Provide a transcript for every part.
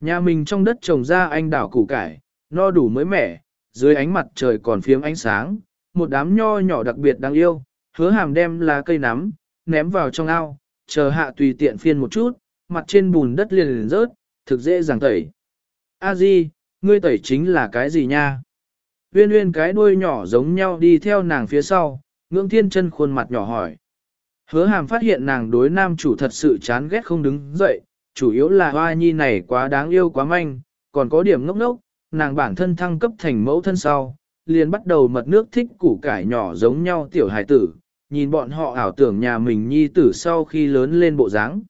Nhà mình trong đất trồng ra anh đảo củ cải, no đủ mới mẻ, dưới ánh mặt trời còn phiếm ánh sáng, một đám nho nhỏ đặc biệt đáng yêu, hứa hàm đem lá cây nắm, ném vào trong ao, chờ hạ tùy tiện phiên một chút, mặt trên bùn đất liền liền rớt, thực dễ dàng tẩy. A Di, ngươi tẩy chính là cái gì nha? Uyên uyên cái đuôi nhỏ giống nhau đi theo nàng phía sau, ngưỡng thiên chân khuôn mặt nhỏ hỏi. Hứa hàm phát hiện nàng đối nam chủ thật sự chán ghét không đứng dậy, chủ yếu là hoa nhi này quá đáng yêu quá manh, còn có điểm ngốc ngốc, nàng bản thân thăng cấp thành mẫu thân sau, liền bắt đầu mật nước thích củ cải nhỏ giống nhau tiểu hài tử, nhìn bọn họ ảo tưởng nhà mình nhi tử sau khi lớn lên bộ dáng.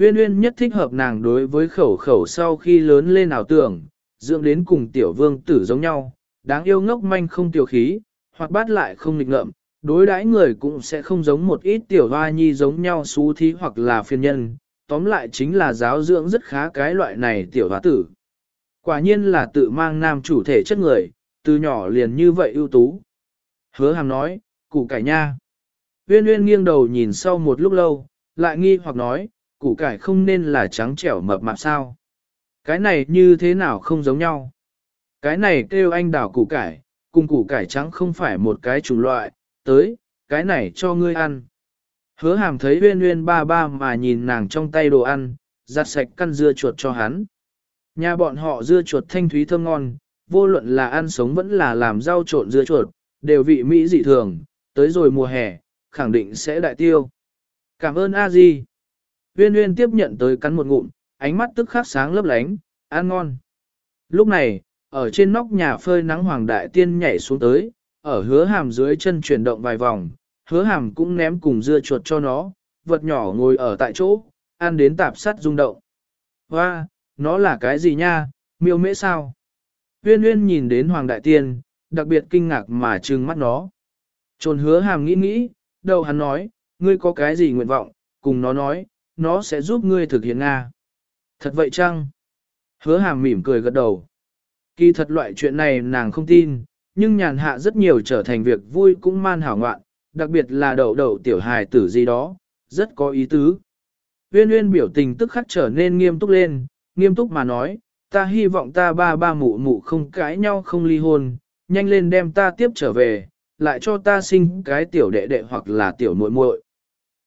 Uyên Uyên nhất thích hợp nàng đối với khẩu khẩu sau khi lớn lên ảo tưởng, dưỡng đến cùng tiểu vương tử giống nhau, đáng yêu ngốc manh không tiểu khí, hoặc bát lại không nghịch ngợm, đối đãi người cũng sẽ không giống một ít tiểu hoa nhi giống nhau xú thí hoặc là phiền nhân, tóm lại chính là giáo dưỡng rất khá cái loại này tiểu hóa tử. Quả nhiên là tự mang nam chủ thể chất người, từ nhỏ liền như vậy ưu tú. Hứa hàm nói, củ cải nha. Uyên Uyên nghiêng đầu nhìn sau một lúc lâu, lại nghi hoặc nói, củ cải không nên là trắng trẻo mập mạp sao. Cái này như thế nào không giống nhau. Cái này kêu anh đảo củ cải, cùng củ cải trắng không phải một cái chủng loại, tới, cái này cho ngươi ăn. Hứa hàm thấy uyên uyên ba ba mà nhìn nàng trong tay đồ ăn, giặt sạch căn dưa chuột cho hắn. Nhà bọn họ dưa chuột thanh thúy thơm ngon, vô luận là ăn sống vẫn là làm rau trộn dưa chuột, đều vị mỹ dị thường, tới rồi mùa hè, khẳng định sẽ đại tiêu. Cảm ơn a di. Uyên Uyên tiếp nhận tới cắn một ngụm, ánh mắt tức khắc sáng lấp lánh, ăn ngon. Lúc này, ở trên nóc nhà phơi nắng hoàng đại tiên nhảy xuống tới, ở hứa hàm dưới chân chuyển động vài vòng, hứa hàm cũng ném cùng dưa chuột cho nó, vật nhỏ ngồi ở tại chỗ, ăn đến tạp sắt rung động. Hoa, nó là cái gì nha, miêu mễ sao? Uyên Uyên nhìn đến hoàng đại tiên, đặc biệt kinh ngạc mà trừng mắt nó. Trồn hứa hàm nghĩ nghĩ, đầu hắn nói, ngươi có cái gì nguyện vọng, cùng nó nói, nó sẽ giúp ngươi thực hiện Nga. Thật vậy chăng? Hứa hàm mỉm cười gật đầu. Kỳ thật loại chuyện này nàng không tin, nhưng nhàn hạ rất nhiều trở thành việc vui cũng man hảo ngoạn, đặc biệt là đậu đậu tiểu hài tử gì đó, rất có ý tứ. Uyên uyên biểu tình tức khắc trở nên nghiêm túc lên, nghiêm túc mà nói, ta hy vọng ta ba ba mụ mụ không cãi nhau không ly hôn, nhanh lên đem ta tiếp trở về, lại cho ta sinh cái tiểu đệ đệ hoặc là tiểu muội muội.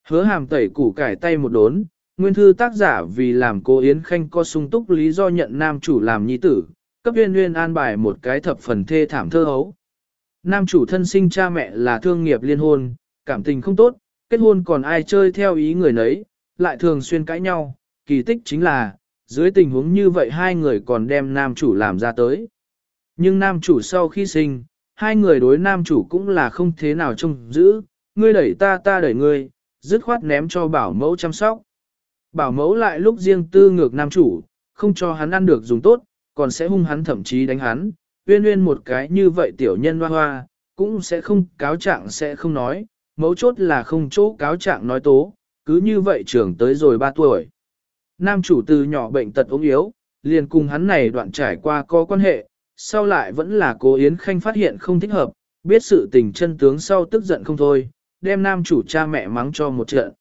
Hứa hàm tẩy củ cải tay một đốn, nguyên thư tác giả vì làm cô Yến Khanh có sung túc lý do nhận nam chủ làm nhi tử, cấp Uyên nguyên an bài một cái thập phần thê thảm thơ hấu. Nam chủ thân sinh cha mẹ là thương nghiệp liên hôn, cảm tình không tốt, kết hôn còn ai chơi theo ý người nấy, lại thường xuyên cãi nhau, kỳ tích chính là, dưới tình huống như vậy hai người còn đem nam chủ làm ra tới. Nhưng nam chủ sau khi sinh, hai người đối nam chủ cũng là không thế nào trông giữ, ngươi đẩy ta ta đẩy ngươi, dứt khoát ném cho bảo mẫu chăm sóc. Bảo mẫu lại lúc riêng tư ngược nam chủ, không cho hắn ăn được dùng tốt, còn sẽ hung hắn thậm chí đánh hắn, uyên uyên một cái như vậy tiểu nhân hoa hoa, cũng sẽ không cáo trạng sẽ không nói, mấu chốt là không chỗ cáo trạng nói tố, cứ như vậy trưởng tới rồi 3 tuổi. Nam chủ từ nhỏ bệnh tật ốm yếu, liền cùng hắn này đoạn trải qua có quan hệ, sau lại vẫn là cố Yến Khanh phát hiện không thích hợp, biết sự tình chân tướng sau tức giận không thôi, đem nam chủ cha mẹ mắng cho một trận.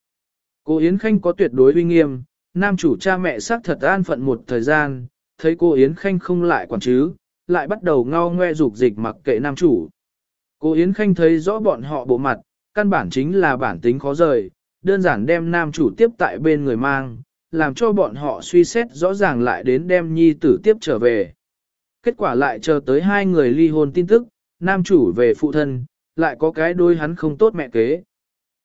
Cô Yến Khanh có tuyệt đối uy nghiêm, nam chủ cha mẹ xác thật an phận một thời gian, thấy cô Yến Khanh không lại quản chứ, lại bắt đầu ngao ngoe dục dịch mặc kệ nam chủ. Cô Yến Khanh thấy rõ bọn họ bộ mặt, căn bản chính là bản tính khó rời, đơn giản đem nam chủ tiếp tại bên người mang, làm cho bọn họ suy xét rõ ràng lại đến đem nhi tử tiếp trở về. Kết quả lại chờ tới hai người ly hôn tin tức, nam chủ về phụ thân, lại có cái đôi hắn không tốt mẹ kế.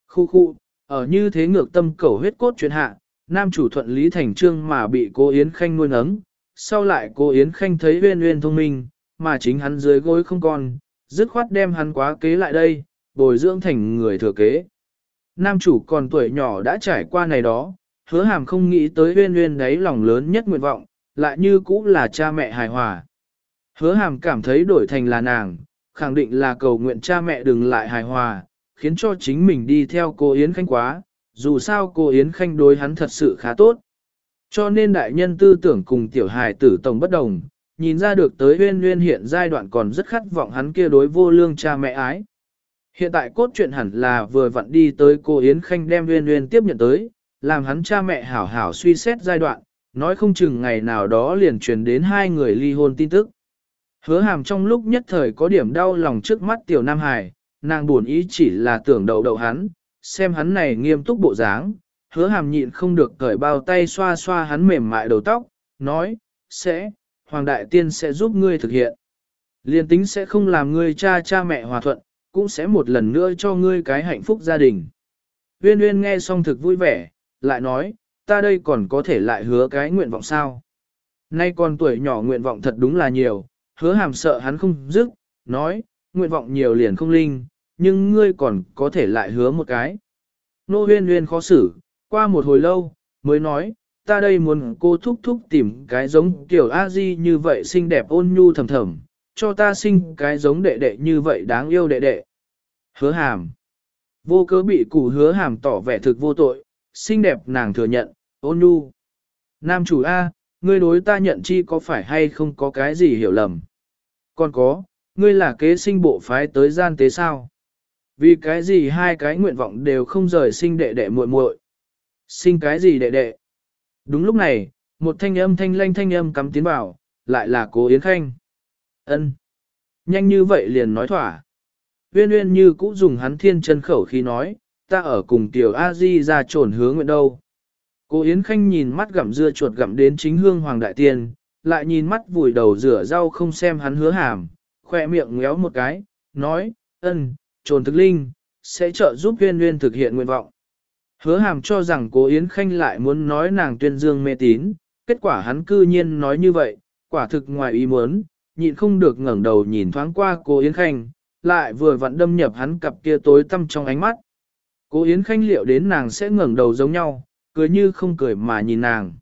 Khu khu, ở như thế ngược tâm cầu huyết cốt chuyện hạ, nam chủ thuận lý thành trương mà bị cô Yến Khanh nuôi nấng, sau lại cô Yến Khanh thấy uyên uyên thông minh, mà chính hắn dưới gối không còn, dứt khoát đem hắn quá kế lại đây, bồi dưỡng thành người thừa kế. Nam chủ còn tuổi nhỏ đã trải qua này đó, hứa hàm không nghĩ tới uyên uyên đấy lòng lớn nhất nguyện vọng, lại như cũ là cha mẹ hài hòa. Hứa hàm cảm thấy đổi thành là nàng, khẳng định là cầu nguyện cha mẹ đừng lại hài hòa, khiến cho chính mình đi theo cô Yến Khanh quá, dù sao cô Yến Khanh đối hắn thật sự khá tốt. Cho nên đại nhân tư tưởng cùng tiểu hài tử tổng bất đồng, nhìn ra được tới huyên huyên hiện giai đoạn còn rất khát vọng hắn kia đối vô lương cha mẹ ái. Hiện tại cốt truyện hẳn là vừa vặn đi tới cô Yến Khanh đem huyên huyên tiếp nhận tới, làm hắn cha mẹ hảo hảo suy xét giai đoạn, nói không chừng ngày nào đó liền truyền đến hai người ly hôn tin tức. Hứa hàm trong lúc nhất thời có điểm đau lòng trước mắt tiểu Nam Hải, nàng buồn ý chỉ là tưởng đầu đầu hắn, xem hắn này nghiêm túc bộ dáng, hứa hàm nhịn không được cởi bao tay xoa xoa hắn mềm mại đầu tóc, nói, sẽ, Hoàng Đại Tiên sẽ giúp ngươi thực hiện. Liên tính sẽ không làm ngươi cha cha mẹ hòa thuận, cũng sẽ một lần nữa cho ngươi cái hạnh phúc gia đình. Uyên Uyên nghe xong thực vui vẻ, lại nói, ta đây còn có thể lại hứa cái nguyện vọng sao. Nay còn tuổi nhỏ nguyện vọng thật đúng là nhiều, hứa hàm sợ hắn không dứt, nói, nguyện vọng nhiều liền không linh, nhưng ngươi còn có thể lại hứa một cái. Nô huyên huyên khó xử, qua một hồi lâu, mới nói, ta đây muốn cô thúc thúc tìm cái giống tiểu a di như vậy xinh đẹp ôn nhu thầm thầm, cho ta sinh cái giống đệ đệ như vậy đáng yêu đệ đệ. Hứa hàm. Vô cớ bị cụ hứa hàm tỏ vẻ thực vô tội, xinh đẹp nàng thừa nhận, ôn nhu. Nam chủ A, ngươi đối ta nhận chi có phải hay không có cái gì hiểu lầm. Còn có, ngươi là kế sinh bộ phái tới gian tế sao? Vì cái gì hai cái nguyện vọng đều không rời sinh đệ đệ muội muội? Sinh cái gì đệ đệ? Đúng lúc này, một thanh âm thanh lanh thanh âm cắm tiến vào, lại là cố Yến Khanh. Ân, Nhanh như vậy liền nói thỏa. Uyên Uyên như cũ dùng hắn thiên chân khẩu khi nói, ta ở cùng tiểu A Di ra trồn hướng nguyện đâu. Cố Yến Khanh nhìn mắt gặm dưa chuột gặm đến chính hương hoàng đại tiên, lại nhìn mắt vùi đầu rửa rau không xem hắn hứa hàm, khoe miệng ngéo một cái, nói, ân, trồn thực linh, sẽ trợ giúp Uyên Uyên thực hiện nguyện vọng. Hứa hàm cho rằng cố Yến Khanh lại muốn nói nàng tuyên dương mê tín, kết quả hắn cư nhiên nói như vậy, quả thực ngoài ý muốn, nhịn không được ngẩng đầu nhìn thoáng qua cố Yến Khanh, lại vừa vặn đâm nhập hắn cặp kia tối tăm trong ánh mắt. Cố Yến Khanh liệu đến nàng sẽ ngẩng đầu giống nhau, cười như không cười mà nhìn nàng.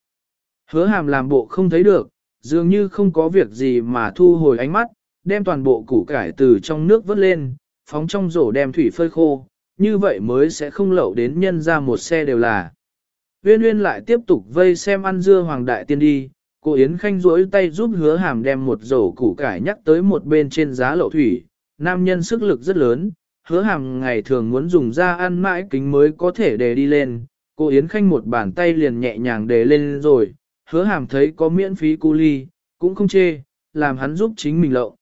Hứa hàm làm bộ không thấy được, dường như không có việc gì mà thu hồi ánh mắt, đem toàn bộ củ cải từ trong nước vớt lên, phóng trong rổ đem thủy phơi khô, như vậy mới sẽ không lậu đến nhân ra một xe đều là. Uyên Uyên lại tiếp tục vây xem ăn dưa hoàng đại tiên đi, cô Yến Khanh duỗi tay giúp hứa hàm đem một rổ củ cải nhắc tới một bên trên giá lậu thủy, nam nhân sức lực rất lớn, hứa hàm ngày thường muốn dùng ra ăn mãi kính mới có thể để đi lên, cô Yến Khanh một bàn tay liền nhẹ nhàng để lên rồi, hứa hàm thấy có miễn phí cu ly, cũng không chê, làm hắn giúp chính mình lậu.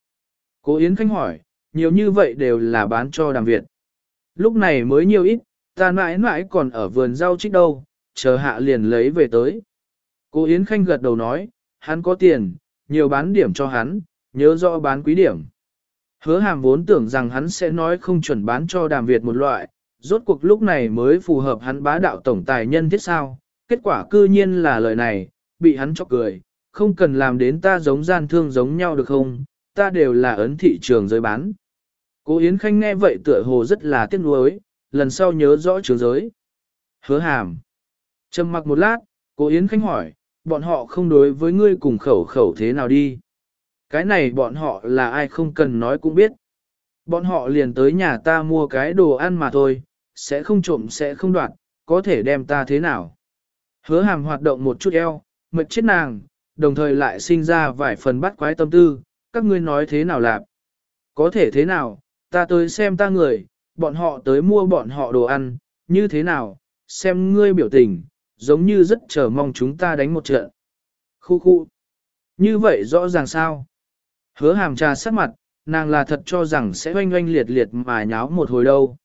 Cô Yến Khanh hỏi, nhiều như vậy đều là bán cho đàm Việt. Lúc này mới nhiều ít, ta mãi mãi còn ở vườn rau trích đâu, chờ hạ liền lấy về tới. Cô Yến Khanh gật đầu nói, hắn có tiền, nhiều bán điểm cho hắn, nhớ rõ bán quý điểm. Hứa hàm vốn tưởng rằng hắn sẽ nói không chuẩn bán cho đàm Việt một loại, rốt cuộc lúc này mới phù hợp hắn bá đạo tổng tài nhân thiết sao, kết quả cư nhiên là lời này, bị hắn chọc cười, không cần làm đến ta giống gian thương giống nhau được không, ta đều là ấn thị trường giới bán. Cố Yến Khanh nghe vậy tựa hồ rất là tiếc nuối, lần sau nhớ rõ trường giới. Hứa hàm. Trầm mặc một lát, cố Yến Khanh hỏi, bọn họ không đối với ngươi cùng khẩu khẩu thế nào đi. Cái này bọn họ là ai không cần nói cũng biết. Bọn họ liền tới nhà ta mua cái đồ ăn mà thôi, sẽ không trộm sẽ không đoạt, có thể đem ta thế nào. Hứa hàm hoạt động một chút eo, mệt chết nàng, đồng thời lại sinh ra vài phần bắt quái tâm tư, các ngươi nói thế nào lạp. Có thể thế nào, ta tới xem ta người, bọn họ tới mua bọn họ đồ ăn, như thế nào, xem ngươi biểu tình, giống như rất chờ mong chúng ta đánh một trận. Khu khu. Như vậy rõ ràng sao? Hứa hàm trà sát mặt, nàng là thật cho rằng sẽ oanh oanh liệt liệt mà nháo một hồi đâu.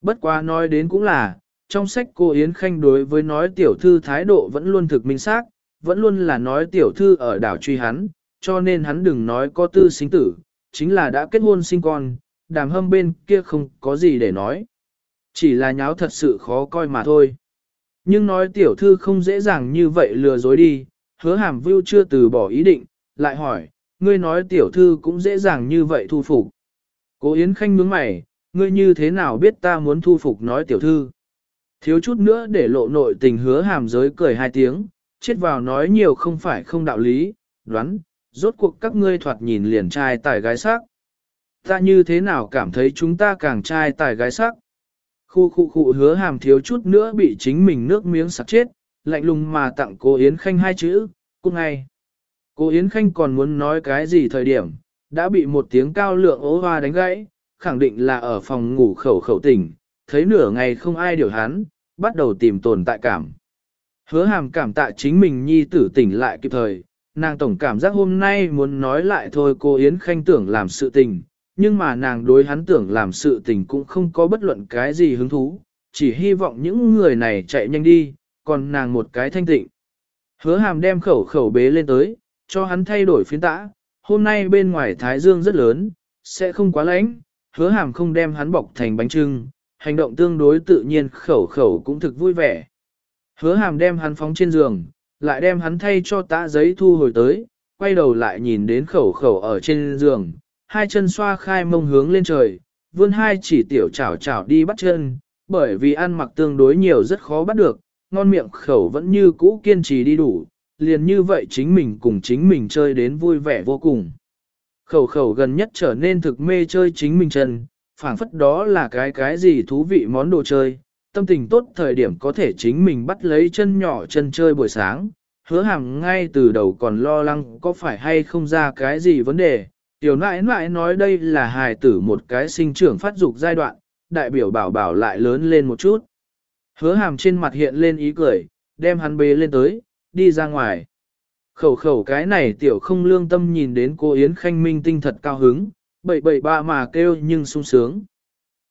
Bất quá nói đến cũng là, trong sách cô Yến Khanh đối với nói tiểu thư thái độ vẫn luôn thực minh xác, vẫn luôn là nói tiểu thư ở đảo truy hắn, cho nên hắn đừng nói có tư sinh tử, chính là đã kết hôn sinh con, đàm hâm bên kia không có gì để nói. Chỉ là nháo thật sự khó coi mà thôi. Nhưng nói tiểu thư không dễ dàng như vậy lừa dối đi, hứa hàm vưu chưa từ bỏ ý định, lại hỏi, ngươi nói tiểu thư cũng dễ dàng như vậy thu phục. Cố Yến Khanh nhướng mày, ngươi như thế nào biết ta muốn thu phục nói tiểu thư. Thiếu chút nữa để lộ nội tình hứa hàm giới cười hai tiếng, chết vào nói nhiều không phải không đạo lý, đoán, rốt cuộc các ngươi thoạt nhìn liền trai tài gái sắc. Ta như thế nào cảm thấy chúng ta càng trai tài gái sắc. Khu khu khu hứa hàm thiếu chút nữa bị chính mình nước miếng sặc chết, lạnh lùng mà tặng cô Yến Khanh hai chữ, cô ngay. Cô Yến Khanh còn muốn nói cái gì thời điểm, đã bị một tiếng cao lượng ố hoa đánh gãy, khẳng định là ở phòng ngủ khẩu khẩu tỉnh, thấy nửa ngày không ai điều hắn, bắt đầu tìm tồn tại cảm. Hứa hàm cảm tạ chính mình nhi tử tỉnh lại kịp thời, nàng tổng cảm giác hôm nay muốn nói lại thôi cô Yến Khanh tưởng làm sự tình, nhưng mà nàng đối hắn tưởng làm sự tình cũng không có bất luận cái gì hứng thú, chỉ hy vọng những người này chạy nhanh đi, còn nàng một cái thanh tịnh. Hứa hàm đem khẩu khẩu bế lên tới, cho hắn thay đổi phiến tã, hôm nay bên ngoài Thái Dương rất lớn, sẽ không quá lạnh, hứa hàm không đem hắn bọc thành bánh trưng, hành động tương đối tự nhiên khẩu khẩu cũng thực vui vẻ. Hứa hàm đem hắn phóng trên giường, lại đem hắn thay cho tã giấy thu hồi tới, quay đầu lại nhìn đến khẩu khẩu ở trên giường, hai chân xoa khai mông hướng lên trời, vươn hai chỉ tiểu chảo chảo đi bắt chân, bởi vì ăn mặc tương đối nhiều rất khó bắt được, ngon miệng khẩu vẫn như cũ kiên trì đi đủ, liền như vậy chính mình cùng chính mình chơi đến vui vẻ vô cùng. Khẩu khẩu gần nhất trở nên thực mê chơi chính mình chân, phảng phất đó là cái cái gì thú vị món đồ chơi, tâm tình tốt thời điểm có thể chính mình bắt lấy chân nhỏ chân chơi buổi sáng, hứa hàm ngay từ đầu còn lo lắng có phải hay không ra cái gì vấn đề. Tiểu nãi nãi nói đây là hài tử một cái sinh trưởng phát dục giai đoạn, đại biểu bảo bảo lại lớn lên một chút. Hứa hàm trên mặt hiện lên ý cười, đem hắn bế lên tới, đi ra ngoài. Khẩu khẩu cái này tiểu không lương tâm nhìn đến cô Yến Khanh Minh tinh thật cao hứng, bậy bậy ba mà kêu nhưng sung sướng.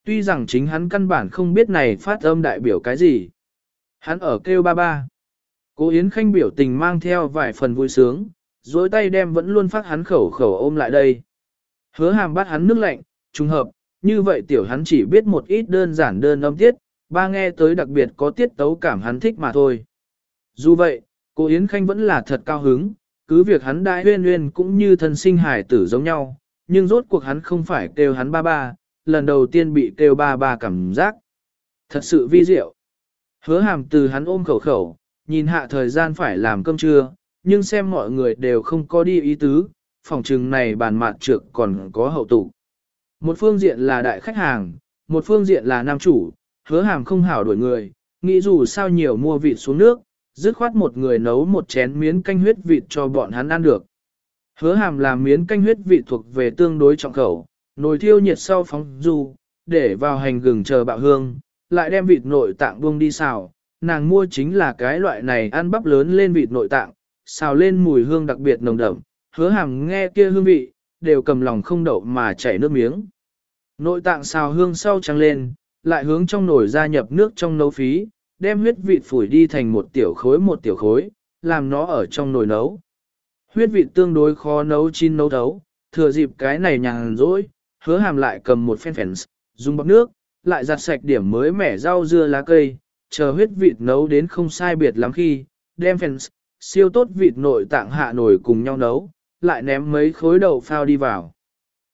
Tuy rằng chính hắn căn bản không biết này phát âm đại biểu cái gì. Hắn ở kêu ba ba. Cô Yến Khanh biểu tình mang theo vài phần vui sướng, dối tay đem vẫn luôn phát hắn khẩu khẩu ôm lại đây. Hứa hàm bắt hắn nước lạnh, trùng hợp, như vậy tiểu hắn chỉ biết một ít đơn giản đơn âm tiết, ba nghe tới đặc biệt có tiết tấu cảm hắn thích mà thôi. Dù vậy, cô Yến Khanh vẫn là thật cao hứng, cứ việc hắn đại huyên huyên cũng như thân sinh hải tử giống nhau, nhưng rốt cuộc hắn không phải kêu hắn ba ba, lần đầu tiên bị kêu ba ba cảm giác. Thật sự vi diệu. Hứa hàm từ hắn ôm khẩu khẩu, nhìn hạ thời gian phải làm cơm trưa, nhưng xem mọi người đều không có đi ý tứ, phòng trừng này bàn mạt trược còn có hậu tụ. Một phương diện là đại khách hàng, một phương diện là nam chủ, hứa hàm không hảo đuổi người, nghĩ dù sao nhiều mua vịt xuống nước, dứt khoát một người nấu một chén miến canh huyết vịt cho bọn hắn ăn được. Hứa hàm làm miến canh huyết vịt thuộc về tương đối trọng khẩu, nồi thiêu nhiệt sau phóng du, để vào hành gừng chờ bạo hương, lại đem vịt nội tạng buông đi xào. Nàng mua chính là cái loại này ăn bắp lớn lên vịt nội tạng, xào lên mùi hương đặc biệt nồng đậm, hứa hàm nghe kia hương vị, đều cầm lòng không đậu mà chảy nước miếng. Nội tạng xào hương sau trắng lên, lại hướng trong nồi gia nhập nước trong nấu phí, đem huyết vịt phủi đi thành một tiểu khối một tiểu khối, làm nó ở trong nồi nấu. Huyết vịt tương đối khó nấu chín nấu thấu, thừa dịp cái này nhàn rỗi, hứa hàm lại cầm một phen phèn dùng bọc nước, lại giặt sạch điểm mới mẻ rau dưa lá cây, chờ huyết vịt nấu đến không sai biệt lắm khi, đem phèn siêu tốt vịt nội tạng hạ nổi cùng nhau nấu, lại ném mấy khối đậu phao đi vào.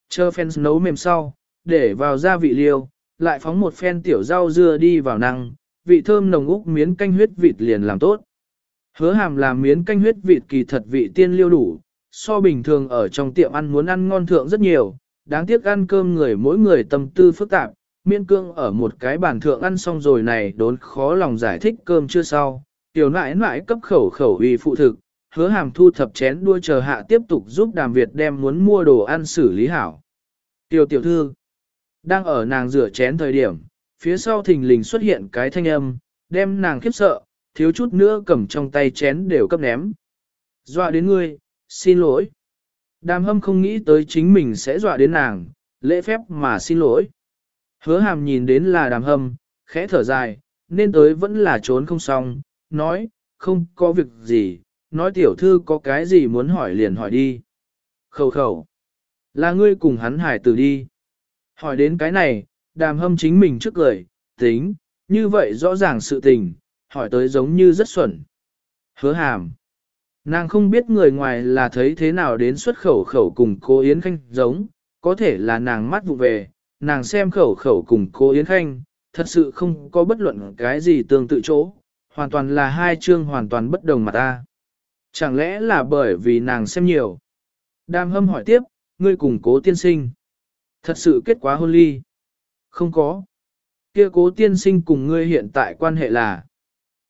Chờ phèn nấu mềm sau, để vào gia vị liêu, lại phóng một phen tiểu rau dưa đi vào năng, vị thơm nồng úc miến canh huyết vịt liền làm tốt. Hứa hàm làm miến canh huyết vịt kỳ thật vị tiên liêu đủ, so bình thường ở trong tiệm ăn muốn ăn ngon thượng rất nhiều, đáng tiếc ăn cơm người mỗi người tâm tư phức tạp, miên cương ở một cái bàn thượng ăn xong rồi này đốn khó lòng giải thích cơm chưa sau, tiểu nãi nãi cấp khẩu khẩu uy phụ thực, hứa hàm thu thập chén đua chờ hạ tiếp tục giúp đàm Việt đem muốn mua đồ ăn xử lý hảo. Tiểu tiểu thư, đang ở nàng rửa chén thời điểm, phía sau thình lình xuất hiện cái thanh âm, đem nàng khiếp sợ, thiếu chút nữa cầm trong tay chén đều cấp ném. Dọa đến ngươi, xin lỗi. Đàm hâm không nghĩ tới chính mình sẽ dọa đến nàng, lễ phép mà xin lỗi. Hứa hàm nhìn đến là đàm hâm, khẽ thở dài, nên tới vẫn là trốn không xong, nói, không có việc gì, nói tiểu thư có cái gì muốn hỏi liền hỏi đi. Khẩu khẩu, là ngươi cùng hắn hải tử đi. Hỏi đến cái này, đàm hâm chính mình trước lời, tính, như vậy rõ ràng sự tình, hỏi tới giống như rất xuẩn. Hứa hàm. Nàng không biết người ngoài là thấy thế nào đến xuất khẩu khẩu cùng cô Yến Khanh giống, có thể là nàng mắt vụ về, nàng xem khẩu khẩu cùng cô Yến Khanh, thật sự không có bất luận cái gì tương tự chỗ, hoàn toàn là hai chương hoàn toàn bất đồng mà ta. Chẳng lẽ là bởi vì nàng xem nhiều? Đàm hâm hỏi tiếp, ngươi cùng cố tiên sinh. Thật sự kết quả hôn ly. Không có. Kia cố tiên sinh cùng ngươi hiện tại quan hệ là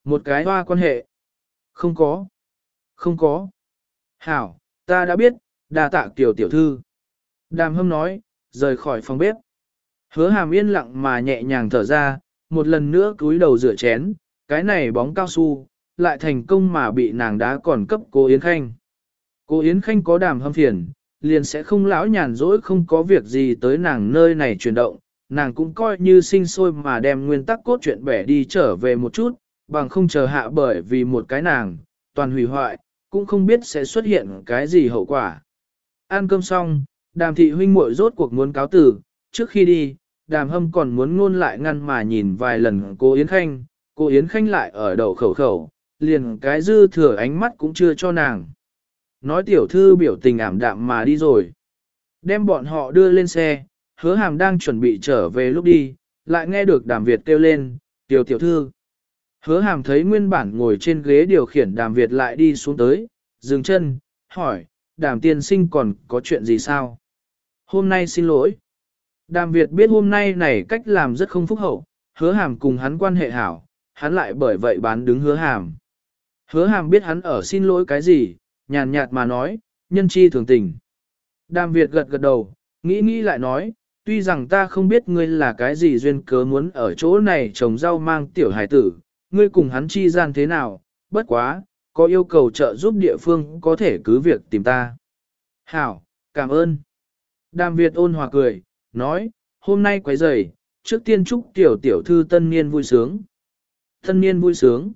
một cái hoa quan hệ. Không có. Không có. Hảo, ta đã biết, đà tạ tiểu tiểu thư. Đàm hâm nói, rời khỏi phòng bếp. Hứa hàm yên lặng mà nhẹ nhàng thở ra, một lần nữa cúi đầu rửa chén, cái này bóng cao su, lại thành công mà bị nàng đá còn cấp cô Yến Khanh. Cô Yến Khanh có đàm hâm phiền, liền sẽ không lão nhàn rỗi không có việc gì tới nàng nơi này chuyển động, nàng cũng coi như sinh sôi mà đem nguyên tắc cốt truyện bẻ đi trở về một chút, bằng không chờ hạ bởi vì một cái nàng, toàn hủy hoại, cũng không biết sẽ xuất hiện cái gì hậu quả. Ăn cơm xong, đàm thị huynh muội rốt cuộc muốn cáo tử, trước khi đi, đàm hâm còn muốn ngôn lại ngăn mà nhìn vài lần cô Yến Khanh, cô Yến Khanh lại ở đầu khẩu khẩu, liền cái dư thừa ánh mắt cũng chưa cho nàng. Nói tiểu thư biểu tình ảm đạm mà đi rồi. Đem bọn họ đưa lên xe, hứa hàm đang chuẩn bị trở về lúc đi, lại nghe được đàm Việt kêu lên, tiểu tiểu thư. Hứa hàm thấy nguyên bản ngồi trên ghế điều khiển đàm Việt lại đi xuống tới, dừng chân, hỏi, đàm tiên sinh còn có chuyện gì sao? Hôm nay xin lỗi. Đàm Việt biết hôm nay này cách làm rất không phúc hậu, hứa hàm cùng hắn quan hệ hảo, hắn lại bởi vậy bán đứng hứa hàm. Hứa hàm biết hắn ở xin lỗi cái gì, nhàn nhạt mà nói, nhân chi thường tình. Đàm Việt gật gật đầu, nghĩ nghĩ lại nói, tuy rằng ta không biết ngươi là cái gì duyên cớ muốn ở chỗ này trồng rau mang tiểu hải tử, ngươi cùng hắn chi gian thế nào, bất quá, có yêu cầu trợ giúp địa phương có thể cứ việc tìm ta. Hảo, cảm ơn. Đàm Việt ôn hòa cười, nói, hôm nay quấy rầy, trước tiên chúc tiểu tiểu thư tân niên vui sướng thân niên vui sướng.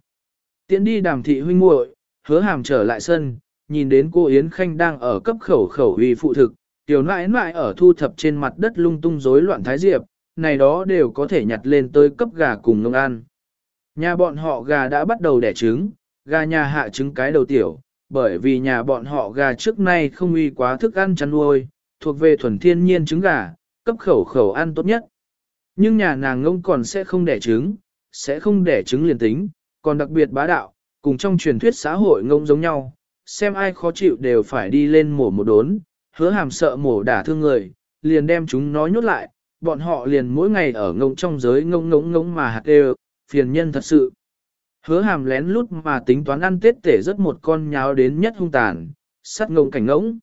Tiến đi đàm thị huynh muội, hứa hàm trở lại sân, nhìn đến cô Yến Khanh đang ở cấp khẩu khẩu uy phụ thực, tiểu nãi nãi ở thu thập trên mặt đất lung tung rối loạn thái diệp, này đó đều có thể nhặt lên tới cấp gà cùng nông ăn. Nhà bọn họ gà đã bắt đầu đẻ trứng, gà nhà hạ trứng cái đầu tiểu, bởi vì nhà bọn họ gà trước nay không uy quá thức ăn chăn nuôi, thuộc về thuần thiên nhiên trứng gà, cấp khẩu khẩu ăn tốt nhất. Nhưng nhà nàng ngông còn sẽ không đẻ trứng, sẽ không đẻ trứng liền tính, còn đặc biệt bá đạo, cùng trong truyền thuyết xã hội ngông giống nhau, xem ai khó chịu đều phải đi lên mổ một đốn, hứa hàm sợ mổ đả thương người, liền đem chúng nói nhốt lại, bọn họ liền mỗi ngày ở ngông trong giới ngông ngông ngông mà hạt đều, phiền nhân thật sự. Hứa hàm lén lút mà tính toán ăn tết tể rất một con nháo đến nhất hung tàn, sắt ngông cảnh ngỗng.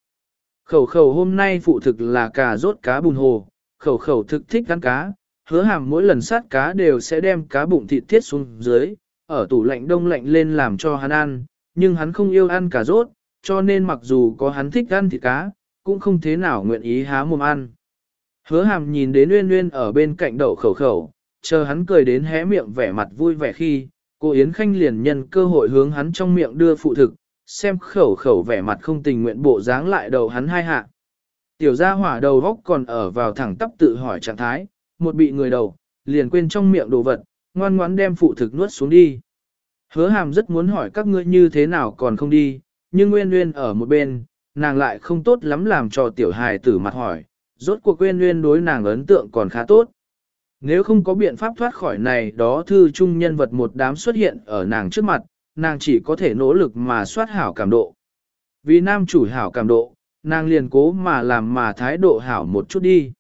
Khẩu khẩu hôm nay phụ thực là cà rốt cá bùn hồ, khẩu khẩu thực thích ăn cá, hứa hàm mỗi lần sát cá đều sẽ đem cá bụng thịt thiết xuống dưới, ở tủ lạnh đông lạnh lên làm cho hắn ăn, nhưng hắn không yêu ăn cà rốt, cho nên mặc dù có hắn thích ăn thịt cá, cũng không thế nào nguyện ý há mồm ăn. Hứa hàm nhìn đến Uyên Uyên ở bên cạnh đậu khẩu khẩu, chờ hắn cười đến hé miệng vẻ mặt vui vẻ khi, cô Yến Khanh liền nhân cơ hội hướng hắn trong miệng đưa phụ thực, xem khẩu khẩu vẻ mặt không tình nguyện bộ dáng lại đầu hắn hai hạ. Tiểu gia hỏa đầu góc còn ở vào thẳng tắp tự hỏi trạng thái, một bị người đầu, liền quên trong miệng đồ vật, ngoan ngoãn đem phụ thực nuốt xuống đi. Hứa hàm rất muốn hỏi các ngươi như thế nào còn không đi, nhưng Nguyên Nguyên ở một bên, nàng lại không tốt lắm làm cho tiểu hài tử mặt hỏi, rốt cuộc Nguyên Nguyên đối nàng ấn tượng còn khá tốt. Nếu không có biện pháp thoát khỏi này đó thư trung nhân vật một đám xuất hiện ở nàng trước mặt, nàng chỉ có thể nỗ lực mà soát hảo cảm độ. Vì nam chủ hảo cảm độ, nàng liền cố mà làm mà thái độ hảo một chút đi.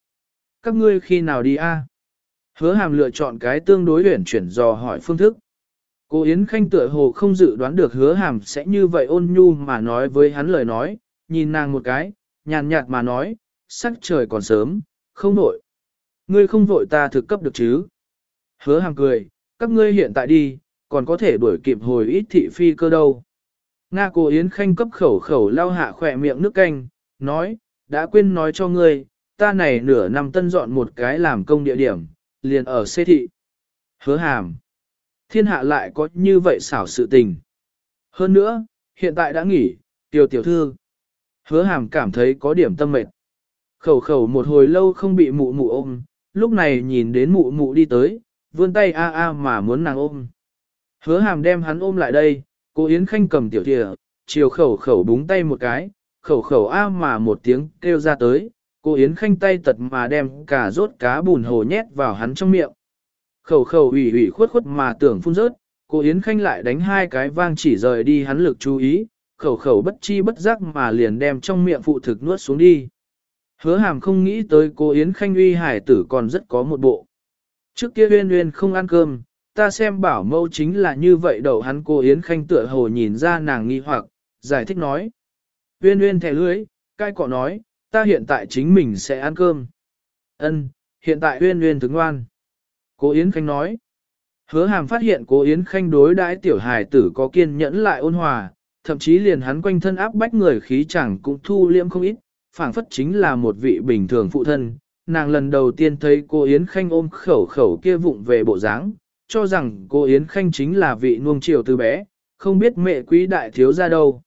Các ngươi khi nào đi a? Hứa hàm lựa chọn cái tương đối huyển chuyển dò hỏi phương thức. Cô Yến Khanh tựa hồ không dự đoán được hứa hàm sẽ như vậy ôn nhu mà nói với hắn lời nói, nhìn nàng một cái, nhàn nhạt mà nói, sắc trời còn sớm, không vội. Ngươi không vội ta thực cấp được chứ. Hứa hàm cười, các ngươi hiện tại đi, còn có thể đuổi kịp hồi ít thị phi cơ đâu. Nga cô Yến Khanh cấp khẩu khẩu lau hạ khỏe miệng nước canh, nói, đã quên nói cho ngươi, ta này nửa năm tân dọn một cái làm công địa điểm, liền ở xê thị. Hứa hàm. Thiên hạ lại có như vậy xảo sự tình. Hơn nữa, hiện tại đã nghỉ, tiểu tiểu thư. Hứa hàm cảm thấy có điểm tâm mệt. Khẩu khẩu một hồi lâu không bị mụ mụ ôm, lúc này nhìn đến mụ mụ đi tới, vươn tay a a mà muốn nàng ôm. Hứa hàm đem hắn ôm lại đây, cô Yến Khanh cầm tiểu thìa, chiều khẩu khẩu búng tay một cái, khẩu khẩu a mà một tiếng kêu ra tới, cô Yến Khanh tay tật mà đem cả rốt cá bùn hồ nhét vào hắn trong miệng. Khẩu khẩu ủy ủy khuất khuất mà tưởng phun rớt, cô Yến Khanh lại đánh hai cái vang chỉ rời đi hắn lực chú ý, khẩu khẩu bất chi bất giác mà liền đem trong miệng phụ thực nuốt xuống đi. Hứa hàm không nghĩ tới cô Yến Khanh uy hải tử còn rất có một bộ. Trước kia uyên uyên không ăn cơm, ta xem bảo mâu chính là như vậy đậu hắn cô Yến Khanh tựa hồ nhìn ra nàng nghi hoặc, giải thích nói. Uyên uyên thẻ lưới, cai cọ nói, ta hiện tại chính mình sẽ ăn cơm. Ân, hiện tại uyên uyên thức ngoan. Cô Yến Khanh nói. Hứa hàm phát hiện cố Yến Khanh đối đãi tiểu hài tử có kiên nhẫn lại ôn hòa, thậm chí liền hắn quanh thân áp bách người khí chẳng cũng thu liêm không ít, phảng phất chính là một vị bình thường phụ thân. Nàng lần đầu tiên thấy cô Yến Khanh ôm khẩu khẩu kia vụng về bộ dáng, cho rằng cô Yến Khanh chính là vị nuông chiều từ bé, không biết mẹ quý đại thiếu ra đâu.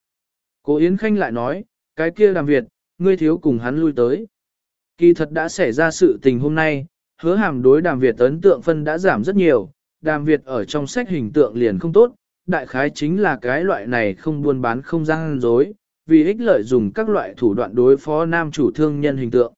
Cô Yến Khanh lại nói, cái kia làm Việt, ngươi thiếu cùng hắn lui tới. Kỳ thật đã xảy ra sự tình hôm nay, hứa hàm đối đàm Việt ấn tượng phân đã giảm rất nhiều, đàm Việt ở trong sách hình tượng liền không tốt, đại khái chính là cái loại này không buôn bán không gian dối, vì ích lợi dùng các loại thủ đoạn đối phó nam chủ thương nhân hình tượng.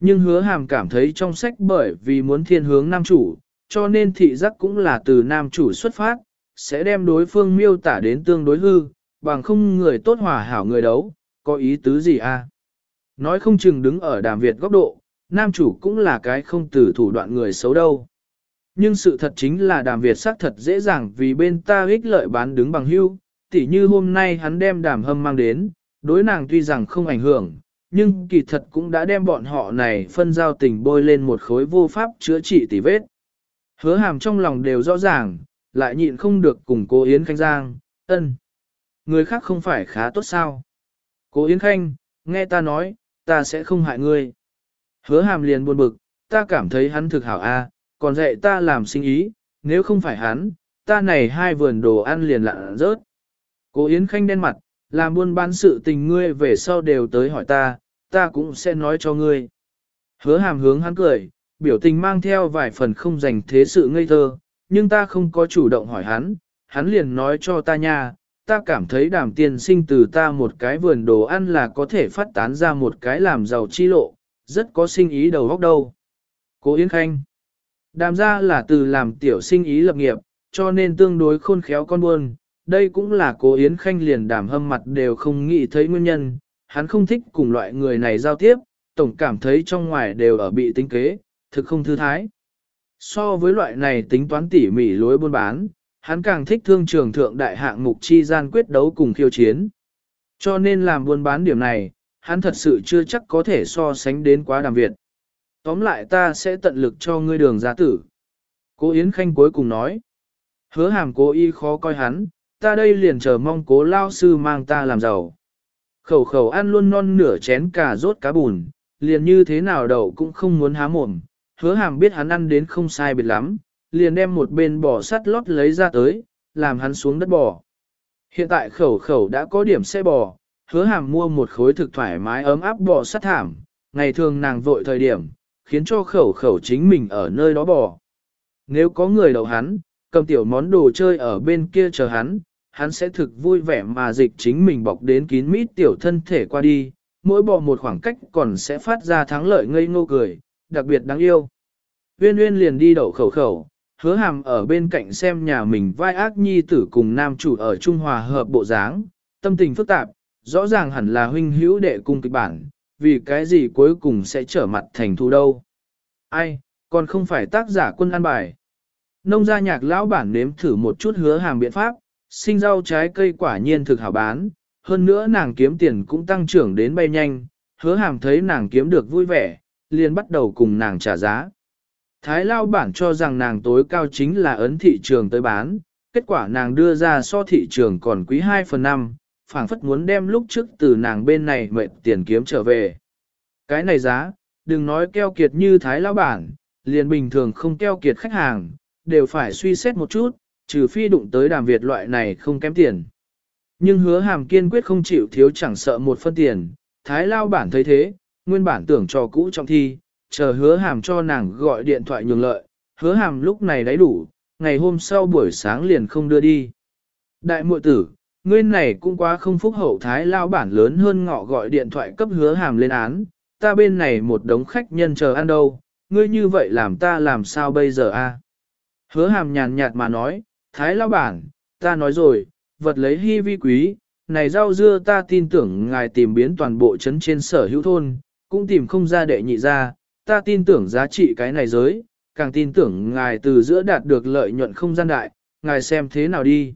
Nhưng hứa hàm cảm thấy trong sách bởi vì muốn thiên hướng nam chủ, cho nên thị giác cũng là từ nam chủ xuất phát, sẽ đem đối phương miêu tả đến tương đối hư, bằng không người tốt hòa hảo người đấu, có ý tứ gì a? À? Nói không chừng đứng ở đàm Việt góc độ, nam chủ cũng là cái không từ thủ đoạn người xấu đâu. Nhưng sự thật chính là đàm Việt xác thật dễ dàng vì bên ta ích lợi bán đứng bằng hưu, tỉ như hôm nay hắn đem đàm hâm mang đến, đối nàng tuy rằng không ảnh hưởng, nhưng kỳ thật cũng đã đem bọn họ này phân giao tình bôi lên một khối vô pháp chữa trị tỉ vết. Hứa hàm trong lòng đều rõ ràng, lại nhịn không được cùng cô Yến Khanh Giang, ân. Người khác không phải khá tốt sao? Cô Yến Khanh, nghe ta nói, ta sẽ không hại ngươi. Hứa hàm liền buồn bực, ta cảm thấy hắn thực hảo a, còn dạy ta làm sinh ý, nếu không phải hắn, ta này hai vườn đồ ăn liền lạ rớt. Cô Yến Khanh đen mặt, làm buôn bán sự tình ngươi về sau đều tới hỏi ta, ta cũng sẽ nói cho ngươi. Hứa hàm hướng hắn cười, biểu tình mang theo vài phần không dành thế sự ngây thơ, nhưng ta không có chủ động hỏi hắn, hắn liền nói cho ta nha, ta cảm thấy đàm tiền sinh từ ta một cái vườn đồ ăn là có thể phát tán ra một cái làm giàu chi lộ, rất có sinh ý đầu góc đâu. Cố Yến Khanh Đàm ra là từ làm tiểu sinh ý lập nghiệp, cho nên tương đối khôn khéo con buôn, đây cũng là cố Yến Khanh liền đàm hâm mặt đều không nghĩ thấy nguyên nhân, hắn không thích cùng loại người này giao tiếp, tổng cảm thấy trong ngoài đều ở bị tính kế, thực không thư thái. So với loại này tính toán tỉ mỉ lối buôn bán, hắn càng thích thương trường thượng đại hạng mục chi gian quyết đấu cùng khiêu chiến. Cho nên làm buôn bán điểm này, hắn thật sự chưa chắc có thể so sánh đến quá đàm Việt. Tóm lại ta sẽ tận lực cho ngươi đường gia tử. Cố Yến Khanh cuối cùng nói. Hứa hàm cố y khó coi hắn, ta đây liền chờ mong cố lao sư mang ta làm giàu. Khẩu khẩu ăn luôn non nửa chén cà rốt cá bùn, liền như thế nào đậu cũng không muốn há mồm. Hứa hàm biết hắn ăn đến không sai biệt lắm, liền đem một bên bò sắt lót lấy ra tới, làm hắn xuống đất bò. Hiện tại khẩu khẩu đã có điểm xe bò, hứa hàm mua một khối thực thoải mái ấm áp bò sắt thảm, ngày thường nàng vội thời điểm, khiến cho khẩu khẩu chính mình ở nơi đó bò. Nếu có người đậu hắn, cầm tiểu món đồ chơi ở bên kia chờ hắn, hắn sẽ thực vui vẻ mà dịch chính mình bọc đến kín mít tiểu thân thể qua đi, mỗi bò một khoảng cách còn sẽ phát ra thắng lợi ngây ngô cười, đặc biệt đáng yêu. Uyên Uyên liền đi đậu khẩu khẩu, hứa hàm ở bên cạnh xem nhà mình vai ác nhi tử cùng nam chủ ở Trung Hòa hợp bộ dáng, tâm tình phức tạp, rõ ràng hẳn là huynh hữu đệ cung kịch bản, vì cái gì cuối cùng sẽ trở mặt thành thù đâu. Ai, còn không phải tác giả quân an bài. Nông gia nhạc lão bản nếm thử một chút hứa hàm biện pháp, sinh rau trái cây quả nhiên thực hảo bán, hơn nữa nàng kiếm tiền cũng tăng trưởng đến bay nhanh, hứa hàm thấy nàng kiếm được vui vẻ, liền bắt đầu cùng nàng trả giá. Thái lao bản cho rằng nàng tối cao chính là ấn thị trường tới bán, kết quả nàng đưa ra so thị trường còn quý 2 phần 5, phảng phất muốn đem lúc trước từ nàng bên này mệt tiền kiếm trở về. Cái này giá, đừng nói keo kiệt như thái lao bản, liền bình thường không keo kiệt khách hàng, đều phải suy xét một chút, trừ phi đụng tới đàm Việt loại này không kém tiền. Nhưng hứa hàm kiên quyết không chịu thiếu chẳng sợ một phân tiền, thái lao bản thấy thế, nguyên bản tưởng cho cũ trọng thi, chờ hứa hàm cho nàng gọi điện thoại nhường lợi, hứa hàm lúc này đáy đủ, ngày hôm sau buổi sáng liền không đưa đi. Đại muội tử, ngươi này cũng quá không phúc hậu thái lao bản lớn hơn ngọ gọi điện thoại cấp hứa hàm lên án, ta bên này một đống khách nhân chờ ăn đâu, ngươi như vậy làm ta làm sao bây giờ a? Hứa hàm nhàn nhạt mà nói, thái lao bản, ta nói rồi, vật lấy hy vi quý, này rau dưa ta tin tưởng ngài tìm biến toàn bộ trấn trên sở hữu thôn, cũng tìm không ra đệ nhị ra, ta tin tưởng giá trị cái này giới, càng tin tưởng ngài từ giữa đạt được lợi nhuận không gian đại, ngài xem thế nào đi.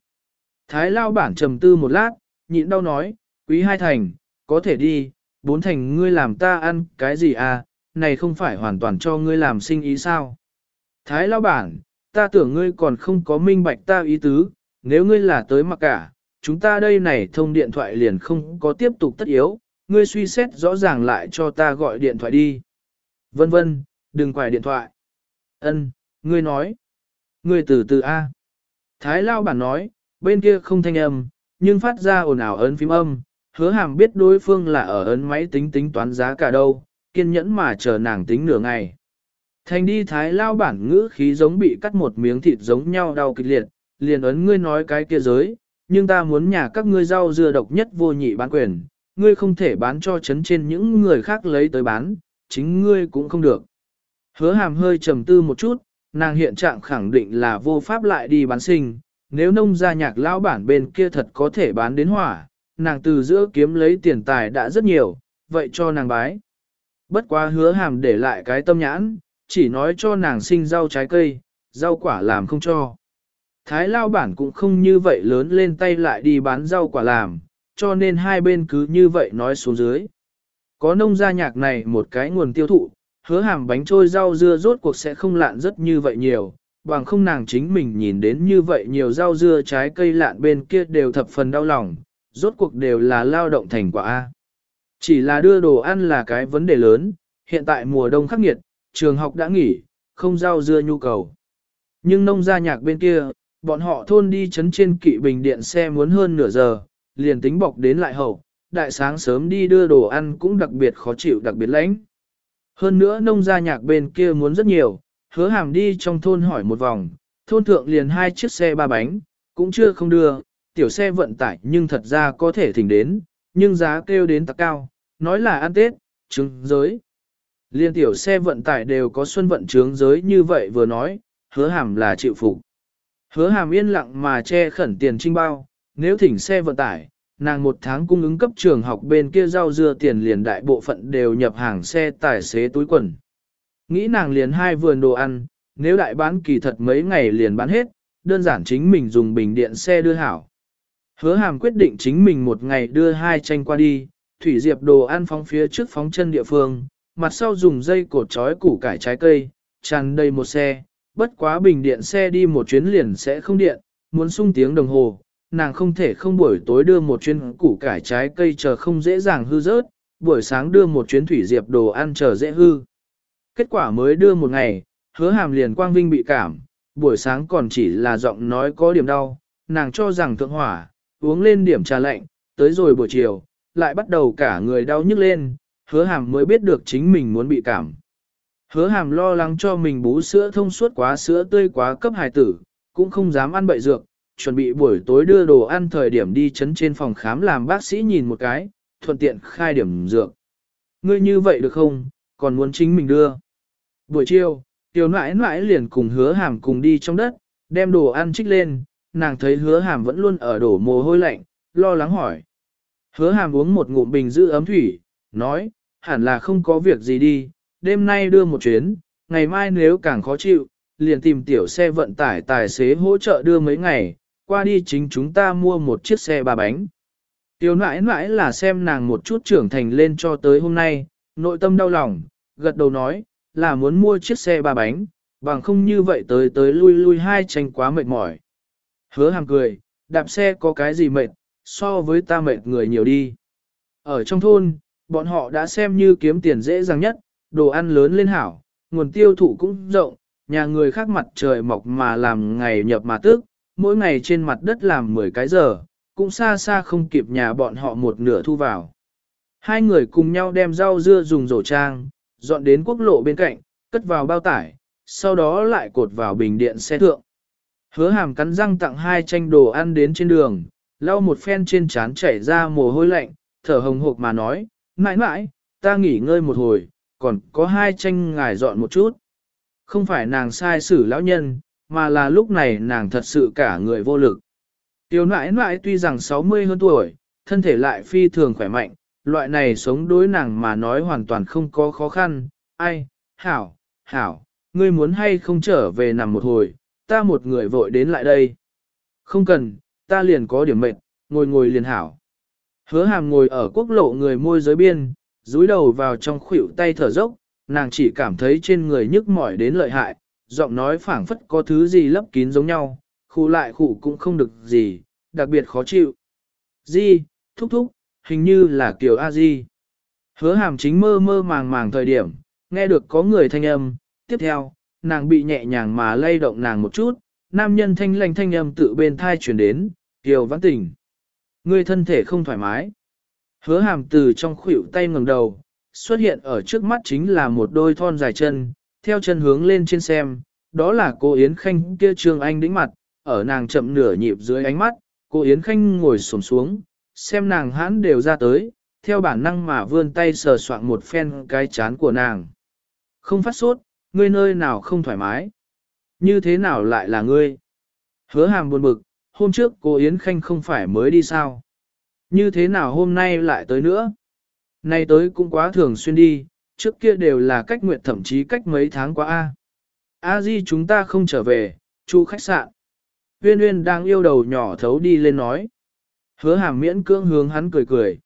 Thái lao bản trầm tư một lát, nhịn đau nói, quý hai thành, có thể đi, bốn thành ngươi làm ta ăn cái gì à, này không phải hoàn toàn cho ngươi làm sinh ý sao. Thái lao bản, ta tưởng ngươi còn không có minh bạch ta ý tứ, nếu ngươi là tới mặc cả, chúng ta đây này thông điện thoại liền không có tiếp tục tất yếu, ngươi suy xét rõ ràng lại cho ta gọi điện thoại đi. Vân vân, đừng quài điện thoại. Ân, ngươi nói. Ngươi từ từ A. Thái lao bản nói, bên kia không thanh âm, nhưng phát ra ồn ào ấn phím âm, hứa hàm biết đối phương là ở ấn máy tính tính toán giá cả đâu, kiên nhẫn mà chờ nàng tính nửa ngày. Thành đi thái lao bản ngữ khí giống bị cắt một miếng thịt giống nhau đau kịch liệt, liền ấn ngươi nói cái kia giới, nhưng ta muốn nhà các ngươi rau dưa độc nhất vô nhị bán quyền, ngươi không thể bán cho chấn trên những người khác lấy tới bán, chính ngươi cũng không được. Hứa hàm hơi trầm tư một chút, nàng hiện trạng khẳng định là vô pháp lại đi bán sinh, nếu nông gia nhạc lão bản bên kia thật có thể bán đến hỏa, nàng từ giữa kiếm lấy tiền tài đã rất nhiều, vậy cho nàng bái. Bất quá hứa hàm để lại cái tâm nhãn, chỉ nói cho nàng sinh rau trái cây, rau quả làm không cho. Thái lao bản cũng không như vậy lớn lên tay lại đi bán rau quả làm, cho nên hai bên cứ như vậy nói xuống dưới. Có nông gia nhạc này một cái nguồn tiêu thụ, hứa hàm bánh trôi rau dưa rốt cuộc sẽ không lạn rất như vậy nhiều, bằng không nàng chính mình nhìn đến như vậy nhiều rau dưa trái cây lạn bên kia đều thập phần đau lòng, rốt cuộc đều là lao động thành quả A. Chỉ là đưa đồ ăn là cái vấn đề lớn, hiện tại mùa đông khắc nghiệt, trường học đã nghỉ, không rau dưa nhu cầu. Nhưng nông gia nhạc bên kia, bọn họ thôn đi chấn trên kỵ bình điện xe muốn hơn nửa giờ, liền tính bọc đến lại hậu, đại sáng sớm đi đưa đồ ăn cũng đặc biệt khó chịu đặc biệt lãnh. Hơn nữa nông gia nhạc bên kia muốn rất nhiều, hứa hàm đi trong thôn hỏi một vòng, thôn thượng liền hai chiếc xe ba bánh, cũng chưa không đưa, tiểu xe vận tải nhưng thật ra có thể thỉnh đến, nhưng giá kêu đến tạc cao, nói là ăn Tết, trứng giới. Liên tiểu xe vận tải đều có xuân vận trướng giới như vậy vừa nói, hứa hàm là chịu phục. Hứa hàm yên lặng mà che khẩn tiền trinh bao, nếu thỉnh xe vận tải, nàng một tháng cung ứng cấp trường học bên kia rau dưa tiền liền đại bộ phận đều nhập hàng xe tài xế túi quần. Nghĩ nàng liền hai vườn đồ ăn, nếu đại bán kỳ thật mấy ngày liền bán hết, đơn giản chính mình dùng bình điện xe đưa hảo. Hứa hàm quyết định chính mình một ngày đưa hai tranh qua đi, thủy diệp đồ ăn phóng phía trước phóng chân địa phương, mặt sau dùng dây cột trói củ cải trái cây, tràn đầy một xe, bất quá bình điện xe đi một chuyến liền sẽ không điện, muốn sung tiếng đồng hồ, nàng không thể không buổi tối đưa một chuyến củ cải trái cây chờ không dễ dàng hư rớt, buổi sáng đưa một chuyến thủy diệp đồ ăn chờ dễ hư. Kết quả mới đưa một ngày, hứa hàm liền quang vinh bị cảm, buổi sáng còn chỉ là giọng nói có điểm đau, nàng cho rằng thượng hỏa, uống lên điểm trà lạnh, tới rồi buổi chiều, lại bắt đầu cả người đau nhức lên, hứa hàm mới biết được chính mình muốn bị cảm. Hứa hàm lo lắng cho mình bú sữa thông suốt quá sữa tươi quá cấp hài tử, cũng không dám ăn bậy dược, chuẩn bị buổi tối đưa đồ ăn thời điểm đi chấn trên phòng khám làm bác sĩ nhìn một cái, thuận tiện khai điểm dược. Ngươi như vậy được không, còn muốn chính mình đưa. Buổi chiều, tiểu nãi nãi liền cùng hứa hàm cùng đi trong đất, đem đồ ăn trích lên, nàng thấy hứa hàm vẫn luôn ở đổ mồ hôi lạnh, lo lắng hỏi. Hứa hàm uống một ngụm bình giữ ấm thủy, nói, hẳn là không có việc gì đi, đêm nay đưa một chuyến, ngày mai nếu càng khó chịu, liền tìm tiểu xe vận tải tài xế hỗ trợ đưa mấy ngày, qua đi chính chúng ta mua một chiếc xe ba bánh. Tiểu nãi nãi là xem nàng một chút trưởng thành lên cho tới hôm nay, nội tâm đau lòng, gật đầu nói, là muốn mua chiếc xe ba bánh, bằng không như vậy tới tới lui lui hai tranh quá mệt mỏi. Hứa hàng cười, đạp xe có cái gì mệt, so với ta mệt người nhiều đi. Ở trong thôn, bọn họ đã xem như kiếm tiền dễ dàng nhất, đồ ăn lớn lên hảo, nguồn tiêu thụ cũng rộng, nhà người khác mặt trời mọc mà làm ngày nhập mà tức, mỗi ngày trên mặt đất làm 10 cái giờ, cũng xa xa không kịp nhà bọn họ một nửa thu vào. Hai người cùng nhau đem rau dưa dùng rổ trang, dọn đến quốc lộ bên cạnh, cất vào bao tải, sau đó lại cột vào bình điện xe thượng. Hứa hàm cắn răng tặng hai tranh đồ ăn đến trên đường, lau một phen trên trán chảy ra mồ hôi lạnh, thở hồng hộc mà nói, mãi mãi, ta nghỉ ngơi một hồi, còn có hai tranh ngài dọn một chút. Không phải nàng sai xử lão nhân, mà là lúc này nàng thật sự cả người vô lực. Tiểu nãi nãi tuy rằng 60 hơn tuổi, thân thể lại phi thường khỏe mạnh, loại này sống đối nàng mà nói hoàn toàn không có khó khăn. Ai, hảo, hảo, ngươi muốn hay không trở về nằm một hồi, ta một người vội đến lại đây. Không cần, ta liền có điểm mệt, ngồi ngồi liền hảo. Hứa hàm ngồi ở quốc lộ người môi giới biên, rúi đầu vào trong khuỷu tay thở dốc, nàng chỉ cảm thấy trên người nhức mỏi đến lợi hại, giọng nói phảng phất có thứ gì lấp kín giống nhau, khu lại khu cũng không được gì, đặc biệt khó chịu. Di, thúc thúc, hình như là kiểu A Di. Hứa hàm chính mơ mơ màng màng thời điểm, nghe được có người thanh âm, tiếp theo, nàng bị nhẹ nhàng mà lay động nàng một chút, nam nhân thanh lành thanh âm tự bên thai chuyển đến, kiều vãn tỉnh. Người thân thể không thoải mái. Hứa hàm từ trong khuỷu tay ngẩng đầu, xuất hiện ở trước mắt chính là một đôi thon dài chân, theo chân hướng lên trên xem, đó là cô Yến Khanh kia trương anh đĩnh mặt, ở nàng chậm nửa nhịp dưới ánh mắt, cô Yến Khanh ngồi xổm xuống, xem nàng hãn đều ra tới, theo bản năng mà vươn tay sờ soạn một phen cái chán của nàng. Không phát sốt, ngươi nơi nào không thoải mái. Như thế nào lại là ngươi? Hứa hàm buồn bực, hôm trước cô Yến Khanh không phải mới đi sao? Như thế nào hôm nay lại tới nữa? Nay tới cũng quá thường xuyên đi, trước kia đều là cách nguyện thậm chí cách mấy tháng quá A. A Di chúng ta không trở về, chu khách sạn. uyên Uyên đang yêu đầu nhỏ thấu đi lên nói. Hứa hàm miễn cưỡng hướng hắn cười cười.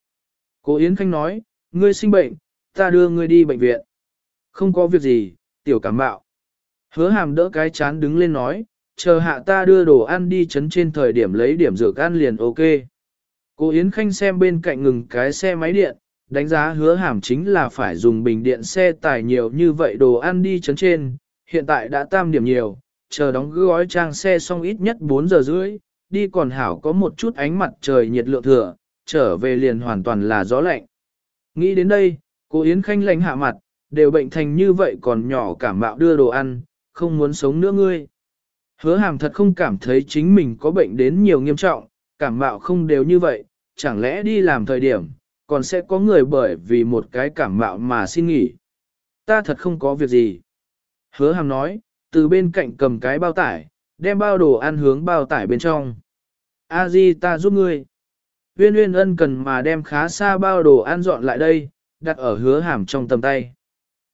cố Yến Khanh nói, ngươi sinh bệnh, ta đưa ngươi đi bệnh viện. Không có việc gì, tiểu cảm bạo. Hứa hàm đỡ cái chán đứng lên nói, chờ hạ ta đưa đồ ăn đi chấn trên thời điểm lấy điểm dược ăn liền ok. cố Yến Khanh xem bên cạnh ngừng cái xe máy điện, đánh giá hứa hàm chính là phải dùng bình điện xe tải nhiều như vậy đồ ăn đi chấn trên, hiện tại đã tam điểm nhiều, chờ đóng gói trang xe xong ít nhất 4 giờ rưỡi, đi còn hảo có một chút ánh mặt trời nhiệt lượng thừa, trở về liền hoàn toàn là gió lạnh. Nghĩ đến đây, cô Yến Khanh lạnh hạ mặt, đều bệnh thành như vậy còn nhỏ cảm mạo đưa đồ ăn, không muốn sống nữa ngươi. Hứa hàm thật không cảm thấy chính mình có bệnh đến nhiều nghiêm trọng, cảm mạo không đều như vậy, chẳng lẽ đi làm thời điểm, còn sẽ có người bởi vì một cái cảm mạo mà xin nghỉ. Ta thật không có việc gì. Hứa hàm nói, từ bên cạnh cầm cái bao tải, đem bao đồ ăn hướng bao tải bên trong. A Di ta giúp ngươi. Uyên Uyên ân cần mà đem khá xa bao đồ ăn dọn lại đây, đặt ở hứa hàm trong tầm tay.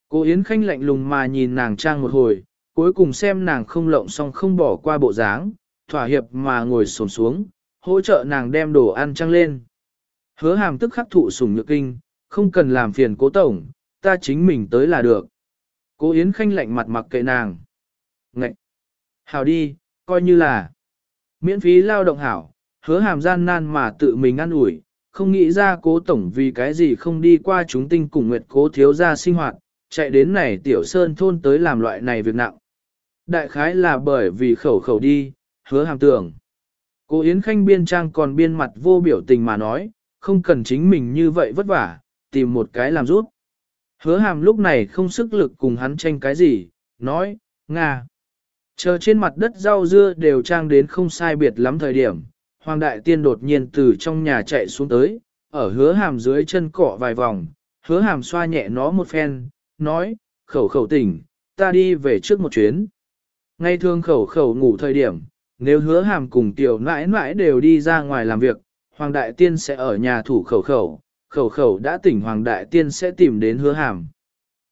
Cô Yến Khanh lạnh lùng mà nhìn nàng trang một hồi, cuối cùng xem nàng không lộng xong không bỏ qua bộ dáng, thỏa hiệp mà ngồi xổm xuống, hỗ trợ nàng đem đồ ăn trăng lên. Hứa hàm tức khắc thụ sủng nhược kinh, không cần làm phiền cố tổng, ta chính mình tới là được. Cố Yến Khanh lạnh mặt mặc kệ nàng. Ngậy! Hảo đi, coi như là miễn phí lao động hảo, hứa hàm gian nan mà tự mình ăn ủi, không nghĩ ra cố tổng vì cái gì không đi qua chúng tinh cùng nguyệt cố thiếu ra sinh hoạt, chạy đến này tiểu sơn thôn tới làm loại này việc nặng. Đại khái là bởi vì khẩu khẩu đi, hứa hàm tưởng. Cô Yến Khanh biên trang còn biên mặt vô biểu tình mà nói, không cần chính mình như vậy vất vả, tìm một cái làm rút. Hứa hàm lúc này không sức lực cùng hắn tranh cái gì, nói, Nga. Chờ trên mặt đất rau dưa đều trang đến không sai biệt lắm thời điểm, Hoàng Đại Tiên đột nhiên từ trong nhà chạy xuống tới, ở hứa hàm dưới chân cọ vài vòng, hứa hàm xoa nhẹ nó một phen, nói, khẩu khẩu tỉnh, ta đi về trước một chuyến. Ngay thường khẩu khẩu ngủ thời điểm, nếu hứa hàm cùng tiểu nãi nãi đều đi ra ngoài làm việc, Hoàng Đại Tiên sẽ ở nhà thủ khẩu khẩu, khẩu khẩu đã tỉnh Hoàng Đại Tiên sẽ tìm đến hứa hàm.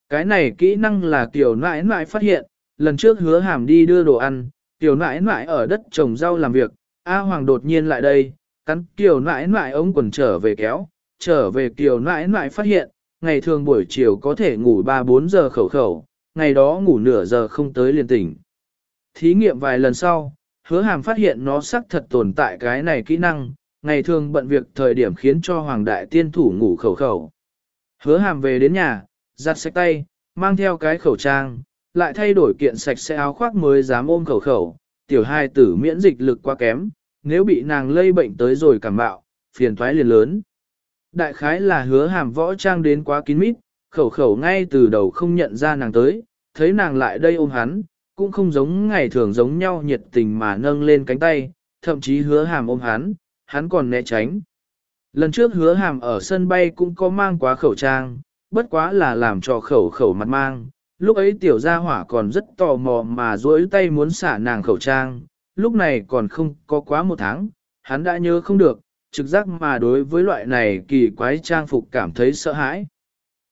Cái này kỹ năng là tiểu nãi nãi phát hiện, lần trước hứa hàm đi đưa đồ ăn, tiểu nãi nãi ở đất trồng rau làm việc, A Hoàng đột nhiên lại đây, cắn tiểu nãi nãi ống quần trở về kéo, trở về tiểu nãi nãi phát hiện, ngày thường buổi chiều có thể ngủ 3-4 giờ khẩu khẩu, ngày đó ngủ nửa giờ không tới liền tỉnh. Thí nghiệm vài lần sau, hứa hàm phát hiện nó xác thật tồn tại cái này kỹ năng, ngày thường bận việc thời điểm khiến cho Hoàng Đại Tiên thủ ngủ khẩu khẩu. Hứa hàm về đến nhà, giặt sạch tay, mang theo cái khẩu trang, lại thay đổi kiện sạch sẽ áo khoác mới dám ôm khẩu khẩu, tiểu hai tử miễn dịch lực quá kém, nếu bị nàng lây bệnh tới rồi cảm bạo, phiền toái liền lớn. Đại khái là hứa hàm võ trang đến quá kín mít, khẩu khẩu ngay từ đầu không nhận ra nàng tới, thấy nàng lại đây ôm hắn, cũng không giống ngày thường giống nhau nhiệt tình mà nâng lên cánh tay, thậm chí hứa hàm ôm hắn, hắn còn né tránh. Lần trước hứa hàm ở sân bay cũng có mang quá khẩu trang, bất quá là làm cho khẩu khẩu mặt mang. Lúc ấy tiểu gia hỏa còn rất tò mò mà duỗi tay muốn xả nàng khẩu trang, lúc này còn không có quá một tháng, hắn đã nhớ không được, trực giác mà đối với loại này kỳ quái trang phục cảm thấy sợ hãi.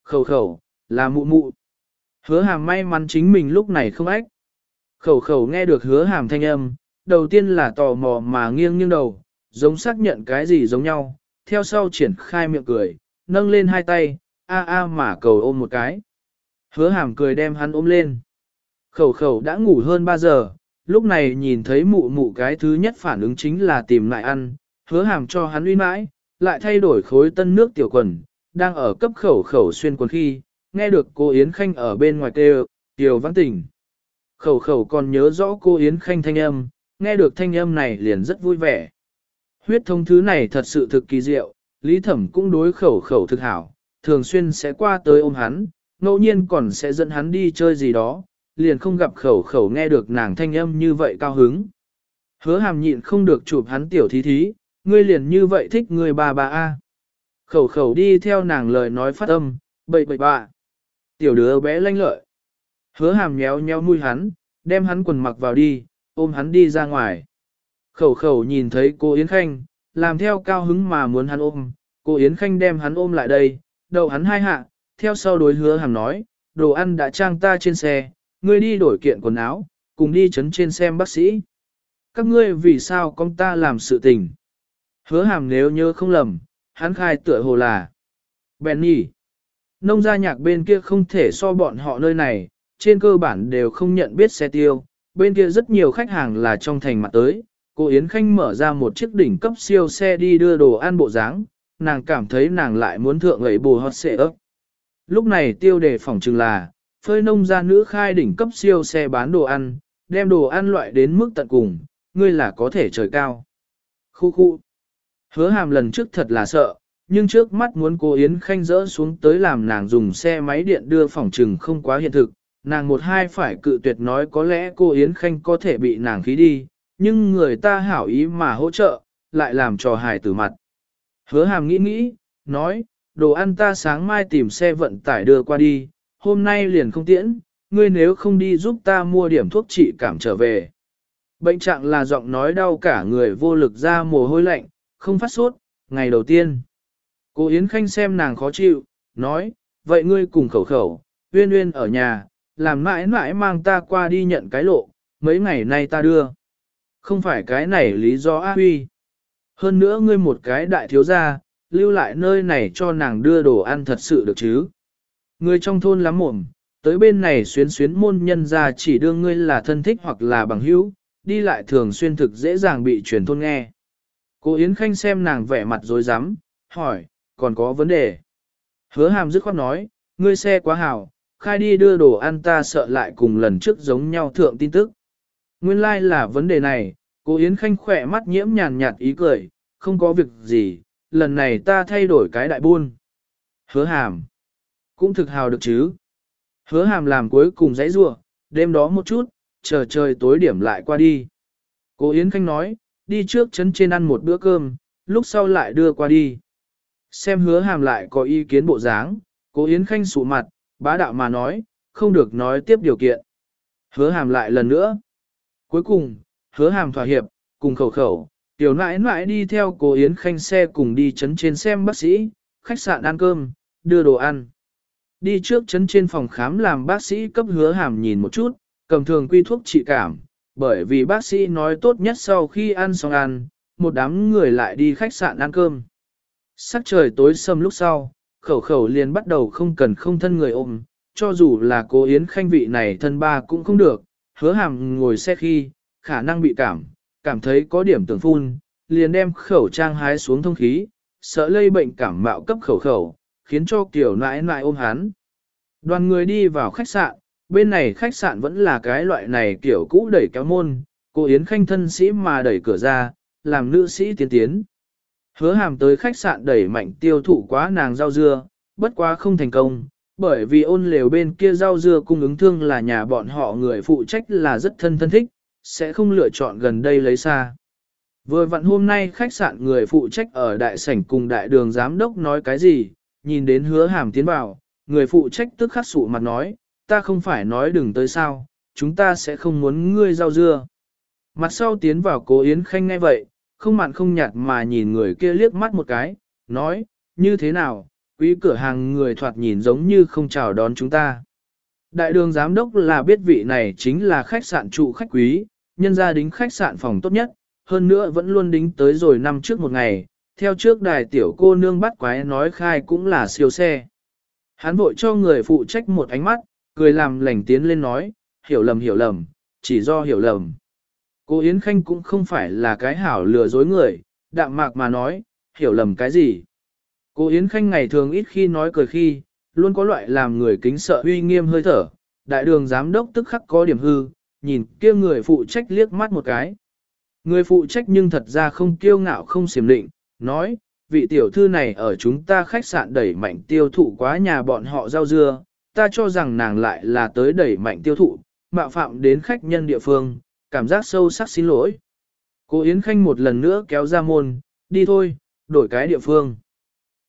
Khẩu khẩu, là mụ mụ. Hứa hàm may mắn chính mình lúc này không ách. Khẩu khẩu nghe được hứa hàm thanh âm, đầu tiên là tò mò mà nghiêng nghiêng đầu, giống xác nhận cái gì giống nhau, theo sau triển khai miệng cười, nâng lên hai tay, a a mà cầu ôm một cái. Hứa hàm cười đem hắn ôm lên. Khẩu khẩu đã ngủ hơn 3 giờ, lúc này nhìn thấy mụ mụ cái thứ nhất phản ứng chính là tìm lại ăn, hứa hàm cho hắn uy mãi, lại thay đổi khối tân nước tiểu quần, đang ở cấp khẩu khẩu xuyên quần khi, nghe được cô Yến Khanh ở bên ngoài kêu, tiểu văn tỉnh. Khẩu khẩu còn nhớ rõ cô Yến Khanh thanh âm, nghe được thanh âm này liền rất vui vẻ. Huyết thông thứ này thật sự thực kỳ diệu, Lý Thẩm cũng đối khẩu khẩu thực hảo, thường xuyên sẽ qua tới ôm hắn, ngẫu nhiên còn sẽ dẫn hắn đi chơi gì đó, liền không gặp khẩu khẩu nghe được nàng thanh âm như vậy cao hứng. Hứa hàm nhịn không được chụp hắn tiểu thí thí, ngươi liền như vậy thích người bà bà A. Khẩu khẩu đi theo nàng lời nói phát âm, bậy bậy bạ. Tiểu đứa bé lanh lợi. Hứa hàm nhéo nhéo nuôi hắn, đem hắn quần mặc vào đi, ôm hắn đi ra ngoài. Khẩu khẩu nhìn thấy cô Yến Khanh, làm theo cao hứng mà muốn hắn ôm, cô Yến Khanh đem hắn ôm lại đây, đầu hắn hai hạ, theo sau đối hứa hàm nói, đồ ăn đã trang ta trên xe, ngươi đi đổi kiện quần áo, cùng đi chấn trên xem bác sĩ. Các ngươi vì sao con ta làm sự tình? Hứa hàm nếu nhớ không lầm, hắn khai tựa hồ là Benny. Nông gia nhạc bên kia không thể so bọn họ nơi này, trên cơ bản đều không nhận biết xe tiêu, bên kia rất nhiều khách hàng là trong thành mặt tới. Cô Yến Khanh mở ra một chiếc đỉnh cấp siêu xe đi đưa đồ ăn bộ dáng, nàng cảm thấy nàng lại muốn thượng ấy bù hót xệ ấp. Lúc này tiêu đề phỏng chừng là, phơi nông gia nữ khai đỉnh cấp siêu xe bán đồ ăn, đem đồ ăn loại đến mức tận cùng, ngươi là có thể trời cao. Khu khu. Hứa hàm lần trước thật là sợ, nhưng trước mắt muốn cô Yến Khanh dỡ xuống tới làm nàng dùng xe máy điện đưa phòng trừng không quá hiện thực, nàng một hai phải cự tuyệt nói có lẽ cô Yến Khanh có thể bị nàng khí đi, nhưng người ta hảo ý mà hỗ trợ, lại làm trò hài tử mặt. Hứa hàm nghĩ nghĩ, nói, đồ ăn ta sáng mai tìm xe vận tải đưa qua đi, hôm nay liền không tiễn, ngươi nếu không đi giúp ta mua điểm thuốc trị cảm trở về. Bệnh trạng là giọng nói đau cả người vô lực ra mồ hôi lạnh, không phát sốt, ngày đầu tiên. Cô Yến Khanh xem nàng khó chịu, nói, vậy ngươi cùng khẩu khẩu, uyên uyên ở nhà, làm mãi mãi mang ta qua đi nhận cái lộ, mấy ngày nay ta đưa. Không phải cái này lý do A huy. Hơn nữa ngươi một cái đại thiếu gia, lưu lại nơi này cho nàng đưa đồ ăn thật sự được chứ. Ngươi trong thôn lắm mồm, tới bên này xuyến xuyến môn nhân ra chỉ đưa ngươi là thân thích hoặc là bằng hữu, đi lại thường xuyên thực dễ dàng bị truyền thôn nghe. Cô Yến Khanh xem nàng vẻ mặt dối rắm hỏi, còn có vấn đề. Hứa hàm dứt khoát nói, ngươi xe quá hảo, khai đi đưa đồ ăn ta sợ lại cùng lần trước giống nhau thượng tin tức. Nguyên lai like là vấn đề này, cô Yến Khanh khỏe mắt nhiễm nhàn nhạt ý cười, không có việc gì, lần này ta thay đổi cái đại buôn. Hứa hàm, cũng thực hào được chứ. Hứa hàm làm cuối cùng dãy rua, đêm đó một chút, chờ trời tối điểm lại qua đi. Cô Yến Khanh nói, đi trước chấn trên ăn một bữa cơm, lúc sau lại đưa qua đi. Xem hứa hàm lại có ý kiến bộ dáng, cô Yến Khanh sụ mặt, bá đạo mà nói, không được nói tiếp điều kiện. Hứa hàm lại lần nữa. Cuối cùng, hứa hàm thỏa hiệp, cùng khẩu khẩu, tiểu nãi nãi đi theo cô Yến Khanh xe cùng đi chấn trên xem bác sĩ, khách sạn ăn cơm, đưa đồ ăn. Đi trước chấn trên phòng khám làm bác sĩ cấp hứa hàm nhìn một chút, cầm thường quy thuốc trị cảm, bởi vì bác sĩ nói tốt nhất sau khi ăn xong ăn, một đám người lại đi khách sạn ăn cơm. Sắc trời tối sầm lúc sau, khẩu khẩu liền bắt đầu không cần không thân người ôm, cho dù là cô Yến Khanh vị này thân ba cũng không được, hứa hàm ngồi xe khi, khả năng bị cảm, cảm thấy có điểm tưởng phun, liền đem khẩu trang hái xuống thông khí, sợ lây bệnh cảm mạo cấp khẩu khẩu, khiến cho kiểu nãi nãi ôm hắn. Đoàn người đi vào khách sạn, bên này khách sạn vẫn là cái loại này kiểu cũ đẩy kéo môn, cô Yến Khanh thân sĩ mà đẩy cửa ra, làm nữ sĩ tiến tiến. Hứa hàm tới khách sạn đẩy mạnh tiêu thụ quá nàng rau dưa, bất quá không thành công, bởi vì ôn lều bên kia rau dưa cung ứng thương là nhà bọn họ người phụ trách là rất thân thân thích, sẽ không lựa chọn gần đây lấy xa. Vừa vặn hôm nay khách sạn người phụ trách ở đại sảnh cùng đại đường giám đốc nói cái gì, nhìn đến hứa hàm tiến vào, người phụ trách tức khắc sụ mặt nói, ta không phải nói đừng tới sao, chúng ta sẽ không muốn ngươi rau dưa. Mặt sau tiến vào cố Yến Khanh ngay vậy, không mặn không nhạt mà nhìn người kia liếc mắt một cái, nói, như thế nào, quý cửa hàng người thoạt nhìn giống như không chào đón chúng ta. Đại đường giám đốc là biết vị này chính là khách sạn trụ khách quý, nhân gia đính khách sạn phòng tốt nhất, hơn nữa vẫn luôn đính tới rồi năm trước một ngày, theo trước đài tiểu cô nương bắt quái nói khai cũng là siêu xe. Hắn vội cho người phụ trách một ánh mắt, cười làm lành tiến lên nói, hiểu lầm hiểu lầm, chỉ do hiểu lầm. Cô Yến Khanh cũng không phải là cái hảo lừa dối người, đạm mạc mà nói, hiểu lầm cái gì. Cô Yến Khanh ngày thường ít khi nói cười khi, luôn có loại làm người kính sợ uy nghiêm hơi thở, đại đường giám đốc tức khắc có điểm hư, nhìn kia người phụ trách liếc mắt một cái. Người phụ trách nhưng thật ra không kiêu ngạo không xiểm định, nói, vị tiểu thư này ở chúng ta khách sạn đẩy mạnh tiêu thụ quá nhà bọn họ rau dưa, ta cho rằng nàng lại là tới đẩy mạnh tiêu thụ, mạo phạm đến khách nhân địa phương, cảm giác sâu sắc xin lỗi. Cô Yến Khanh một lần nữa kéo ra môn, đi thôi, đổi cái địa phương.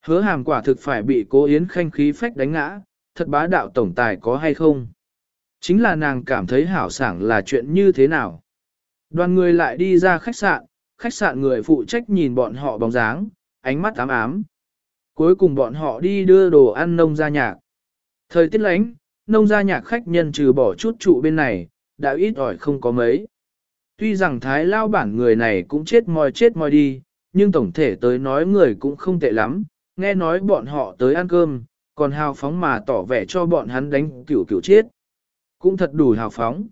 Hứa hàm quả thực phải bị cố Yến Khanh khí phách đánh ngã, thật bá đạo tổng tài có hay không? Chính là nàng cảm thấy hảo sảng là chuyện như thế nào? Đoàn người lại đi ra khách sạn, khách sạn người phụ trách nhìn bọn họ bóng dáng, ánh mắt ám ám. Cuối cùng bọn họ đi đưa đồ ăn nông ra nhạc. Thời tiết lánh, nông gia nhạc khách nhân trừ bỏ chút trụ bên này, đã ít ỏi không có mấy. Tuy rằng thái lao bản người này cũng chết mòi chết mòi đi, nhưng tổng thể tới nói người cũng không tệ lắm, nghe nói bọn họ tới ăn cơm, còn hào phóng mà tỏ vẻ cho bọn hắn đánh cửu cửu chết. Cũng thật đủ hào phóng.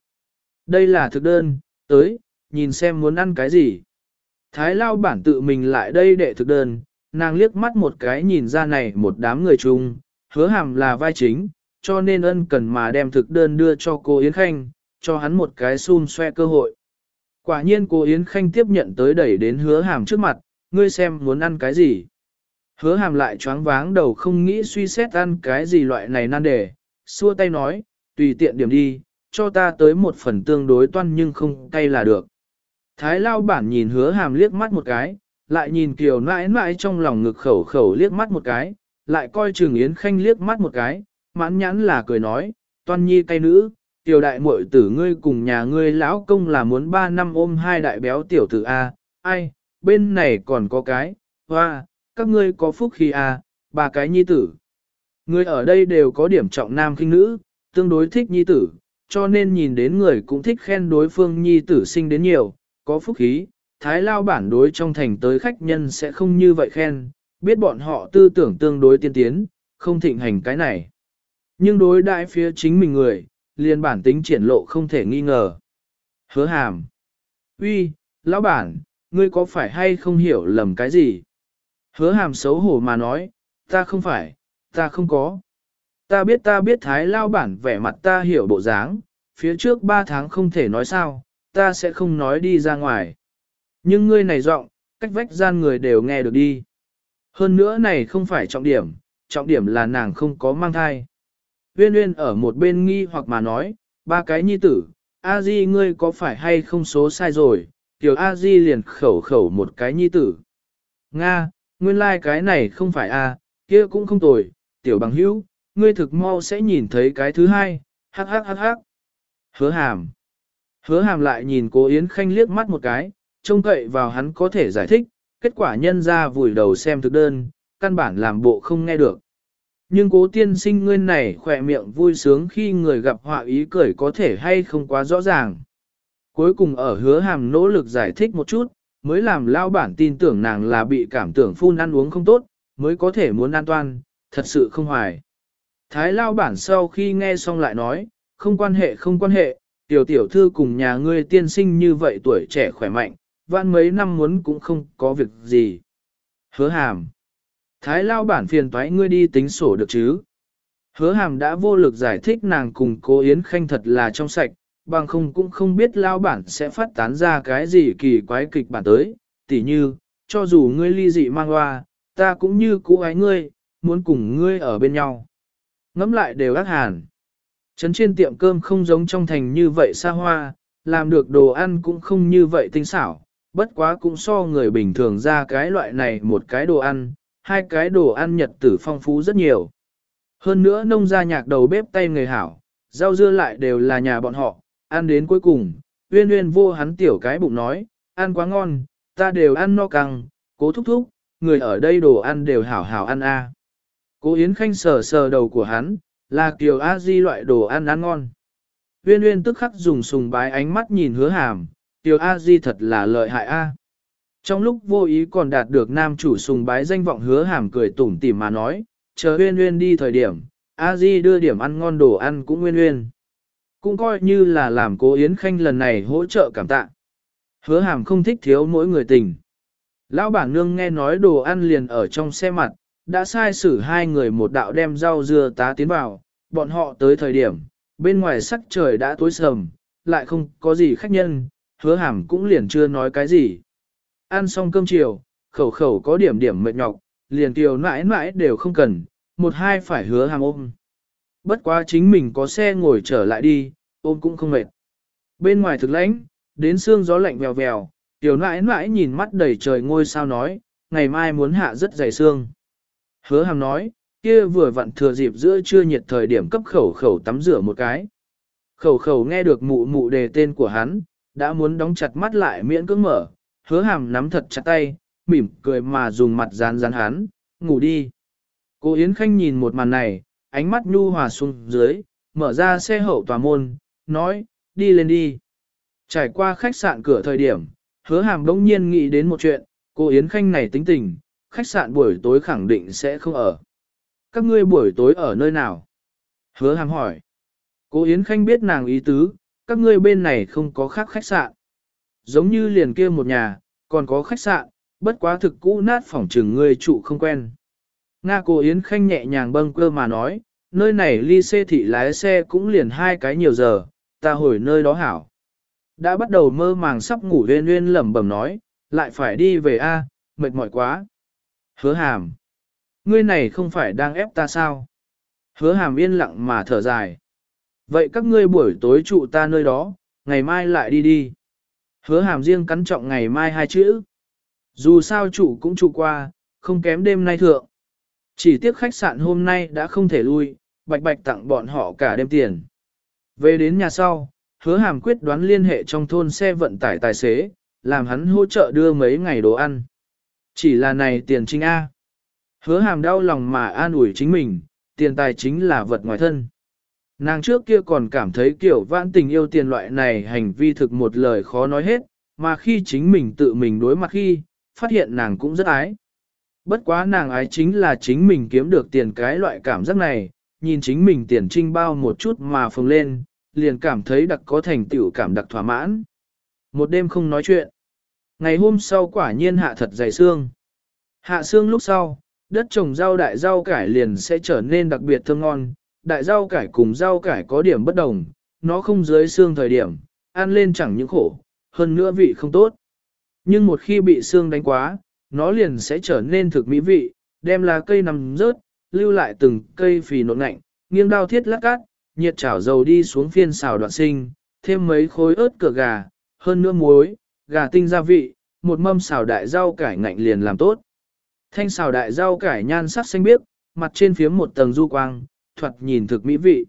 Đây là thực đơn, tới, nhìn xem muốn ăn cái gì. Thái lao bản tự mình lại đây để thực đơn, nàng liếc mắt một cái nhìn ra này một đám người chung, hứa hàm là vai chính, cho nên ân cần mà đem thực đơn đưa cho cô Yến Khanh, cho hắn một cái xun xoe cơ hội. Quả nhiên cô Yến Khanh tiếp nhận tới đẩy đến hứa hàm trước mặt, ngươi xem muốn ăn cái gì. Hứa hàm lại choáng váng đầu không nghĩ suy xét ăn cái gì loại này nan đề, xua tay nói, tùy tiện điểm đi, cho ta tới một phần tương đối toan nhưng không cay là được. Thái lao bản nhìn hứa hàm liếc mắt một cái, lại nhìn kiều nãi nãi trong lòng ngực khẩu khẩu liếc mắt một cái, lại coi Trường Yến Khanh liếc mắt một cái, mãn nhãn là cười nói, toan nhi cay nữ, tiểu đại muội tử ngươi cùng nhà ngươi lão công là muốn ba năm ôm hai đại béo tiểu tử A, ai, bên này còn có cái, hoa, các ngươi có phúc khi à? ba cái nhi tử. người ở đây đều có điểm trọng nam khinh nữ, tương đối thích nhi tử, cho nên nhìn đến người cũng thích khen đối phương nhi tử sinh đến nhiều, có phúc khí, thái lao bản đối trong thành tới khách nhân sẽ không như vậy khen, biết bọn họ tư tưởng tương đối tiên tiến, không thịnh hành cái này. Nhưng đối đại phía chính mình người, liền bản tính triển lộ không thể nghi ngờ. Hứa hàm. uy, lão bản, ngươi có phải hay không hiểu lầm cái gì? Hứa hàm xấu hổ mà nói, ta không phải, ta không có. Ta biết ta biết thái lao bản vẻ mặt ta hiểu bộ dáng, phía trước ba tháng không thể nói sao, ta sẽ không nói đi ra ngoài. Nhưng ngươi này giọng, cách vách gian người đều nghe được đi. Hơn nữa này không phải trọng điểm, trọng điểm là nàng không có mang thai. Uyên Uyên ở một bên nghi hoặc mà nói, ba cái nhi tử, A Di ngươi có phải hay không số sai rồi, tiểu A Di liền khẩu khẩu một cái nhi tử. Nga, nguyên lai like cái này không phải A, kia cũng không tồi, tiểu bằng hữu, ngươi thực mau sẽ nhìn thấy cái thứ hai, hắc hắc hắc hắc. Hứa hàm. Hứa hàm lại nhìn cố Yến Khanh liếc mắt một cái, trông cậy vào hắn có thể giải thích, kết quả nhân ra vùi đầu xem thực đơn, căn bản làm bộ không nghe được. Nhưng cố tiên sinh ngươi này khỏe miệng vui sướng khi người gặp họa ý cười có thể hay không quá rõ ràng. Cuối cùng ở hứa hàm nỗ lực giải thích một chút, mới làm lao bản tin tưởng nàng là bị cảm tưởng phun ăn uống không tốt, mới có thể muốn an toàn, thật sự không hoài. Thái lao bản sau khi nghe xong lại nói, không quan hệ không quan hệ, tiểu tiểu thư cùng nhà ngươi tiên sinh như vậy tuổi trẻ khỏe mạnh, vạn mấy năm muốn cũng không có việc gì. Hứa hàm. Thái lao bản phiền toái ngươi đi tính sổ được chứ. Hứa hàm đã vô lực giải thích nàng cùng cố Yến Khanh thật là trong sạch, bằng không cũng không biết lao bản sẽ phát tán ra cái gì kỳ quái kịch bản tới, tỉ như, cho dù ngươi ly dị mang hoa, ta cũng như cũ ái ngươi, muốn cùng ngươi ở bên nhau. Ngắm lại đều ác hàn. Trấn trên tiệm cơm không giống trong thành như vậy xa hoa, làm được đồ ăn cũng không như vậy tinh xảo, bất quá cũng so người bình thường ra cái loại này một cái đồ ăn, hai cái đồ ăn nhật tử phong phú rất nhiều. Hơn nữa nông gia nhạc đầu bếp tay người hảo, rau dưa lại đều là nhà bọn họ, ăn đến cuối cùng, uyên uyên vô hắn tiểu cái bụng nói, ăn quá ngon, ta đều ăn no căng, cố thúc thúc, người ở đây đồ ăn đều hảo hảo ăn a. Cố Yến Khanh sờ sờ đầu của hắn, là kiều a di loại đồ ăn ăn ngon. Uyên uyên tức khắc dùng sùng bái ánh mắt nhìn hứa hàm, Tiểu A Di thật là lợi hại A. Trong lúc vô ý còn đạt được nam chủ sùng bái danh vọng hứa hàm cười tủm tỉm mà nói, chờ uyên uyên đi thời điểm, A Di đưa điểm ăn ngon đồ ăn cũng uyên uyên. Cũng coi như là làm cố Yến Khanh lần này hỗ trợ cảm tạ. Hứa hàm không thích thiếu mỗi người tình. Lão bản nương nghe nói đồ ăn liền ở trong xe mặt, đã sai xử hai người một đạo đem rau dưa tá tiến vào, bọn họ tới thời điểm, bên ngoài sắc trời đã tối sầm, lại không có gì khách nhân, hứa hàm cũng liền chưa nói cái gì. Ăn xong cơm chiều, khẩu khẩu có điểm điểm mệt nhọc, liền tiều mãi mãi đều không cần, một hai phải hứa hàm ôm. Bất quá chính mình có xe ngồi trở lại đi, ôm cũng không mệt. Bên ngoài thực lãnh, đến sương gió lạnh vèo vèo, tiểu nãi nãi nhìn mắt đầy trời ngôi sao nói, ngày mai muốn hạ rất dày sương. Hứa hàm nói, kia vừa vặn thừa dịp giữa trưa nhiệt thời điểm cấp khẩu khẩu tắm rửa một cái. Khẩu khẩu nghe được mụ mụ đề tên của hắn, đã muốn đóng chặt mắt lại miễn cưỡng mở, hứa hàm nắm thật chặt tay, mỉm cười mà dùng mặt dán dán hắn, ngủ đi. Cô Yến Khanh nhìn một màn này, ánh mắt nhu hòa xuống dưới, mở ra xe hậu tòa môn, nói, đi lên đi. Trải qua khách sạn cửa thời điểm, hứa hàm đông nhiên nghĩ đến một chuyện, cô Yến Khanh này tính tình, khách sạn buổi tối khẳng định sẽ không ở. Các ngươi buổi tối ở nơi nào? Hứa hàm hỏi. Cô Yến Khanh biết nàng ý tứ, các ngươi bên này không có khác khách sạn. Giống như liền kia một nhà, còn có khách sạn, bất quá thực cũ nát phỏng trừng ngươi trụ không quen. Nga cô Yến Khanh nhẹ nhàng bâng cơ mà nói, nơi này ly xê thị lái xe cũng liền hai cái nhiều giờ, ta hồi nơi đó hảo. Đã bắt đầu mơ màng sắp ngủ lên lên lẩm bẩm nói, lại phải đi về a, mệt mỏi quá. Hứa hàm. Ngươi này không phải đang ép ta sao? Hứa hàm yên lặng mà thở dài. Vậy các ngươi buổi tối trụ ta nơi đó, ngày mai lại đi đi. Hứa hàm riêng cắn trọng ngày mai hai chữ. Dù sao chủ cũng trụ qua, không kém đêm nay thượng. Chỉ tiếc khách sạn hôm nay đã không thể lui, bạch bạch tặng bọn họ cả đêm tiền. Về đến nhà sau, hứa hàm quyết đoán liên hệ trong thôn xe vận tải tài xế, làm hắn hỗ trợ đưa mấy ngày đồ ăn. Chỉ là này tiền trinh A. Hứa hàm đau lòng mà an ủi chính mình, tiền tài chính là vật ngoài thân. Nàng trước kia còn cảm thấy kiểu vãn tình yêu tiền loại này hành vi thực một lời khó nói hết, mà khi chính mình tự mình đối mặt khi, phát hiện nàng cũng rất ái. Bất quá nàng ái chính là chính mình kiếm được tiền cái loại cảm giác này, nhìn chính mình tiền trinh bao một chút mà phồng lên, liền cảm thấy đặc có thành tựu cảm đặc thỏa mãn. Một đêm không nói chuyện. Ngày hôm sau quả nhiên hạ thật dày xương. Hạ xương lúc sau, đất trồng rau đại rau cải liền sẽ trở nên đặc biệt thơm ngon. Đại rau cải cùng rau cải có điểm bất đồng, nó không dưới xương thời điểm, ăn lên chẳng những khổ, hơn nữa vị không tốt. Nhưng một khi bị xương đánh quá, nó liền sẽ trở nên thực mỹ vị, đem lá cây nằm rớt, lưu lại từng cây phì nộn ngạnh, nghiêng đao thiết lát cát, nhiệt chảo dầu đi xuống phiên xào đoạn sinh, thêm mấy khối ớt cửa gà, hơn nữa muối, gà tinh gia vị, một mâm xào đại rau cải ngạnh liền làm tốt. Thanh xào đại rau cải nhan sắc xanh biếc, mặt trên phía một tầng du quang, thuật nhìn thực mỹ vị.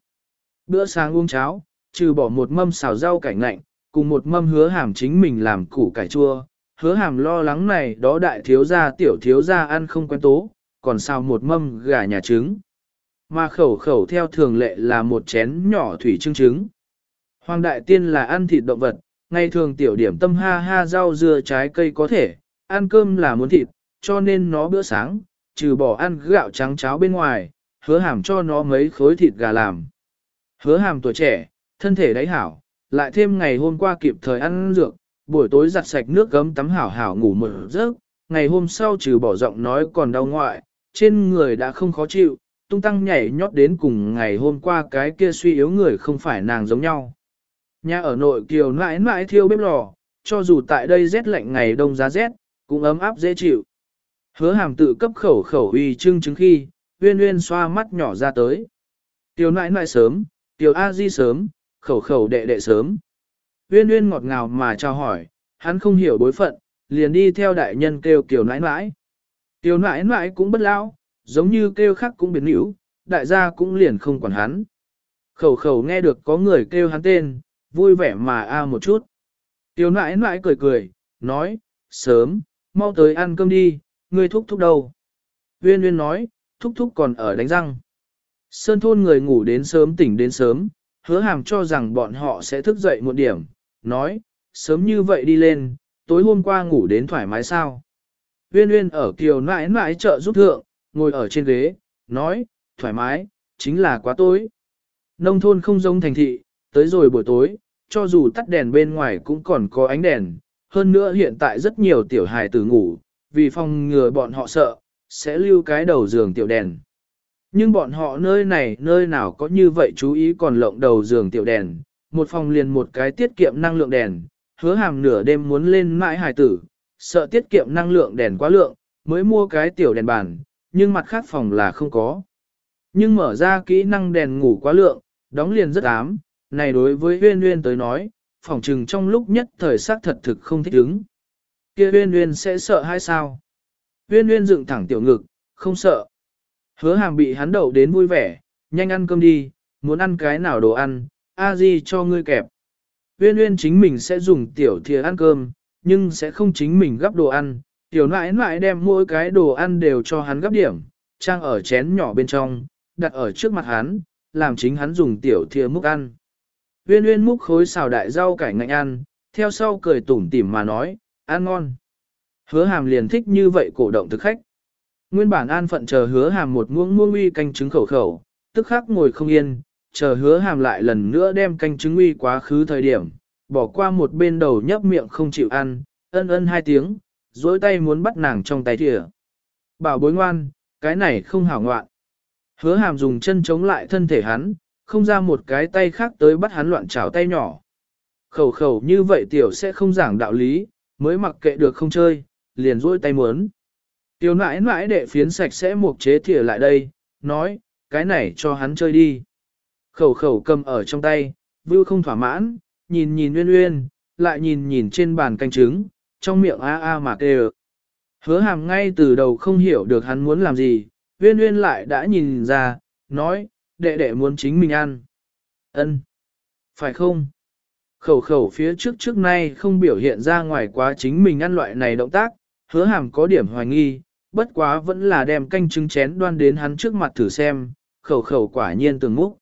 Bữa sáng uống cháo, trừ bỏ một mâm xào rau cải ngạnh, cùng một mâm hứa hàm chính mình làm củ cải chua, hứa hàm lo lắng này đó đại thiếu gia tiểu thiếu gia ăn không quen tố, còn sao một mâm gà nhà trứng. Mà khẩu khẩu theo thường lệ là một chén nhỏ thủy trưng trứng. Hoàng đại tiên là ăn thịt động vật, ngày thường tiểu điểm tâm ha ha rau dưa trái cây có thể, ăn cơm là muốn thịt, cho nên nó bữa sáng, trừ bỏ ăn gạo trắng cháo bên ngoài, hứa hàm cho nó mấy khối thịt gà làm. Hứa hàm tuổi trẻ, thân thể đáy hảo, lại thêm ngày hôm qua kịp thời ăn dược, buổi tối giặt sạch nước gấm tắm hảo hảo ngủ một giấc, ngày hôm sau trừ bỏ giọng nói còn đau ngoại, trên người đã không khó chịu, tung tăng nhảy nhót đến cùng ngày hôm qua cái kia suy yếu người không phải nàng giống nhau. Nhà ở nội kiều mãi mãi thiêu bếp lò, cho dù tại đây rét lạnh ngày đông giá rét, cũng ấm áp dễ chịu. Hứa hàm tự cấp khẩu khẩu uy trưng chứng khi, uyên uyên xoa mắt nhỏ ra tới. Tiểu nãi nãi sớm, tiểu A Di sớm, khẩu khẩu đệ đệ sớm. Uyên uyên ngọt ngào mà chào hỏi, hắn không hiểu bối phận, liền đi theo đại nhân kêu kiểu nãi nãi. Tiểu nãi nãi cũng bất lão, giống như kêu khác cũng biến hữu, đại gia cũng liền không quản hắn. Khẩu khẩu nghe được có người kêu hắn tên, vui vẻ mà a một chút. Tiểu nãi nãi cười cười, nói, sớm, mau tới ăn cơm đi, ngươi thúc thúc đâu. Uyên Uyên nói, thúc thúc còn ở đánh răng. Sơn thôn người ngủ đến sớm tỉnh đến sớm, hứa hàm cho rằng bọn họ sẽ thức dậy một điểm, nói, sớm như vậy đi lên, tối hôm qua ngủ đến thoải mái sao. Uyên Uyên ở kiều nãi nãi chợ giúp thượng, ngồi ở trên ghế, nói, thoải mái, chính là quá tối. Nông thôn không giống thành thị, tới rồi buổi tối, cho dù tắt đèn bên ngoài cũng còn có ánh đèn, hơn nữa hiện tại rất nhiều tiểu hài tử ngủ, vì phòng ngừa bọn họ sợ, sẽ lưu cái đầu giường tiểu đèn. Nhưng bọn họ nơi này nơi nào có như vậy chú ý còn lộng đầu giường tiểu đèn, một phòng liền một cái tiết kiệm năng lượng đèn, hứa hàm nửa đêm muốn lên mãi hài tử, sợ tiết kiệm năng lượng đèn quá lượng, mới mua cái tiểu đèn bàn, nhưng mặt khác phòng là không có. Nhưng mở ra kỹ năng đèn ngủ quá lượng, đóng liền rất ám, này đối với huyên huyên tới nói, phòng trừng trong lúc nhất thời sắc thật thực không thích ứng. kia huyên huyên sẽ sợ hay sao? Huyên huyên dựng thẳng tiểu ngực, không sợ. Hứa hàm bị hắn đậu đến vui vẻ, nhanh ăn cơm đi, muốn ăn cái nào đồ ăn, a di cho ngươi kẹp. uyên uyên chính mình sẽ dùng tiểu thìa ăn cơm, nhưng sẽ không chính mình gắp đồ ăn. Tiểu nãi nãi đem mỗi cái đồ ăn đều cho hắn gắp điểm, trang ở chén nhỏ bên trong, đặt ở trước mặt hắn, làm chính hắn dùng tiểu thìa múc ăn. uyên uyên múc khối xào đại rau cải ngạnh ăn, theo sau cười tủm tỉm mà nói, ăn ngon. Hứa hàm liền thích như vậy cổ động thực khách. Nguyên bản an phận chờ hứa hàm một muỗng muỗng uy canh trứng khẩu khẩu, tức khắc ngồi không yên, chờ hứa hàm lại lần nữa đem canh trứng uy quá khứ thời điểm, bỏ qua một bên đầu nhấp miệng không chịu ăn, ân ân hai tiếng, dối tay muốn bắt nàng trong tay thìa. Bảo bối ngoan, cái này không hảo ngoạn. Hứa hàm dùng chân chống lại thân thể hắn, không ra một cái tay khác tới bắt hắn loạn chảo tay nhỏ. Khẩu khẩu như vậy tiểu sẽ không giảng đạo lý, mới mặc kệ được không chơi, liền duỗi tay muốn. Tiểu nãi nãi đệ phiến sạch sẽ một chế thìa lại đây, nói, cái này cho hắn chơi đi. Khẩu khẩu cầm ở trong tay, vưu không thỏa mãn, nhìn nhìn uyên uyên, lại nhìn nhìn trên bàn canh trứng, trong miệng a a mà kêu. Hứa hàm ngay từ đầu không hiểu được hắn muốn làm gì, uyên uyên lại đã nhìn ra, nói, đệ đệ muốn chính mình ăn. ân Phải không? Khẩu khẩu phía trước trước nay không biểu hiện ra ngoài quá chính mình ăn loại này động tác, hứa hàm có điểm hoài nghi, bất quá vẫn là đem canh trứng chén đoan đến hắn trước mặt thử xem, khẩu khẩu quả nhiên từng múc.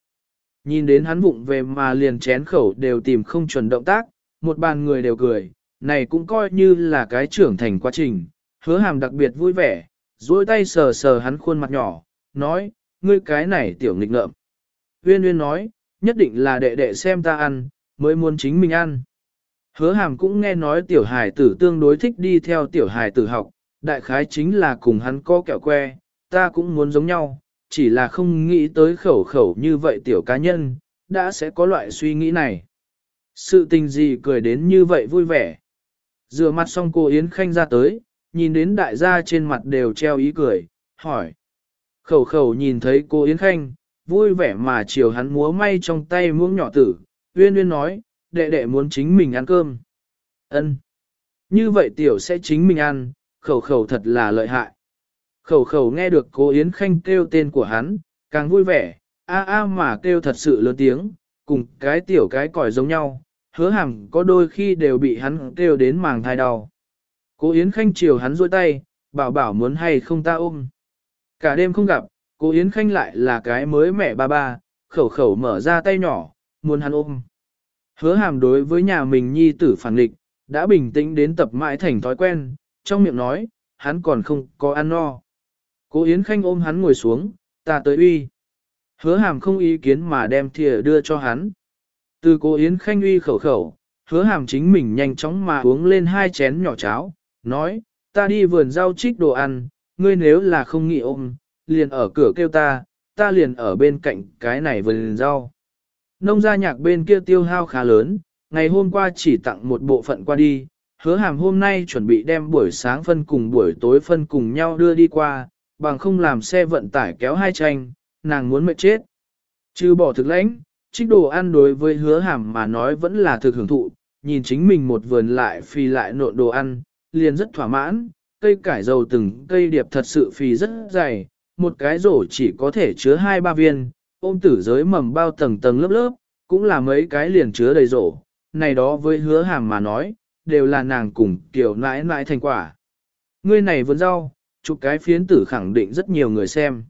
Nhìn đến hắn vụng về mà liền chén khẩu đều tìm không chuẩn động tác, một bàn người đều cười, này cũng coi như là cái trưởng thành quá trình, hứa hàm đặc biệt vui vẻ, duỗi tay sờ sờ hắn khuôn mặt nhỏ, nói, ngươi cái này tiểu nghịch ngợm. Uyên Uyên nói, nhất định là đệ đệ xem ta ăn, mới muốn chính mình ăn. Hứa hàm cũng nghe nói tiểu hài tử tương đối thích đi theo tiểu hài tử học, đại khái chính là cùng hắn có kẹo que, ta cũng muốn giống nhau, chỉ là không nghĩ tới khẩu khẩu như vậy tiểu cá nhân, đã sẽ có loại suy nghĩ này. Sự tình gì cười đến như vậy vui vẻ. Rửa mặt xong cô Yến Khanh ra tới, nhìn đến đại gia trên mặt đều treo ý cười, hỏi. Khẩu khẩu nhìn thấy cô Yến Khanh, vui vẻ mà chiều hắn múa may trong tay muỗng nhỏ tử, uyên uyên nói, đệ đệ muốn chính mình ăn cơm. ân Như vậy tiểu sẽ chính mình ăn, khẩu khẩu thật là lợi hại. Khẩu khẩu nghe được cô Yến Khanh kêu tên của hắn, càng vui vẻ, a a mà kêu thật sự lớn tiếng, cùng cái tiểu cái còi giống nhau, hứa hằng có đôi khi đều bị hắn kêu đến màng thai đau. Cô Yến Khanh chiều hắn dôi tay, bảo bảo muốn hay không ta ôm. Cả đêm không gặp, cô Yến Khanh lại là cái mới mẹ ba ba, khẩu khẩu mở ra tay nhỏ, muốn hắn ôm. Hứa hàm đối với nhà mình nhi tử phản nghịch, đã bình tĩnh đến tập mãi thành thói quen, trong miệng nói, hắn còn không có ăn no. Cô Yến Khanh ôm hắn ngồi xuống, ta tới uy. Hứa hàm không ý kiến mà đem thìa đưa cho hắn. Từ cô Yến Khanh uy khẩu khẩu, hứa hàm chính mình nhanh chóng mà uống lên hai chén nhỏ cháo, nói, ta đi vườn rau trích đồ ăn, ngươi nếu là không nghĩ ôm, liền ở cửa kêu ta, ta liền ở bên cạnh cái này vườn rau. Nông gia nhạc bên kia tiêu hao khá lớn, ngày hôm qua chỉ tặng một bộ phận qua đi, hứa hàm hôm nay chuẩn bị đem buổi sáng phân cùng buổi tối phân cùng nhau đưa đi qua, bằng không làm xe vận tải kéo hai tranh, nàng muốn mệt chết. Chứ bỏ thực lãnh, trích đồ ăn đối với hứa hàm mà nói vẫn là thực hưởng thụ, nhìn chính mình một vườn lại phì lại nộn đồ ăn, liền rất thỏa mãn, cây cải dầu từng cây điệp thật sự phì rất dày, một cái rổ chỉ có thể chứa hai ba viên, ôm tử giới mầm bao tầng tầng lớp lớp, cũng là mấy cái liền chứa đầy rổ, này đó với hứa hàm mà nói, đều là nàng cùng kiểu nãi nãi thành quả. Ngươi này vườn rau, chụp cái phiến tử khẳng định rất nhiều người xem.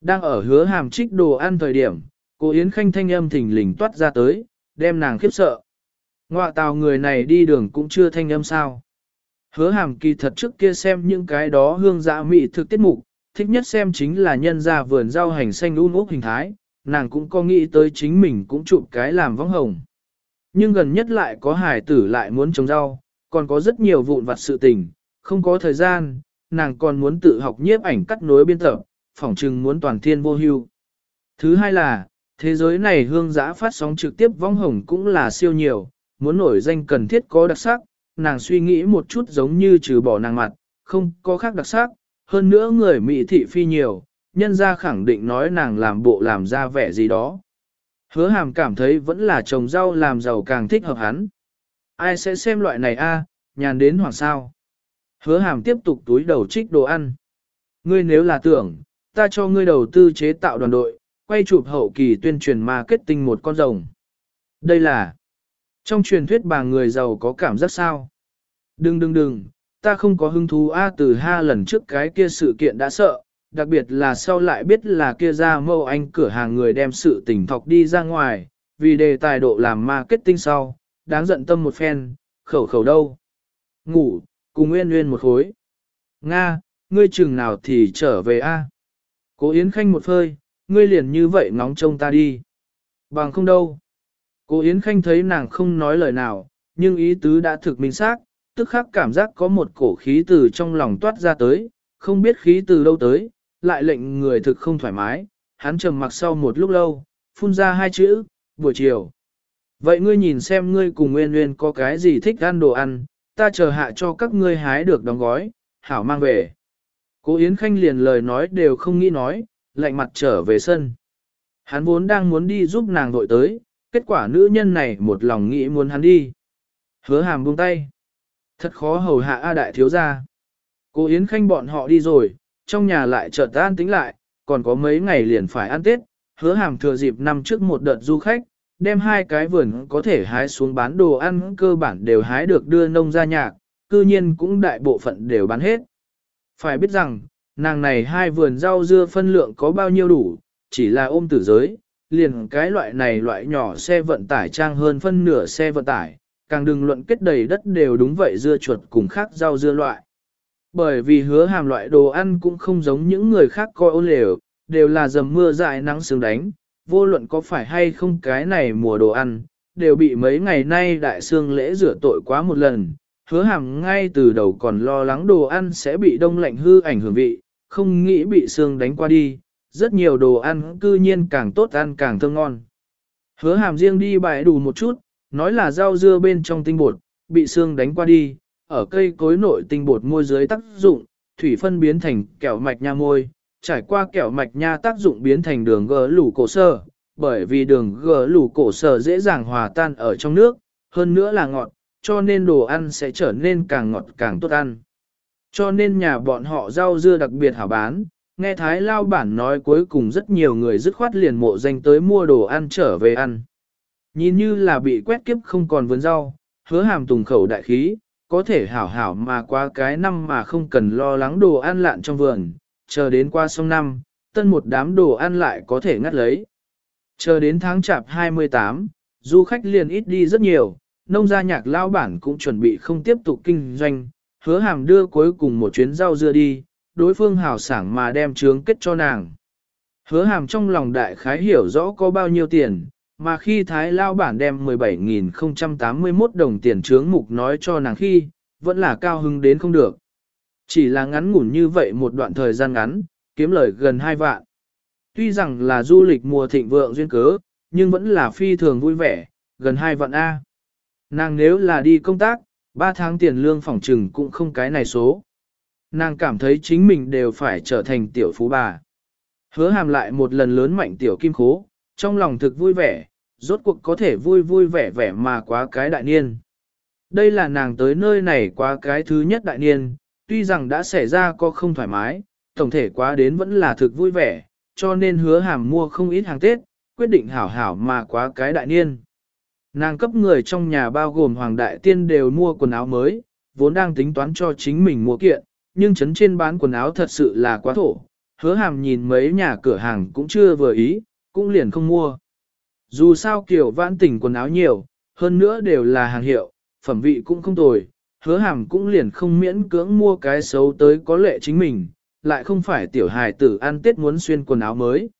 Đang ở hứa hàm trích đồ ăn thời điểm, cô Yến Khanh thanh âm thình lình toát ra tới, đem nàng khiếp sợ. Ngoạ tào người này đi đường cũng chưa thanh âm sao. Hứa hàm kỳ thật trước kia xem những cái đó hương dạ mị thực tiết mục, thích nhất xem chính là nhân ra vườn rau hành xanh un úp hình thái, nàng cũng có nghĩ tới chính mình cũng chụp cái làm vong hồng. Nhưng gần nhất lại có hải tử lại muốn trồng rau, còn có rất nhiều vụn vặt sự tình, không có thời gian, nàng còn muốn tự học nhiếp ảnh cắt nối biên tập, phỏng chừng muốn toàn thiên vô hưu. Thứ hai là, thế giới này hương giã phát sóng trực tiếp vong hồng cũng là siêu nhiều, muốn nổi danh cần thiết có đặc sắc, nàng suy nghĩ một chút giống như trừ bỏ nàng mặt, không có khác đặc sắc, hơn nữa người Mỹ thị phi nhiều, nhân ra khẳng định nói nàng làm bộ làm ra vẻ gì đó. Hứa hàm cảm thấy vẫn là trồng rau làm giàu càng thích hợp hắn. Ai sẽ xem loại này a nhàn đến hoàng sao. Hứa hàm tiếp tục túi đầu trích đồ ăn. Ngươi nếu là tưởng, ta cho ngươi đầu tư chế tạo đoàn đội, quay chụp hậu kỳ tuyên truyền marketing một con rồng. Đây là, trong truyền thuyết bà người giàu có cảm giác sao? Đừng đừng đừng, ta không có hứng thú A từ ha lần trước cái kia sự kiện đã sợ, đặc biệt là sau lại biết là kia ra mâu anh cửa hàng người đem sự tình thọc đi ra ngoài, vì đề tài độ làm marketing sau, đáng giận tâm một phen, khẩu khẩu đâu. Ngủ, cùng Nguyên Nguyên một khối. Nga, ngươi chừng nào thì trở về A. Cố Yến Khanh một phơi, ngươi liền như vậy ngóng trông ta đi. Bằng không đâu. Cố Yến Khanh thấy nàng không nói lời nào, nhưng ý tứ đã thực minh xác, tức khắc cảm giác có một cổ khí từ trong lòng toát ra tới, không biết khí từ đâu tới, lại lệnh người thực không thoải mái, hắn trầm mặc sau một lúc lâu, phun ra hai chữ, buổi chiều. Vậy ngươi nhìn xem ngươi cùng Nguyên Nguyên có cái gì thích ăn đồ ăn, ta chờ hạ cho các ngươi hái được đóng gói, hảo mang về. Cố Yến Khanh liền lời nói đều không nghĩ nói, lạnh mặt trở về sân. Hắn vốn đang muốn đi giúp nàng đội tới, kết quả nữ nhân này một lòng nghĩ muốn hắn đi. Hứa hàm buông tay. Thật khó hầu hạ A đại thiếu gia. Cô Yến Khanh bọn họ đi rồi, trong nhà lại chợt tan tính lại, còn có mấy ngày liền phải ăn Tết, hứa hàm thừa dịp năm trước một đợt du khách, đem hai cái vườn có thể hái xuống bán đồ ăn cơ bản đều hái được đưa nông ra nhạc, cư nhiên cũng đại bộ phận đều bán hết. Phải biết rằng, nàng này hai vườn rau dưa phân lượng có bao nhiêu đủ, chỉ là ôm tử giới, liền cái loại này loại nhỏ xe vận tải trang hơn phân nửa xe vận tải, càng đừng luận kết đầy đất đều đúng vậy dưa chuột cùng khác rau dưa loại. Bởi vì hứa hàm loại đồ ăn cũng không giống những người khác coi ô lều, đều là dầm mưa dại nắng sương đánh, vô luận có phải hay không cái này mùa đồ ăn, đều bị mấy ngày nay đại sương lễ rửa tội quá một lần. Hứa hàm ngay từ đầu còn lo lắng đồ ăn sẽ bị đông lạnh hư ảnh hưởng vị, không nghĩ bị sương đánh qua đi, rất nhiều đồ ăn cư nhiên càng tốt ăn càng thơm ngon. Hứa hàm riêng đi bài đủ một chút, nói là rau dưa bên trong tinh bột, bị xương đánh qua đi, ở cây cối nội tinh bột môi dưới tác dụng, thủy phân biến thành kẹo mạch nha môi, trải qua kẹo mạch nha tác dụng biến thành đường gờ lủ cổ sơ, bởi vì đường gờ lủ cổ sơ dễ dàng hòa tan ở trong nước, hơn nữa là ngọt, cho nên đồ ăn sẽ trở nên càng ngọt càng tốt ăn. Cho nên nhà bọn họ rau dưa đặc biệt hảo bán, nghe Thái Lao bản nói cuối cùng rất nhiều người dứt khoát liền mộ danh tới mua đồ ăn trở về ăn. Nhìn như là bị quét kiếp không còn vườn rau, hứa hàm tùng khẩu đại khí, có thể hảo hảo mà qua cái năm mà không cần lo lắng đồ ăn lạn trong vườn, chờ đến qua sông năm, tân một đám đồ ăn lại có thể ngắt lấy. Chờ đến tháng chạp 28, du khách liền ít đi rất nhiều, nông gia nhạc lao bản cũng chuẩn bị không tiếp tục kinh doanh, hứa hàm đưa cuối cùng một chuyến rau dưa đi, đối phương hào sảng mà đem trướng kết cho nàng. Hứa hàm trong lòng đại khái hiểu rõ có bao nhiêu tiền, mà khi Thái Lao bản đem 17.081 đồng tiền trướng mục nói cho nàng khi, vẫn là cao hứng đến không được. Chỉ là ngắn ngủn như vậy một đoạn thời gian ngắn, kiếm lời gần 2 vạn. Tuy rằng là du lịch mùa thịnh vượng duyên cớ, nhưng vẫn là phi thường vui vẻ, gần 2 vạn A. Nàng nếu là đi công tác, 3 tháng tiền lương phòng trừng cũng không cái này số. Nàng cảm thấy chính mình đều phải trở thành tiểu phú bà. Hứa hàm lại một lần lớn mạnh tiểu kim khố, trong lòng thực vui vẻ, rốt cuộc có thể vui vui vẻ vẻ mà quá cái đại niên. Đây là nàng tới nơi này quá cái thứ nhất đại niên, tuy rằng đã xảy ra có không thoải mái, tổng thể quá đến vẫn là thực vui vẻ, cho nên hứa hàm mua không ít hàng Tết, quyết định hảo hảo mà quá cái đại niên. Nàng cấp người trong nhà bao gồm Hoàng Đại Tiên đều mua quần áo mới, vốn đang tính toán cho chính mình mua kiện, nhưng chấn trên bán quần áo thật sự là quá thổ. Hứa hàm nhìn mấy nhà cửa hàng cũng chưa vừa ý, cũng liền không mua. Dù sao kiểu vãn tình quần áo nhiều, hơn nữa đều là hàng hiệu, phẩm vị cũng không tồi, hứa hàm cũng liền không miễn cưỡng mua cái xấu tới có lệ chính mình, lại không phải tiểu hài tử ăn tết muốn xuyên quần áo mới.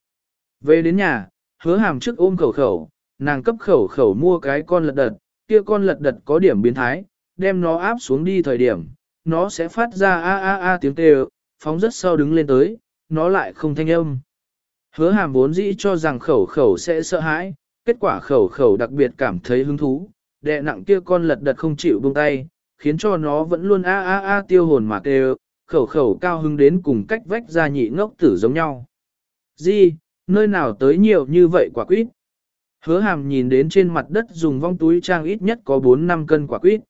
Về đến nhà, hứa hàm trước ôm khẩu khẩu, nàng cấp khẩu khẩu mua cái con lật đật, kia con lật đật có điểm biến thái, đem nó áp xuống đi thời điểm, nó sẽ phát ra a a a tiếng kêu, phóng rất sâu đứng lên tới, nó lại không thanh âm. Hứa hàm vốn dĩ cho rằng khẩu khẩu sẽ sợ hãi, kết quả khẩu khẩu đặc biệt cảm thấy hứng thú, đệ nặng kia con lật đật không chịu buông tay, khiến cho nó vẫn luôn a a a tiêu hồn mà kêu, khẩu khẩu cao hứng đến cùng cách vách ra nhị ngốc tử giống nhau. Di, nơi nào tới nhiều như vậy quả quýt? Hứa hàm nhìn đến trên mặt đất dùng vong túi trang ít nhất có 4 năm cân quả quýt.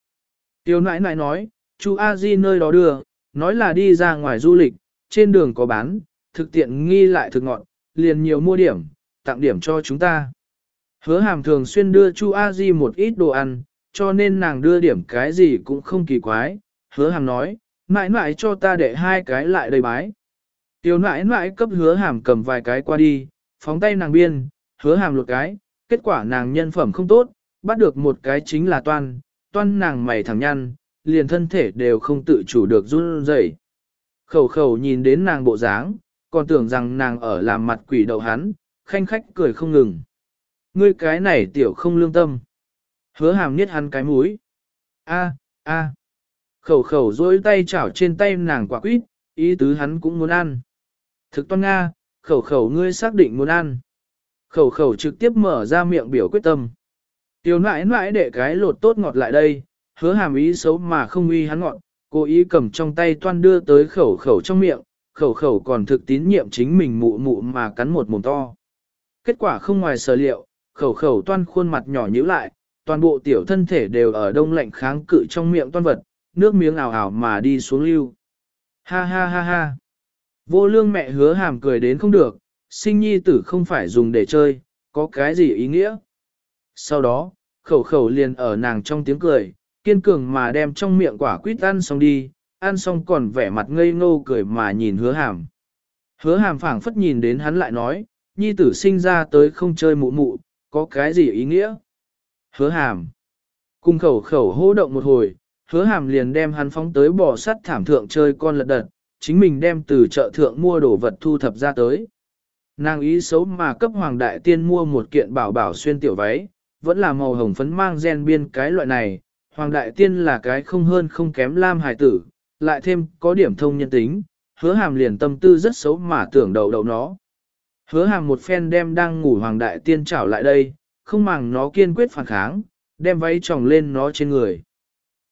Tiêu nãi nãi nói, chú A Di nơi đó đưa, nói là đi ra ngoài du lịch, trên đường có bán, thực tiện nghi lại thực ngọn, liền nhiều mua điểm, tặng điểm cho chúng ta. Hứa hàm thường xuyên đưa Chu A Di một ít đồ ăn, cho nên nàng đưa điểm cái gì cũng không kỳ quái. Hứa hàm nói, mãi mãi cho ta để hai cái lại đầy bái. Tiểu mãi mãi cấp hứa hàm cầm vài cái qua đi, phóng tay nàng biên, hứa hàm lột cái, kết quả nàng nhân phẩm không tốt, bắt được một cái chính là toan, toan nàng mày thẳng nhăn, liền thân thể đều không tự chủ được run rẩy. Khẩu khẩu nhìn đến nàng bộ dáng, còn tưởng rằng nàng ở làm mặt quỷ đậu hắn, khanh khách cười không ngừng. Ngươi cái này tiểu không lương tâm. Hứa hàm niết hắn cái mũi. A, a. Khẩu khẩu dối tay chảo trên tay nàng quả quýt, ý tứ hắn cũng muốn ăn. Thực toan Nga, khẩu khẩu ngươi xác định muốn ăn. Khẩu khẩu trực tiếp mở ra miệng biểu quyết tâm. Tiểu nãi nãi để cái lột tốt ngọt lại đây, hứa hàm ý xấu mà không uy hắn ngọt, cố ý cầm trong tay toan đưa tới khẩu khẩu trong miệng, khẩu khẩu còn thực tín nhiệm chính mình mụ mụ mà cắn một mồm to. Kết quả không ngoài sở liệu, khẩu khẩu toan khuôn mặt nhỏ nhíu lại, toàn bộ tiểu thân thể đều ở đông lạnh kháng cự trong miệng toan vật, nước miếng ảo ảo mà đi xuống lưu. Ha ha ha ha. Vô lương mẹ hứa hàm cười đến không được, sinh nhi tử không phải dùng để chơi, có cái gì ý nghĩa. Sau đó, khẩu khẩu liền ở nàng trong tiếng cười, kiên cường mà đem trong miệng quả quýt ăn xong đi, ăn xong còn vẻ mặt ngây ngô cười mà nhìn hứa hàm. Hứa hàm phảng phất nhìn đến hắn lại nói, nhi tử sinh ra tới không chơi mụ mụ, có cái gì ý nghĩa? Hứa hàm. Cung khẩu khẩu hô động một hồi, hứa hàm liền đem hắn phóng tới bò sắt thảm thượng chơi con lật đật, chính mình đem từ chợ thượng mua đồ vật thu thập ra tới. Nàng ý xấu mà cấp hoàng đại tiên mua một kiện bảo bảo xuyên tiểu váy, vẫn là màu hồng phấn mang gen biên cái loại này, hoàng đại tiên là cái không hơn không kém lam hài tử, lại thêm có điểm thông nhân tính, hứa hàm liền tâm tư rất xấu mà tưởng đầu đầu nó. Hứa hàm một phen đem đang ngủ hoàng đại tiên trảo lại đây, không màng nó kiên quyết phản kháng, đem váy tròng lên nó trên người.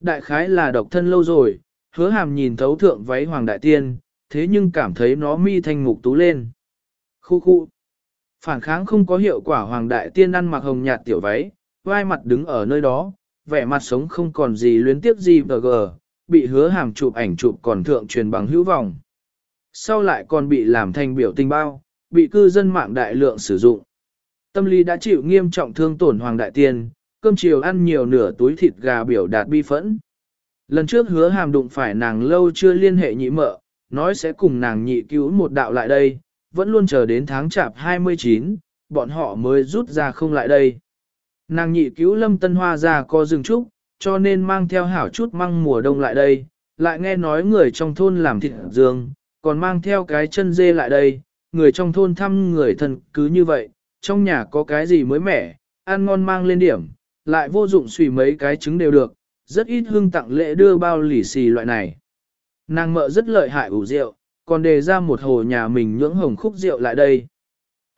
Đại khái là độc thân lâu rồi, hứa hàm nhìn thấu thượng váy hoàng đại tiên, thế nhưng cảm thấy nó mi thanh mục tú lên. Khu khu. Phản kháng không có hiệu quả hoàng đại tiên ăn mặc hồng nhạt tiểu váy, vai mặt đứng ở nơi đó, vẻ mặt sống không còn gì luyến tiếp gì bờ gờ, bị hứa hàm chụp ảnh chụp còn thượng truyền bằng hữu vọng. Sau lại còn bị làm thành biểu tình bao, bị cư dân mạng đại lượng sử dụng. Tâm lý đã chịu nghiêm trọng thương tổn Hoàng Đại Tiên, cơm chiều ăn nhiều nửa túi thịt gà biểu đạt bi phẫn. Lần trước hứa hàm đụng phải nàng lâu chưa liên hệ nhị mợ, nói sẽ cùng nàng nhị cứu một đạo lại đây, vẫn luôn chờ đến tháng chạp 29, bọn họ mới rút ra không lại đây. Nàng nhị cứu lâm tân hoa ra co rừng trúc, cho nên mang theo hảo chút măng mùa đông lại đây, lại nghe nói người trong thôn làm thịt dương, còn mang theo cái chân dê lại đây, người trong thôn thăm người thân cứ như vậy, trong nhà có cái gì mới mẻ, ăn ngon mang lên điểm, lại vô dụng xùy mấy cái trứng đều được, rất ít hương tặng lễ đưa bao lì xì loại này. Nàng mợ rất lợi hại ủ rượu, còn đề ra một hồ nhà mình nhưỡng hồng khúc rượu lại đây.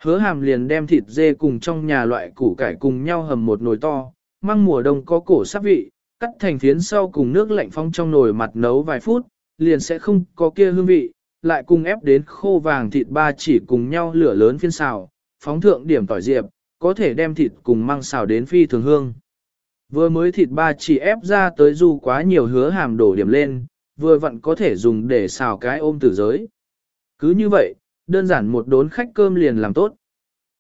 Hứa hàm liền đem thịt dê cùng trong nhà loại củ cải cùng nhau hầm một nồi to, măng mùa đông có cổ sắp vị, cắt thành phiến sau cùng nước lạnh phong trong nồi mặt nấu vài phút, liền sẽ không có kia hương vị, lại cùng ép đến khô vàng thịt ba chỉ cùng nhau lửa lớn phiên xào, phóng thượng điểm tỏi diệp, có thể đem thịt cùng măng xào đến phi thường hương. Vừa mới thịt ba chỉ ép ra tới du quá nhiều hứa hàm đổ điểm lên, vừa vặn có thể dùng để xào cái ôm tử giới. Cứ như vậy, đơn giản một đốn khách cơm liền làm tốt.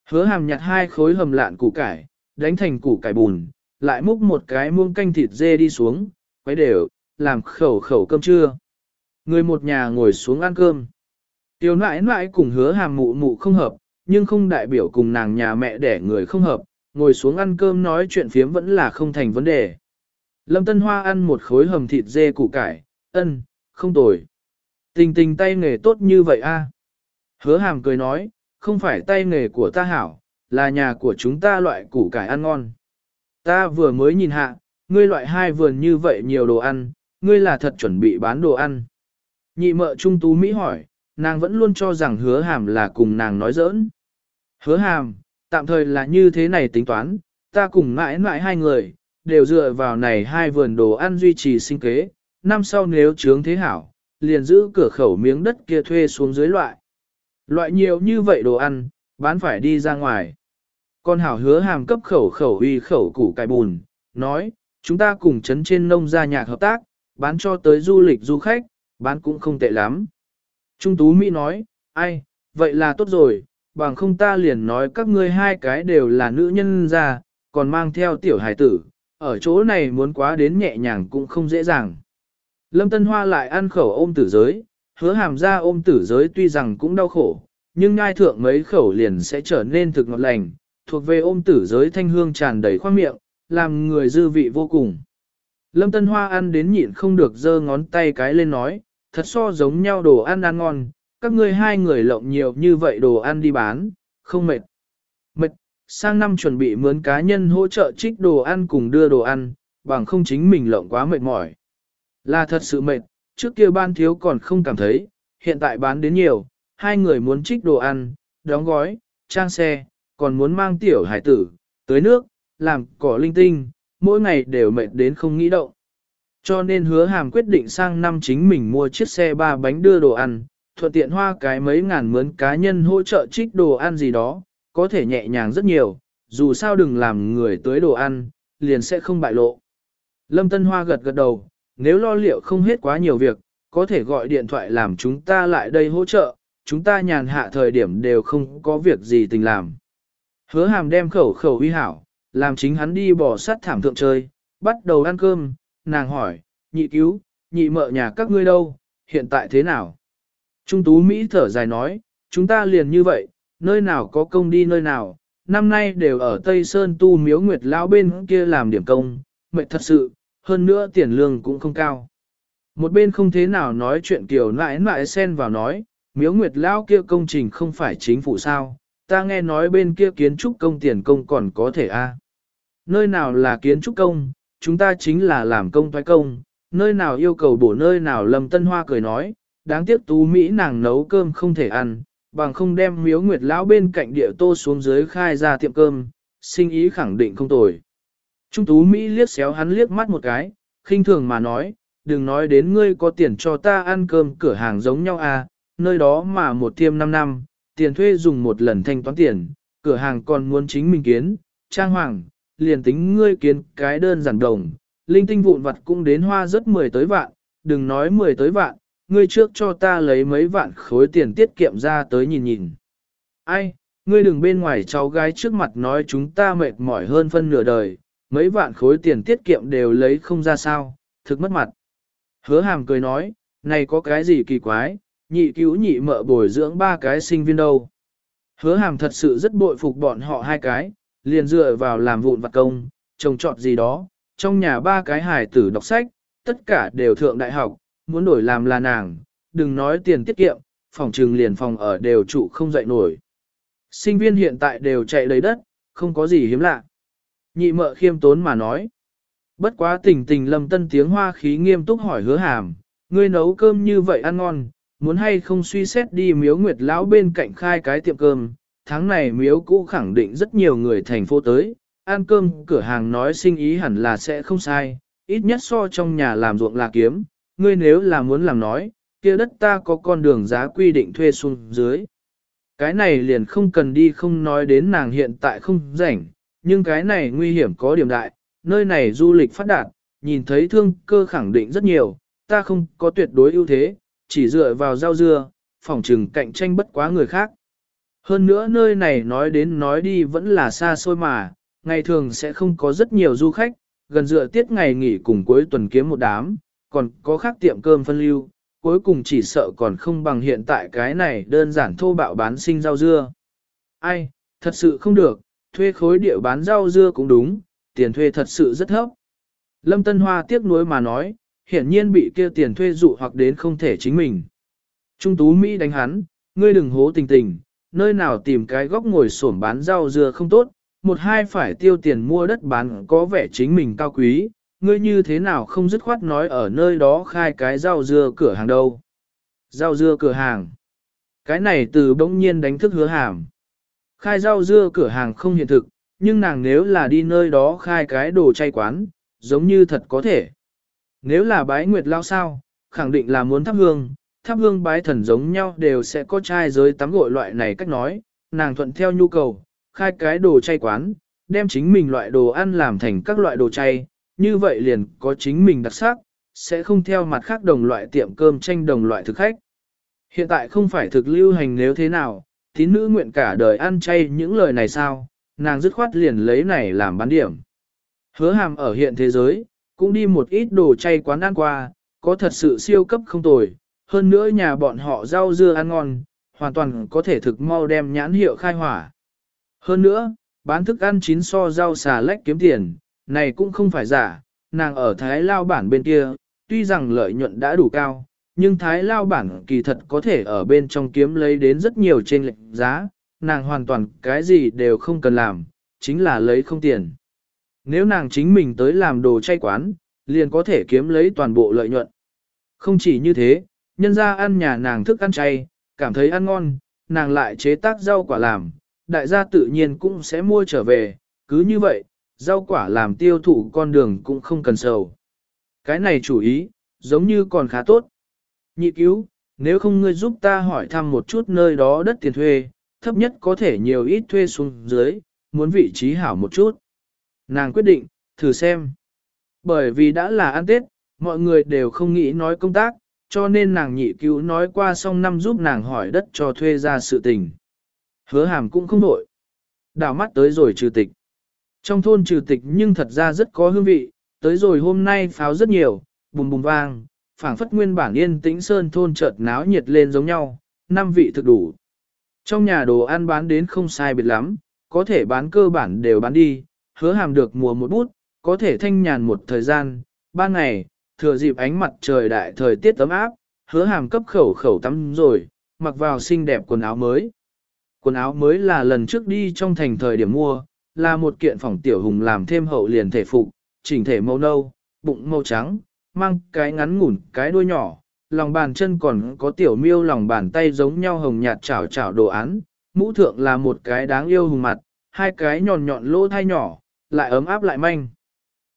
Hứa hàm nhặt hai khối hầm lạn củ cải, đánh thành củ cải bùn, lại múc một cái muông canh thịt dê đi xuống, quấy đều, làm khẩu khẩu cơm trưa. Người một nhà ngồi xuống ăn cơm. Tiểu nãi nãi cùng hứa hàm mụ mụ không hợp, nhưng không đại biểu cùng nàng nhà mẹ đẻ người không hợp, ngồi xuống ăn cơm nói chuyện phiếm vẫn là không thành vấn đề. Lâm Tân Hoa ăn một khối hầm thịt dê củ cải, ân, không tồi. Tình tình tay nghề tốt như vậy a. Hứa hàm cười nói, không phải tay nghề của ta hảo, là nhà của chúng ta loại củ cải ăn ngon. Ta vừa mới nhìn hạ, ngươi loại hai vườn như vậy nhiều đồ ăn, ngươi là thật chuẩn bị bán đồ ăn. Nhị mợ trung tú Mỹ hỏi, nàng vẫn luôn cho rằng hứa hàm là cùng nàng nói giỡn. Hứa hàm, tạm thời là như thế này tính toán, ta cùng mãi mãi hai người, đều dựa vào này hai vườn đồ ăn duy trì sinh kế, năm sau nếu trướng thế hảo, liền giữ cửa khẩu miếng đất kia thuê xuống dưới loại. Loại nhiều như vậy đồ ăn, bán phải đi ra ngoài. Con hảo hứa hàm cấp khẩu khẩu uy khẩu củ cải bùn, nói, chúng ta cùng chấn trên nông gia nhạc hợp tác, bán cho tới du lịch du khách, bán cũng không tệ lắm. Trung Tú Mỹ nói, ai, vậy là tốt rồi, bằng không ta liền nói các ngươi hai cái đều là nữ nhân già, còn mang theo tiểu hải tử, ở chỗ này muốn quá đến nhẹ nhàng cũng không dễ dàng. Lâm Tân Hoa lại ăn khẩu ôm tử giới, hứa hàm ra ôm tử giới tuy rằng cũng đau khổ, nhưng ngai thượng mấy khẩu liền sẽ trở nên thực ngọt lành, thuộc về ôm tử giới thanh hương tràn đầy khoang miệng, làm người dư vị vô cùng. Lâm Tân Hoa ăn đến nhịn không được giơ ngón tay cái lên nói, thật so giống nhau đồ ăn ăn ngon, các ngươi hai người lộng nhiều như vậy đồ ăn đi bán, không mệt. Mệt, sang năm chuẩn bị mướn cá nhân hỗ trợ trích đồ ăn cùng đưa đồ ăn, bằng không chính mình lộng quá mệt mỏi. Là thật sự mệt, trước kia ban thiếu còn không cảm thấy, hiện tại bán đến nhiều, hai người muốn trích đồ ăn, đóng gói, trang xe, còn muốn mang tiểu hải tử, tới nước, làm cỏ linh tinh, mỗi ngày đều mệt đến không nghĩ động. Cho nên hứa hàm quyết định sang năm chính mình mua chiếc xe ba bánh đưa đồ ăn, thuận tiện hoa cái mấy ngàn mướn cá nhân hỗ trợ trích đồ ăn gì đó, có thể nhẹ nhàng rất nhiều, dù sao đừng làm người tới đồ ăn, liền sẽ không bại lộ. Lâm Tân Hoa gật gật đầu, nếu lo liệu không hết quá nhiều việc, có thể gọi điện thoại làm chúng ta lại đây hỗ trợ, chúng ta nhàn hạ thời điểm đều không có việc gì tình làm. Hứa hàm đem khẩu khẩu uy hảo, làm chính hắn đi bỏ sát thảm thượng chơi, bắt đầu ăn cơm, nàng hỏi, nhị cứu, nhị mợ nhà các ngươi đâu, hiện tại thế nào? Trung tú Mỹ thở dài nói, chúng ta liền như vậy, nơi nào có công đi nơi nào, năm nay đều ở Tây Sơn tu miếu nguyệt lão bên kia làm điểm công, mệt thật sự, hơn nữa tiền lương cũng không cao. Một bên không thế nào nói chuyện kiểu nãi nãi xen vào nói, miếu nguyệt lão kia công trình không phải chính phủ sao, ta nghe nói bên kia kiến trúc công tiền công còn có thể a. Nơi nào là kiến trúc công, chúng ta chính là làm công thoái công, nơi nào yêu cầu bổ nơi nào Lâm Tân Hoa cười nói, đáng tiếc tú Mỹ nàng nấu cơm không thể ăn, bằng không đem miếu nguyệt lão bên cạnh địa tô xuống dưới khai ra tiệm cơm, sinh ý khẳng định không tồi. Trung tú Mỹ liếc xéo hắn liếc mắt một cái, khinh thường mà nói, đừng nói đến ngươi có tiền cho ta ăn cơm cửa hàng giống nhau à, nơi đó mà một tiêm 5 năm, tiền thuê dùng một lần thanh toán tiền, cửa hàng còn muốn chính mình kiến, trang hoàng, liền tính ngươi kiến cái đơn giản đồng, linh tinh vụn vặt cũng đến hoa rất mười tới vạn, đừng nói mười tới vạn, ngươi trước cho ta lấy mấy vạn khối tiền tiết kiệm ra tới nhìn nhìn. Ai, ngươi đừng bên ngoài cháu gái trước mặt nói chúng ta mệt mỏi hơn phân nửa đời, mấy vạn khối tiền tiết kiệm đều lấy không ra sao, thực mất mặt. Hứa hàm cười nói, này có cái gì kỳ quái, nhị cứu nhị mợ bồi dưỡng ba cái sinh viên đâu. Hứa hàm thật sự rất bội phục bọn họ hai cái, liền dựa vào làm vụn vặt công, trồng trọt gì đó, trong nhà ba cái hài tử đọc sách, tất cả đều thượng đại học, muốn đổi làm là nàng, đừng nói tiền tiết kiệm, phòng trừng liền phòng ở đều trụ không dậy nổi. Sinh viên hiện tại đều chạy lấy đất, không có gì hiếm lạ. Nhị mợ khiêm tốn mà nói. Bất quá tình tình lâm tân tiếng hoa khí nghiêm túc hỏi hứa hàm, ngươi nấu cơm như vậy ăn ngon, muốn hay không suy xét đi miếu nguyệt lão bên cạnh khai cái tiệm cơm, tháng này miếu cũ khẳng định rất nhiều người thành phố tới, ăn cơm cửa hàng nói sinh ý hẳn là sẽ không sai, ít nhất so trong nhà làm ruộng là kiếm, ngươi nếu là muốn làm nói, kia đất ta có con đường giá quy định thuê xuống dưới. Cái này liền không cần đi không nói đến nàng hiện tại không rảnh, nhưng cái này nguy hiểm có điểm đại, nơi này du lịch phát đạt, nhìn thấy thương cơ khẳng định rất nhiều, ta không có tuyệt đối ưu thế, chỉ dựa vào rau dưa, phòng trừng cạnh tranh bất quá người khác. Hơn nữa nơi này nói đến nói đi vẫn là xa xôi mà, ngày thường sẽ không có rất nhiều du khách, gần dựa tiết ngày nghỉ cùng cuối tuần kiếm một đám, còn có khác tiệm cơm phân lưu, cuối cùng chỉ sợ còn không bằng hiện tại cái này đơn giản thô bạo bán sinh rau dưa. Ai, thật sự không được, thuê khối địa bán rau dưa cũng đúng, tiền thuê thật sự rất thấp. Lâm Tân Hoa tiếc nuối mà nói, hiển nhiên bị kia tiền thuê dụ hoặc đến không thể chính mình. Trung tú Mỹ đánh hắn, ngươi đừng hố tình tình, nơi nào tìm cái góc ngồi xổm bán rau dưa không tốt, một hai phải tiêu tiền mua đất bán có vẻ chính mình cao quý, ngươi như thế nào không dứt khoát nói ở nơi đó khai cái rau dưa cửa hàng đâu. Rau dưa cửa hàng. Cái này từ bỗng nhiên đánh thức hứa hàm. Khai rau dưa cửa hàng không hiện thực, nhưng nàng nếu là đi nơi đó khai cái đồ chay quán, giống như thật có thể. Nếu là bái nguyệt lao sao, khẳng định là muốn thắp hương, thắp hương bái thần giống nhau đều sẽ có trai giới tắm gội loại này cách nói, nàng thuận theo nhu cầu, khai cái đồ chay quán, đem chính mình loại đồ ăn làm thành các loại đồ chay, như vậy liền có chính mình đặc sắc, sẽ không theo mặt khác đồng loại tiệm cơm tranh đồng loại thực khách. Hiện tại không phải thực lưu hành nếu thế nào, tín nữ nguyện cả đời ăn chay những lời này sao, nàng dứt khoát liền lấy này làm bán điểm. Hứa hàm ở hiện thế giới, cũng đi một ít đồ chay quán ăn qua, có thật sự siêu cấp không tồi, hơn nữa nhà bọn họ rau dưa ăn ngon, hoàn toàn có thể thực mau đem nhãn hiệu khai hỏa. Hơn nữa, bán thức ăn chín so rau xà lách kiếm tiền, này cũng không phải giả, nàng ở Thái Lao bản bên kia, tuy rằng lợi nhuận đã đủ cao, nhưng Thái Lao bản kỳ thật có thể ở bên trong kiếm lấy đến rất nhiều trên lệnh giá, nàng hoàn toàn cái gì đều không cần làm, chính là lấy không tiền. Nếu nàng chính mình tới làm đồ chay quán, liền có thể kiếm lấy toàn bộ lợi nhuận. Không chỉ như thế, nhân ra ăn nhà nàng thức ăn chay, cảm thấy ăn ngon, nàng lại chế tác rau quả làm, đại gia tự nhiên cũng sẽ mua trở về, cứ như vậy, rau quả làm tiêu thụ con đường cũng không cần sầu. Cái này chủ ý, giống như còn khá tốt. Nhị cứu, nếu không ngươi giúp ta hỏi thăm một chút nơi đó đất tiền thuê, thấp nhất có thể nhiều ít thuê xuống dưới, muốn vị trí hảo một chút. Nàng quyết định, thử xem. Bởi vì đã là ăn Tết, mọi người đều không nghĩ nói công tác, cho nên nàng nhị cứu nói qua xong năm giúp nàng hỏi đất cho thuê ra sự tình. Hứa hàm cũng không đổi. Đào mắt tới rồi trừ tịch. Trong thôn trừ tịch nhưng thật ra rất có hương vị, tới rồi hôm nay pháo rất nhiều, bùm bùm vang, phảng phất nguyên bản yên tĩnh sơn thôn chợt náo nhiệt lên giống nhau, năm vị thực đủ. Trong nhà đồ ăn bán đến không sai biệt lắm, có thể bán cơ bản đều bán đi, hứa hàm được mùa một bút, có thể thanh nhàn một thời gian, ba ngày, thừa dịp ánh mặt trời đại thời tiết ấm áp, hứa hàm cấp khẩu khẩu tắm rồi, mặc vào xinh đẹp quần áo mới. Quần áo mới là lần trước đi trong thành thời điểm mua, là một kiện phòng tiểu hùng làm thêm hậu liền thể phục, chỉnh thể màu nâu, bụng màu trắng, mang cái ngắn ngủn cái đuôi nhỏ, lòng bàn chân còn có tiểu miêu lòng bàn tay giống nhau hồng nhạt chảo chảo đồ án, mũ thượng là một cái đáng yêu hùng mặt, hai cái nhọn nhọn lỗ thai nhỏ, lại ấm áp lại manh.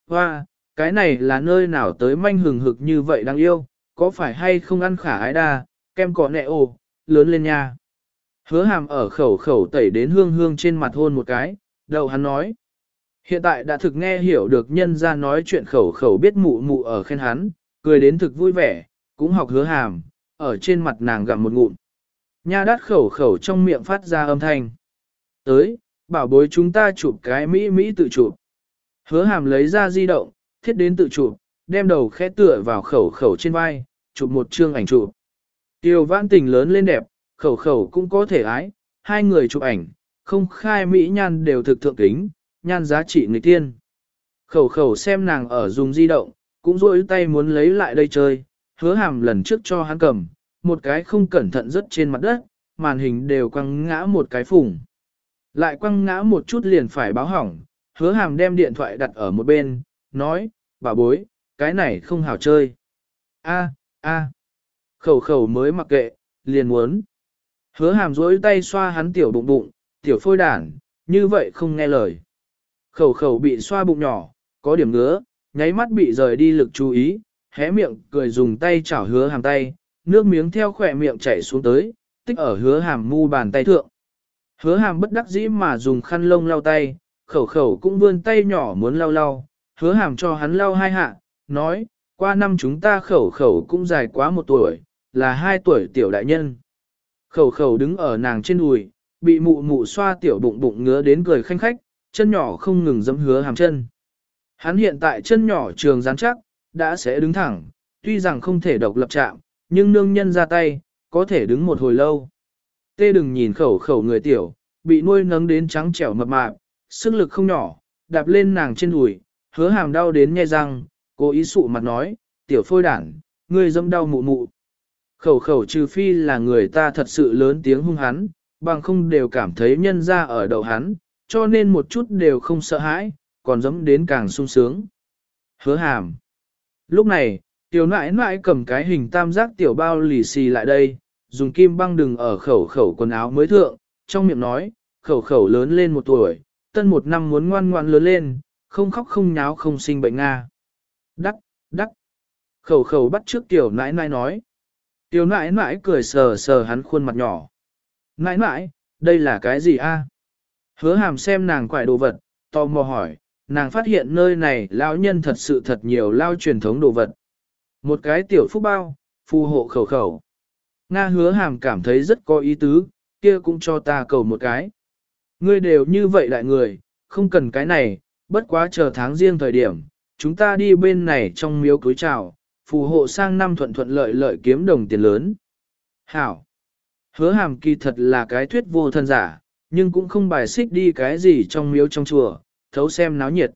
Hoa, cái này là nơi nào tới manh hừng hực như vậy đáng yêu, có phải hay không ăn khả ái đa, kem cọ nẹ ồ, lớn lên nha. Hứa hàm ở khẩu khẩu tẩy đến hương hương trên mặt hôn một cái, đầu hắn nói. Hiện tại đã thực nghe hiểu được nhân ra nói chuyện khẩu khẩu biết mụ mụ ở khen hắn, cười đến thực vui vẻ, cũng học hứa hàm, ở trên mặt nàng gặm một ngụm. Nha đắt khẩu khẩu trong miệng phát ra âm thanh. Tới, bảo bối chúng ta chụp cái Mỹ Mỹ tự chụp. Hứa hàm lấy ra di động, thiết đến tự chụp, đem đầu khẽ tựa vào khẩu khẩu trên vai, chụp một chương ảnh chụp. Tiêu vãn tình lớn lên đẹp, khẩu khẩu cũng có thể ái, hai người chụp ảnh, không khai Mỹ nhan đều thực thượng kính, nhan giá trị người tiên. Khẩu khẩu xem nàng ở dùng di động, cũng rôi tay muốn lấy lại đây chơi, hứa hàm lần trước cho hắn cầm, một cái không cẩn thận rớt trên mặt đất, màn hình đều quăng ngã một cái phủng. Lại quăng ngã một chút liền phải báo hỏng, hứa hàm đem điện thoại đặt ở một bên, nói, bà bối, cái này không hảo chơi. A, a, khẩu khẩu mới mặc kệ, liền muốn. Hứa hàm rỗi tay xoa hắn tiểu bụng bụng, tiểu phôi đản, như vậy không nghe lời. Khẩu khẩu bị xoa bụng nhỏ, có điểm ngứa, nháy mắt bị rời đi lực chú ý, hé miệng cười dùng tay chảo hứa hàm tay, nước miếng theo khỏe miệng chảy xuống tới, tích ở hứa hàm mu bàn tay thượng. Hứa hàm bất đắc dĩ mà dùng khăn lông lau tay, khẩu khẩu cũng vươn tay nhỏ muốn lau lau, hứa hàm cho hắn lau hai hạ, nói, qua năm chúng ta khẩu khẩu cũng dài quá một tuổi, là hai tuổi tiểu đại nhân. Khẩu khẩu đứng ở nàng trên đùi, bị mụ mụ xoa tiểu bụng bụng ngứa đến cười khanh khách, chân nhỏ không ngừng dẫm hứa hàm chân. Hắn hiện tại chân nhỏ trường rắn chắc, đã sẽ đứng thẳng, tuy rằng không thể độc lập chạm, nhưng nương nhân ra tay, có thể đứng một hồi lâu. Tê đừng nhìn khẩu khẩu người tiểu, bị nuôi nấng đến trắng trẻo mập mạp, sức lực không nhỏ, đạp lên nàng trên đùi, hứa hàm đau đến nghe răng, cố ý sụ mặt nói, tiểu phôi đản, ngươi dâm đau mụ mụ. Khẩu khẩu trừ phi là người ta thật sự lớn tiếng hung hắn, bằng không đều cảm thấy nhân ra ở đầu hắn, cho nên một chút đều không sợ hãi, còn dẫm đến càng sung sướng. Hứa hàm. Lúc này, tiểu nãi nãi cầm cái hình tam giác tiểu bao lì xì lại đây, dùng kim băng đừng ở khẩu khẩu quần áo mới thượng, trong miệng nói, khẩu khẩu lớn lên một tuổi, tân một năm muốn ngoan ngoan lớn lên, không khóc không nháo không sinh bệnh Nga. Đắc, đắc. Khẩu khẩu bắt trước tiểu nãi nãi nói. Tiểu nãi nãi cười sờ sờ hắn khuôn mặt nhỏ. Nãi nãi, đây là cái gì a? Hứa hàm xem nàng quải đồ vật, tò mò hỏi, nàng phát hiện nơi này lão nhân thật sự thật nhiều lao truyền thống đồ vật. Một cái tiểu phúc bao, phù hộ khẩu khẩu. Nga hứa hàm cảm thấy rất có ý tứ, kia cũng cho ta cầu một cái. Ngươi đều như vậy đại người, không cần cái này, bất quá chờ tháng riêng thời điểm, chúng ta đi bên này trong miếu cưới chào, phù hộ sang năm thuận thuận lợi lợi kiếm đồng tiền lớn. Hảo! Hứa hàm kỳ thật là cái thuyết vô thân giả, nhưng cũng không bài xích đi cái gì trong miếu trong chùa, thấu xem náo nhiệt.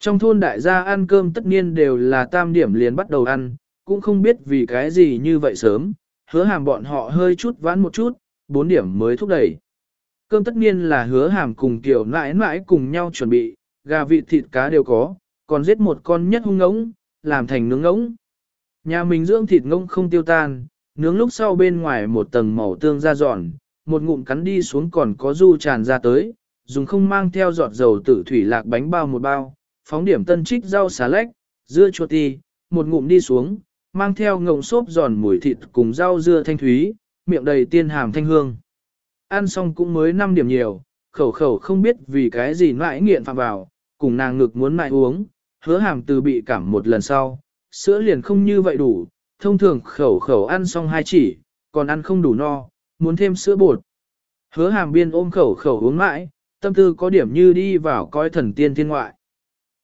Trong thôn đại gia ăn cơm tất nhiên đều là tam điểm liền bắt đầu ăn, cũng không biết vì cái gì như vậy sớm, hứa hàm bọn họ hơi chút vãn một chút, bốn điểm mới thúc đẩy. Cơm tất nhiên là hứa hàm cùng tiểu nãi nãi cùng nhau chuẩn bị, gà vịt thịt cá đều có, còn giết một con nhất hung ngỗng, làm thành nướng ngỗng. Nhà mình dưỡng thịt ngỗng không tiêu tan, nướng lúc sau bên ngoài một tầng màu tương ra giòn, một ngụm cắn đi xuống còn có du tràn ra tới, dùng không mang theo giọt dầu tử thủy lạc bánh bao một bao, phóng điểm tân trích rau xà lách, dưa chuột ti, một ngụm đi xuống, mang theo ngồng xốp giòn mùi thịt cùng rau dưa thanh thúy, miệng đầy tiên hàm thanh hương. Ăn xong cũng mới 5 điểm nhiều, khẩu khẩu không biết vì cái gì mãi nghiện phạm vào, cùng nàng ngực muốn mãi uống, hứa hàm từ bị cảm một lần sau, sữa liền không như vậy đủ, thông thường khẩu khẩu ăn xong hai chỉ, còn ăn không đủ no, muốn thêm sữa bột. Hứa hàm biên ôm khẩu khẩu uống mãi, tâm tư có điểm như đi vào coi thần tiên thiên ngoại.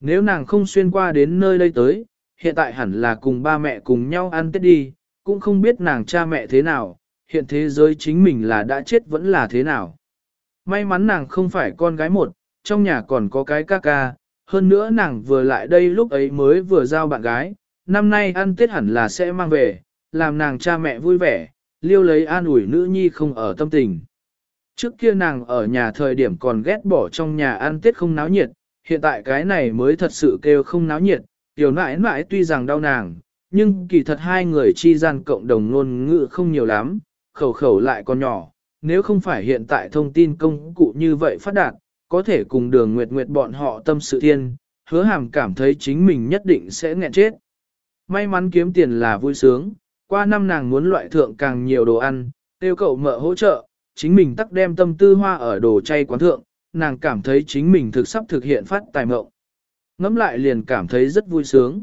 Nếu nàng không xuyên qua đến nơi đây tới, hiện tại hẳn là cùng ba mẹ cùng nhau ăn tết đi, cũng không biết nàng cha mẹ thế nào, hiện thế giới chính mình là đã chết vẫn là thế nào. May mắn nàng không phải con gái một, trong nhà còn có cái ca ca, hơn nữa nàng vừa lại đây lúc ấy mới vừa giao bạn gái, năm nay ăn tết hẳn là sẽ mang về, làm nàng cha mẹ vui vẻ, liêu lấy an ủi nữ nhi không ở tâm tình. Trước kia nàng ở nhà thời điểm còn ghét bỏ trong nhà ăn tết không náo nhiệt, hiện tại cái này mới thật sự kêu không náo nhiệt, tiểu nãi nãi tuy rằng đau nàng, nhưng kỳ thật hai người chi gian cộng đồng ngôn ngữ không nhiều lắm, khẩu khẩu lại còn nhỏ, nếu không phải hiện tại thông tin công cụ như vậy phát đạt, có thể cùng đường nguyệt nguyệt bọn họ tâm sự thiên, hứa hàm cảm thấy chính mình nhất định sẽ nghẹn chết. May mắn kiếm tiền là vui sướng, qua năm nàng muốn loại thượng càng nhiều đồ ăn, tiêu cậu mợ hỗ trợ, chính mình tắc đem tâm tư hoa ở đồ chay quán thượng, nàng cảm thấy chính mình thực sắp thực hiện phát tài mộng. Ngắm lại liền cảm thấy rất vui sướng.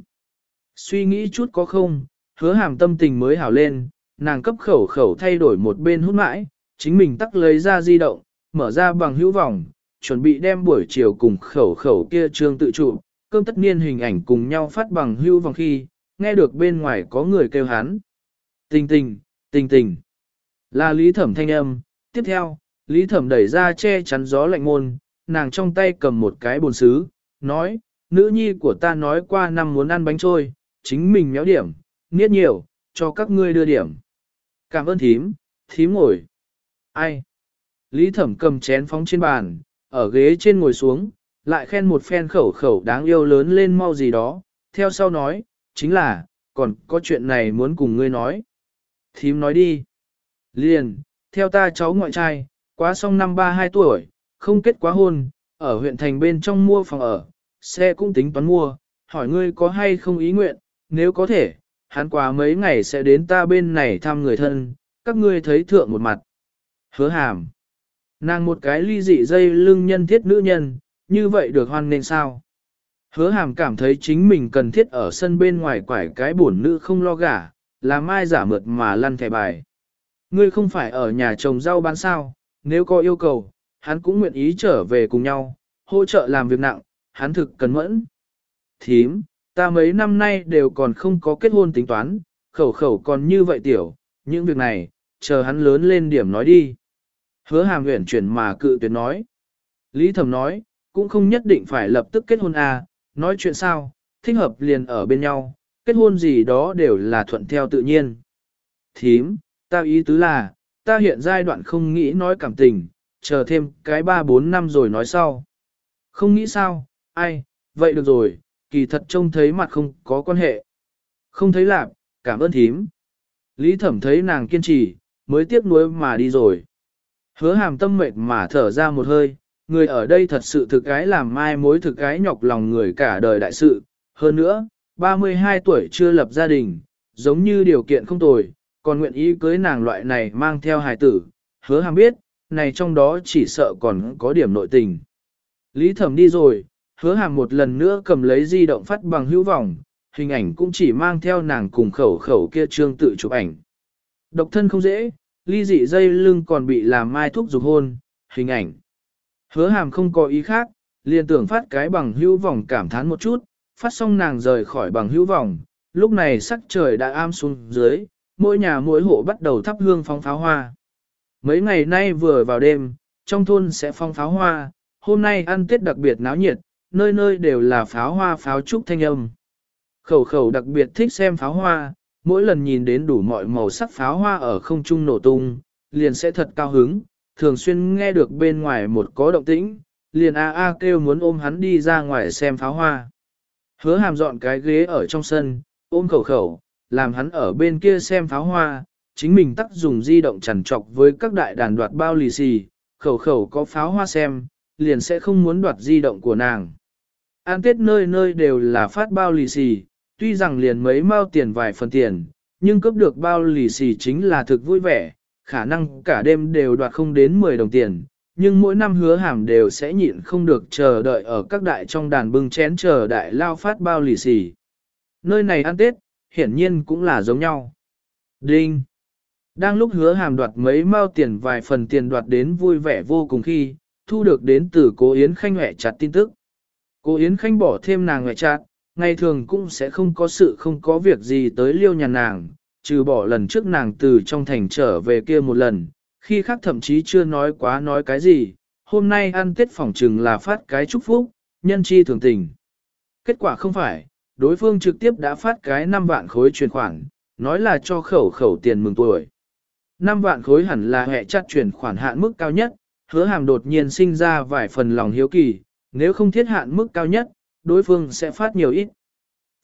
Suy nghĩ chút có không, hứa hàm tâm tình mới hảo lên, nàng cấp khẩu khẩu thay đổi một bên hút mãi, chính mình tắt lấy ra di động, mở ra bằng hữu vòng, chuẩn bị đem buổi chiều cùng khẩu khẩu kia trương tự trụ, cơm tất niên hình ảnh cùng nhau phát bằng hữu vòng khi, nghe được bên ngoài có người kêu hắn. Tình tình, tình tình. Là lý thẩm thanh âm, tiếp theo, lý thẩm đẩy ra che chắn gió lạnh môn, nàng trong tay cầm một cái bồn xứ, nói, nữ nhi của ta nói qua năm muốn ăn bánh trôi, chính mình méo điểm, niết nhiều, cho các ngươi đưa điểm. Cảm ơn thím, thím ngồi. Ai? Lý thẩm cầm chén phóng trên bàn, ở ghế trên ngồi xuống, lại khen một phen khẩu khẩu đáng yêu lớn lên mau gì đó, theo sau nói, chính là, còn có chuyện này muốn cùng ngươi nói. Thím nói đi. Liền, theo ta cháu ngoại trai, quá xong năm ba hai tuổi, không kết quá hôn, ở huyện thành bên trong mua phòng ở, xe cũng tính toán mua, hỏi ngươi có hay không ý nguyện, nếu có thể, hắn quá mấy ngày sẽ đến ta bên này thăm người thân, các ngươi thấy thượng một mặt. Hứa hàm. Nàng một cái ly dị dây lưng nhân thiết nữ nhân, như vậy được hoan nên sao? Hứa hàm cảm thấy chính mình cần thiết ở sân bên ngoài quải cái bổn nữ không lo gả, làm mai giả mượt mà lăn thẻ bài. Ngươi không phải ở nhà trồng rau bán sao, nếu có yêu cầu, hắn cũng nguyện ý trở về cùng nhau, hỗ trợ làm việc nặng, hắn thực cần mẫn. Thím, ta mấy năm nay đều còn không có kết hôn tính toán, khẩu khẩu còn như vậy tiểu, những việc này, chờ hắn lớn lên điểm nói đi. Hứa hàm huyển chuyển mà cự tuyệt nói. Lý thẩm nói, cũng không nhất định phải lập tức kết hôn à, nói chuyện sao, thích hợp liền ở bên nhau, kết hôn gì đó đều là thuận theo tự nhiên. Thím, ta ý tứ là, ta hiện giai đoạn không nghĩ nói cảm tình, chờ thêm cái 3-4 năm rồi nói sau. Không nghĩ sao, ai, vậy được rồi, kỳ thật trông thấy mặt không có quan hệ. Không thấy lạc, cảm ơn thím. Lý thẩm thấy nàng kiên trì, mới tiếc nuối mà đi rồi. Hứa hàm tâm mệt mà thở ra một hơi, người ở đây thật sự thực cái làm mai mối thực cái nhọc lòng người cả đời đại sự. Hơn nữa, 32 tuổi chưa lập gia đình, giống như điều kiện không tồi, còn nguyện ý cưới nàng loại này mang theo hài tử. Hứa hàm biết, này trong đó chỉ sợ còn có điểm nội tình. Lý thẩm đi rồi, hứa hàm một lần nữa cầm lấy di động phát bằng hữu vọng, hình ảnh cũng chỉ mang theo nàng cùng khẩu khẩu kia trương tự chụp ảnh. Độc thân không dễ, ly dị dây lưng còn bị làm mai thuốc dục hôn, hình ảnh. Hứa hàm không có ý khác, liền tưởng phát cái bằng hữu vọng cảm thán một chút, phát xong nàng rời khỏi bằng hữu vọng, lúc này sắc trời đã am xuống dưới, mỗi nhà mỗi hộ bắt đầu thắp hương phóng pháo hoa. Mấy ngày nay vừa vào đêm, trong thôn sẽ phong pháo hoa, hôm nay ăn tết đặc biệt náo nhiệt, nơi nơi đều là pháo hoa pháo trúc thanh âm. Khẩu khẩu đặc biệt thích xem pháo hoa, mỗi lần nhìn đến đủ mọi màu sắc pháo hoa ở không trung nổ tung, liền sẽ thật cao hứng, thường xuyên nghe được bên ngoài một có động tĩnh, liền a a kêu muốn ôm hắn đi ra ngoài xem pháo hoa. Hứa hàm dọn cái ghế ở trong sân, ôm khẩu khẩu, làm hắn ở bên kia xem pháo hoa, chính mình tắt dùng di động chằn trọc với các đại đàn đoạt bao lì xì, khẩu khẩu có pháo hoa xem, liền sẽ không muốn đoạt di động của nàng. An tết nơi nơi đều là phát bao lì xì, tuy rằng liền mấy mao tiền vài phần tiền, nhưng cấp được bao lì xì chính là thực vui vẻ, khả năng cả đêm đều đoạt không đến 10 đồng tiền, nhưng mỗi năm hứa hàm đều sẽ nhịn không được chờ đợi ở các đại trong đàn bưng chén chờ đại lao phát bao lì xì. Nơi này ăn Tết, hiển nhiên cũng là giống nhau. Đinh! Đang lúc hứa hàm đoạt mấy mao tiền vài phần tiền đoạt đến vui vẻ vô cùng khi, thu được đến từ cố Yến Khanh hẹ chặt tin tức. Cố Yến Khanh bỏ thêm nàng hẹ chặt, ngày thường cũng sẽ không có sự không có việc gì tới liêu nhà nàng, trừ bỏ lần trước nàng từ trong thành trở về kia một lần, khi khác thậm chí chưa nói quá nói cái gì, hôm nay ăn tết phỏng trừng là phát cái chúc phúc, nhân chi thường tình. Kết quả không phải, đối phương trực tiếp đã phát cái 5 vạn khối chuyển khoản, nói là cho khẩu khẩu tiền mừng tuổi. 5 vạn khối hẳn là hệ chặt chuyển khoản hạn mức cao nhất, hứa hàm đột nhiên sinh ra vài phần lòng hiếu kỳ, nếu không thiết hạn mức cao nhất, đối phương sẽ phát nhiều ít.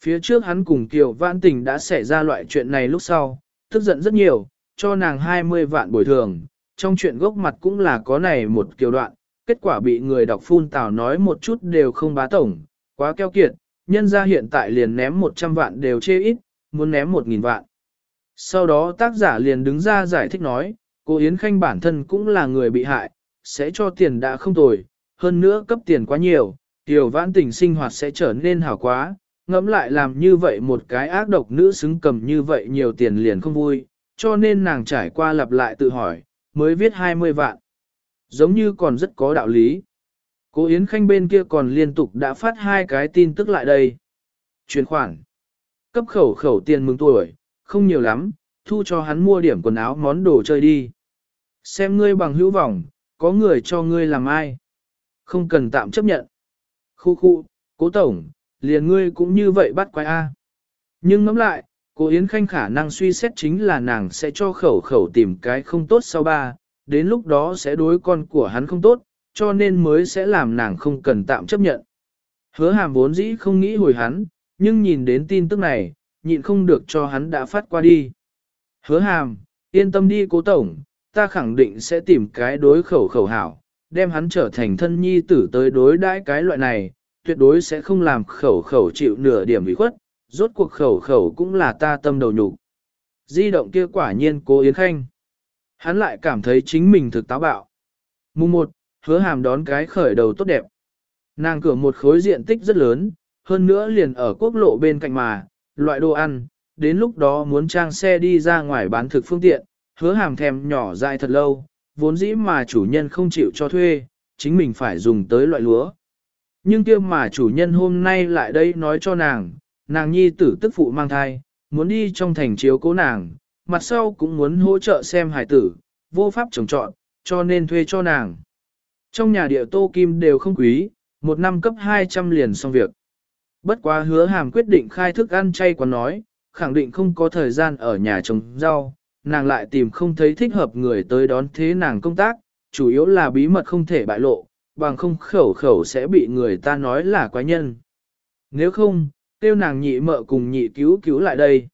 Phía trước hắn cùng Kiều Vãn Tình đã xảy ra loại chuyện này lúc sau, tức giận rất nhiều, cho nàng 20 vạn bồi thường, trong chuyện gốc mặt cũng là có này một kiều đoạn, kết quả bị người đọc phun tào nói một chút đều không bá tổng, quá keo kiệt, nhân ra hiện tại liền ném 100 vạn đều chê ít, muốn ném 1.000 vạn. Sau đó tác giả liền đứng ra giải thích nói, cô Yến Khanh bản thân cũng là người bị hại, sẽ cho tiền đã không tồi, hơn nữa cấp tiền quá nhiều, tiểu vãn tình sinh hoạt sẽ trở nên hảo quá, ngẫm lại làm như vậy một cái ác độc nữ xứng cầm như vậy nhiều tiền liền không vui, cho nên nàng trải qua lặp lại tự hỏi, mới viết 20 vạn. Giống như còn rất có đạo lý. Cố Yến Khanh bên kia còn liên tục đã phát hai cái tin tức lại đây. Chuyển khoản. Cấp khẩu khẩu tiền mừng tuổi, không nhiều lắm, thu cho hắn mua điểm quần áo món đồ chơi đi. Xem ngươi bằng hữu vọng, có người cho ngươi làm ai. Không cần tạm chấp nhận. Khu khu, cố tổng, liền ngươi cũng như vậy bắt quái A. Nhưng ngẫm lại, cô Yến Khanh khả năng suy xét chính là nàng sẽ cho khẩu khẩu tìm cái không tốt sau ba, đến lúc đó sẽ đối con của hắn không tốt, cho nên mới sẽ làm nàng không cần tạm chấp nhận. Hứa hàm vốn dĩ không nghĩ hồi hắn, nhưng nhìn đến tin tức này, nhịn không được cho hắn đã phát qua đi. Hứa hàm, yên tâm đi cố tổng, ta khẳng định sẽ tìm cái đối khẩu khẩu hảo, đem hắn trở thành thân nhi tử tới đối đãi cái loại này, tuyệt đối sẽ không làm khẩu khẩu chịu nửa điểm ủy khuất, rốt cuộc khẩu khẩu cũng là ta tâm đầu nhục. Di động kia quả nhiên cố Yến Khanh. Hắn lại cảm thấy chính mình thực táo bạo. Mùng 1, hứa hàm đón cái khởi đầu tốt đẹp. Nàng cửa một khối diện tích rất lớn, hơn nữa liền ở quốc lộ bên cạnh mà, loại đồ ăn, đến lúc đó muốn trang xe đi ra ngoài bán thực phương tiện, hứa hàm thèm nhỏ dại thật lâu, vốn dĩ mà chủ nhân không chịu cho thuê, chính mình phải dùng tới loại lúa. Nhưng kia mà chủ nhân hôm nay lại đây nói cho nàng, nàng nhi tử tức phụ mang thai, muốn đi trong thành chiếu cố nàng, mặt sau cũng muốn hỗ trợ xem hài tử, vô pháp trồng trọn, cho nên thuê cho nàng. Trong nhà địa tô kim đều không quý, một năm cấp 200 liền xong việc. Bất quá hứa hàm quyết định khai thức ăn chay quán nói, khẳng định không có thời gian ở nhà trồng rau, nàng lại tìm không thấy thích hợp người tới đón thế nàng công tác, chủ yếu là bí mật không thể bại lộ, bằng không khẩu khẩu sẽ bị người ta nói là quái nhân. Nếu không, tiêu nàng nhị mợ cùng nhị cứu cứu lại đây.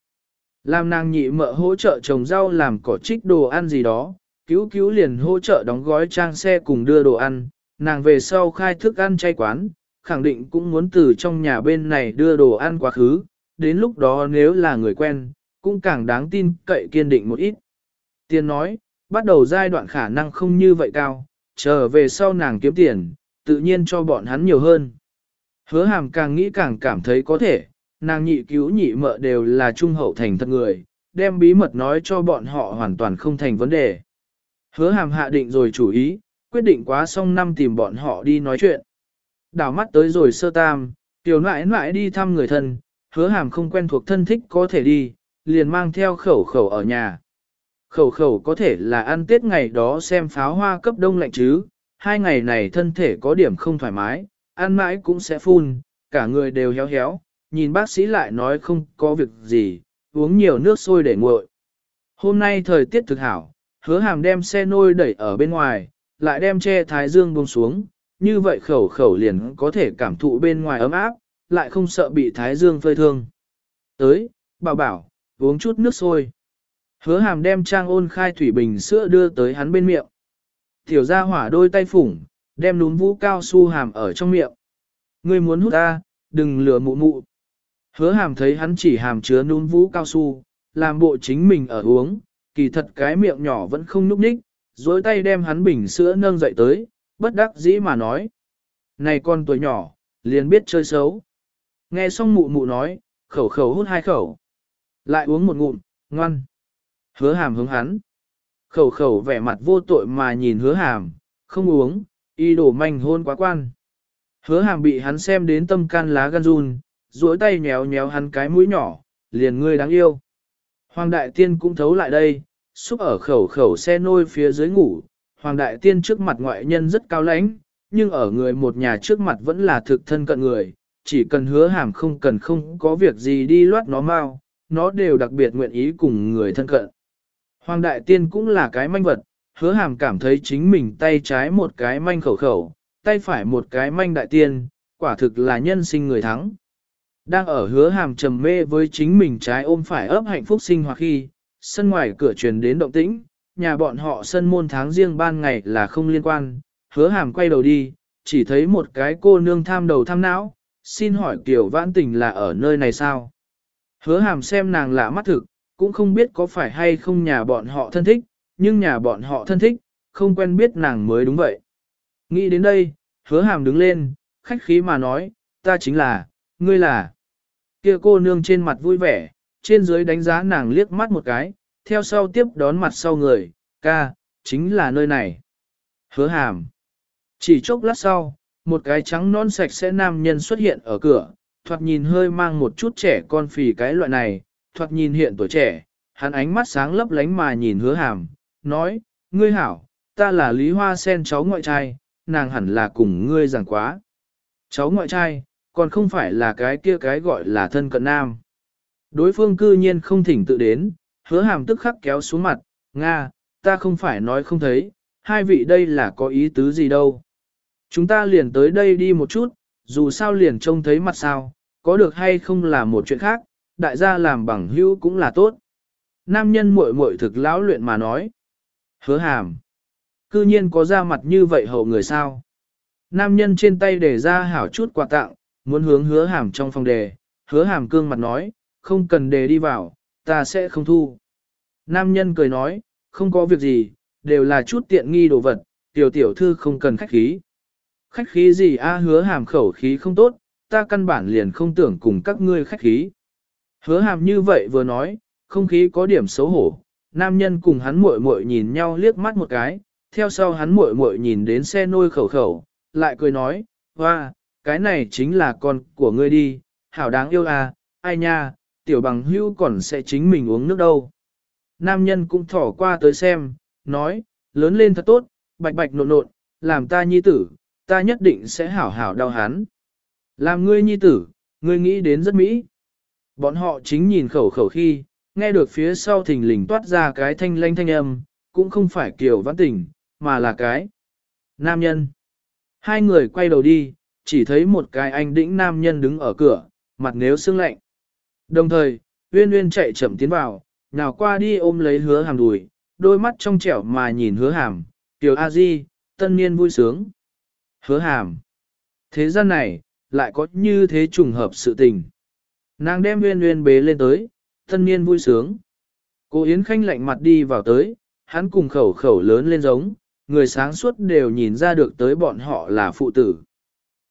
Làm nàng nhị mợ hỗ trợ trồng rau làm cỏ trích đồ ăn gì đó, cứu cứu liền hỗ trợ đóng gói trang xe cùng đưa đồ ăn, nàng về sau khai thức ăn chay quán, khẳng định cũng muốn từ trong nhà bên này đưa đồ ăn quá khứ, đến lúc đó nếu là người quen, cũng càng đáng tin cậy kiên định một ít. Tiên nói, bắt đầu giai đoạn khả năng không như vậy cao, trở về sau nàng kiếm tiền, tự nhiên cho bọn hắn nhiều hơn. Hứa hàm càng nghĩ càng cảm thấy có thể, nàng nhị cứu nhị mợ đều là trung hậu thành thật người, đem bí mật nói cho bọn họ hoàn toàn không thành vấn đề. Hứa hàm hạ định rồi chủ ý, quyết định quá xong năm tìm bọn họ đi nói chuyện. Đảo mắt tới rồi sơ tam, tiểu nãi nãi đi thăm người thân, hứa hàm không quen thuộc thân thích có thể đi, liền mang theo khẩu khẩu ở nhà. Khẩu khẩu có thể là ăn tết ngày đó xem pháo hoa cấp đông lạnh chứ, hai ngày này thân thể có điểm không thoải mái, ăn mãi cũng sẽ phun, cả người đều héo héo, nhìn bác sĩ lại nói không có việc gì, uống nhiều nước sôi để nguội. Hôm nay thời tiết thực hảo, hứa hàm đem xe nôi đẩy ở bên ngoài, lại đem che thái dương buông xuống, như vậy khẩu khẩu liền có thể cảm thụ bên ngoài ấm áp, lại không sợ bị thái dương phơi thương. Tới, bảo bảo, uống chút nước sôi. Hứa hàm đem trang ôn khai thủy bình sữa đưa tới hắn bên miệng. Tiểu ra hỏa đôi tay phủng, đem núm vũ cao su hàm ở trong miệng. Ngươi muốn hút ta, đừng lừa mụ mụ. Hứa hàm thấy hắn chỉ hàm chứa núm vũ cao su, làm bộ chính mình ở uống, kỳ thật cái miệng nhỏ vẫn không núp ních, dối tay đem hắn bình sữa nâng dậy tới, bất đắc dĩ mà nói. Này con tuổi nhỏ, liền biết chơi xấu. Nghe xong mụ mụ nói, khẩu khẩu hút hai khẩu. Lại uống một ngụm, ngoan. Hứa hàm hướng hắn. Khẩu khẩu vẻ mặt vô tội mà nhìn hứa hàm, không uống, y đổ manh hôn quá quan. Hứa hàm bị hắn xem đến tâm can lá gan run, duỗi tay nhéo nhéo hắn cái mũi nhỏ, liền ngươi đáng yêu. Hoàng đại tiên cũng thấu lại đây, xúc ở khẩu khẩu xe nôi phía dưới ngủ. Hoàng đại tiên trước mặt ngoại nhân rất cao lãnh, nhưng ở người một nhà trước mặt vẫn là thực thân cận người, chỉ cần hứa hàm không cần không có việc gì đi loát nó mau, nó đều đặc biệt nguyện ý cùng người thân cận. Hoàng đại tiên cũng là cái manh vật, hứa hàm cảm thấy chính mình tay trái một cái manh khẩu khẩu, tay phải một cái manh đại tiên, quả thực là nhân sinh người thắng. Đang ở hứa hàm trầm mê với chính mình trái ôm phải ấp hạnh phúc sinh hoạt khi, sân ngoài cửa truyền đến động tĩnh, nhà bọn họ sân môn tháng riêng ban ngày là không liên quan, hứa hàm quay đầu đi, chỉ thấy một cái cô nương tham đầu tham não, xin hỏi kiểu vãn tình là ở nơi này sao? Hứa hàm xem nàng lạ mắt thực, cũng không biết có phải hay không nhà bọn họ thân thích, nhưng nhà bọn họ thân thích, không quen biết nàng mới đúng vậy. Nghĩ đến đây, hứa hàm đứng lên, khách khí mà nói, ta chính là, ngươi là. Kia cô nương trên mặt vui vẻ, trên dưới đánh giá nàng liếc mắt một cái, theo sau tiếp đón mặt sau người, ca, chính là nơi này. Hứa hàm. Chỉ chốc lát sau, một cái trắng non sạch sẽ nam nhân xuất hiện ở cửa, thoạt nhìn hơi mang một chút trẻ con phì cái loại này, thoạt nhìn hiện tuổi trẻ, hắn ánh mắt sáng lấp lánh mà nhìn hứa hàm, nói, ngươi hảo, ta là Lý Hoa Sen cháu ngoại trai, nàng hẳn là cùng ngươi giảng quá. Cháu ngoại trai, còn không phải là cái kia cái gọi là thân cận nam. Đối phương cư nhiên không thỉnh tự đến, hứa hàm tức khắc kéo xuống mặt, Nga, ta không phải nói không thấy, hai vị đây là có ý tứ gì đâu. Chúng ta liền tới đây đi một chút, dù sao liền trông thấy mặt sao, có được hay không là một chuyện khác, đại gia làm bằng hữu cũng là tốt. Nam nhân muội muội thực lão luyện mà nói. Hứa hàm. Cư nhiên có ra mặt như vậy hậu người sao. Nam nhân trên tay để ra hảo chút quà tặng, muốn hướng hứa hàm trong phòng đề. Hứa hàm cương mặt nói, không cần đề đi vào, ta sẽ không thu. Nam nhân cười nói, không có việc gì, đều là chút tiện nghi đồ vật, tiểu tiểu thư không cần khách khí. Khách khí gì a à, hứa hàm khẩu khí không tốt, ta căn bản liền không tưởng cùng các ngươi khách khí. Hứa hàm như vậy vừa nói, không khí có điểm xấu hổ, nam nhân cùng hắn muội muội nhìn nhau liếc mắt một cái, theo sau hắn muội muội nhìn đến xe nôi khẩu khẩu, lại cười nói, hoa, cái này chính là con của ngươi đi, hảo đáng yêu à, ai nha, tiểu bằng hưu còn sẽ chính mình uống nước đâu. Nam nhân cũng thỏ qua tới xem, nói, lớn lên thật tốt, bạch bạch nộn nộn, làm ta nhi tử, ta nhất định sẽ hảo hảo đau hắn. Làm ngươi nhi tử, ngươi nghĩ đến rất mỹ. Bọn họ chính nhìn khẩu khẩu khi, nghe được phía sau thình lình toát ra cái thanh lanh thanh âm, cũng không phải kiểu vãn tình, mà là cái nam nhân. Hai người quay đầu đi, chỉ thấy một cái anh đĩnh nam nhân đứng ở cửa, mặt nếu sương lạnh. Đồng thời, Uyên Uyên chạy chậm tiến vào, nào qua đi ôm lấy hứa hàm đùi, đôi mắt trong trẻo mà nhìn hứa hàm, tiểu a di, tân niên vui sướng. Hứa hàm. Thế gian này, lại có như thế trùng hợp sự tình. Nàng đem nguyên nguyên bế lên tới, thân niên vui sướng. Cô Yến Khanh lạnh mặt đi vào tới, hắn cùng khẩu khẩu lớn lên giống, người sáng suốt đều nhìn ra được tới bọn họ là phụ tử.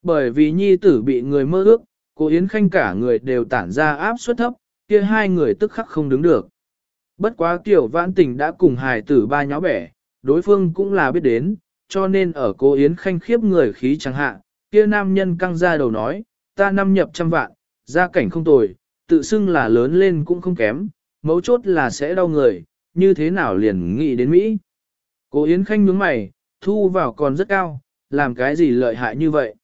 Bởi vì nhi tử bị người mơ ước, cô Yến Khanh cả người đều tản ra áp suất thấp, kia hai người tức khắc không đứng được. Bất quá tiểu vãn tình đã cùng hài tử ba nháo bẻ, đối phương cũng là biết đến, cho nên ở cô Yến Khanh khiếp người khí chẳng hạ, kia nam nhân căng ra đầu nói, ta năm nhập trăm vạn, gia cảnh không tồi, tự xưng là lớn lên cũng không kém, mấu chốt là sẽ đau người, như thế nào liền nghĩ đến Mỹ. Cô Yến Khanh nhướng mày, thu vào còn rất cao, làm cái gì lợi hại như vậy.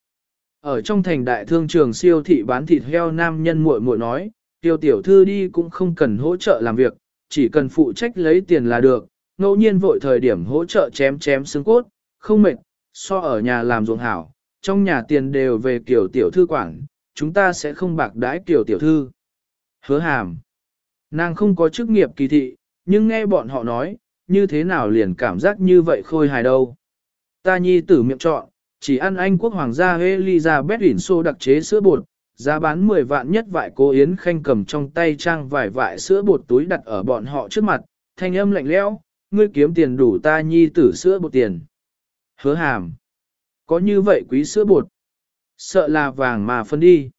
Ở trong thành đại thương trường siêu thị bán thịt heo nam nhân muội muội nói, tiêu tiểu thư đi cũng không cần hỗ trợ làm việc, chỉ cần phụ trách lấy tiền là được, ngẫu nhiên vội thời điểm hỗ trợ chém chém xương cốt, không mệt, so ở nhà làm ruộng hảo, trong nhà tiền đều về kiểu tiểu thư quản, chúng ta sẽ không bạc đãi kiểu tiểu thư. Hứa hàm. Nàng không có chức nghiệp kỳ thị, nhưng nghe bọn họ nói, như thế nào liền cảm giác như vậy khôi hài đâu. Ta nhi tử miệng chọn, chỉ ăn Anh quốc hoàng gia Elizabeth ỉn xô đặc chế sữa bột, giá bán 10 vạn nhất vại cô Yến Khanh cầm trong tay trang vài vại sữa bột túi đặt ở bọn họ trước mặt, thanh âm lạnh lẽo, ngươi kiếm tiền đủ ta nhi tử sữa bột tiền. Hứa hàm. Có như vậy quý sữa bột. Sợ là vàng mà phân đi.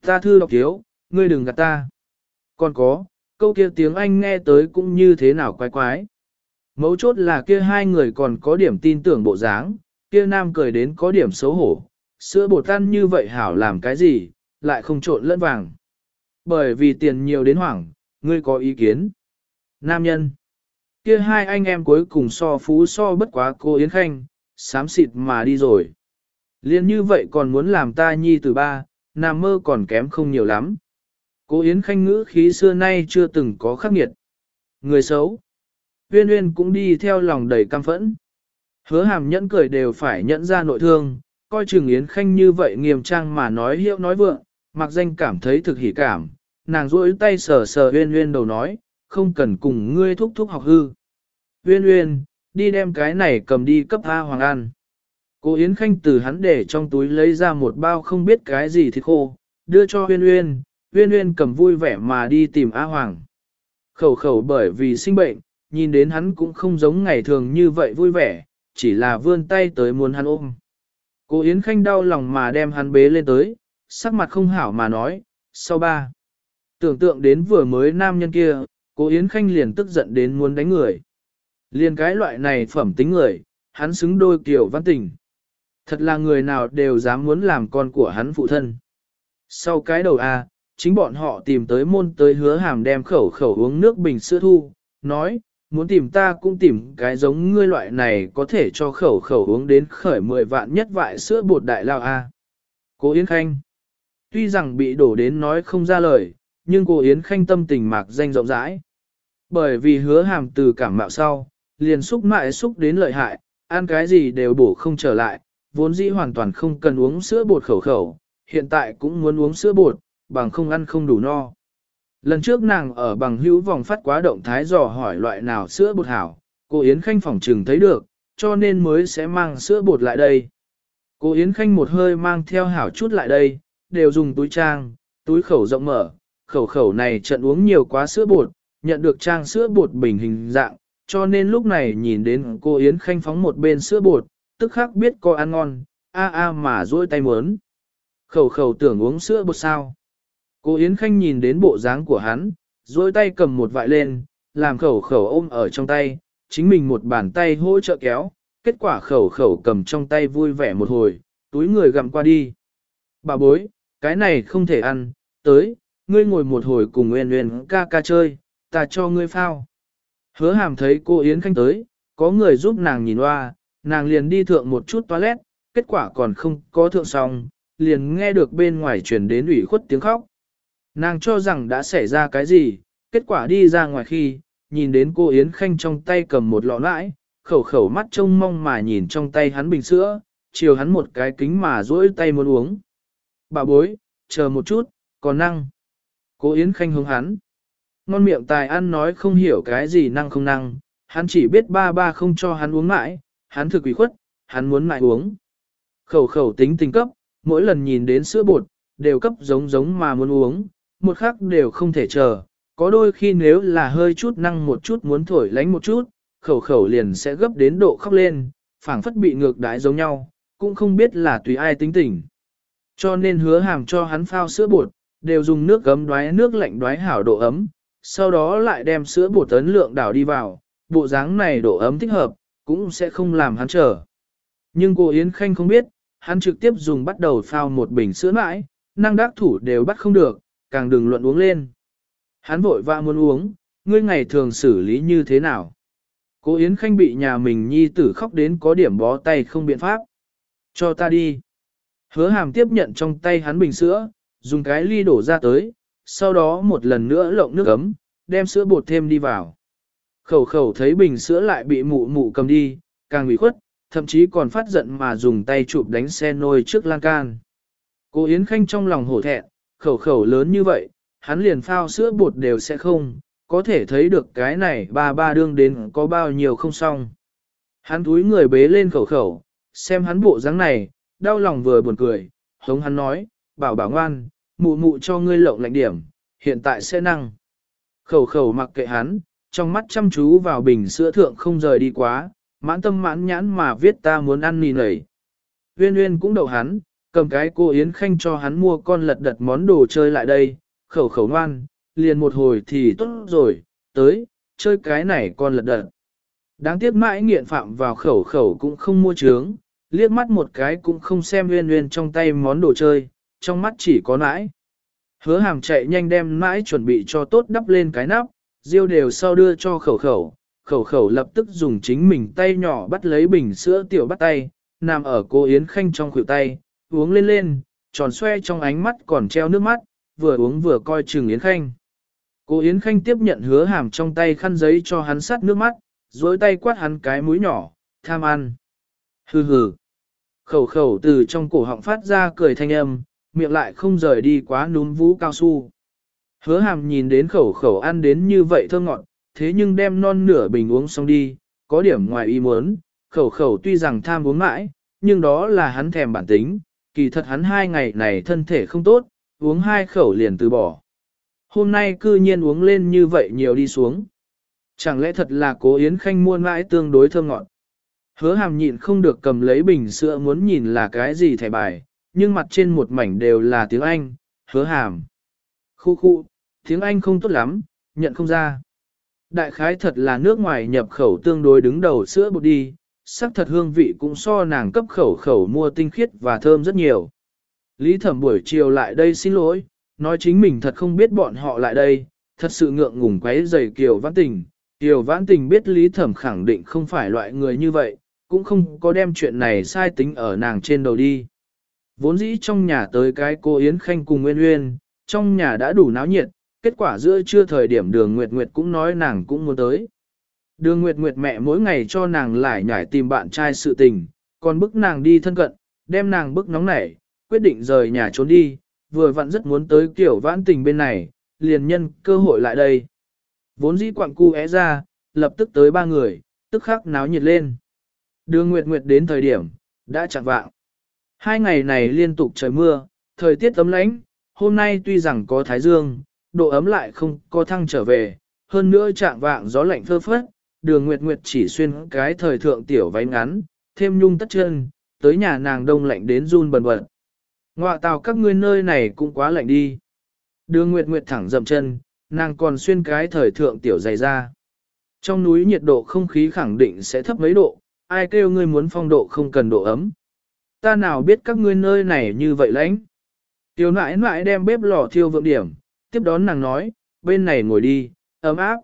Ta thư đọc thiếu, ngươi đừng gạt ta. Còn có, câu kia tiếng Anh nghe tới cũng như thế nào quái quái. Mấu chốt là kia hai người còn có điểm tin tưởng bộ dáng, kia nam cười đến có điểm xấu hổ. Sữa bột tan như vậy hảo làm cái gì, lại không trộn lẫn vàng. Bởi vì tiền nhiều đến hoảng, ngươi có ý kiến. Nam nhân. Kia hai anh em cuối cùng so phú so bất quá cô Yến Khanh, sám xịt mà đi rồi. Liên như vậy còn muốn làm ta nhi từ ba, nam mơ còn kém không nhiều lắm. Cô Yến Khanh ngữ khí xưa nay chưa từng có khắc nghiệt. Người xấu. Uyên Uyên cũng đi theo lòng đầy cam phẫn. Hứa hàm nhẫn cười đều phải nhẫn ra nội thương, coi chừng Yến Khanh như vậy nghiêm trang mà nói hiệu nói vượng, mặc danh cảm thấy thực hỉ cảm, nàng duỗi tay sờ sờ Uyên Uyên đầu nói, không cần cùng ngươi thúc thúc học hư. Uyên Uyên, đi đem cái này cầm đi cấp A Hoàng ăn. Cô Yến Khanh từ hắn để trong túi lấy ra một bao không biết cái gì thịt khô, đưa cho Huyên Uyên, Huyên Uyên cầm vui vẻ mà đi tìm A Hoàng. Khẩu khẩu bởi vì sinh bệnh, nhìn đến hắn cũng không giống ngày thường như vậy vui vẻ, chỉ là vươn tay tới muốn hắn ôm. Cô Yến Khanh đau lòng mà đem hắn bế lên tới, sắc mặt không hảo mà nói, sau ba. Tưởng tượng đến vừa mới nam nhân kia, cô Yến Khanh liền tức giận đến muốn đánh người liên cái loại này phẩm tính người, hắn xứng đôi kiểu văn tình. Thật là người nào đều dám muốn làm con của hắn phụ thân. Sau cái đầu A, chính bọn họ tìm tới môn tới hứa hàm đem khẩu khẩu uống nước bình sữa thu, nói, muốn tìm ta cũng tìm cái giống ngươi loại này có thể cho khẩu khẩu uống đến khởi 10 vạn nhất vại sữa bột đại lao à. A. Cô Yến Khanh Tuy rằng bị đổ đến nói không ra lời, nhưng cô Yến Khanh tâm tình mạc danh rộng rãi. Bởi vì hứa hàm từ cảm mạo sau, liền xúc mại xúc đến lợi hại, ăn cái gì đều bổ không trở lại, vốn dĩ hoàn toàn không cần uống sữa bột khẩu khẩu, hiện tại cũng muốn uống sữa bột, bằng không ăn không đủ no. Lần trước nàng ở bằng hữu vòng phát quá động thái dò hỏi loại nào sữa bột hảo, cô Yến Khanh phòng trừng thấy được, cho nên mới sẽ mang sữa bột lại đây. Cô Yến Khanh một hơi mang theo hảo chút lại đây, đều dùng túi trang, túi khẩu rộng mở, khẩu khẩu này trận uống nhiều quá sữa bột, nhận được trang sữa bột bình hình dạng, cho nên lúc này nhìn đến cô Yến Khanh phóng một bên sữa bột, tức khắc biết có ăn ngon, a a mà duỗi tay muốn. Khẩu khẩu tưởng uống sữa bột sao. Cô Yến Khanh nhìn đến bộ dáng của hắn, duỗi tay cầm một vại lên, làm khẩu khẩu ôm ở trong tay, chính mình một bàn tay hỗ trợ kéo, kết quả khẩu khẩu cầm trong tay vui vẻ một hồi, túi người gặm qua đi. Bà bối, cái này không thể ăn, tới, ngươi ngồi một hồi cùng Nguyên Nguyên ca ca chơi, ta cho ngươi phao. Hứa hàm thấy cô Yến Khanh tới, có người giúp nàng nhìn hoa, nàng liền đi thượng một chút toilet, kết quả còn không có thượng xong, liền nghe được bên ngoài truyền đến ủy khuất tiếng khóc. Nàng cho rằng đã xảy ra cái gì, kết quả đi ra ngoài khi, nhìn đến cô Yến Khanh trong tay cầm một lọ nãi, khẩu khẩu mắt trông mong mà nhìn trong tay hắn bình sữa, chiều hắn một cái kính mà duỗi tay muốn uống. Bà bối, chờ một chút, còn năng. Cô Yến Khanh hướng hắn. Ngon miệng tài ăn nói không hiểu cái gì năng không năng, hắn chỉ biết ba ba không cho hắn uống mãi, hắn thực quỷ khuất, hắn muốn mãi uống. Khẩu khẩu tính tình cấp, mỗi lần nhìn đến sữa bột, đều cấp giống giống mà muốn uống, một khắc đều không thể chờ. Có đôi khi nếu là hơi chút năng một chút muốn thổi lánh một chút, khẩu khẩu liền sẽ gấp đến độ khóc lên, phảng phất bị ngược đái giống nhau, cũng không biết là tùy ai tính tình. Cho nên hứa hàm cho hắn phao sữa bột, đều dùng nước gấm đoái nước lạnh đoái hảo độ ấm, sau đó lại đem sữa bột tấn lượng đảo đi vào, bộ dáng này độ ấm thích hợp, cũng sẽ không làm hắn trở. Nhưng cô Yến Khanh không biết, hắn trực tiếp dùng bắt đầu phao một bình sữa mãi, năng đắc thủ đều bắt không được, càng đừng luận uống lên. Hắn vội vã muốn uống, ngươi ngày thường xử lý như thế nào? Cô Yến Khanh bị nhà mình nhi tử khóc đến có điểm bó tay không biện pháp. Cho ta đi. Hứa hàm tiếp nhận trong tay hắn bình sữa, dùng cái ly đổ ra tới, sau đó một lần nữa lộng nước ấm, đem sữa bột thêm đi vào. Khẩu khẩu thấy bình sữa lại bị mụ mụ cầm đi, càng bị khuất, thậm chí còn phát giận mà dùng tay chụp đánh xe nôi trước lan can. Cô Yến Khanh trong lòng hổ thẹn, khẩu khẩu lớn như vậy, hắn liền phao sữa bột đều sẽ không, có thể thấy được cái này ba ba đương đến có bao nhiêu không xong. Hắn túi người bế lên khẩu khẩu, xem hắn bộ dáng này, đau lòng vừa buồn cười, hống hắn nói, bảo bảo ngoan, mụ mụ cho ngươi lộng lạnh điểm, hiện tại sẽ năng. Khẩu khẩu mặc kệ hắn, trong mắt chăm chú vào bình sữa thượng không rời đi quá, mãn tâm mãn nhãn mà viết ta muốn ăn mì nảy. Uyên Uyên cũng đậu hắn, cầm cái cô Yến Khanh cho hắn mua con lật đật món đồ chơi lại đây, khẩu khẩu ngoan, liền một hồi thì tốt rồi, tới, chơi cái này con lật đật. Đáng tiếc mãi nghiện phạm vào khẩu khẩu cũng không mua trướng, liếc mắt một cái cũng không xem Uyên Uyên trong tay món đồ chơi, trong mắt chỉ có nãi. Hứa hàm chạy nhanh đem nãi chuẩn bị cho tốt đắp lên cái nắp, riêu đều sau đưa cho khẩu khẩu, khẩu khẩu lập tức dùng chính mình tay nhỏ bắt lấy bình sữa tiểu bắt tay, nằm ở cô Yến Khanh trong khuỷu tay, uống lên lên, tròn xoe trong ánh mắt còn treo nước mắt, vừa uống vừa coi chừng Yến Khanh. Cô Yến Khanh tiếp nhận hứa hàm trong tay khăn giấy cho hắn sát nước mắt, dối tay quát hắn cái mũi nhỏ, tham ăn. Hừ hừ. Khẩu khẩu từ trong cổ họng phát ra cười thanh âm, miệng lại không rời đi quá núm vũ cao su. Hứa hàm nhìn đến khẩu khẩu ăn đến như vậy thơm ngọt, thế nhưng đem non nửa bình uống xong đi, có điểm ngoài ý muốn, khẩu khẩu tuy rằng tham uống mãi, nhưng đó là hắn thèm bản tính, kỳ thật hắn hai ngày này thân thể không tốt, uống hai khẩu liền từ bỏ. Hôm nay cư nhiên uống lên như vậy nhiều đi xuống. Chẳng lẽ thật là cố Yến Khanh muôn mãi tương đối thơm ngọt. Hứa hàm nhịn không được cầm lấy bình sữa muốn nhìn là cái gì thẻ bài, nhưng mặt trên một mảnh đều là tiếng Anh, hứa hàm. Khu khu, tiếng Anh không tốt lắm, nhận không ra. Đại khái thật là nước ngoài nhập khẩu tương đối đứng đầu sữa bột đi, sắc thật hương vị cũng so nàng cấp khẩu khẩu mua tinh khiết và thơm rất nhiều. Lý thẩm buổi chiều lại đây xin lỗi, nói chính mình thật không biết bọn họ lại đây, thật sự ngượng ngùng quấy dày Kiều Vãn Tình. Kiều Vãn Tình biết Lý thẩm khẳng định không phải loại người như vậy, cũng không có đem chuyện này sai tính ở nàng trên đầu đi. Vốn dĩ trong nhà tới cái cô Yến Khanh cùng Nguyên Nguyên, trong nhà đã đủ náo nhiệt, kết quả giữa trưa thời điểm đường Nguyệt Nguyệt cũng nói nàng cũng muốn tới. Đường Nguyệt Nguyệt mẹ mỗi ngày cho nàng lại nhảy tìm bạn trai sự tình, còn bức nàng đi thân cận, đem nàng bức nóng nảy, quyết định rời nhà trốn đi, vừa vặn rất muốn tới kiểu vãn tình bên này, liền nhân cơ hội lại đây. Vốn dĩ quặng cu é ra, lập tức tới ba người, tức khắc náo nhiệt lên. Đường Nguyệt Nguyệt đến thời điểm, đã chẳng vạng. Hai ngày này liên tục trời mưa, thời tiết ấm lãnh, hôm nay tuy rằng có thái dương, độ ấm lại không có thăng trở về, hơn nữa trạng vạng gió lạnh phơ phất, đường Nguyệt Nguyệt chỉ xuyên cái thời thượng tiểu váy ngắn, thêm nhung tất chân, tới nhà nàng đông lạnh đến run bần bật. Ngoạ tào các ngươi nơi này cũng quá lạnh đi. Đường Nguyệt Nguyệt thẳng dậm chân, nàng còn xuyên cái thời thượng tiểu dày ra. Trong núi nhiệt độ không khí khẳng định sẽ thấp mấy độ, ai kêu ngươi muốn phong độ không cần độ ấm. Ta nào biết các ngươi nơi này như vậy lãnh. Tiểu nãi nãi đem bếp lò thiêu vượng điểm, tiếp đón nàng nói, bên này ngồi đi, ấm áp.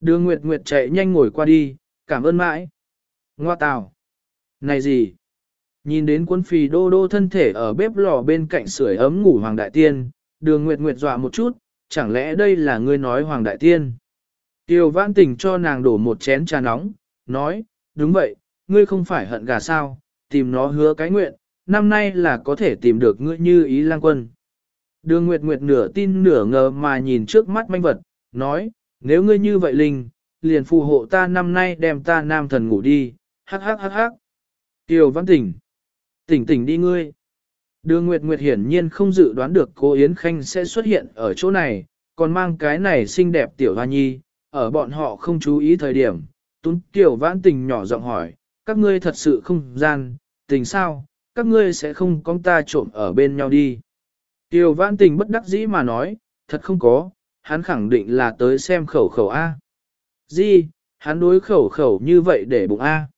Đường Nguyệt Nguyệt chạy nhanh ngồi qua đi, cảm ơn mãi. Ngoa tào. Này gì? Nhìn đến quân phì đô đô thân thể ở bếp lò bên cạnh sưởi ấm ngủ hoàng đại tiên, đường Nguyệt Nguyệt dọa một chút, chẳng lẽ đây là ngươi nói Hoàng Đại Tiên? Tiêu Vãn Tình cho nàng đổ một chén trà nóng, nói, đúng vậy, ngươi không phải hận gà sao, tìm nó hứa cái nguyện, năm nay là có thể tìm được ngươi như ý lang quân. Đường Nguyệt Nguyệt nửa tin nửa ngờ mà nhìn trước mắt manh vật, nói, nếu ngươi như vậy linh, liền phù hộ ta năm nay đem ta nam thần ngủ đi, hắc hắc hắc hắc. Kiều Văn Tỉnh, tỉnh tỉnh đi ngươi. Đường Nguyệt Nguyệt hiển nhiên không dự đoán được cô Yến Khanh sẽ xuất hiện ở chỗ này, còn mang cái này xinh đẹp tiểu hoa nhi, ở bọn họ không chú ý thời điểm. Tún Kiều Vãn Tình nhỏ giọng hỏi, các ngươi thật sự không gian, tình sao, các ngươi sẽ không con ta trộm ở bên nhau đi. Tiêu vãn tình bất đắc dĩ mà nói, thật không có, hắn khẳng định là tới xem khẩu khẩu A. Di, hắn đối khẩu khẩu như vậy để bụng A.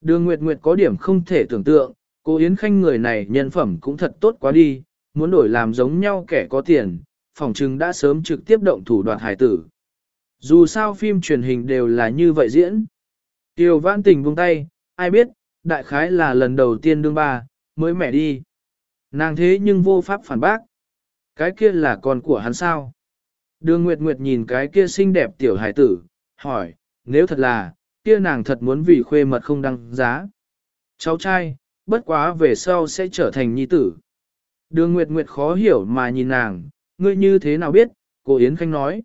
Đường Nguyệt Nguyệt có điểm không thể tưởng tượng, cô Yến Khanh người này nhân phẩm cũng thật tốt quá đi, muốn đổi làm giống nhau kẻ có tiền, phòng trừng đã sớm trực tiếp động thủ đoạt hải tử. Dù sao phim truyền hình đều là như vậy diễn. Tiêu vãn tình buông tay, ai biết, đại khái là lần đầu tiên đương ba, mới mẹ đi. Nàng thế nhưng vô pháp phản bác. Cái kia là con của hắn sao? Đường Nguyệt Nguyệt nhìn cái kia xinh đẹp tiểu hải tử, hỏi, nếu thật là, kia nàng thật muốn vì khuê mật không đăng giá. Cháu trai, bất quá về sau sẽ trở thành nhi tử. Đường Nguyệt Nguyệt khó hiểu mà nhìn nàng, ngươi như thế nào biết, cô Yến Khanh nói.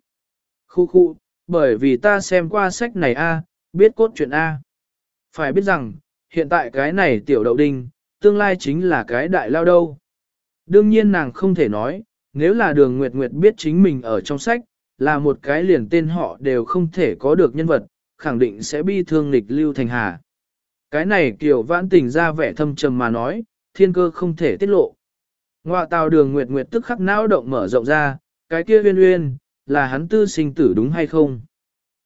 Khu khu, bởi vì ta xem qua sách này a, biết cốt truyện a. Phải biết rằng, hiện tại cái này tiểu đậu đinh, tương lai chính là cái đại lao đâu. Đương nhiên nàng không thể nói, nếu là đường Nguyệt Nguyệt biết chính mình ở trong sách, là một cái liền tên họ đều không thể có được nhân vật, khẳng định sẽ bi thương lịch lưu thành hà. Cái này kiểu vãn tình ra vẻ thâm trầm mà nói, thiên cơ không thể tiết lộ. Ngoạ tàu đường Nguyệt Nguyệt tức khắc não động mở rộng ra, cái kia uyên uyên, là hắn tư sinh tử đúng hay không?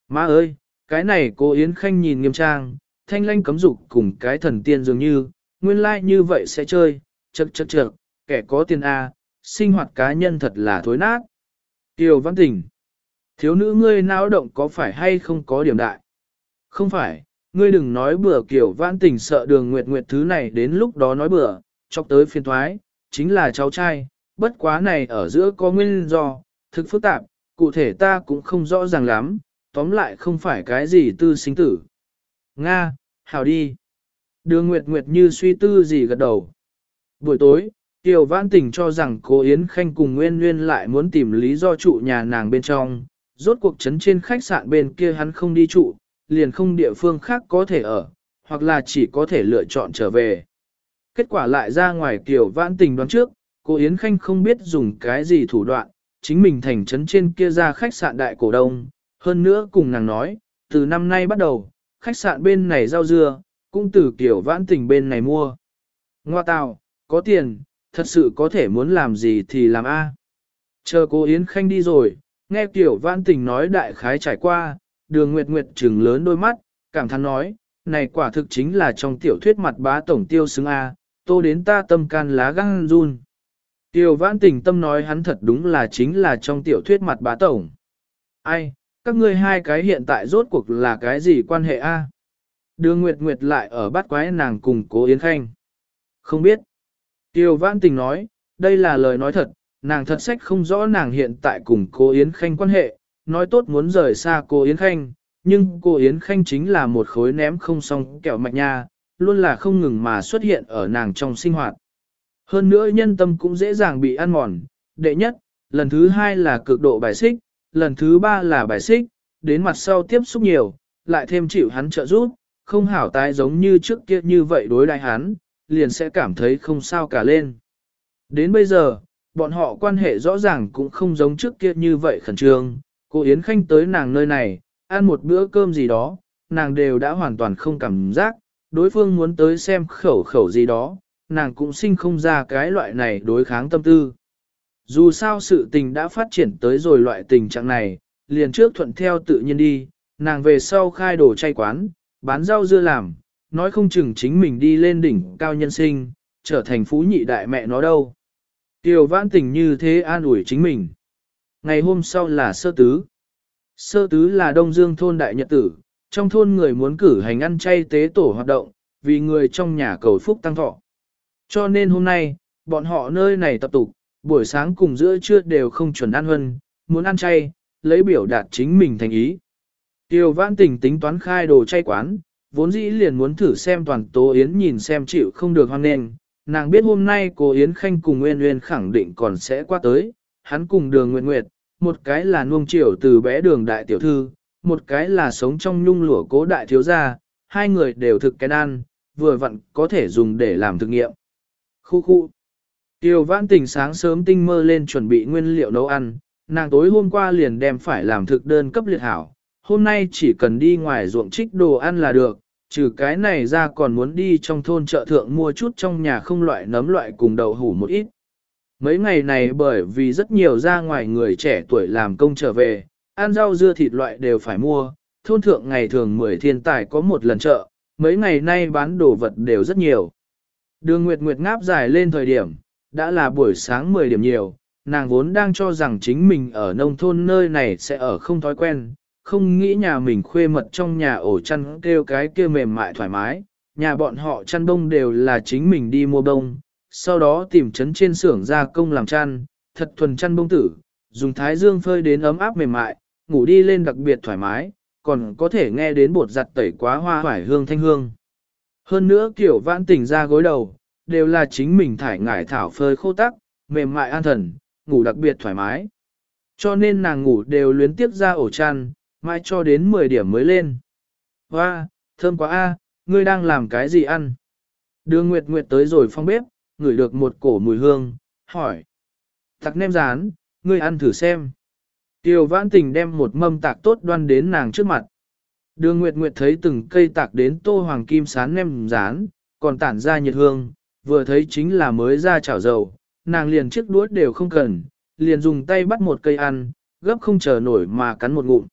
Má ơi, cái này cô Yến Khanh nhìn nghiêm trang, thanh lanh cấm dục cùng cái thần tiên dường như, nguyên lai like như vậy sẽ chơi, chật chật chật, kẻ có tiền A, sinh hoạt cá nhân thật là thối nát. Kiều Văn Tình, thiếu nữ ngươi náo động có phải hay không có điểm đại? Không phải, ngươi đừng nói bừa Kiều Văn Tình sợ đường nguyệt nguyệt thứ này đến lúc đó nói bừa, chọc tới phiên thoái, chính là cháu trai, bất quá này ở giữa có nguyên do, thực phức tạp, cụ thể ta cũng không rõ ràng lắm, tóm lại không phải cái gì tư sinh tử. Nga, Hào đi. Đường Nguyệt Nguyệt như suy tư gì gật đầu. Buổi tối, Tiểu Vãn Tình cho rằng cô Yến Khanh cùng Nguyên Nguyên lại muốn tìm lý do trụ nhà nàng bên trong, rốt cuộc chấn trên khách sạn bên kia hắn không đi trụ, liền không địa phương khác có thể ở, hoặc là chỉ có thể lựa chọn trở về. Kết quả lại ra ngoài Tiểu Vãn Tình đoán trước, cô Yến Khanh không biết dùng cái gì thủ đoạn, chính mình thành chấn trên kia ra khách sạn đại cổ đông, hơn nữa cùng nàng nói, từ năm nay bắt đầu, khách sạn bên này rau dưa, cũng từ kiểu vãn tình bên này mua. Ngoa tào, có tiền, thật sự có thể muốn làm gì thì làm A. Chờ cô Yến Khanh đi rồi, nghe kiểu vãn tình nói đại khái trải qua, đường nguyệt nguyệt trừng lớn đôi mắt, cảm thán nói, này quả thực chính là trong tiểu thuyết mặt bá tổng tiêu xứng A, tô đến ta tâm can lá găng run. Tiểu vãn tình tâm nói hắn thật đúng là chính là trong tiểu thuyết mặt bá tổng. Ai, các ngươi hai cái hiện tại rốt cuộc là cái gì quan hệ A? Đường Nguyệt Nguyệt lại ở bắt quái nàng cùng cố Yến Khanh. Không biết. Tiêu Vãn Tình nói, đây là lời nói thật, nàng thật sách không rõ nàng hiện tại cùng cố Yến Khanh quan hệ, nói tốt muốn rời xa cô Yến Khanh, nhưng cô Yến Khanh chính là một khối ném không xong kẹo mạch nha, luôn là không ngừng mà xuất hiện ở nàng trong sinh hoạt. Hơn nữa nhân tâm cũng dễ dàng bị ăn mòn, đệ nhất, lần thứ hai là cực độ bài xích, lần thứ ba là bài xích, đến mặt sau tiếp xúc nhiều, lại thêm chịu hắn trợ giúp, không hảo tái giống như trước kia như vậy đối đại hắn, liền sẽ cảm thấy không sao cả lên. Đến bây giờ, bọn họ quan hệ rõ ràng cũng không giống trước kia như vậy khẩn trương, cô Yến Khanh tới nàng nơi này, ăn một bữa cơm gì đó, nàng đều đã hoàn toàn không cảm giác, đối phương muốn tới xem khẩu khẩu gì đó, nàng cũng sinh không ra cái loại này đối kháng tâm tư. Dù sao sự tình đã phát triển tới rồi loại tình trạng này, liền trước thuận theo tự nhiên đi, nàng về sau khai đồ chay quán, bán rau dưa làm, nói không chừng chính mình đi lên đỉnh cao nhân sinh, trở thành phú nhị đại mẹ nó đâu. Tiểu vãn tình như thế an ủi chính mình. Ngày hôm sau là sơ tứ. Sơ tứ là Đông Dương thôn đại nhật tử, trong thôn người muốn cử hành ăn chay tế tổ hoạt động, vì người trong nhà cầu phúc tăng thọ. Cho nên hôm nay, bọn họ nơi này tập tục, buổi sáng cùng giữa trưa đều không chuẩn ăn hơn, muốn ăn chay, lấy biểu đạt chính mình thành ý. Tiêu vãn tình tính toán khai đồ chay quán, vốn dĩ liền muốn thử xem toàn tố yến nhìn xem chịu không được hoan nền. Nàng biết hôm nay cô Yến Khanh cùng Nguyên Nguyên khẳng định còn sẽ qua tới, hắn cùng đường Nguyệt Nguyệt, một cái là nuông chiều từ bé đường đại tiểu thư, một cái là sống trong nhung lụa cố đại thiếu gia, hai người đều thực cái ăn, vừa vặn có thể dùng để làm thực nghiệm. Khu khu. Tiêu vãn tình sáng sớm tinh mơ lên chuẩn bị nguyên liệu nấu ăn, nàng tối hôm qua liền đem phải làm thực đơn cấp liệt hảo, hôm nay chỉ cần đi ngoài ruộng trích đồ ăn là được, trừ cái này ra còn muốn đi trong thôn chợ thượng mua chút trong nhà không loại nấm loại cùng đậu hủ một ít. Mấy ngày này bởi vì rất nhiều ra ngoài người trẻ tuổi làm công trở về, ăn rau dưa thịt loại đều phải mua, thôn thượng ngày thường 10 thiên tài có một lần chợ, mấy ngày nay bán đồ vật đều rất nhiều. Đường Nguyệt Nguyệt ngáp dài lên thời điểm, đã là buổi sáng 10 điểm nhiều, nàng vốn đang cho rằng chính mình ở nông thôn nơi này sẽ ở không thói quen, không nghĩ nhà mình khuê mật trong nhà ổ chăn kêu cái kia mềm mại thoải mái, nhà bọn họ chăn đông đều là chính mình đi mua đông, sau đó tìm chấn trên xưởng gia công làm chăn, thật thuần chăn bông tử, dùng thái dương phơi đến ấm áp mềm mại, ngủ đi lên đặc biệt thoải mái, còn có thể nghe đến bột giặt tẩy quá hoa hoải hương thanh hương. Hơn nữa kiểu vãn tỉnh ra gối đầu, đều là chính mình thải ngải thảo phơi khô tắc, mềm mại an thần, ngủ đặc biệt thoải mái. Cho nên nàng ngủ đều luyến tiếp ra ổ chăn, mai cho đến 10 điểm mới lên. Hoa, thơm quá a, ngươi đang làm cái gì ăn? Đường Nguyệt Nguyệt tới rồi phong bếp, ngửi được một cổ mùi hương, hỏi. Tạc nem rán, ngươi ăn thử xem. Tiêu vãn tình đem một mâm tạc tốt đoan đến nàng trước mặt. Đường Nguyệt Nguyệt thấy từng cây tạc đến tô hoàng kim sán nem rán, còn tản ra nhiệt hương, vừa thấy chính là mới ra chảo dầu, nàng liền chiếc đuốt đều không cần, liền dùng tay bắt một cây ăn, gấp không chờ nổi mà cắn một ngụm.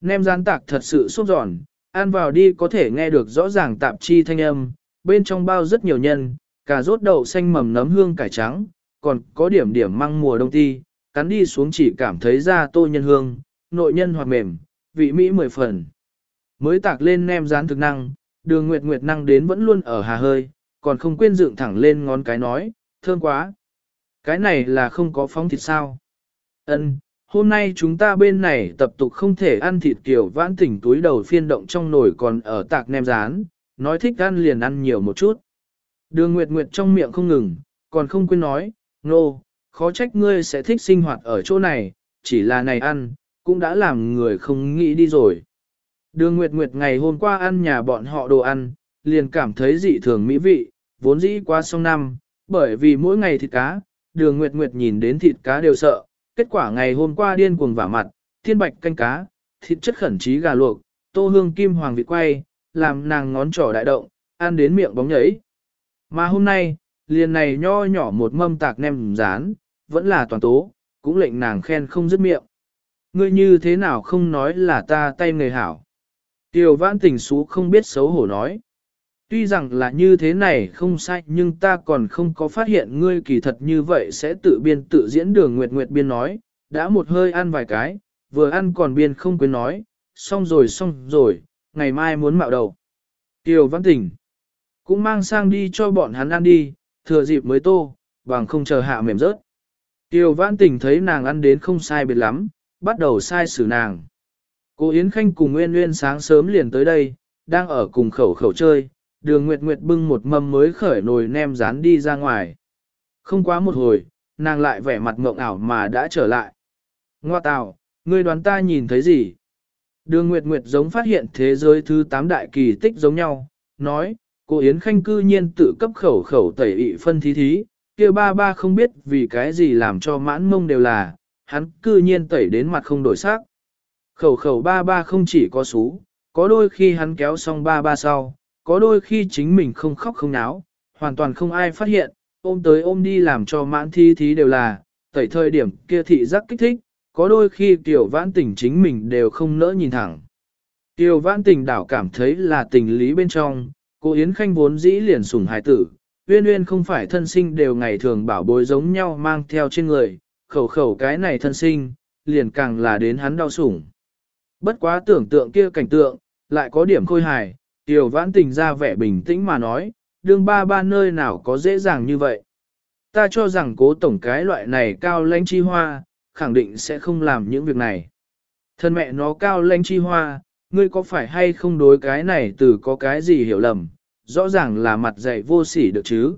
Nem rán tạc thật sự xốp giòn, ăn vào đi có thể nghe được rõ ràng tạp chi thanh âm, bên trong bao rất nhiều nhân, cà rốt đậu xanh mầm nấm hương cải trắng, còn có điểm điểm măng mùa đông ti, cắn đi xuống chỉ cảm thấy da tô nhân hương, nội nhân hoặc mềm, vị mỹ mười phần. Mới tạc lên nem rán thực năng, đường nguyệt nguyệt năng đến vẫn luôn ở hà hơi, còn không quên dựng thẳng lên ngón cái nói, thơm quá. Cái này là không có phóng thịt sao. Ân, hôm nay chúng ta bên này tập tục không thể ăn thịt kiểu vãn tỉnh túi đầu phiên động trong nồi còn ở tạc nem rán, nói thích ăn liền ăn nhiều một chút. Đường Nguyệt Nguyệt trong miệng không ngừng, còn không quên nói, nô, no, khó trách ngươi sẽ thích sinh hoạt ở chỗ này, chỉ là này ăn, cũng đã làm người không nghĩ đi rồi. Đường Nguyệt Nguyệt ngày hôm qua ăn nhà bọn họ đồ ăn, liền cảm thấy dị thường mỹ vị, vốn dĩ qua sông năm, bởi vì mỗi ngày thịt cá, đường Nguyệt Nguyệt nhìn đến thịt cá đều sợ, kết quả ngày hôm qua điên cuồng vả mặt, thiên bạch canh cá, thịt chất khẩn trí gà luộc, tô hương kim hoàng vịt quay, làm nàng ngón trỏ đại động, ăn đến miệng bóng nhấy. Mà hôm nay, liền này nho nhỏ một mâm tạc nem rán, vẫn là toàn tố, cũng lệnh nàng khen không dứt miệng. Ngươi như thế nào không nói là ta tay người hảo. Tiểu vãn tình xú không biết xấu hổ nói. Tuy rằng là như thế này không sai nhưng ta còn không có phát hiện ngươi kỳ thật như vậy sẽ tự biên tự diễn đường Nguyệt Nguyệt biên nói, đã một hơi ăn vài cái, vừa ăn còn biên không quên nói, xong rồi xong rồi, ngày mai muốn mạo đầu. Kiều văn tỉnh, cũng mang sang đi cho bọn hắn ăn đi, thừa dịp mới tô, bằng không chờ hạ mềm rớt. Tiểu văn tỉnh thấy nàng ăn đến không sai biệt lắm, bắt đầu sai xử nàng. Cô Yến Khanh cùng Nguyên Nguyên sáng sớm liền tới đây, đang ở cùng khẩu khẩu chơi, đường Nguyệt Nguyệt bưng một mâm mới khởi nồi nem rán đi ra ngoài. Không quá một hồi, nàng lại vẻ mặt ngộng ảo mà đã trở lại. Ngoa tào, ngươi đoán ta nhìn thấy gì? Đường Nguyệt Nguyệt giống phát hiện thế giới thứ tám đại kỳ tích giống nhau, nói, cô Yến Khanh cư nhiên tự cấp khẩu khẩu tẩy ị phân thí thí, kia ba ba không biết vì cái gì làm cho mãn mông đều là, hắn cư nhiên tẩy đến mặt không đổi sắc. Khẩu khẩu ba ba không chỉ có xú, có đôi khi hắn kéo xong ba ba sau, có đôi khi chính mình không khóc không náo, hoàn toàn không ai phát hiện, ôm tới ôm đi làm cho mãn thi thí đều là, tẩy thời điểm kia thị giác kích thích, có đôi khi tiểu vãn tình chính mình đều không nỡ nhìn thẳng. Tiểu vãn tình đảo cảm thấy là tình lý bên trong, cô Yến Khanh vốn dĩ liền sủng hài tử, uyên uyên không phải thân sinh đều ngày thường bảo bối giống nhau mang theo trên người, khẩu khẩu cái này thân sinh, liền càng là đến hắn đau sủng. Bất quá tưởng tượng kia cảnh tượng, lại có điểm khôi hài, tiểu vãn tình ra vẻ bình tĩnh mà nói, đương ba ba nơi nào có dễ dàng như vậy. Ta cho rằng cố tổng cái loại này cao lãnh chi hoa, khẳng định sẽ không làm những việc này. Thân mẹ nó cao lãnh chi hoa, ngươi có phải hay không đối cái này từ có cái gì hiểu lầm, rõ ràng là mặt dạy vô sỉ được chứ.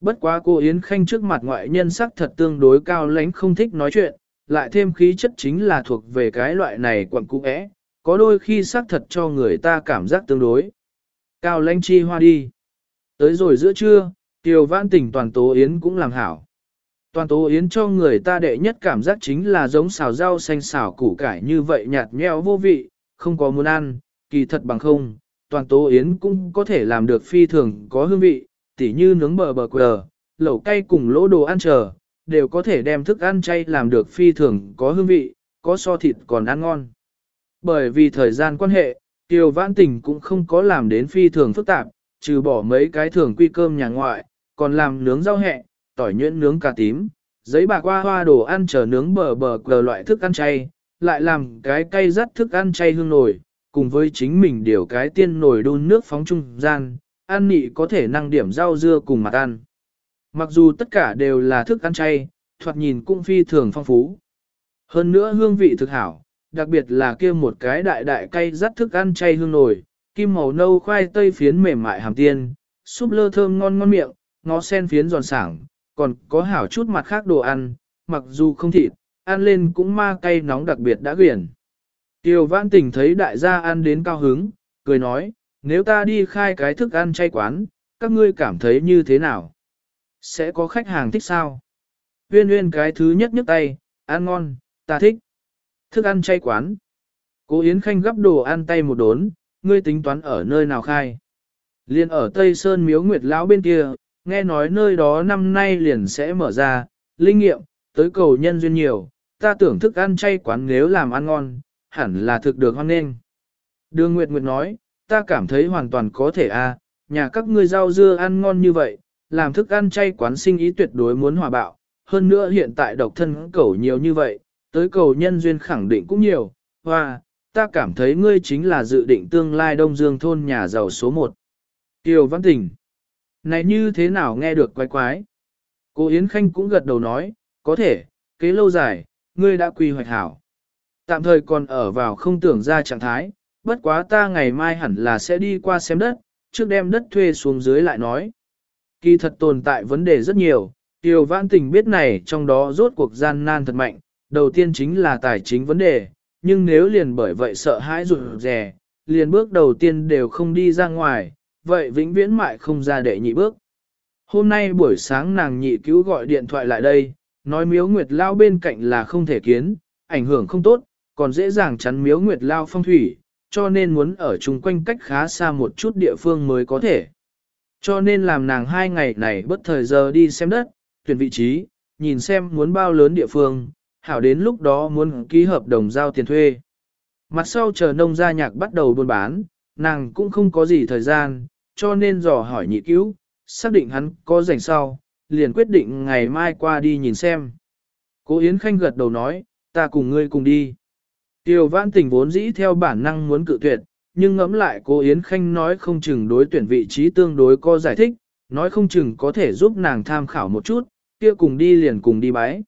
Bất quá cô Yến Khanh trước mặt ngoại nhân sắc thật tương đối cao lãnh không thích nói chuyện, lại thêm khí chất chính là thuộc về cái loại này quẩn cung ẽ, có đôi khi xác thật cho người ta cảm giác tương đối. Cao lãnh chi hoa đi. Tới rồi giữa trưa, Kiều Vãn Tỉnh toàn tố Yến cũng làm hảo. Toàn tố Yến cho người ta đệ nhất cảm giác chính là giống xào rau xanh xào củ cải như vậy nhạt nhẽo vô vị, không có muốn ăn, kỳ thật bằng không. Toàn tố Yến cũng có thể làm được phi thường có hương vị, tỉ như nướng bờ bờ quờ, lẩu cay cùng lỗ đồ ăn chờ, đều có thể đem thức ăn chay làm được phi thường có hương vị, có so thịt còn ăn ngon. Bởi vì thời gian quan hệ, Tiêu Vãn Tình cũng không có làm đến phi thường phức tạp, trừ bỏ mấy cái thường quy cơm nhà ngoại, còn làm nướng rau hẹ, tỏi nhuyễn nướng cà tím, giấy bạc hoa hoa đồ ăn chờ nướng bờ bờ cờ loại thức ăn chay, lại làm cái cay rắt thức ăn chay hương nổi, cùng với chính mình điều cái tiên nồi đun nước phóng trung gian, ăn nị có thể năng điểm rau dưa cùng mặt ăn. Mặc dù tất cả đều là thức ăn chay, thoạt nhìn cũng phi thường phong phú. Hơn nữa hương vị thực hảo, đặc biệt là kia một cái đại đại cay rắt thức ăn chay hương nổi, kim màu nâu khoai tây phiến mềm mại hàm tiên, súp lơ thơm ngon ngon miệng, ngó sen phiến giòn sảng, còn có hảo chút mặt khác đồ ăn, mặc dù không thịt, ăn lên cũng ma cay nóng đặc biệt đã quyển. Tiêu Vãn Tình thấy đại gia ăn đến cao hứng, cười nói, nếu ta đi khai cái thức ăn chay quán, các ngươi cảm thấy như thế nào? Sẽ có khách hàng thích sao? Uyên uyên cái thứ nhất nhấc tay, ăn ngon, ta thích. Thức ăn chay quán. Cố Yến Khanh gấp đồ ăn tay một đốn, ngươi tính toán ở nơi nào khai? Liên ở Tây Sơn Miếu Nguyệt Lão bên kia, nghe nói nơi đó năm nay liền sẽ mở ra, linh nghiệm, tới cầu nhân duyên nhiều, ta tưởng thức ăn chay quán nếu làm ăn ngon, hẳn là thực được hoan nghênh. Đường Nguyệt Nguyệt nói, ta cảm thấy hoàn toàn có thể a, à, nhà các ngươi rau dưa ăn ngon như vậy, làm thức ăn chay quán sinh ý tuyệt đối muốn hòa bạo, hơn nữa hiện tại độc thân cầu nhiều như vậy, tới cầu nhân duyên khẳng định cũng nhiều, hoa, ta cảm thấy ngươi chính là dự định tương lai Đông Dương thôn nhà giàu số 1. Kiều Văn Tình Này như thế nào nghe được quái quái? Cô Yến Khanh cũng gật đầu nói, có thể, kế lâu dài, ngươi đã quy hoạch hảo. Tạm thời còn ở vào không tưởng ra trạng thái, bất quá ta ngày mai hẳn là sẽ đi qua xem đất, trước đem đất thuê xuống dưới lại nói. Kỳ thật tồn tại vấn đề rất nhiều, Tiêu Vãn Tình biết này trong đó rốt cuộc gian nan thật mạnh, đầu tiên chính là tài chính vấn đề, nhưng nếu liền bởi vậy sợ hãi rụt rè, liền bước đầu tiên đều không đi ra ngoài, vậy vĩnh viễn mại không ra để nhị bước. Hôm nay buổi sáng nàng nhị cứu gọi điện thoại lại đây, nói miếu nguyệt lao bên cạnh là không thể kiến, ảnh hưởng không tốt, còn dễ dàng chắn miếu nguyệt lao phong thủy, cho nên muốn ở chung quanh cách khá xa một chút địa phương mới có thể. Cho nên làm nàng hai ngày này bất thời giờ đi xem đất, tuyển vị trí, nhìn xem muốn bao lớn địa phương, hảo đến lúc đó muốn ký hợp đồng giao tiền thuê. Mặt sau chờ nông gia nhạc bắt đầu buôn bán, nàng cũng không có gì thời gian, cho nên dò hỏi nhị cứu, xác định hắn có rảnh sau, liền quyết định ngày mai qua đi nhìn xem. Cố Yến Khanh gật đầu nói, ta cùng ngươi cùng đi. Tiêu Vãn Tình vốn dĩ theo bản năng muốn cự tuyệt, nhưng ngẫm lại cô Yến Khanh nói không chừng đối tuyển vị trí tương đối có giải thích, nói không chừng có thể giúp nàng tham khảo một chút, kia cùng đi liền cùng đi bái.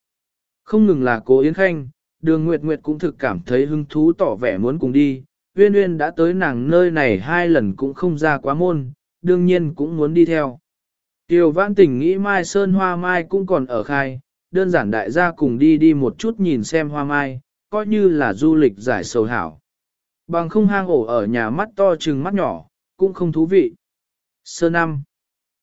Không ngừng là cô Yến Khanh, đường Nguyệt Nguyệt cũng thực cảm thấy hứng thú tỏ vẻ muốn cùng đi, Uyên Uyên đã tới nàng nơi này hai lần cũng không ra quá môn, đương nhiên cũng muốn đi theo. Tiêu Vãn Tình nghĩ Mai Sơn Hoa Mai cũng còn ở khai, đơn giản đại gia cùng đi đi một chút nhìn xem hoa mai, coi như là du lịch giải sầu hảo. Bằng không hang ổ ở nhà mắt to trừng mắt nhỏ, cũng không thú vị. Sơ năm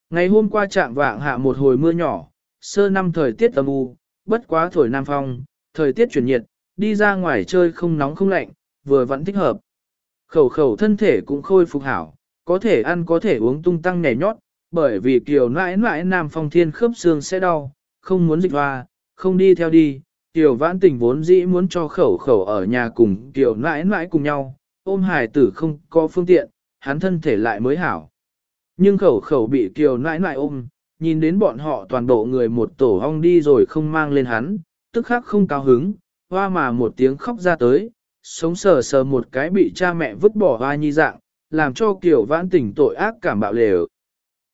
Ngày hôm qua trạng vạng hạ một hồi mưa nhỏ, sơ năm thời tiết âm u, bất quá thổi nam phong, thời tiết chuyển nhiệt, đi ra ngoài chơi không nóng không lạnh, vừa vẫn thích hợp. Khẩu khẩu thân thể cũng khôi phục hảo, có thể ăn có thể uống tung tăng nhảy nhót, bởi vì kiều nãi nãi nam phong thiên khớp xương sẽ đau, không muốn dịch hoa, không đi theo đi, Tiểu vãn tình vốn dĩ muốn cho khẩu khẩu ở nhà cùng tiểu nãi nãi cùng nhau, ôm hài tử không có phương tiện, hắn thân thể lại mới hảo. Nhưng khẩu khẩu bị tiểu nãi nãi ôm, nhìn đến bọn họ toàn bộ người một tổ ong đi rồi không mang lên hắn, tức khắc không cao hứng, hoa mà một tiếng khóc ra tới, sống sờ sờ một cái bị cha mẹ vứt bỏ hoa nhi dạng, làm cho kiểu vãn tình tội ác cảm bạo lều.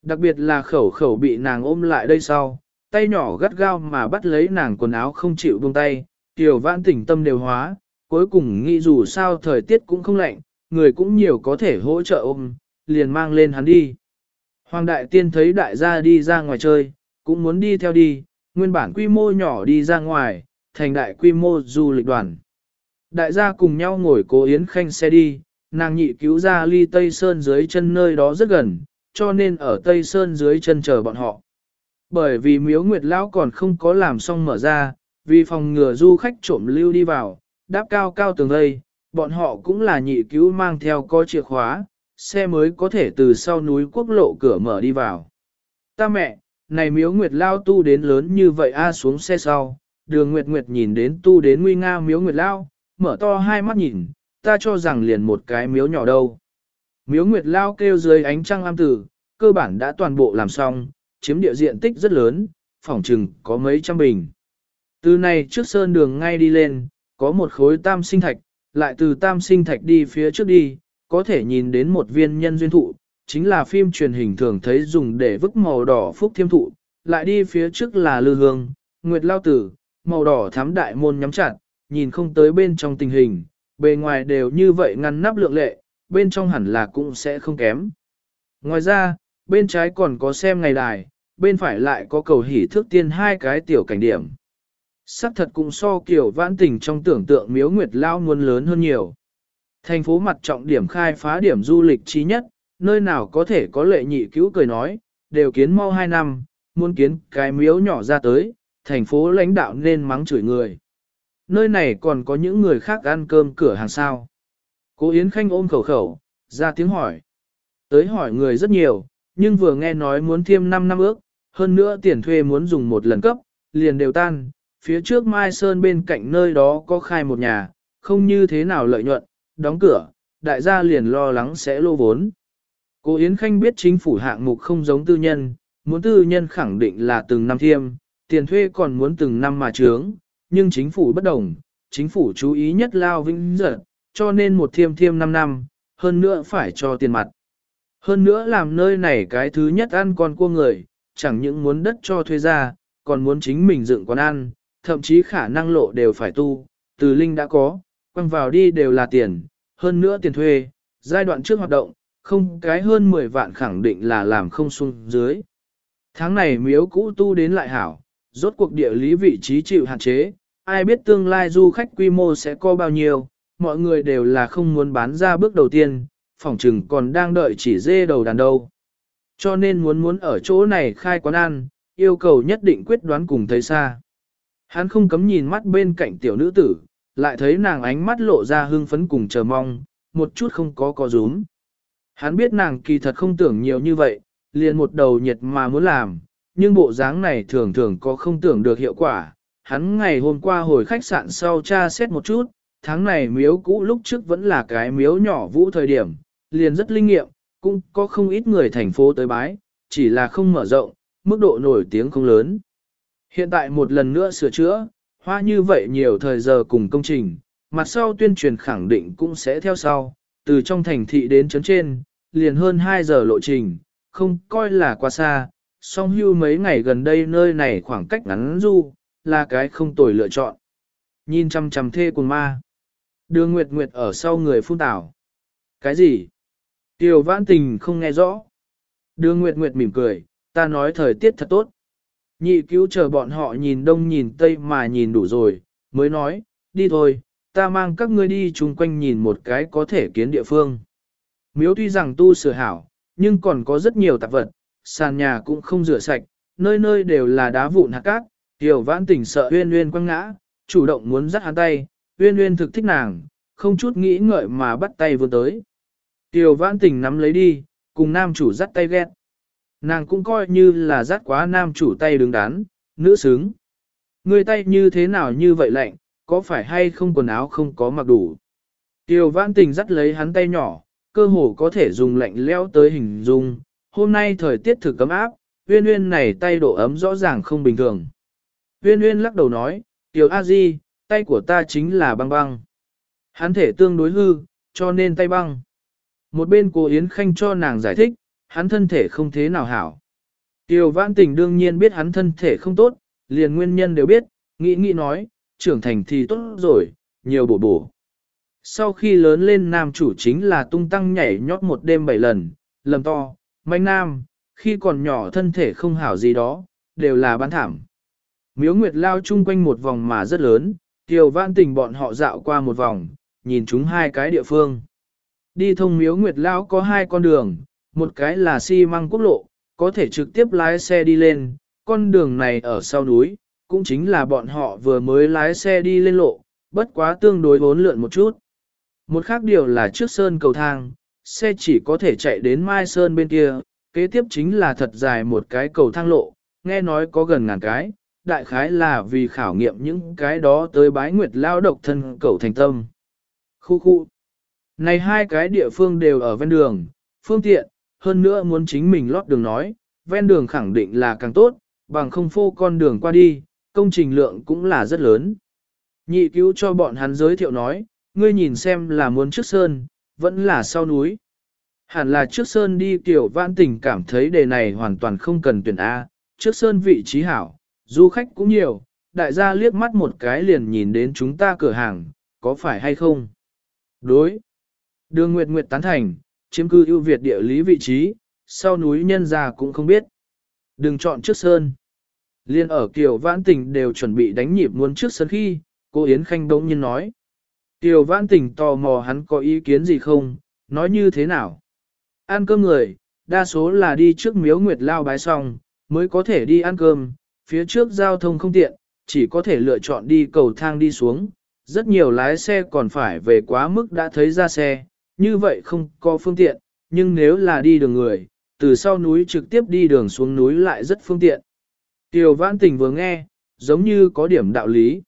Đặc biệt là khẩu khẩu bị nàng ôm lại đây sau, tay nhỏ gắt gao mà bắt lấy nàng quần áo không chịu buông tay, Tiểu vãn tỉnh tâm đều hóa, cuối cùng nghĩ dù sao thời tiết cũng không lạnh, người cũng nhiều có thể hỗ trợ ôm, liền mang lên hắn đi. Hoàng đại tiên thấy đại gia đi ra ngoài chơi, cũng muốn đi theo đi, nguyên bản quy mô nhỏ đi ra ngoài, thành đại quy mô du lịch đoàn. Đại gia cùng nhau ngồi cố yến khanh xe đi, nàng nhị cứu ra ly Tây Sơn dưới chân nơi đó rất gần, cho nên ở Tây Sơn dưới chân chờ bọn họ. Bởi vì miếu nguyệt lão còn không có làm xong mở ra, vì phòng ngừa du khách trộm lưu đi vào, đáp cao cao tường đây. bọn họ cũng là nhị cứu mang theo có chìa khóa, xe mới có thể từ sau núi quốc lộ cửa mở đi vào. Ta mẹ, này miếu nguyệt lao tu đến lớn như vậy a xuống xe sau, đường nguyệt nguyệt nhìn đến tu đến nguy nga miếu nguyệt lao, mở to hai mắt nhìn, ta cho rằng liền một cái miếu nhỏ đâu. Miếu nguyệt lao kêu dưới ánh trăng am tử, cơ bản đã toàn bộ làm xong, chiếm địa diện tích rất lớn, phòng trừng có mấy trăm bình. Từ này trước sơn đường ngay đi lên, có một khối tam sinh thạch, lại từ tam sinh thạch đi phía trước đi, có thể nhìn đến một viên nhân duyên thụ, chính là phim truyền hình thường thấy dùng để vứt màu đỏ phúc thiêm thụ, lại đi phía trước là lư hương, nguyệt lao tử, màu đỏ thắm đại môn nhắm chặt, nhìn không tới bên trong tình hình, bề ngoài đều như vậy ngăn nắp lượng lệ, bên trong hẳn là cũng sẽ không kém. Ngoài ra, bên trái còn có xem ngày đài, bên phải lại có cầu hỉ thước tiên hai cái tiểu cảnh điểm. Sắc thật cũng so kiểu vãn tình trong tưởng tượng miếu nguyệt lao muốn lớn hơn nhiều. Thành phố mặt trọng điểm khai phá điểm du lịch trí nhất, nơi nào có thể có lệ nhị cứu cười nói, đều kiến mau hai năm, muốn kiến cái miếu nhỏ ra tới, thành phố lãnh đạo nên mắng chửi người. Nơi này còn có những người khác ăn cơm cửa hàng sao. Cố Yến Khanh ôm khẩu khẩu, ra tiếng hỏi. Tới hỏi người rất nhiều, nhưng vừa nghe nói muốn thêm 5 năm ước, hơn nữa tiền thuê muốn dùng một lần cấp, liền đều tan. Phía trước Mai Sơn bên cạnh nơi đó có khai một nhà, không như thế nào lợi nhuận, đóng cửa, đại gia liền lo lắng sẽ lô vốn. Cô Yến Khanh biết chính phủ hạng mục không giống tư nhân, muốn tư nhân khẳng định là từng năm thiêm, tiền thuê còn muốn từng năm mà trướng, nhưng chính phủ bất đồng, chính phủ chú ý nhất lao vĩnh dật, cho nên một thiêm thiêm 5 năm, hơn nữa phải cho tiền mặt. Hơn nữa làm nơi này cái thứ nhất ăn con cua người, chẳng những muốn đất cho thuê ra, còn muốn chính mình dựng quán ăn, thậm chí khả năng lộ đều phải tu, từ linh đã có, quăng vào đi đều là tiền, hơn nữa tiền thuê, giai đoạn trước hoạt động, không cái hơn 10 vạn khẳng định là làm không xuống dưới. Tháng này miếu cũ tu đến lại hảo, rốt cuộc địa lý vị trí chịu hạn chế, ai biết tương lai du khách quy mô sẽ có bao nhiêu, mọi người đều là không muốn bán ra bước đầu tiên, phỏng chừng còn đang đợi chỉ dê đầu đàn đâu. Cho nên muốn muốn ở chỗ này khai quán ăn, yêu cầu nhất định quyết đoán cùng thấy xa. Hắn không cấm nhìn mắt bên cạnh tiểu nữ tử, lại thấy nàng ánh mắt lộ ra hưng phấn cùng chờ mong, một chút không có có rúm. Hắn biết nàng kỳ thật không tưởng nhiều như vậy, liền một đầu nhiệt mà muốn làm, nhưng bộ dáng này thường thường có không tưởng được hiệu quả. Hắn ngày hôm qua hồi khách sạn sau tra xét một chút, tháng này miếu cũ lúc trước vẫn là cái miếu nhỏ vũ thời điểm, liền rất linh nghiệm, cũng có không ít người thành phố tới bái, chỉ là không mở rộng, mức độ nổi tiếng không lớn. Hiện tại một lần nữa sửa chữa, hoa như vậy nhiều thời giờ cùng công trình, mặt sau tuyên truyền khẳng định cũng sẽ theo sau, từ trong thành thị đến trấn trên, liền hơn 2 giờ lộ trình, không coi là quá xa, song hưu mấy ngày gần đây nơi này khoảng cách ngắn du, là cái không tồi lựa chọn. Nhìn chăm chăm thê cùng ma. Đưa Nguyệt Nguyệt ở sau người phun tảo. Cái gì? Tiểu vãn tình không nghe rõ. Đưa Nguyệt Nguyệt mỉm cười, ta nói thời tiết thật tốt. Nhị cứu chờ bọn họ nhìn đông nhìn tây mà nhìn đủ rồi, mới nói, đi thôi, ta mang các ngươi đi chung quanh nhìn một cái có thể kiến địa phương. Miếu tuy rằng tu sửa hảo, nhưng còn có rất nhiều tạp vật, sàn nhà cũng không rửa sạch, nơi nơi đều là đá vụn hạt cát, tiểu vãn tỉnh sợ uyên uyên quăng ngã, chủ động muốn dắt hắn tay, uyên uyên thực thích nàng, không chút nghĩ ngợi mà bắt tay vươn tới. Tiểu vãn tỉnh nắm lấy đi, cùng nam chủ dắt tay ghét. Nàng cũng coi như là dắt quá nam chủ tay đứng đắn, nữ sướng, Người tay như thế nào như vậy lạnh, có phải hay không quần áo không có mặc đủ. Tiêu vãn tình dắt lấy hắn tay nhỏ, cơ hồ có thể dùng lạnh leo tới hình dung. Hôm nay thời tiết thực cấm áp, uyên uyên này tay độ ấm rõ ràng không bình thường. Uyên uyên lắc đầu nói, tiểu a di, tay của ta chính là băng băng. Hắn thể tương đối hư, cho nên tay băng. Một bên cô Yến Khanh cho nàng giải thích, hắn thân thể không thế nào hảo. Tiểu vãn tình đương nhiên biết hắn thân thể không tốt, liền nguyên nhân đều biết, nghĩ nghĩ nói, trưởng thành thì tốt rồi, nhiều bổ bổ. Sau khi lớn lên nam chủ chính là tung tăng nhảy nhót một đêm bảy lần, lầm to, manh nam, khi còn nhỏ thân thể không hảo gì đó, đều là bán thảm. Miếu Nguyệt lao chung quanh một vòng mà rất lớn, Tiêu Vãn Tình bọn họ dạo qua một vòng, nhìn chúng hai cái địa phương. Đi thông Miếu Nguyệt lao có hai con đường, một cái là xi măng quốc lộ, có thể trực tiếp lái xe đi lên, con đường này ở sau núi, cũng chính là bọn họ vừa mới lái xe đi lên lộ, bất quá tương đối vốn lượn một chút. Một khác điều là trước sơn cầu thang, xe chỉ có thể chạy đến Mai Sơn bên kia, kế tiếp chính là thật dài một cái cầu thang lộ, nghe nói có gần ngàn cái, đại khái là vì khảo nghiệm những cái đó tới bái nguyệt lao độc thân cầu thành tâm. Khu khu. Này hai cái địa phương đều ở ven đường, phương tiện, hơn nữa muốn chính mình lót đường nói, ven đường khẳng định là càng tốt, bằng không phô con đường qua đi, công trình lượng cũng là rất lớn. Nhị cứu cho bọn hắn giới thiệu nói, ngươi nhìn xem là muốn trước sơn, vẫn là sau núi. Hẳn là trước sơn đi tiểu vãn tình cảm thấy đề này hoàn toàn không cần tuyển A, trước sơn vị trí hảo, du khách cũng nhiều, đại gia liếc mắt một cái liền nhìn đến chúng ta cửa hàng, có phải hay không? Đối. Đường Nguyệt Nguyệt tán thành, chiếm cư ưu việt địa lý vị trí, sau núi nhân già cũng không biết. Đừng chọn trước sơn. Liên ở Kiều Vãn Tình đều chuẩn bị đánh nhịp muốn trước sân khi, cô Yến Khanh đống nhiên nói. Kiều Vãn Tình tò mò hắn có ý kiến gì không, nói như thế nào. Ăn cơm người, đa số là đi trước miếu nguyệt lao bái xong, mới có thể đi ăn cơm, phía trước giao thông không tiện, chỉ có thể lựa chọn đi cầu thang đi xuống. Rất nhiều lái xe còn phải về quá mức đã thấy ra xe, như vậy không có phương tiện, nhưng nếu là đi đường người, từ sau núi trực tiếp đi đường xuống núi lại rất phương tiện. Tiểu vãn tình vừa nghe, giống như có điểm đạo lý.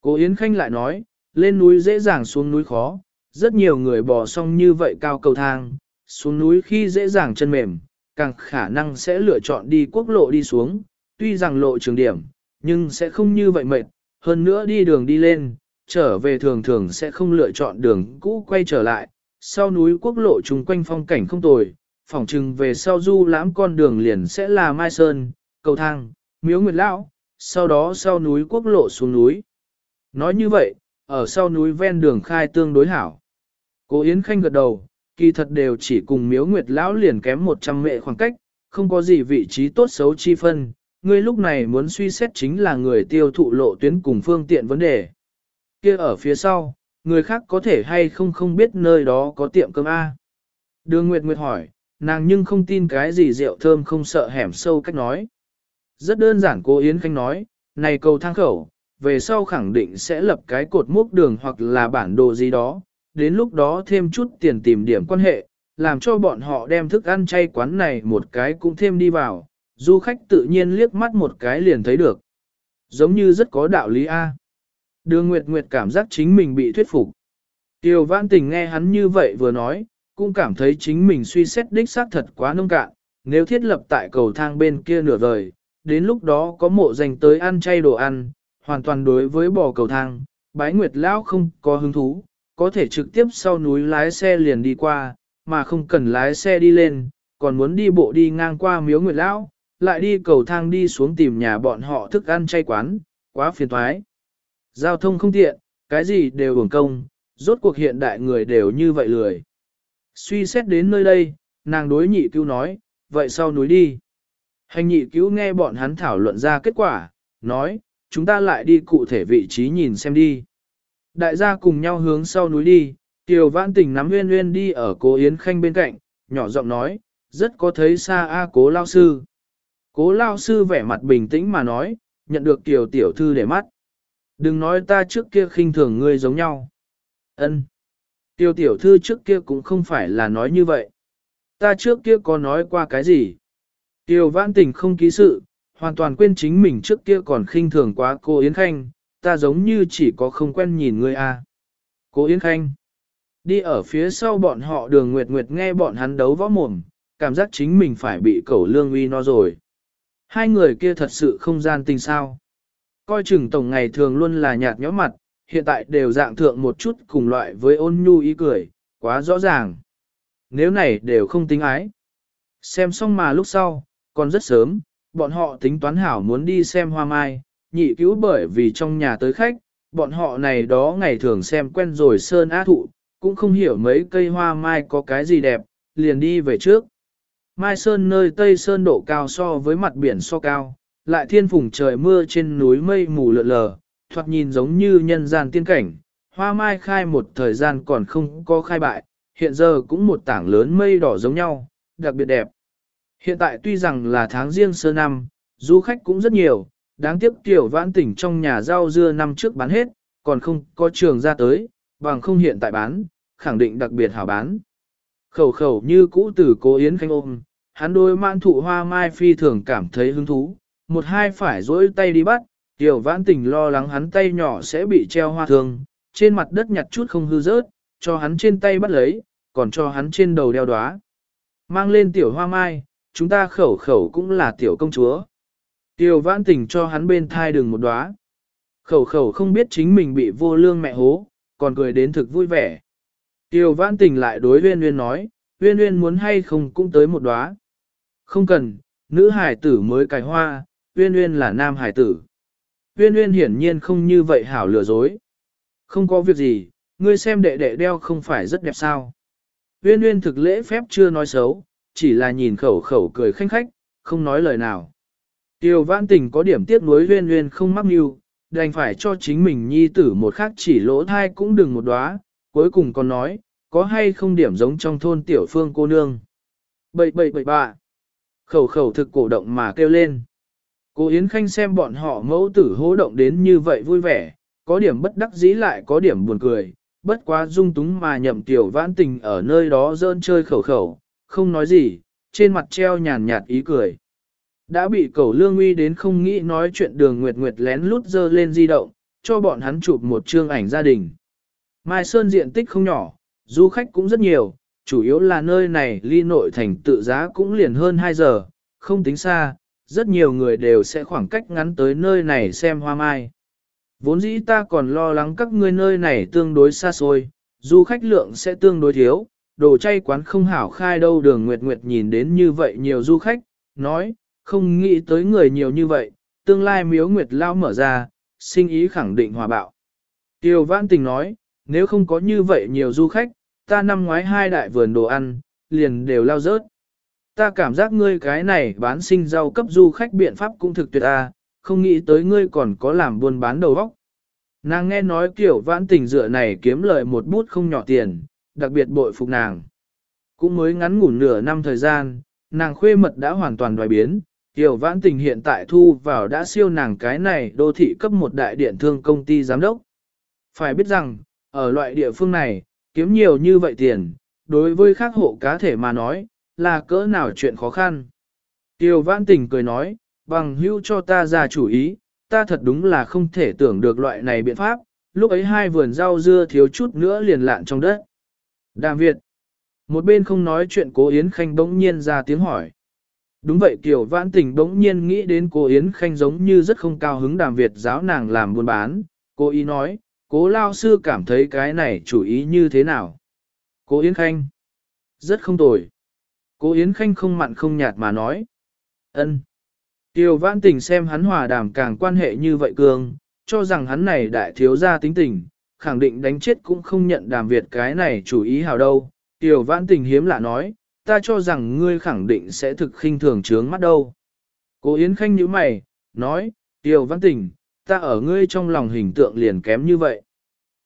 Cô Yến Khanh lại nói, lên núi dễ dàng xuống núi khó, rất nhiều người bò xong như vậy cao cầu thang, xuống núi khi dễ dàng chân mềm, càng khả năng sẽ lựa chọn đi quốc lộ đi xuống, tuy rằng lộ trường điểm, nhưng sẽ không như vậy mệt, hơn nữa đi đường đi lên, trở về thường thường sẽ không lựa chọn đường cũ quay trở lại, sau núi quốc lộ chung quanh phong cảnh không tồi, phỏng chừng về sau du lãm con đường liền sẽ là Mai Sơn, cầu thang, miếu nguyệt lão, sau đó sau núi quốc lộ xuống núi. Nói như vậy, ở sau núi ven đường khai tương đối hảo. Cố Yến Khanh gật đầu, kỳ thật đều chỉ cùng miếu nguyệt lão liền kém 100 mệ khoảng cách, không có gì vị trí tốt xấu chi phân. Ngươi lúc này muốn suy xét chính là người tiêu thụ lộ tuyến cùng phương tiện vấn đề. kia ở phía sau, người khác có thể hay không không biết nơi đó có tiệm cơm A. Đường Nguyệt Nguyệt hỏi, nàng nhưng không tin cái gì rượu thơm không sợ hẻm sâu cách nói. Rất đơn giản cô Yến Khanh nói, này cầu thang khẩu, về sau khẳng định sẽ lập cái cột mốc đường hoặc là bản đồ gì đó, đến lúc đó thêm chút tiền tìm điểm quan hệ, làm cho bọn họ đem thức ăn chay quán này một cái cũng thêm đi vào, du khách tự nhiên liếc mắt một cái liền thấy được. Giống như rất có đạo lý A. Đường Nguyệt Nguyệt cảm giác chính mình bị thuyết phục. Tiêu Văn Tình nghe hắn như vậy vừa nói, cũng cảm thấy chính mình suy xét đích xác thật quá nông cạn, nếu thiết lập tại cầu thang bên kia nửa vời, đến lúc đó có mộ dành tới ăn chay đồ ăn, hoàn toàn đối với bò cầu thang, bái nguyệt lão không có hứng thú, có thể trực tiếp sau núi lái xe liền đi qua, mà không cần lái xe đi lên, còn muốn đi bộ đi ngang qua miếu nguyệt lão, lại đi cầu thang đi xuống tìm nhà bọn họ thức ăn chay quán, quá phiền thoái. Giao thông không tiện, cái gì đều hưởng công, rốt cuộc hiện đại người đều như vậy lười. Suy xét đến nơi đây, nàng đối nhị cứu nói, vậy sau núi đi. Hành nhị cứu nghe bọn hắn thảo luận ra kết quả, nói, chúng ta lại đi cụ thể vị trí nhìn xem đi. Đại gia cùng nhau hướng sau núi đi, Tiểu Vãn Tình nắm Nguyên Nguyên đi ở cố Yến Khanh bên cạnh, nhỏ giọng nói, rất có thấy xa a cố lao sư. Cố lao sư vẻ mặt bình tĩnh mà nói, nhận được Tiểu Tiểu Thư để mắt. Đừng nói ta trước kia khinh thường ngươi giống nhau. Ân. Tiểu Tiểu Thư trước kia cũng không phải là nói như vậy. Ta trước kia có nói qua cái gì? Tiêu Vãn Tình không ký sự, hoàn toàn quên chính mình trước kia còn khinh thường quá cô Yến Khanh, ta giống như chỉ có không quen nhìn ngươi a. À. Cô Yến Khanh, đi ở phía sau bọn họ đường Nguyệt Nguyệt nghe bọn hắn đấu võ mồm, cảm giác chính mình phải bị cẩu lương uy no rồi. Hai người kia thật sự không gian tình sao. Coi chừng tổng ngày thường luôn là nhạt nhõm mặt, hiện tại đều dạng thượng một chút cùng loại với ôn nhu ý cười, quá rõ ràng. Nếu này đều không tính ái. Xem xong mà lúc sau, còn rất sớm, bọn họ tính toán hảo muốn đi xem hoa mai, nhị cứu bởi vì trong nhà tới khách, bọn họ này đó ngày thường xem quen rồi sơn á thụ, cũng không hiểu mấy cây hoa mai có cái gì đẹp, liền đi về trước. Mai Sơn nơi Tây Sơn độ cao so với mặt biển so cao, lại thiên phùng trời mưa trên núi mây mù lợn lờ, thoạt nhìn giống như nhân gian tiên cảnh. Hoa mai khai một thời gian còn không có khai bại, hiện giờ cũng một tảng lớn mây đỏ giống nhau, đặc biệt đẹp. Hiện tại tuy rằng là tháng riêng sơ năm, du khách cũng rất nhiều, đáng tiếc tiểu vãn tỉnh trong nhà rau dưa năm trước bán hết, còn không có trường ra tới, bằng không hiện tại bán, khẳng định đặc biệt hảo bán. Khẩu khẩu như cũ từ cố Yến Khanh ôm, hắn đôi mãn thụ hoa mai phi thường cảm thấy hứng thú, một hai phải dỗi tay đi bắt, tiểu vãn tình lo lắng hắn tay nhỏ sẽ bị treo hoa thương, trên mặt đất nhặt chút không hư rớt, cho hắn trên tay bắt lấy, còn cho hắn trên đầu đeo đóa. Mang lên tiểu hoa mai, chúng ta khẩu khẩu cũng là tiểu công chúa. Tiểu vãn tình cho hắn bên thai đừng một đóa. Khẩu khẩu không biết chính mình bị vô lương mẹ hố, còn cười đến thực vui vẻ. Tiểu vãn tình lại đối huyên huyên nói, huyên huyên muốn hay không cũng tới một đóa. Không cần, nữ hải tử mới cài hoa, Uyên Uyên là nam hải tử. Uyên Uyên hiển nhiên không như vậy hảo lừa dối. Không có việc gì, ngươi xem đệ đệ đeo không phải rất đẹp sao. Uyên Uyên thực lễ phép chưa nói xấu, chỉ là nhìn khẩu khẩu cười khanh khách, không nói lời nào. Tiêu vãn tình có điểm tiếc nuối Uyên Uyên không mắc mưu, đành phải cho chính mình nhi tử một khác chỉ lỗ thai cũng đừng một đóa, cuối cùng còn nói, có hay không điểm giống trong thôn tiểu phương cô nương. Bậy bậy bậy bạ. Khẩu khẩu thực cổ động mà kêu lên. Cô Yến Khanh xem bọn họ mẫu tử hố động đến như vậy vui vẻ, có điểm bất đắc dĩ lại có điểm buồn cười, bất quá dung túng mà nhậm tiểu vãn tình ở nơi đó dơn chơi khẩu khẩu, không nói gì, trên mặt treo nhàn nhạt ý cười. Đã bị cẩu lương uy đến không nghĩ nói chuyện đường nguyệt nguyệt lén lút dơ lên di động, cho bọn hắn chụp một chương ảnh gia đình. Mai Sơn diện tích không nhỏ, du khách cũng rất nhiều, chủ yếu là nơi này ly nội thành tự giá cũng liền hơn 2 giờ, không tính xa, rất nhiều người đều sẽ khoảng cách ngắn tới nơi này xem hoa mai. Vốn dĩ ta còn lo lắng các ngươi nơi này tương đối xa xôi, du khách lượng sẽ tương đối thiếu, đồ chay quán không hảo khai đâu đường Nguyệt Nguyệt nhìn đến như vậy nhiều du khách, nói, không nghĩ tới người nhiều như vậy, tương lai miếu Nguyệt Lao mở ra, sinh ý khẳng định hòa bạo. Tiêu Vãn Tình nói, nếu không có như vậy nhiều du khách, ta năm ngoái hai đại vườn đồ ăn, liền đều lao rớt. Ta cảm giác ngươi cái này bán sinh rau cấp du khách biện pháp cũng thực tuyệt a, không nghĩ tới ngươi còn có làm buôn bán đầu óc. Nàng nghe nói kiểu vãn tình dựa này kiếm lợi một bút không nhỏ tiền, đặc biệt bội phục nàng. Cũng mới ngắn ngủn nửa năm thời gian, nàng khuê mật đã hoàn toàn đoài biến, kiểu vãn tình hiện tại thu vào đã siêu nàng cái này đô thị cấp một đại điện thương công ty giám đốc. Phải biết rằng, ở loại địa phương này, kiếm nhiều như vậy tiền, đối với các hộ cá thể mà nói, là cỡ nào chuyện khó khăn. Tiêu vãn tình cười nói, bằng hữu cho ta ra chủ ý, ta thật đúng là không thể tưởng được loại này biện pháp, lúc ấy hai vườn rau dưa thiếu chút nữa liền lạn trong đất. Đàm Việt. Một bên không nói chuyện cố Yến Khanh bỗng nhiên ra tiếng hỏi. Đúng vậy Kiều Vãn Tình bỗng nhiên nghĩ đến cô Yến Khanh giống như rất không cao hứng Đàm Việt giáo nàng làm buôn bán. Cô ý nói, cố lao sư cảm thấy cái này chủ ý như thế nào? Cố Yến Khanh. Rất không tồi. Cố Yến Khanh không mặn không nhạt mà nói. ân. Tiêu vãn tình xem hắn hòa đàm càng quan hệ như vậy cường, cho rằng hắn này đại thiếu gia tính tình, khẳng định đánh chết cũng không nhận đàm Việt cái này chủ ý hào đâu. Tiêu vãn tình hiếm lạ nói, ta cho rằng ngươi khẳng định sẽ thực khinh thường trướng mắt đâu. Cố Yến Khanh nhíu mày, nói, Tiêu vãn tình, ta ở ngươi trong lòng hình tượng liền kém như vậy.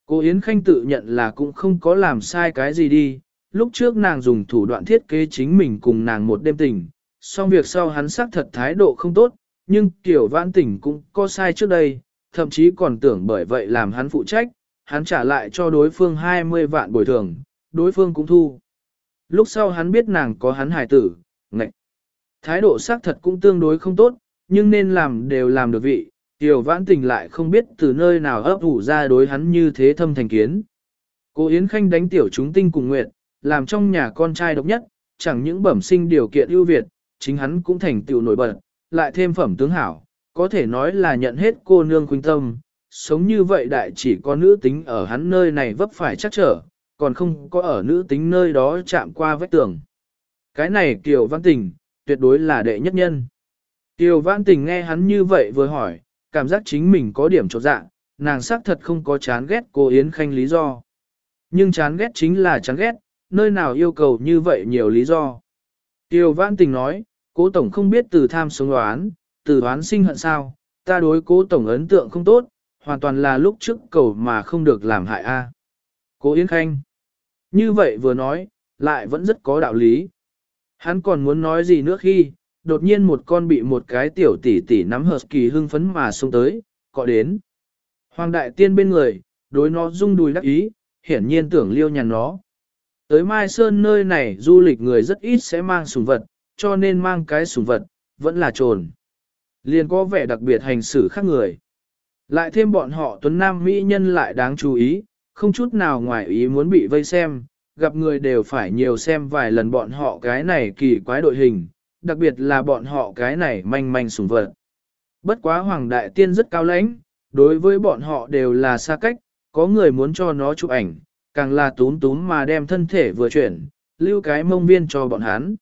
Cố Yến Khanh tự nhận là cũng không có làm sai cái gì đi, lúc trước nàng dùng thủ đoạn thiết kế chính mình cùng nàng một đêm tình, song việc sau hắn xác thật thái độ không tốt, nhưng kiểu vãn tình cũng có sai trước đây, thậm chí còn tưởng bởi vậy làm hắn phụ trách, hắn trả lại cho đối phương 20 vạn bồi thường, đối phương cũng thu. Lúc sau hắn biết nàng có hắn hài tử, ngạch. Thái độ xác thật cũng tương đối không tốt, nhưng nên làm đều làm được vị, tiểu vãn tình lại không biết từ nơi nào ấp ủ ra đối hắn như thế thâm thành kiến. Cô Yến Khanh đánh tiểu chúng tinh cùng nguyệt, làm trong nhà con trai độc nhất, chẳng những bẩm sinh điều kiện ưu việt, chính hắn cũng thành tựu nổi bật, lại thêm phẩm tướng hảo, có thể nói là nhận hết cô nương khuynh tâm, sống như vậy đại chỉ có nữ tính ở hắn nơi này vấp phải chắc trở, còn không có ở nữ tính nơi đó chạm qua vách tường. Cái này Kiều Văn Tình, tuyệt đối là đệ nhất nhân. Kiều Văn Tình nghe hắn như vậy vừa hỏi, cảm giác chính mình có điểm trột dạ, nàng xác thật không có chán ghét cô Yến Khanh lý do. Nhưng chán ghét chính là chán ghét, nơi nào yêu cầu như vậy nhiều lý do. Tiêu Vãn Tình nói, cố tổng không biết từ tham sống đoán, từ đoán sinh hận sao, ta đối cố tổng ấn tượng không tốt, hoàn toàn là lúc trước cầu mà không được làm hại a. Cố Yến Khanh. Như vậy vừa nói, lại vẫn rất có đạo lý. Hắn còn muốn nói gì nữa khi, đột nhiên một con bị một cái tiểu tỷ tỷ nắm hợp kỳ hưng phấn mà xông tới, cọ đến. Hoàng đại tiên bên người, đối nó rung đùi đắc ý, hiển nhiên tưởng liêu nhàn nó. Tới Mai Sơn nơi này du lịch người rất ít sẽ mang sùng vật, cho nên mang cái sùng vật, vẫn là trồn. Liền có vẻ đặc biệt hành xử khác người. Lại thêm bọn họ tuấn nam mỹ nhân lại đáng chú ý, không chút nào ngoài ý muốn bị vây xem, gặp người đều phải nhiều xem vài lần bọn họ cái này kỳ quái đội hình, đặc biệt là bọn họ cái này manh manh sùng vật. Bất quá Hoàng Đại Tiên rất cao lãnh, đối với bọn họ đều là xa cách, có người muốn cho nó chụp ảnh, càng là túm túm mà đem thân thể vừa chuyển, lưu cái mông viên cho bọn hắn.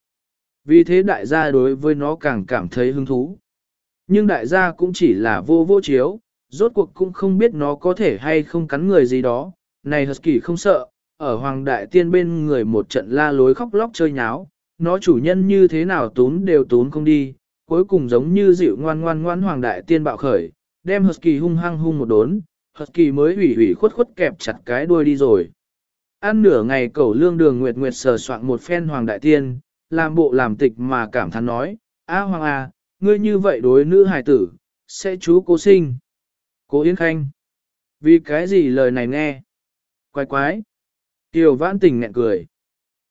Vì thế đại gia đối với nó càng cảm thấy hứng thú. Nhưng đại gia cũng chỉ là vô vô chiếu, rốt cuộc cũng không biết nó có thể hay không cắn người gì đó. Này Husky không sợ, ở Hoàng Đại Tiên bên người một trận la lối khóc lóc chơi nháo, nó chủ nhân như thế nào tún đều tún không đi, cuối cùng giống như dịu ngoan ngoan ngoan Hoàng Đại Tiên bạo khởi, đem Husky hung hăng hung một đốn, Husky mới hủy hủy khuất khuất kẹp chặt cái đuôi đi rồi. Ăn nửa ngày cẩu lương đường nguyệt nguyệt sờ soạn một phen Hoàng Đại Tiên, làm bộ làm tịch mà cảm thán nói, A Hoàng A, ngươi như vậy đối nữ hài tử, sẽ chú cố sinh. Cố Yến Khanh. Vì cái gì lời này nghe? Quái quái. Kiều vãn tình nghẹn cười.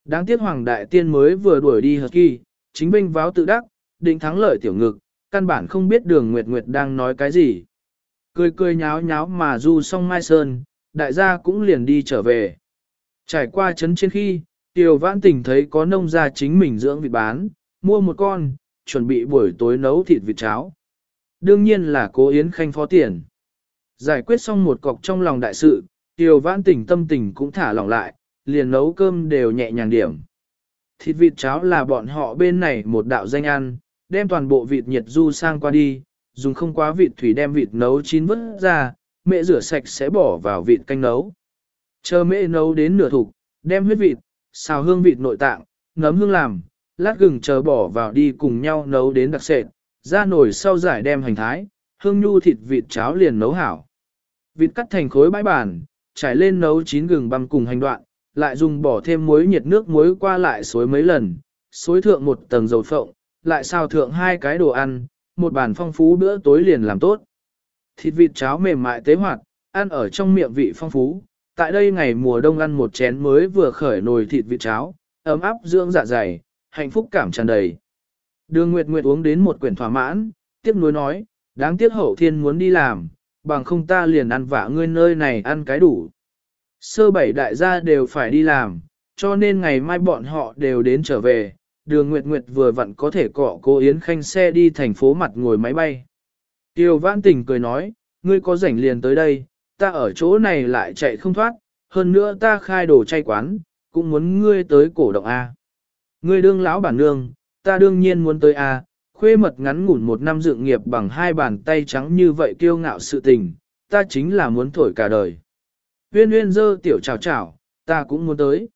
Đáng tiếc Hoàng Đại Tiên mới vừa đuổi đi hợp kỳ, chính binh váo tự đắc, định thắng lợi tiểu ngực, căn bản không biết đường Nguyệt Nguyệt đang nói cái gì. Cười cười nháo nháo mà du xong Mai Sơn, đại gia cũng liền đi trở về. Trải qua chấn trên khi, Tiểu Vãn Tình thấy có nông gia chính mình dưỡng vịt bán, mua một con, chuẩn bị buổi tối nấu thịt vịt cháo. Đương nhiên là cố Yến Khanh phó tiền. Giải quyết xong một cọc trong lòng đại sự, Tiểu Vãn Tình tâm tình cũng thả lỏng lại, liền nấu cơm đều nhẹ nhàng điểm. Thịt vịt cháo là bọn họ bên này một đạo danh ăn, đem toàn bộ vịt nhiệt du sang qua đi, dùng không quá vịt thủy đem vịt nấu chín vớt ra, mẹ rửa sạch sẽ bỏ vào vịt canh nấu. Chờ mẹ nấu đến nửa thục, đem huyết vịt, xào hương vịt nội tạng, ngấm hương làm, lát gừng chờ bỏ vào đi cùng nhau nấu đến đặc sệt, ra nồi sau giải đem hành thái, hương nhu thịt vịt cháo liền nấu hảo. Vịt cắt thành khối bãi bản, trải lên nấu chín gừng băm cùng hành đoạn, lại dùng bỏ thêm muối nhiệt nước muối qua lại xối mấy lần, xối thượng một tầng dầu phộng, lại xào thượng hai cái đồ ăn, một bàn phong phú bữa tối liền làm tốt. Thịt vịt cháo mềm mại tế hoạt, ăn ở trong miệng vị phong phú. Tại đây ngày mùa đông ăn một chén mới vừa khởi nồi thịt vịt cháo, ấm áp dưỡng dạ dày, hạnh phúc cảm tràn đầy. Đường Nguyệt Nguyệt uống đến một quyển thỏa mãn, tiếc nuối nói, đáng tiếc hậu thiên muốn đi làm, bằng không ta liền ăn vả ngươi nơi này ăn cái đủ. Sơ bảy đại gia đều phải đi làm, cho nên ngày mai bọn họ đều đến trở về, đường Nguyệt Nguyệt vừa vặn có thể cọ cô Yến Khanh xe đi thành phố mặt ngồi máy bay. Tiêu Vãn Tình cười nói, ngươi có rảnh liền tới đây, ta ở chỗ này lại chạy không thoát, hơn nữa ta khai đồ chay quán, cũng muốn ngươi tới cổ động A. Ngươi đương lão bản nương, ta đương nhiên muốn tới A, khuê mật ngắn ngủn một năm dựng nghiệp bằng hai bàn tay trắng như vậy kiêu ngạo sự tình, ta chính là muốn thổi cả đời. Huyên huyên dơ tiểu chào chào, ta cũng muốn tới.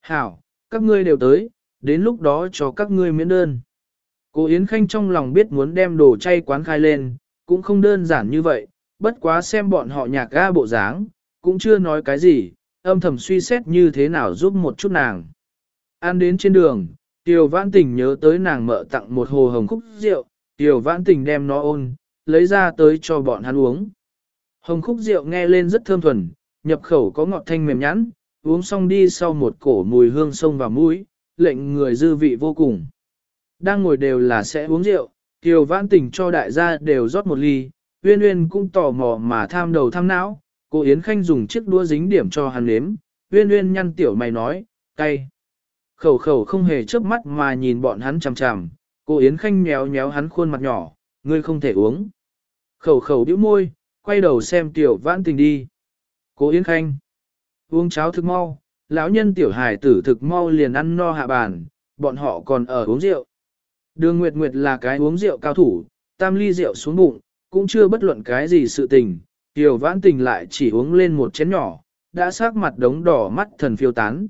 Hảo, các ngươi đều tới, đến lúc đó cho các ngươi miễn đơn. Cô Yến Khanh trong lòng biết muốn đem đồ chay quán khai lên, cũng không đơn giản như vậy, bất quá xem bọn họ nhạc ga bộ dáng, cũng chưa nói cái gì, âm thầm suy xét như thế nào giúp một chút nàng. Ăn đến trên đường, Tiểu Vãn Tình nhớ tới nàng mợ tặng một hồ hồng khúc rượu, Tiểu Vãn Tình đem nó ôn, lấy ra tới cho bọn hắn uống. Hồng khúc rượu nghe lên rất thơm thuần, nhập khẩu có ngọt thanh mềm nhẵn, uống xong đi sau một cổ mùi hương sông vào mũi, lệnh người dư vị vô cùng. Đang ngồi đều là sẽ uống rượu, Tiểu Vãn Tình cho đại gia đều rót một ly, Uyên Uyên cũng tò mò mà tham đầu tham não, cô Yến Khanh dùng chiếc đũa dính điểm cho hắn nếm, Uyên Uyên nhăn tiểu mày nói, cay. Khẩu khẩu không hề chớp mắt mà nhìn bọn hắn chằm chằm, cô Yến Khanh nhéo nhéo hắn khuôn mặt nhỏ, ngươi không thể uống. Khẩu khẩu bĩu môi, quay đầu xem tiểu vãn tình đi. Cô Yến Khanh, uống cháo thức mau, lão nhân tiểu hài tử thực mau liền ăn no hạ bàn, bọn họ còn ở uống rượu. Đường Nguyệt Nguyệt là cái uống rượu cao thủ, tam ly rượu xuống bụng, cũng chưa bất luận cái gì sự tình, Tiểu vãn tình lại chỉ uống lên một chén nhỏ, đã sát mặt đống đỏ mắt thần phiêu tán.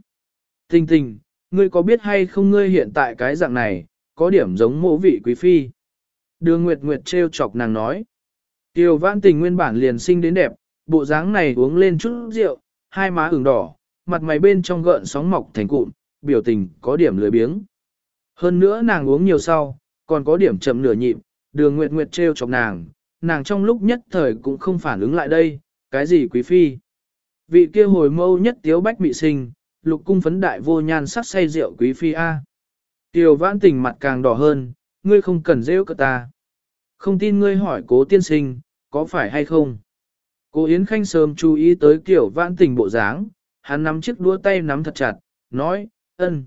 Tình tình, ngươi có biết hay không ngươi hiện tại cái dạng này, có điểm giống mộ vị quý phi. Đường Nguyệt Nguyệt trêu chọc nàng nói. Tiểu vãn tình nguyên bản liền sinh đến đẹp, bộ dáng này uống lên chút rượu, hai má ửng đỏ, mặt mày bên trong gợn sóng mọc thành cụm, biểu tình có điểm lười biếng. Hơn nữa nàng uống nhiều sau, còn có điểm chậm nửa nhịp, đường Nguyệt Nguyệt trêu chọc nàng, nàng trong lúc nhất thời cũng không phản ứng lại đây, cái gì quý phi. Vị kia hồi mâu nhất tiếu bách mị sinh, lục cung phấn đại vô nhan sắc say rượu quý phi A. Tiểu vãn tình mặt càng đỏ hơn, ngươi không cần rêu cơ ta. Không tin ngươi hỏi cố tiên sinh, có phải hay không? Cố Yến Khanh sớm chú ý tới kiểu vãn tình bộ dáng, hắn nắm chiếc đũa tay nắm thật chặt, nói, ân.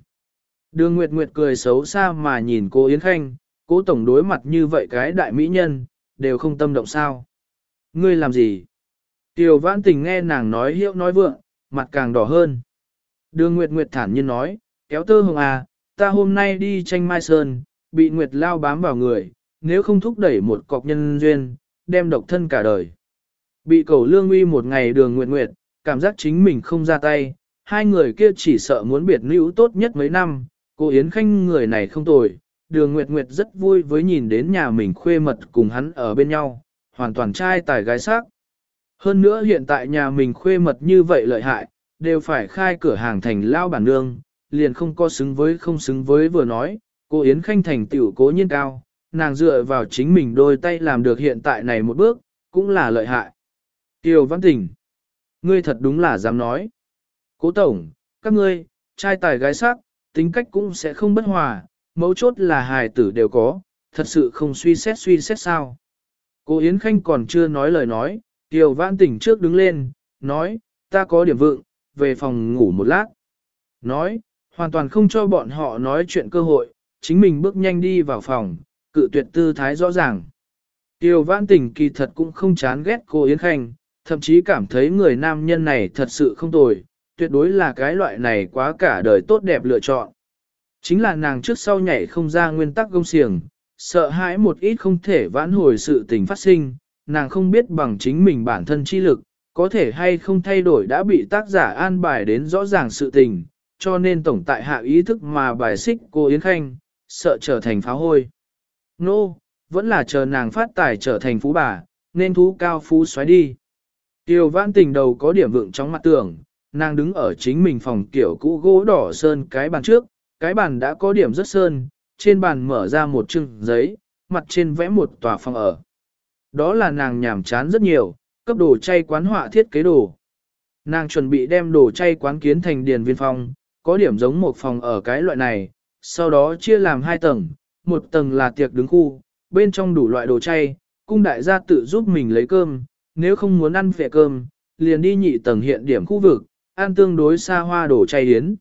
Đường Nguyệt Nguyệt cười xấu xa mà nhìn cô Yến Khanh, cố tổng đối mặt như vậy cái đại mỹ nhân, đều không tâm động sao. Ngươi làm gì? Tiểu vãn tình nghe nàng nói hiệu nói vượng, mặt càng đỏ hơn. Đường Nguyệt Nguyệt thản nhiên nói, kéo tơ hồng à, ta hôm nay đi tranh mai sơn, bị Nguyệt lao bám vào người, nếu không thúc đẩy một cọc nhân duyên, đem độc thân cả đời. Bị cầu lương uy một ngày đường Nguyệt Nguyệt, cảm giác chính mình không ra tay, hai người kia chỉ sợ muốn biệt nữ tốt nhất mấy năm, cô Yến Khanh người này không tồi, đường Nguyệt Nguyệt rất vui với nhìn đến nhà mình khuê mật cùng hắn ở bên nhau, hoàn toàn trai tài gái sắc. Hơn nữa hiện tại nhà mình khuê mật như vậy lợi hại, đều phải khai cửa hàng thành lao bản nương, liền không có xứng với không xứng với vừa nói, cô Yến Khanh thành tiểu cố nhiên cao, nàng dựa vào chính mình đôi tay làm được hiện tại này một bước, cũng là lợi hại. Tiêu Văn Tình, ngươi thật đúng là dám nói. Cố Tổng, các ngươi, trai tài gái sắc, tính cách cũng sẽ không bất hòa, mấu chốt là hài tử đều có, thật sự không suy xét suy xét sao. Cô Yến Khanh còn chưa nói lời nói, Tiêu Vãn Tỉnh trước đứng lên, nói, ta có điểm vượng, về phòng ngủ một lát. Nói, hoàn toàn không cho bọn họ nói chuyện cơ hội, chính mình bước nhanh đi vào phòng, cự tuyệt tư thái rõ ràng. Tiêu vãn Tỉnh kỳ thật cũng không chán ghét cô Yến Khanh, thậm chí cảm thấy người nam nhân này thật sự không tồi, tuyệt đối là cái loại này quá cả đời tốt đẹp lựa chọn. Chính là nàng trước sau nhảy không ra nguyên tắc gông xiềng, sợ hãi một ít không thể vãn hồi sự tình phát sinh, nàng không biết bằng chính mình bản thân chi lực, có thể hay không thay đổi đã bị tác giả an bài đến rõ ràng sự tình, cho nên tổng tại hạ ý thức mà bài xích cô Yến Khanh, sợ trở thành pháo hôi. Nô, no, vẫn là chờ nàng phát tài trở thành phú bà, nên thú cao phú xoáy đi. Tiêu vãn tình đầu có điểm vượng trong mặt tường, nàng đứng ở chính mình phòng kiểu cũ gỗ đỏ sơn cái bàn trước, cái bàn đã có điểm rất sơn, trên bàn mở ra một chừng giấy, mặt trên vẽ một tòa phòng ở. Đó là nàng nhảm chán rất nhiều, cấp đồ chay quán họa thiết kế đồ. Nàng chuẩn bị đem đồ chay quán kiến thành điền viên phòng, có điểm giống một phòng ở cái loại này, sau đó chia làm hai tầng, một tầng là tiệc đứng khu, bên trong đủ loại đồ chay, cung đại gia tự giúp mình lấy cơm, nếu không muốn ăn về cơm, liền đi nhị tầng hiện điểm khu vực, ăn tương đối xa hoa đồ chay hiến.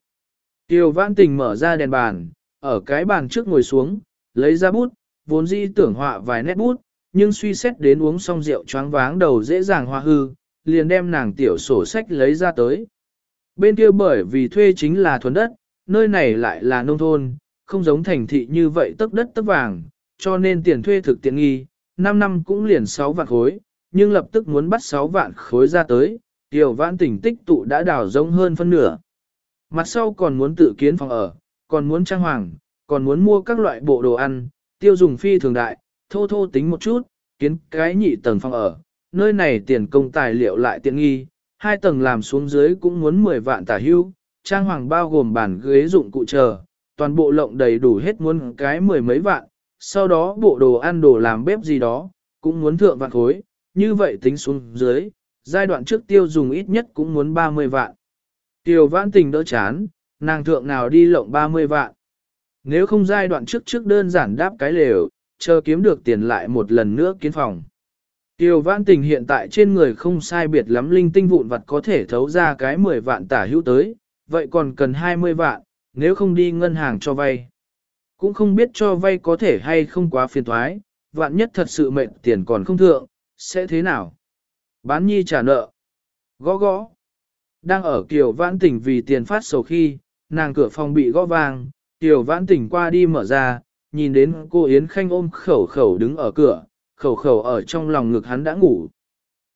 Tiêu vãn tình mở ra đèn bàn, ở cái bàn trước ngồi xuống, lấy ra bút, vốn dĩ tưởng họa vài nét bút, nhưng suy xét đến uống xong rượu choáng váng đầu dễ dàng hoa hư, liền đem nàng tiểu sổ sách lấy ra tới. Bên kia bởi vì thuê chính là thuần đất, nơi này lại là nông thôn, không giống thành thị như vậy tấp đất tấp vàng, cho nên tiền thuê thực tiện nghi, 5 năm cũng liền 6 vạn khối, nhưng lập tức muốn bắt 6 vạn khối ra tới, tiểu vãn tỉnh tích tụ đã đào rông hơn phân nửa. Mặt sau còn muốn tự kiến phòng ở, còn muốn trang hoàng, còn muốn mua các loại bộ đồ ăn, tiêu dùng phi thường đại, thô thô tính một chút, kiến cái nhị tầng phòng ở, nơi này tiền công tài liệu lại tiện nghi, hai tầng làm xuống dưới cũng muốn 10 vạn tả hưu, trang hoàng bao gồm bàn ghế dụng cụ chờ, toàn bộ lộng đầy đủ hết muốn cái mười mấy vạn, sau đó bộ đồ ăn đồ làm bếp gì đó, cũng muốn thượng vạn khối, như vậy tính xuống dưới, giai đoạn trước tiêu dùng ít nhất cũng muốn 30 vạn. Tiêu vãn tình đỡ chán, nàng thượng nào đi lộng 30 vạn. Nếu không giai đoạn trước trước đơn giản đáp cái lều, chờ kiếm được tiền lại một lần nữa kiến phòng. Tiêu vãn tình hiện tại trên người không sai biệt lắm linh tinh vụn vặt có thể thấu ra cái 10 vạn tả hữu tới, vậy còn cần 20 vạn, nếu không đi ngân hàng cho vay. Cũng không biết cho vay có thể hay không quá phiền thoái, vạn nhất thật sự mệnh tiền còn không thượng, sẽ thế nào? Bán nhi trả nợ. Gõ gõ. Đang ở kiều vãn tỉnh vì tiền phát sầu khi, nàng cửa phòng bị gõ vang, kiều vãn tỉnh qua đi mở ra, nhìn đến cô Yến Khanh ôm khẩu khẩu đứng ở cửa, khẩu khẩu ở trong lòng ngực hắn đã ngủ.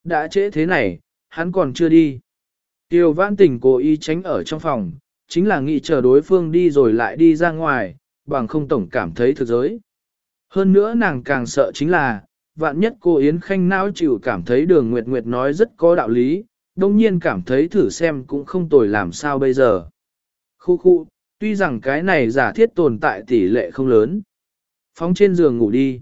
Đã trễ thế này, hắn còn chưa đi. Tiêu vãn tình cố ý tránh ở trong phòng, chính là nghĩ chờ đối phương đi rồi lại đi ra ngoài, bằng không tổng cảm thấy thực giới. Hơn nữa nàng càng sợ chính là, vạn nhất cô Yến Khanh não chịu cảm thấy đường Nguyệt Nguyệt nói rất có đạo lý, đông nhiên cảm thấy thử xem cũng không tồi làm sao bây giờ. Khu khu, tuy rằng cái này giả thiết tồn tại tỷ lệ không lớn. Phóng trên giường ngủ đi.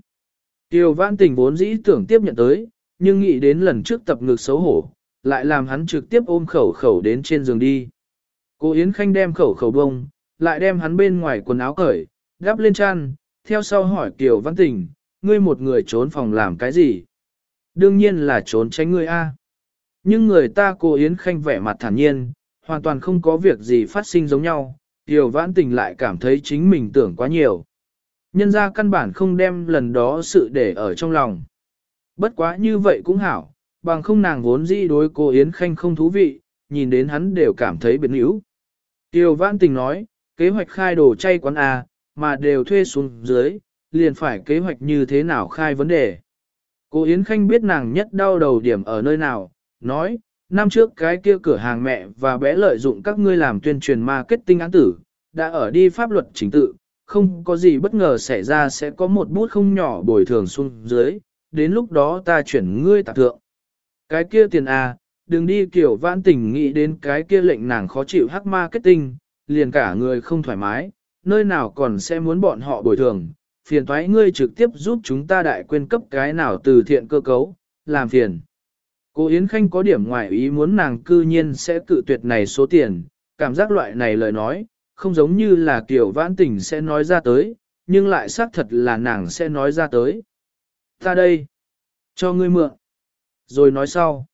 Tiêu vãn tình vốn dĩ tưởng tiếp nhận tới, nhưng nghĩ đến lần trước tập ngực xấu hổ, lại làm hắn trực tiếp ôm khẩu khẩu đến trên giường đi. Cô Yến Khanh đem khẩu khẩu bông, lại đem hắn bên ngoài quần áo cởi, đắp lên chăn, theo sau hỏi Kiều Văn Tình, ngươi một người trốn phòng làm cái gì? Đương nhiên là trốn tránh ngươi A. Nhưng người ta cô Yến Khanh vẻ mặt thản nhiên, hoàn toàn không có việc gì phát sinh giống nhau, Tiểu Văn Tình lại cảm thấy chính mình tưởng quá nhiều. Nhân ra căn bản không đem lần đó sự để ở trong lòng. Bất quá như vậy cũng hảo, bằng không nàng vốn dĩ đối cô Yến Khanh không thú vị, nhìn đến hắn đều cảm thấy biến yếu. Tiêu Văn Tình nói, kế hoạch khai đồ chay quán A, mà đều thuê xuống dưới, liền phải kế hoạch như thế nào khai vấn đề. Cô Yến Khanh biết nàng nhất đau đầu điểm ở nơi nào, nói, năm trước cái kia cửa hàng mẹ và bé lợi dụng các ngươi làm tuyên truyền marketing án tử, đã ở đi pháp luật chính tự, không có gì bất ngờ xảy ra sẽ có một bút không nhỏ bồi thường xuống dưới, đến lúc đó ta chuyển ngươi tạp thượng. Cái kia tiền à đừng đi kiểu vãn tình nghĩ đến cái kia lệnh nàng khó chịu hắc marketing, liền cả người không thoải mái, nơi nào còn sẽ muốn bọn họ bồi thường, phiền thoái ngươi trực tiếp giúp chúng ta đại quên cấp cái nào từ thiện cơ cấu, làm phiền. Cô Yến Khanh có điểm ngoài ý muốn nàng cư nhiên sẽ cự tuyệt này số tiền, cảm giác loại này lời nói, không giống như là kiểu vãn tình sẽ nói ra tới, nhưng lại xác thật là nàng sẽ nói ra tới. Ta đây, cho ngươi mượn. Rồi nói sau.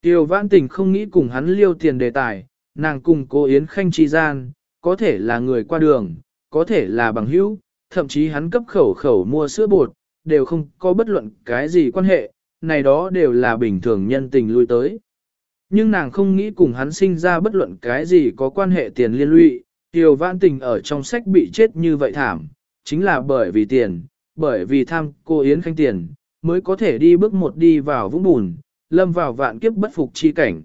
Tiêu vãn tình không nghĩ cùng hắn liêu tiền đề tài, nàng cùng cô Yến Khanh chi gian, có thể là người qua đường, có thể là bằng hữu, thậm chí hắn cấp khẩu khẩu mua sữa bột, đều không có bất luận cái gì quan hệ, này đó đều là bình thường nhân tình lui tới. Nhưng nàng không nghĩ cùng hắn sinh ra bất luận cái gì có quan hệ tiền liên lụy, Tiểu vãn tình ở trong sách bị chết như vậy thảm, chính là bởi vì tiền, bởi vì tham cô Yến Khanh tiền, mới có thể đi bước một đi vào vũng bùn, lâm vào vạn kiếp bất phục chi cảnh.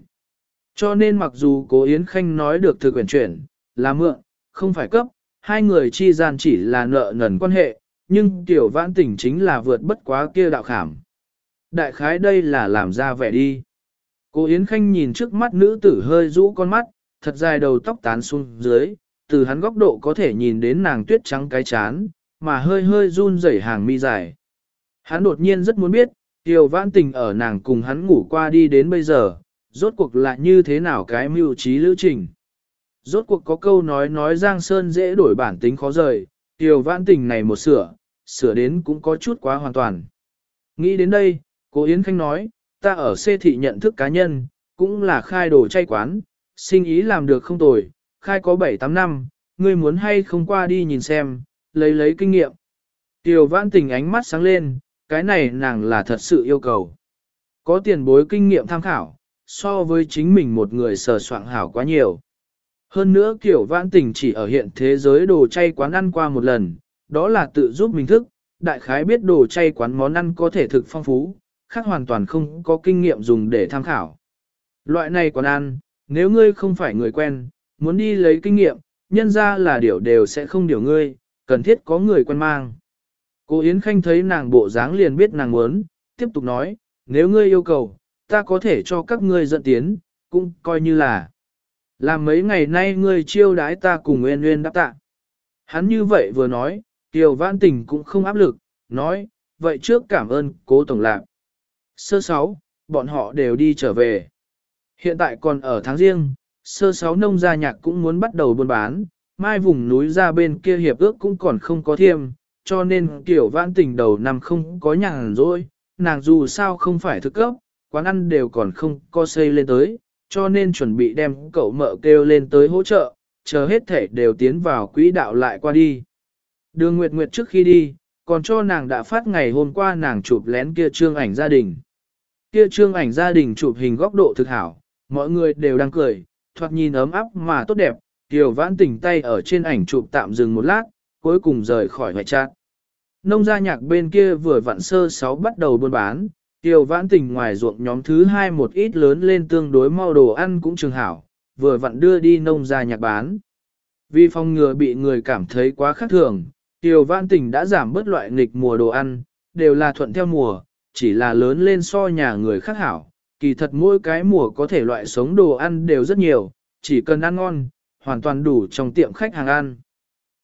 Cho nên mặc dù cố Yến Khanh nói được thực quyển chuyển, là mượn, không phải cấp, hai người chi gian chỉ là nợ nần quan hệ, nhưng tiểu vãn tình chính là vượt bất quá kia đạo khảm. Đại khái đây là làm ra vẻ đi. Cô Yến Khanh nhìn trước mắt nữ tử hơi rũ con mắt, thật dài đầu tóc tán xuống dưới, từ hắn góc độ có thể nhìn đến nàng tuyết trắng cái chán, mà hơi hơi run rẩy hàng mi dài. Hắn đột nhiên rất muốn biết, Tiểu vãn tình ở nàng cùng hắn ngủ qua đi đến bây giờ, rốt cuộc là như thế nào cái mưu trí lữ trình. Rốt cuộc có câu nói nói Giang Sơn dễ đổi bản tính khó rời, tiểu vãn tình này một sửa, sửa đến cũng có chút quá hoàn toàn. Nghĩ đến đây, cô Yến Khanh nói, ta ở xê thị nhận thức cá nhân, cũng là khai đồ chay quán, sinh ý làm được không tồi, khai có 7-8 năm, ngươi muốn hay không qua đi nhìn xem, lấy lấy kinh nghiệm. Tiểu vãn tình ánh mắt sáng lên, cái này nàng là thật sự yêu cầu. Có tiền bối kinh nghiệm tham khảo, so với chính mình một người sở soạn hảo quá nhiều. Hơn nữa kiểu vãn tình chỉ ở hiện thế giới đồ chay quán ăn qua một lần, đó là tự giúp mình thức, đại khái biết đồ chay quán món ăn có thể thực phong phú, khác hoàn toàn không có kinh nghiệm dùng để tham khảo. Loại này quán ăn, nếu ngươi không phải người quen, muốn đi lấy kinh nghiệm, nhân ra là điều đều sẽ không điều ngươi, cần thiết có người quen mang. Cô Yến Khanh thấy nàng bộ dáng liền biết nàng muốn, tiếp tục nói, nếu ngươi yêu cầu, ta có thể cho các ngươi dẫn tiến, cũng coi như là. Làm mấy ngày nay ngươi chiêu đái ta cùng Nguyên Nguyên đáp tạ. Hắn như vậy vừa nói, Kiều Văn Tình cũng không áp lực, nói, vậy trước cảm ơn cố tổng lạc. Sơ sáu, bọn họ đều đi trở về. Hiện tại còn ở tháng riêng, sơ sáu nông gia nhạc cũng muốn bắt đầu buôn bán, mai vùng núi ra bên kia hiệp ước cũng còn không có thiêm, cho nên kiểu vãn tình đầu năm không có nhàn rỗi, nàng dù sao không phải thức cấp, quán ăn đều còn không có xây lên tới, cho nên chuẩn bị đem cậu mợ kêu lên tới hỗ trợ, chờ hết thể đều tiến vào quỹ đạo lại qua đi. Đường Nguyệt Nguyệt trước khi đi, còn cho nàng đã phát ngày hôm qua nàng chụp lén kia trương ảnh gia đình. Kia trương ảnh gia đình chụp hình góc độ thực hảo, mọi người đều đang cười, thoạt nhìn ấm áp mà tốt đẹp, Kiều Vãn tỉnh tay ở trên ảnh chụp tạm dừng một lát, cuối cùng rời khỏi ngoại trạng. Nông gia nhạc bên kia vừa vặn sơ sáu bắt đầu buôn bán, Kiều vãn tình ngoài ruộng nhóm thứ hai một ít lớn lên tương đối mau đồ ăn cũng trường hảo, vừa vặn đưa đi nông gia nhạc bán. Vì phòng ngừa bị người cảm thấy quá khác thường, Tiểu vãn tình đã giảm bớt loại nghịch mùa đồ ăn, đều là thuận theo mùa, chỉ là lớn lên so nhà người khác hảo. Kỳ thật mỗi cái mùa có thể loại sống đồ ăn đều rất nhiều, chỉ cần ăn ngon, hoàn toàn đủ trong tiệm khách hàng ăn.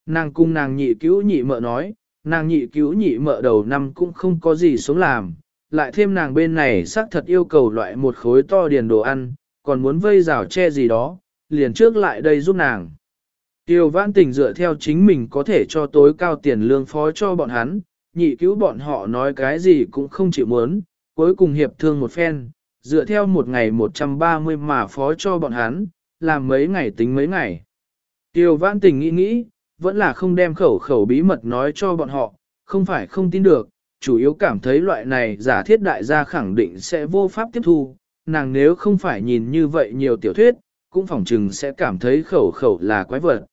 Nàng cung nàng nhị cứu nhị mợ nói, nàng nhị cứu nhị mợ đầu năm cũng không có gì sống làm, lại thêm nàng bên này xác thật yêu cầu loại một khối to điền đồ ăn, còn muốn vây rào che gì đó, liền trước lại đây giúp nàng. Tiêu văn tình dựa theo chính mình có thể cho tối cao tiền lương phó cho bọn hắn, nhị cứu bọn họ nói cái gì cũng không chịu muốn, cuối cùng hiệp thương một phen, dựa theo một ngày 130 mà phó cho bọn hắn, làm mấy ngày tính mấy ngày. Tiêu văn tình nghĩ nghĩ, vẫn là không đem khẩu khẩu bí mật nói cho bọn họ, không phải không tin được, chủ yếu cảm thấy loại này giả thiết đại gia khẳng định sẽ vô pháp tiếp thu, nàng nếu không phải nhìn như vậy nhiều tiểu thuyết, cũng phỏng chừng sẽ cảm thấy khẩu khẩu là quái vật.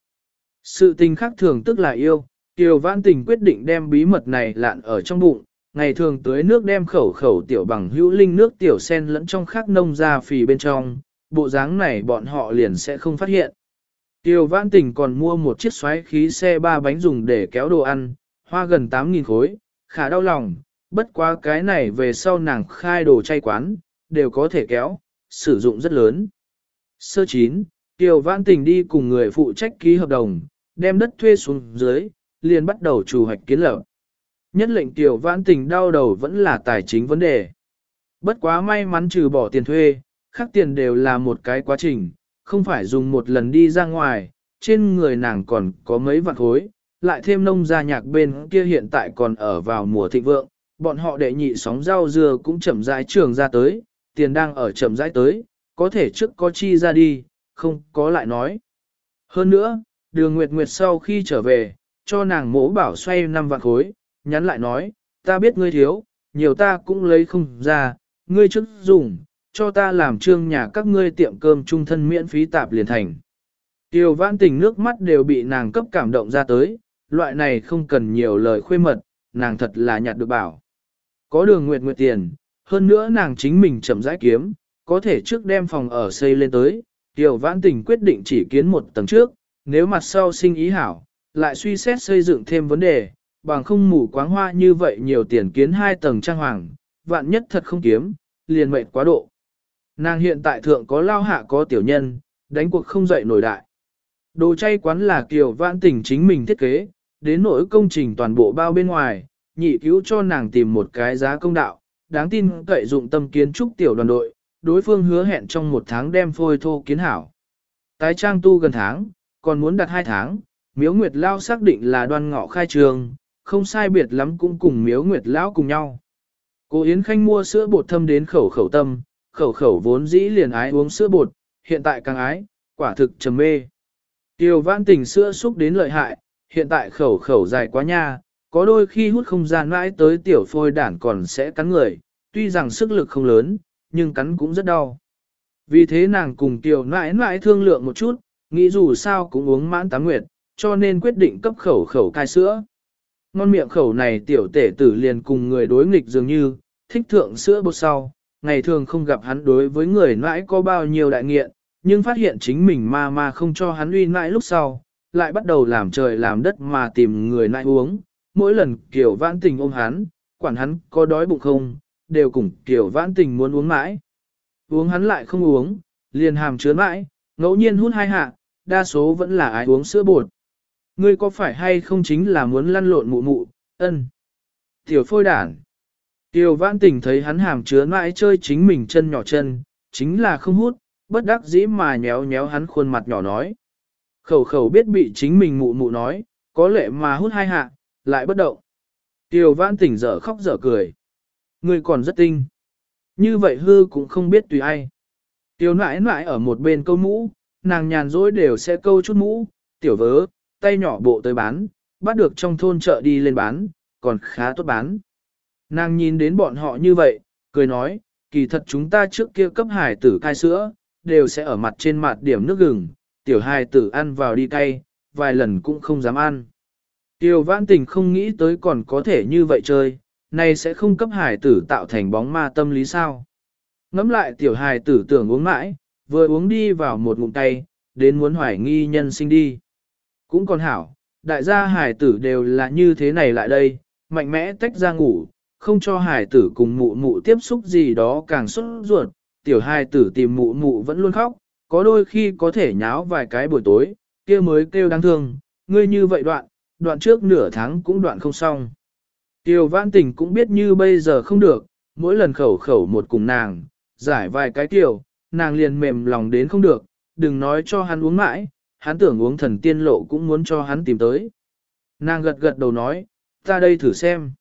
Sự tình khác thường tức là yêu, Kiều Vãn Tình quyết định đem bí mật này lạn ở trong bụng, ngày thường tưới nước đem khẩu khẩu tiểu bằng hữu linh nước tiểu sen lẫn trong khắc nông ra phì bên trong, bộ dáng này bọn họ liền sẽ không phát hiện. Tiêu Vãn Tình còn mua một chiếc xoáy khí xe ba bánh dùng để kéo đồ ăn, hoa gần 8.000 khối, khá đau lòng, bất quá cái này về sau nàng khai đồ chay quán, đều có thể kéo, sử dụng rất lớn. Sơ chín, Tiêu Vãn Tình đi cùng người phụ trách ký hợp đồng, đem đất thuê xuống dưới, liền bắt đầu chủ hoạch kiến lập. Nhất lệnh tiểu Vãn Tình đau đầu vẫn là tài chính vấn đề. Bất quá may mắn trừ bỏ tiền thuê, khác tiền đều là một cái quá trình, không phải dùng một lần đi ra ngoài, trên người nàng còn có mấy vạn khối, lại thêm nông gia nhạc bên kia hiện tại còn ở vào mùa thịnh vượng, bọn họ đệ nhị sóng rau dưa cũng chậm rãi trường ra tới, tiền đang ở chậm rãi tới, có thể trước có chi ra đi, không có lại nói. Hơn nữa, đường Nguyệt Nguyệt sau khi trở về, cho nàng mỗ bảo xoay năm vạn khối, nhắn lại nói, ta biết ngươi thiếu, nhiều ta cũng lấy không ra, ngươi trước dùng, cho ta làm trương nhà các ngươi tiệm cơm trung thân miễn phí tạp liền thành. Tiêu vãn tình nước mắt đều bị nàng cấp cảm động ra tới, loại này không cần nhiều lời khuê mật, nàng thật là nhạt được bảo. Có đường nguyệt nguyệt tiền, hơn nữa nàng chính mình chậm rãi kiếm, có thể trước đem phòng ở xây lên tới, Tiêu vãn tình quyết định chỉ kiến một tầng trước, nếu mặt sau sinh ý hảo, lại suy xét xây dựng thêm vấn đề, bằng không mù quáng hoa như vậy nhiều tiền kiến hai tầng trang hoàng, vạn nhất thật không kiếm, liền mệnh quá độ. Nàng hiện tại thượng có lao hạ có tiểu nhân, đánh cuộc không dậy nổi đại. Đồ chay quán là kiều vãn tình chính mình thiết kế, đến nỗi công trình toàn bộ bao bên ngoài, nhị cứu cho nàng tìm một cái giá công đạo, đáng tin cậy dụng tâm kiến trúc tiểu đoàn đội, đối phương hứa hẹn trong một tháng đem phôi thô kiến hảo. Tái trang tu gần tháng, còn muốn đặt hai tháng, miếu nguyệt lao xác định là đoan ngọ khai trường, không sai biệt lắm cũng cùng miếu nguyệt lão cùng nhau. Cô Yến Khanh mua sữa bột thâm đến khẩu khẩu tâm, khẩu khẩu vốn dĩ liền ái uống sữa bột, hiện tại càng ái, quả thực trầm mê. Tiêu vãn tình sữa xúc đến lợi hại, hiện tại khẩu khẩu dài quá nha, có đôi khi hút không gian mãi tới tiểu phôi đản còn sẽ cắn người, tuy rằng sức lực không lớn, nhưng cắn cũng rất đau. Vì thế nàng cùng tiểu nãi nãi thương lượng một chút, nghĩ dù sao cũng uống mãn tám nguyệt, cho nên quyết định cấp khẩu khẩu cai sữa. Ngon miệng khẩu này tiểu tể tử liền cùng người đối nghịch dường như, thích thượng sữa bột sau, ngày thường không gặp hắn đối với người nãi có bao nhiêu đại nghiện, nhưng phát hiện chính mình ma ma không cho hắn uy nãi lúc sau, lại bắt đầu làm trời làm đất mà tìm người nãi uống. Mỗi lần kiểu vãn tình ôm hắn, quản hắn có đói bụng không, đều cùng kiểu vãn tình muốn uống mãi. Uống hắn lại không uống, liền hàm chứa mãi, ngẫu nhiên hút hai hạ, đa số vẫn là ai uống sữa bột. Ngươi có phải hay không chính là muốn lăn lộn mụ mụ, ân. Tiểu phôi đản. tiểu vãn tình thấy hắn hàm chứa mãi chơi chính mình chân nhỏ chân, chính là không hút, bất đắc dĩ mà nhéo nhéo hắn khuôn mặt nhỏ nói. Khẩu khẩu biết bị chính mình mụ mụ nói, có lệ mà hút hai hạ, lại bất động. tiểu vãn tỉnh dở khóc dở cười. Người còn rất tinh. Như vậy hư cũng không biết tùy ai. tiểu nãi nãi ở một bên câu mũ, nàng nhàn rỗi đều sẽ câu chút mũ, tiểu vớ, tay nhỏ bộ tới bán, bắt được trong thôn chợ đi lên bán, còn khá tốt bán. Nàng nhìn đến bọn họ như vậy, cười nói, kỳ thật chúng ta trước kia cấp hải tử cai sữa, đều sẽ ở mặt trên mặt điểm nước gừng, tiểu hài tử ăn vào đi cay, vài lần cũng không dám ăn. Tiêu vãn tình không nghĩ tới còn có thể như vậy chơi, này sẽ không cấp hải tử tạo thành bóng ma tâm lý sao. Ngắm lại tiểu hài tử tưởng uống mãi, vừa uống đi vào một ngụm tay, đến muốn hoài nghi nhân sinh đi. Cũng còn hảo, đại gia hải tử đều là như thế này lại đây, mạnh mẽ tách ra ngủ, không cho hải tử cùng mụ mụ tiếp xúc gì đó càng xuất ruột, tiểu hải tử tìm mụ mụ vẫn luôn khóc, có đôi khi có thể nháo vài cái buổi tối, kia mới kêu đáng thương, ngươi như vậy đoạn, đoạn trước nửa tháng cũng đoạn không xong. Tiểu văn tình cũng biết như bây giờ không được, mỗi lần khẩu khẩu một cùng nàng, giải vài cái tiểu, nàng liền mềm lòng đến không được, đừng nói cho hắn uống mãi, hắn tưởng uống thần tiên lộ cũng muốn cho hắn tìm tới. Nàng gật gật đầu nói, ta đây thử xem.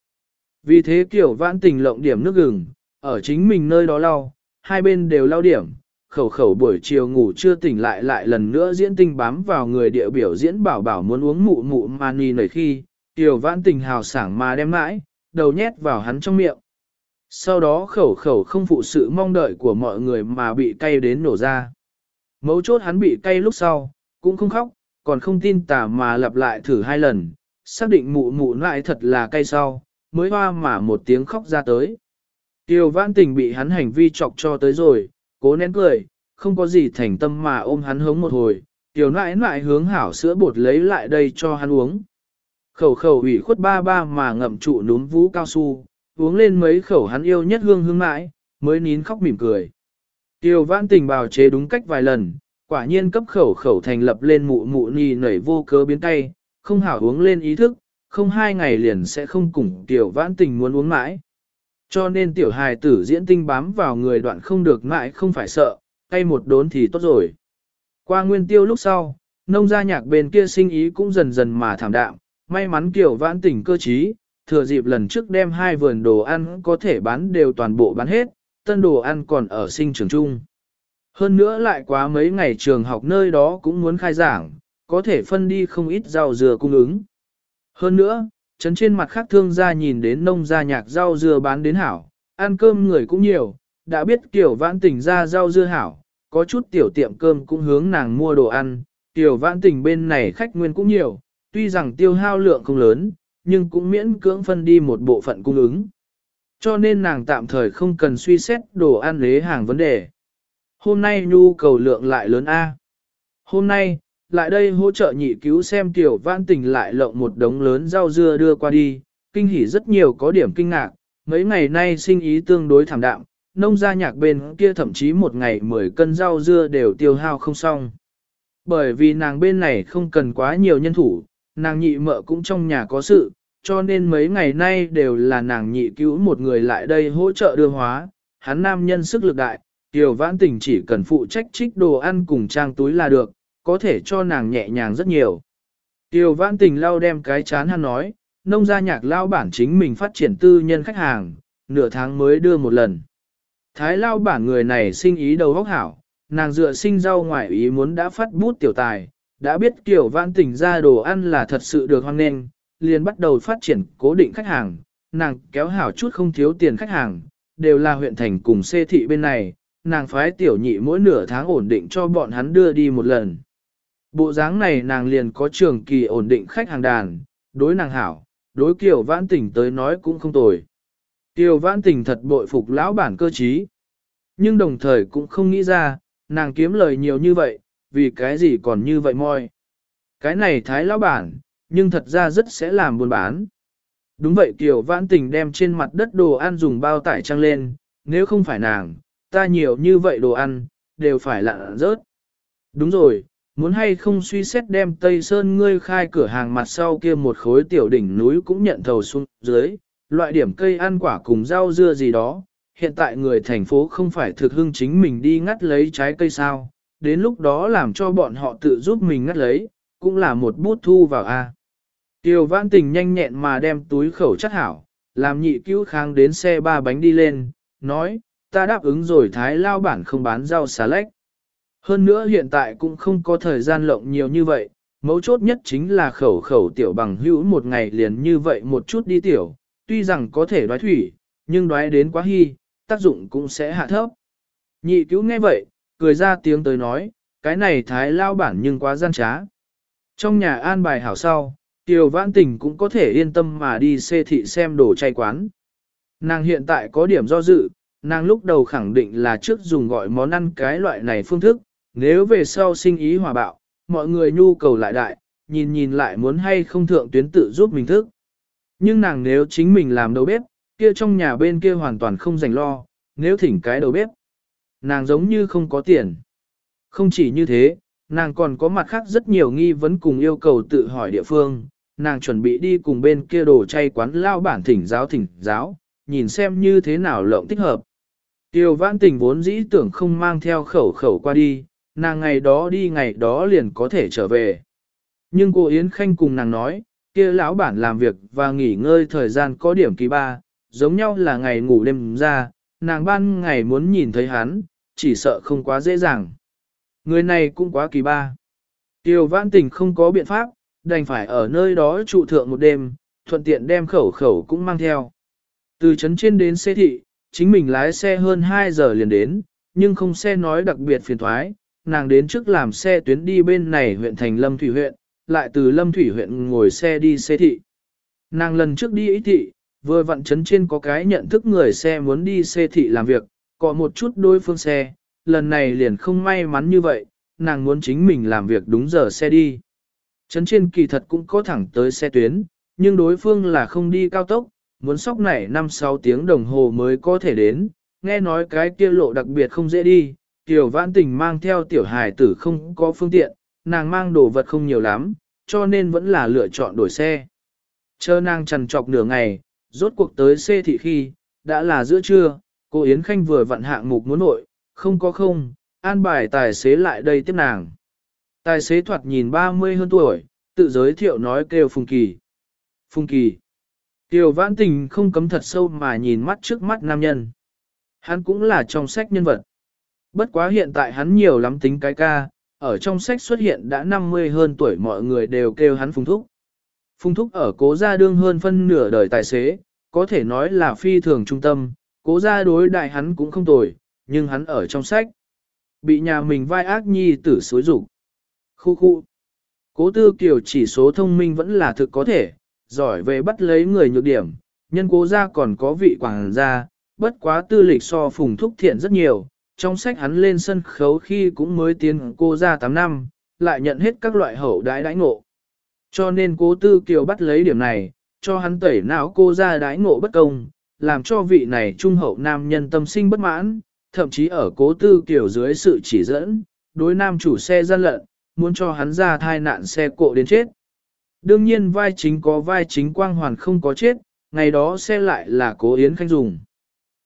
Vì thế kiểu vãn tình lộng điểm nước gừng, ở chính mình nơi đó lau, hai bên đều lau điểm, khẩu khẩu buổi chiều ngủ chưa tỉnh lại lại lần nữa diễn tinh bám vào người địa biểu diễn bảo bảo muốn uống mụ mụ mani nảy khi, tiểu vãn tình hào sảng mà đem mãi, đầu nhét vào hắn trong miệng. Sau đó khẩu khẩu không phụ sự mong đợi của mọi người mà bị cay đến nổ ra. Mấu chốt hắn bị cay lúc sau, cũng không khóc, còn không tin tà mà lặp lại thử hai lần, xác định mụ mụ lại thật là cay sau, mới hoa mà một tiếng khóc ra tới. Tiêu vãn tình bị hắn hành vi chọc cho tới rồi, cố nén cười, không có gì thành tâm mà ôm hắn hướng một hồi, tiểu nãi nãi hướng hảo sữa bột lấy lại đây cho hắn uống. Khẩu khẩu ủy khuất ba ba mà ngậm trụ núm vũ cao su, uống lên mấy khẩu hắn yêu nhất hương hương mãi, mới nín khóc mỉm cười. Tiêu vãn tình bào chế đúng cách vài lần, quả nhiên cấp khẩu khẩu thành lập lên mụ mụ nì nảy vô cớ biến tay, không hảo uống lên ý thức, không hai ngày liền sẽ không cùng tiểu vãn tình muốn uống mãi. Cho nên tiểu hài tử diễn tinh bám vào người đoạn không được mãi không phải sợ, tay một đốn thì tốt rồi. Qua nguyên tiêu lúc sau, nông gia nhạc bên kia sinh ý cũng dần dần mà thảm đạm, may mắn kiểu vãn tình cơ trí, thừa dịp lần trước đem hai vườn đồ ăn có thể bán đều toàn bộ bán hết, tân đồ ăn còn ở sinh trường chung. Hơn nữa lại quá mấy ngày trường học nơi đó cũng muốn khai giảng, có thể phân đi không ít rau dừa cung ứng. Hơn nữa, chấn trên mặt khác thương gia nhìn đến nông gia nhạc rau dừa bán đến hảo, ăn cơm người cũng nhiều, đã biết kiểu vãn tỉnh ra rau dưa hảo, có chút tiểu tiệm cơm cũng hướng nàng mua đồ ăn, tiểu vãn tỉnh bên này khách nguyên cũng nhiều, tuy rằng tiêu hao lượng không lớn, nhưng cũng miễn cưỡng phân đi một bộ phận cung ứng. Cho nên nàng tạm thời không cần suy xét đồ ăn lế hàng vấn đề. Hôm nay nhu cầu lượng lại lớn A. Hôm nay, lại đây hỗ trợ nhị cứu xem tiểu vãn tình lại lộng một đống lớn rau dưa đưa qua đi, kinh hỉ rất nhiều có điểm kinh ngạc, mấy ngày nay sinh ý tương đối thảm đạm, nông gia nhạc bên kia thậm chí một ngày 10 cân rau dưa đều tiêu hao không xong. Bởi vì nàng bên này không cần quá nhiều nhân thủ, nàng nhị mợ cũng trong nhà có sự, cho nên mấy ngày nay đều là nàng nhị cứu một người lại đây hỗ trợ đưa hóa, hắn nam nhân sức lực đại, tiểu vãn tình chỉ cần phụ trách trích đồ ăn cùng trang túi là được, có thể cho nàng nhẹ nhàng rất nhiều. Tiểu vãn tình lau đem cái chán hắn nói, nông gia nhạc lao bản chính mình phát triển tư nhân khách hàng, nửa tháng mới đưa một lần. Thái lao bản người này sinh ý đầu óc hảo, nàng dựa sinh rau ngoại ý muốn đã phát bút tiểu tài, đã biết kiểu vãn Tỉnh ra đồ ăn là thật sự được hoan nghênh, liền bắt đầu phát triển cố định khách hàng, nàng kéo hảo chút không thiếu tiền khách hàng, đều là huyện thành cùng xê thị bên này, nàng phái tiểu nhị mỗi nửa tháng ổn định cho bọn hắn đưa đi một lần. Bộ dáng này nàng liền có trường kỳ ổn định khách hàng đàn, đối nàng hảo, đối kiểu vãn Tỉnh tới nói cũng không tồi. Kiều vãn Tỉnh thật bội phục lão bản cơ trí, nhưng đồng thời cũng không nghĩ ra, nàng kiếm lời nhiều như vậy, vì cái gì còn như vậy moi. Cái này thái lão bản, nhưng thật ra rất sẽ làm buôn bán. Đúng vậy Kiều vãn tình đem trên mặt đất đồ ăn dùng bao tải trăng lên, nếu không phải nàng, ta nhiều như vậy đồ ăn, đều phải lạ rớt. Đúng rồi, muốn hay không suy xét đem Tây Sơn ngươi khai cửa hàng mặt sau kia một khối tiểu đỉnh núi cũng nhận thầu xuống dưới, loại điểm cây ăn quả cùng rau dưa gì đó. Hiện tại người thành phố không phải thực hưng chính mình đi ngắt lấy trái cây sao, đến lúc đó làm cho bọn họ tự giúp mình ngắt lấy, cũng là một bút thu vào A. Tiêu Vãn tình nhanh nhẹn mà đem túi khẩu chất hảo, làm nhị cứu kháng đến xe ba bánh đi lên, nói, ta đáp ứng rồi thái lao bản không bán rau xà lách. Hơn nữa hiện tại cũng không có thời gian lộng nhiều như vậy, mấu chốt nhất chính là khẩu khẩu tiểu bằng hữu một ngày liền như vậy một chút đi tiểu, tuy rằng có thể đoái thủy, nhưng đoái đến quá hy, tác dụng cũng sẽ hạ thấp. Nhị cứu nghe vậy, cười ra tiếng tới nói, cái này thái lao bản nhưng quá gian trá. Trong nhà an bài hảo sau, tiểu vãn tình cũng có thể yên tâm mà đi xê thị xem đồ chay quán. Nàng hiện tại có điểm do dự, nàng lúc đầu khẳng định là trước dùng gọi món ăn cái loại này phương thức, nếu về sau sinh ý hòa bạo, mọi người nhu cầu lại đại, nhìn nhìn lại muốn hay không thượng tuyến tự giúp mình thức. Nhưng nàng nếu chính mình làm đầu bếp, kia trong nhà bên kia hoàn toàn không dành lo, nếu thỉnh cái đầu bếp, nàng giống như không có tiền. Không chỉ như thế, nàng còn có mặt khác rất nhiều nghi vấn cùng yêu cầu tự hỏi địa phương, nàng chuẩn bị đi cùng bên kia đồ chay quán lao bản thỉnh giáo thỉnh giáo, nhìn xem như thế nào lộng thích hợp. Tiêu vãn tình vốn dĩ tưởng không mang theo khẩu khẩu qua đi, nàng ngày đó đi ngày đó liền có thể trở về. Nhưng cô Yến Khanh cùng nàng nói, kia lão bản làm việc và nghỉ ngơi thời gian có điểm kỳ ba, giống nhau là ngày ngủ đêm ra, nàng ban ngày muốn nhìn thấy hắn, chỉ sợ không quá dễ dàng. Người này cũng quá kỳ ba. Tiêu vãn tình không có biện pháp, đành phải ở nơi đó trụ thượng một đêm, thuận tiện đem khẩu khẩu cũng mang theo. Từ trấn trên đến xe thị, chính mình lái xe hơn 2 giờ liền đến, nhưng không xe nói đặc biệt phiền thoái, nàng đến trước làm xe tuyến đi bên này huyện thành Lâm Thủy huyện, lại từ Lâm Thủy huyện ngồi xe đi xe thị. Nàng lần trước đi ý thị, vừa vặn trấn trên có cái nhận thức người xe muốn đi xe thị làm việc, có một chút đối phương xe, lần này liền không may mắn như vậy, nàng muốn chính mình làm việc đúng giờ xe đi. Trấn trên kỳ thật cũng có thẳng tới xe tuyến, nhưng đối phương là không đi cao tốc, muốn sóc này 5-6 tiếng đồng hồ mới có thể đến, nghe nói cái kia lộ đặc biệt không dễ đi, tiểu vãn tình mang theo tiểu hài tử không có phương tiện, nàng mang đồ vật không nhiều lắm, cho nên vẫn là lựa chọn đổi xe. Chờ nàng trằn trọc nửa ngày, rốt cuộc tới xe thị khi, đã là giữa trưa, cô Yến Khanh vừa vặn hạng mục muốn nội, không có không, an bài tài xế lại đây tiếp nàng. Tài xế thoạt nhìn 30 hơn tuổi, tự giới thiệu nói kêu Phùng Kỳ. Phùng Kỳ. Tiểu vãn tình không cấm thật sâu mà nhìn mắt trước mắt nam nhân. Hắn cũng là trong sách nhân vật. Bất quá hiện tại hắn nhiều lắm tính cái ca, ở trong sách xuất hiện đã 50 hơn tuổi mọi người đều kêu hắn Phùng Thúc. Phùng Thúc ở cố gia đương hơn phân nửa đời tài xế, có thể nói là phi thường trung tâm, cố gia đối đại hắn cũng không tồi, nhưng hắn ở trong sách. Bị nhà mình vai ác nhi tử xối rủ. Khu khu. Cố tư kiều chỉ số thông minh vẫn là thực có thể, giỏi về bắt lấy người nhược điểm, nhân cố gia còn có vị quảng gia, bất quá tư lịch so phùng thúc thiện rất nhiều, trong sách hắn lên sân khấu khi cũng mới tiến cô gia 8 năm, lại nhận hết các loại hậu đãi đãi ngộ. Cho nên cố tư kiều bắt lấy điểm này, cho hắn tẩy não cô gia đái ngộ bất công, làm cho vị này trung hậu nam nhân tâm sinh bất mãn, thậm chí ở cố tư kiểu dưới sự chỉ dẫn, đối nam chủ xe gian lận, muốn cho hắn ra thai nạn xe cộ đến chết. Đương nhiên vai chính có vai chính quang hoàn không có chết, ngày đó xe lại là cố Yến Khanh dùng.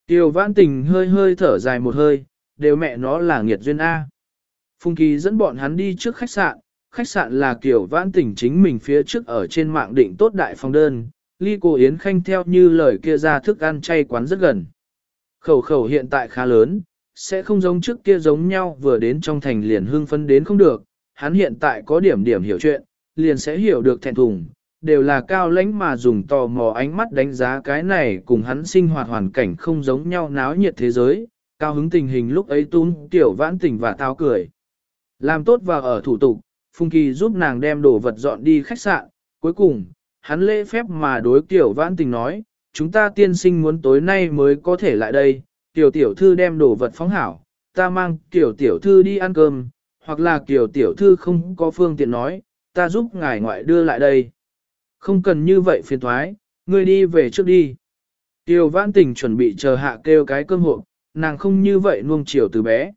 Tiêu vãn tình hơi hơi thở dài một hơi, đều mẹ nó là nghiệt duyên A. Phùng Kỳ dẫn bọn hắn đi trước khách sạn, khách sạn là kiểu vãn tình chính mình phía trước ở trên mạng định tốt đại phòng đơn, ly cô Yến Khanh theo như lời kia ra thức ăn chay quán rất gần. Khẩu khẩu hiện tại khá lớn, sẽ không giống trước kia giống nhau vừa đến trong thành liền hưng phấn đến không được, hắn hiện tại có điểm điểm hiểu chuyện, liền sẽ hiểu được thẹn thùng, đều là cao lãnh mà dùng tò mò ánh mắt đánh giá cái này cùng hắn sinh hoạt hoàn cảnh không giống nhau náo nhiệt thế giới, cao hứng tình hình lúc ấy tún tiểu vãn tình và tao cười. Làm tốt và ở thủ tục, Phùng Kỳ giúp nàng đem đồ vật dọn đi khách sạn, cuối cùng, hắn lễ phép mà đối tiểu vãn tình nói, chúng ta tiên sinh muốn tối nay mới có thể lại đây, tiểu tiểu thư đem đồ vật phóng hảo, ta mang tiểu tiểu thư đi ăn cơm, hoặc là tiểu tiểu thư không có phương tiện nói, ta giúp ngài ngoại đưa lại đây. Không cần như vậy phiền thoái, ngươi đi về trước đi. Tiểu vãn tình chuẩn bị chờ hạ kêu cái cơm hộp, nàng không như vậy nuông chiều từ bé.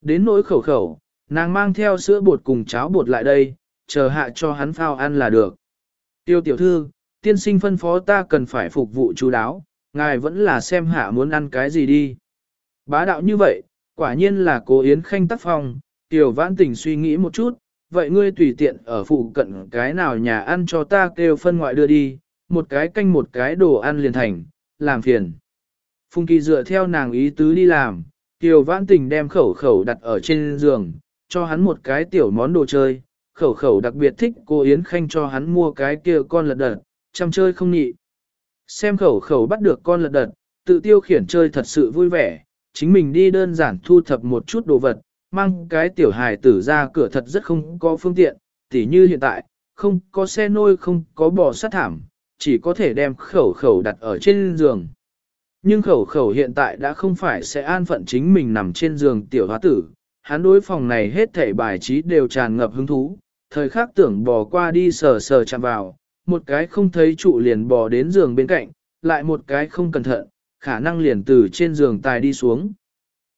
Đến nỗi khẩu khẩu, nàng mang theo sữa bột cùng cháo bột lại đây, chờ hạ cho hắn phao ăn là được. Tiêu tiểu thư, tiên sinh phân phó ta cần phải phục vụ chú đáo, ngài vẫn là xem hạ muốn ăn cái gì đi. Bá đạo như vậy, quả nhiên là cố Yến Khanh tác phong, tiểu vãn tình suy nghĩ một chút, vậy ngươi tùy tiện ở phụ cận cái nào nhà ăn cho ta kêu phân ngoại đưa đi, một cái canh một cái đồ ăn liền thành, làm phiền. Phùng Kỳ dựa theo nàng ý tứ đi làm, Tiểu Vãn Tình đem khẩu khẩu đặt ở trên giường, cho hắn một cái tiểu món đồ chơi, khẩu khẩu đặc biệt thích cô Yến Khanh cho hắn mua cái kia con lật đật, chăm chơi không nhị. Xem khẩu khẩu bắt được con lật đật, tự tiêu khiển chơi thật sự vui vẻ, chính mình đi đơn giản thu thập một chút đồ vật, mang cái tiểu hài tử ra cửa thật rất không có phương tiện, tỉ như hiện tại, không có xe nôi không có bò sát thảm, chỉ có thể đem khẩu khẩu đặt ở trên giường. Nhưng khẩu khẩu hiện tại đã không phải sẽ an phận chính mình nằm trên giường tiểu hóa tử, hắn đối phòng này hết thảy bài trí đều tràn ngập hứng thú, thời khắc tưởng bò qua đi sờ sờ chạm vào, một cái không thấy trụ liền bò đến giường bên cạnh, lại một cái không cẩn thận, khả năng liền từ trên giường tài đi xuống.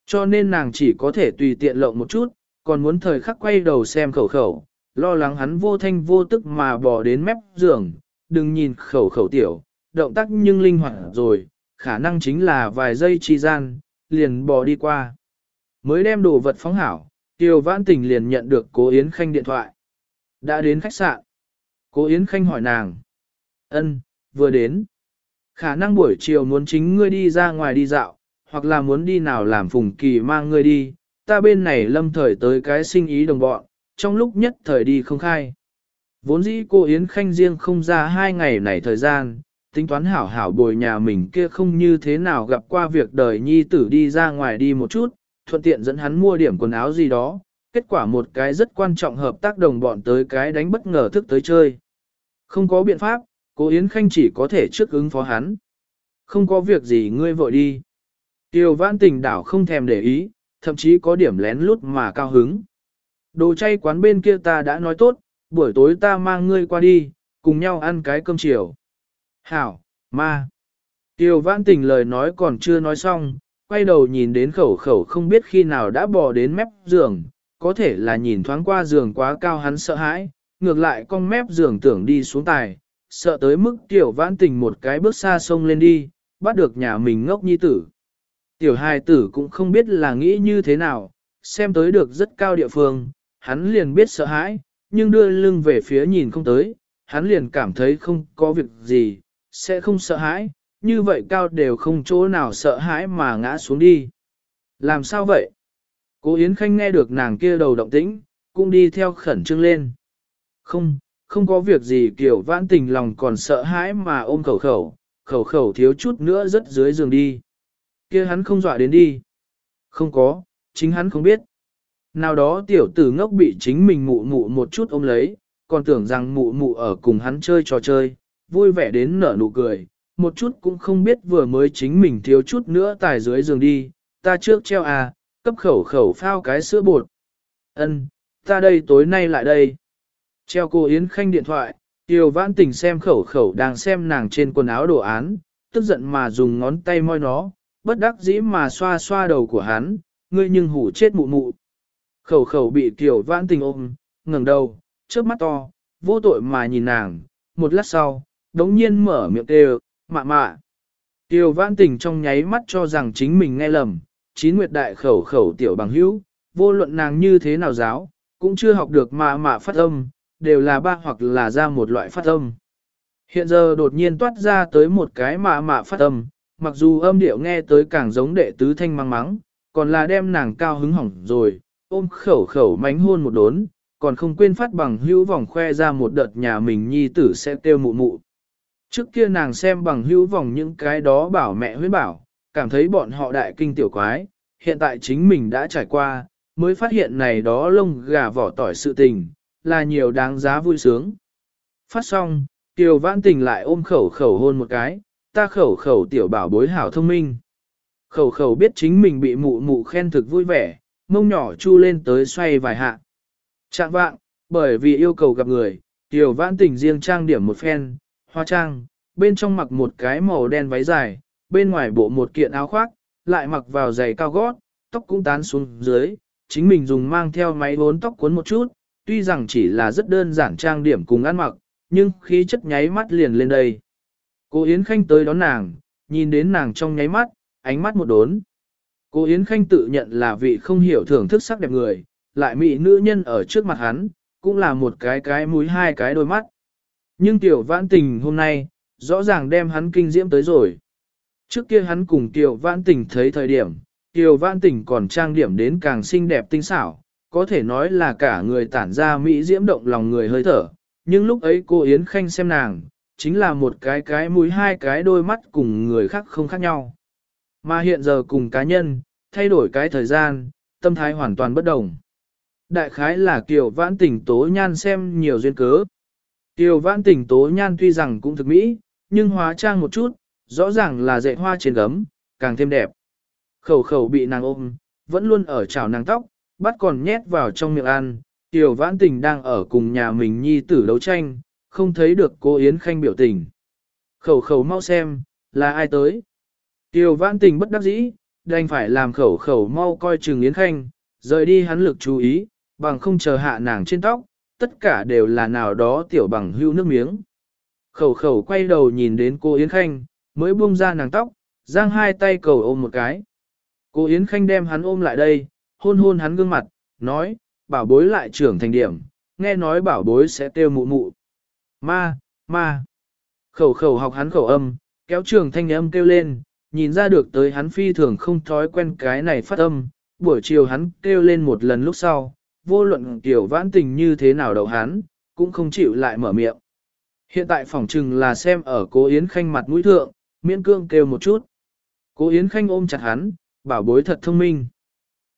Cho nên nàng chỉ có thể tùy tiện lộng một chút, còn muốn thời khắc quay đầu xem khẩu khẩu, lo lắng hắn vô thanh vô tức mà bò đến mép giường, đừng nhìn khẩu khẩu tiểu, động tác nhưng linh hoạt rồi, khả năng chính là vài giây chi gian, liền bò đi qua. Mới đem đồ vật phóng hảo, Tiêu Vãn Tình liền nhận được Cố Yến Khanh điện thoại. Đã đến khách sạn. Cố Yến Khanh hỏi nàng. Ân, vừa đến. Khả năng buổi chiều muốn chính ngươi đi ra ngoài đi dạo, hoặc là muốn đi nào làm phùng kỳ mang ngươi đi, ta bên này lâm thời tới cái sinh ý đồng bọn, trong lúc nhất thời đi không khai. Vốn dĩ cô Yến Khanh riêng không ra hai ngày này thời gian, tính toán hảo hảo bồi nhà mình kia không như thế nào gặp qua việc đời nhi tử đi ra ngoài đi một chút, thuận tiện dẫn hắn mua điểm quần áo gì đó, kết quả một cái rất quan trọng hợp tác đồng bọn tới cái đánh bất ngờ thức tới chơi. Không có biện pháp, cô Yến Khanh chỉ có thể trước ứng phó hắn. Không có việc gì ngươi vội đi. Tiêu vãn tình đảo không thèm để ý, thậm chí có điểm lén lút mà cao hứng. Đồ chay quán bên kia ta đã nói tốt, buổi tối ta mang ngươi qua đi, cùng nhau ăn cái cơm chiều. Hảo, ma. Tiêu vãn tình lời nói còn chưa nói xong, quay đầu nhìn đến khẩu khẩu không biết khi nào đã bò đến mép giường, có thể là nhìn thoáng qua giường quá cao hắn sợ hãi, ngược lại con mép giường tưởng đi xuống tài, sợ tới mức tiểu vãn tình một cái bước xa sông lên đi, bắt được nhà mình ngốc nhi tử. Tiểu hài tử cũng không biết là nghĩ như thế nào, xem tới được rất cao địa phương, hắn liền biết sợ hãi, nhưng đưa lưng về phía nhìn không tới, hắn liền cảm thấy không có việc gì, sẽ không sợ hãi, như vậy cao đều không chỗ nào sợ hãi mà ngã xuống đi. Làm sao vậy? Cố Yến Khanh nghe được nàng kia đầu động tĩnh, cũng đi theo khẩn trương lên. Không, không có việc gì kiểu vãn tình lòng còn sợ hãi mà ôm khẩu khẩu, khẩu khẩu thiếu chút nữa rất dưới giường đi. kia hắn không dọa đến đi. Không có, chính hắn không biết. Nào đó tiểu tử ngốc bị chính mình mụ mụ một chút ôm lấy, còn tưởng rằng mụ mụ ở cùng hắn chơi trò chơi, vui vẻ đến nở nụ cười, một chút cũng không biết vừa mới chính mình thiếu chút nữa tài dưới giường đi, ta trước treo à, cấp khẩu khẩu phao cái sữa bột. Ân, ta đây tối nay lại đây. Treo cô Yến Khanh điện thoại, Tiêu Vãn Tình xem khẩu khẩu đang xem nàng trên quần áo đồ án, tức giận mà dùng ngón tay moi nó, bất đắc dĩ mà xoa xoa đầu của hắn, ngươi nhưng hủ chết mụ mụ. Khẩu khẩu bị Tiêu Vãn Tình ôm, ngẩng đầu, chớp mắt to, vô tội mà nhìn nàng, một lát sau, đống nhiên mở miệng kêu, mạ mạ. Tiêu Vãn Tình trong nháy mắt cho rằng chính mình nghe lầm, chín nguyệt đại khẩu khẩu tiểu bằng hữu, vô luận nàng như thế nào giáo, cũng chưa học được mà mà phát âm, đều là ba hoặc là ra một loại phát âm. Hiện giờ đột nhiên toát ra tới một cái mà mà phát âm, mặc dù âm điệu nghe tới càng giống đệ tứ thanh mang mắng, còn là đem nàng cao hứng hỏng rồi, ôm khẩu khẩu mánh hôn một đốn, còn không quên phát bằng hữu vòng khoe ra một đợt nhà mình nhi tử sẽ tiêu mụ mụ. Trước kia nàng xem bằng hữu vòng những cái đó bảo mẹ huyết bảo, cảm thấy bọn họ đại kinh tiểu quái, hiện tại chính mình đã trải qua, mới phát hiện này đó lông gà vỏ tỏi sự tình, là nhiều đáng giá vui sướng. Phát xong, Kiều Vãn Tình lại ôm khẩu khẩu hôn một cái, ta khẩu khẩu tiểu bảo bối hảo thông minh. Khẩu khẩu biết chính mình bị mụ mụ khen thực vui vẻ, mông nhỏ chu lên tới xoay vài hạ. Trạng vạng, bởi vì yêu cầu gặp người, Kiều Vãn Tình riêng trang điểm một phen, hoa trang, bên trong mặc một cái màu đen váy dài, bên ngoài bộ một kiện áo khoác, lại mặc vào giày cao gót, tóc cũng tán xuống dưới, chính mình dùng mang theo máy bốn tóc cuốn một chút, tuy rằng chỉ là rất đơn giản trang điểm cùng ăn mặc, nhưng khí chất nháy mắt liền lên đây. Cô Yến Khanh tới đón nàng, nhìn đến nàng trong nháy mắt, ánh mắt một đốn. Cô Yến Khanh tự nhận là vị không hiểu thưởng thức sắc đẹp người, lại mỹ nữ nhân ở trước mặt hắn, cũng là một cái cái mũi hai cái đôi mắt. Nhưng tiểu vãn tình hôm nay, rõ ràng đem hắn kinh diễm tới rồi. Trước kia hắn cùng Kiều vãn tình thấy thời điểm, Kiều vãn tình còn trang điểm đến càng xinh đẹp tinh xảo, có thể nói là cả người tản ra mỹ diễm động lòng người hơi thở. Nhưng lúc ấy cô Yến Khanh xem nàng, chính là một cái cái mũi hai cái đôi mắt cùng người khác không khác nhau. Mà hiện giờ cùng cá nhân, thay đổi cái thời gian, tâm thái hoàn toàn bất đồng. Đại khái là Kiều vãn tỉnh tố nhan xem nhiều duyên cớ. Kiều vãn tỉnh tố nhan tuy rằng cũng thực mỹ, nhưng hóa trang một chút, rõ ràng là dạy hoa trên gấm, càng thêm đẹp. Khẩu khẩu bị nàng ôm, vẫn luôn ở chảo nàng tóc, bắt còn nhét vào trong miệng ăn. Tiểu vãn tình đang ở cùng nhà mình nhi tử đấu tranh, không thấy được cô Yến Khanh biểu tình. Khẩu khẩu mau xem, là ai tới? Tiểu vãn tình bất đắc dĩ, đành phải làm khẩu khẩu mau coi chừng Yến Khanh, rời đi hắn lực chú ý, bằng không chờ hạ nàng trên tóc, tất cả đều là nào đó tiểu bằng hưu nước miếng. Khẩu khẩu quay đầu nhìn đến cô Yến Khanh, mới buông ra nàng tóc, giang hai tay cầu ôm một cái. Cô Yến Khanh đem hắn ôm lại đây, hôn hôn hắn gương mặt, nói, bảo bối lại trưởng thành điểm, nghe nói bảo bối sẽ tiêu mụ mụ. Ma, ma. Khẩu khẩu học hắn khẩu âm, kéo trường thanh âm kêu lên, nhìn ra được tới hắn phi thường không thói quen cái này phát âm, buổi chiều hắn kêu lên một lần lúc sau, vô luận tiểu vãn tình như thế nào đầu hắn, cũng không chịu lại mở miệng. Hiện tại phỏng trừng là xem ở cố Yến Khanh mặt mũi thượng, miễn cương kêu một chút. Cố Yến Khanh ôm chặt hắn, bảo bối thật thông minh.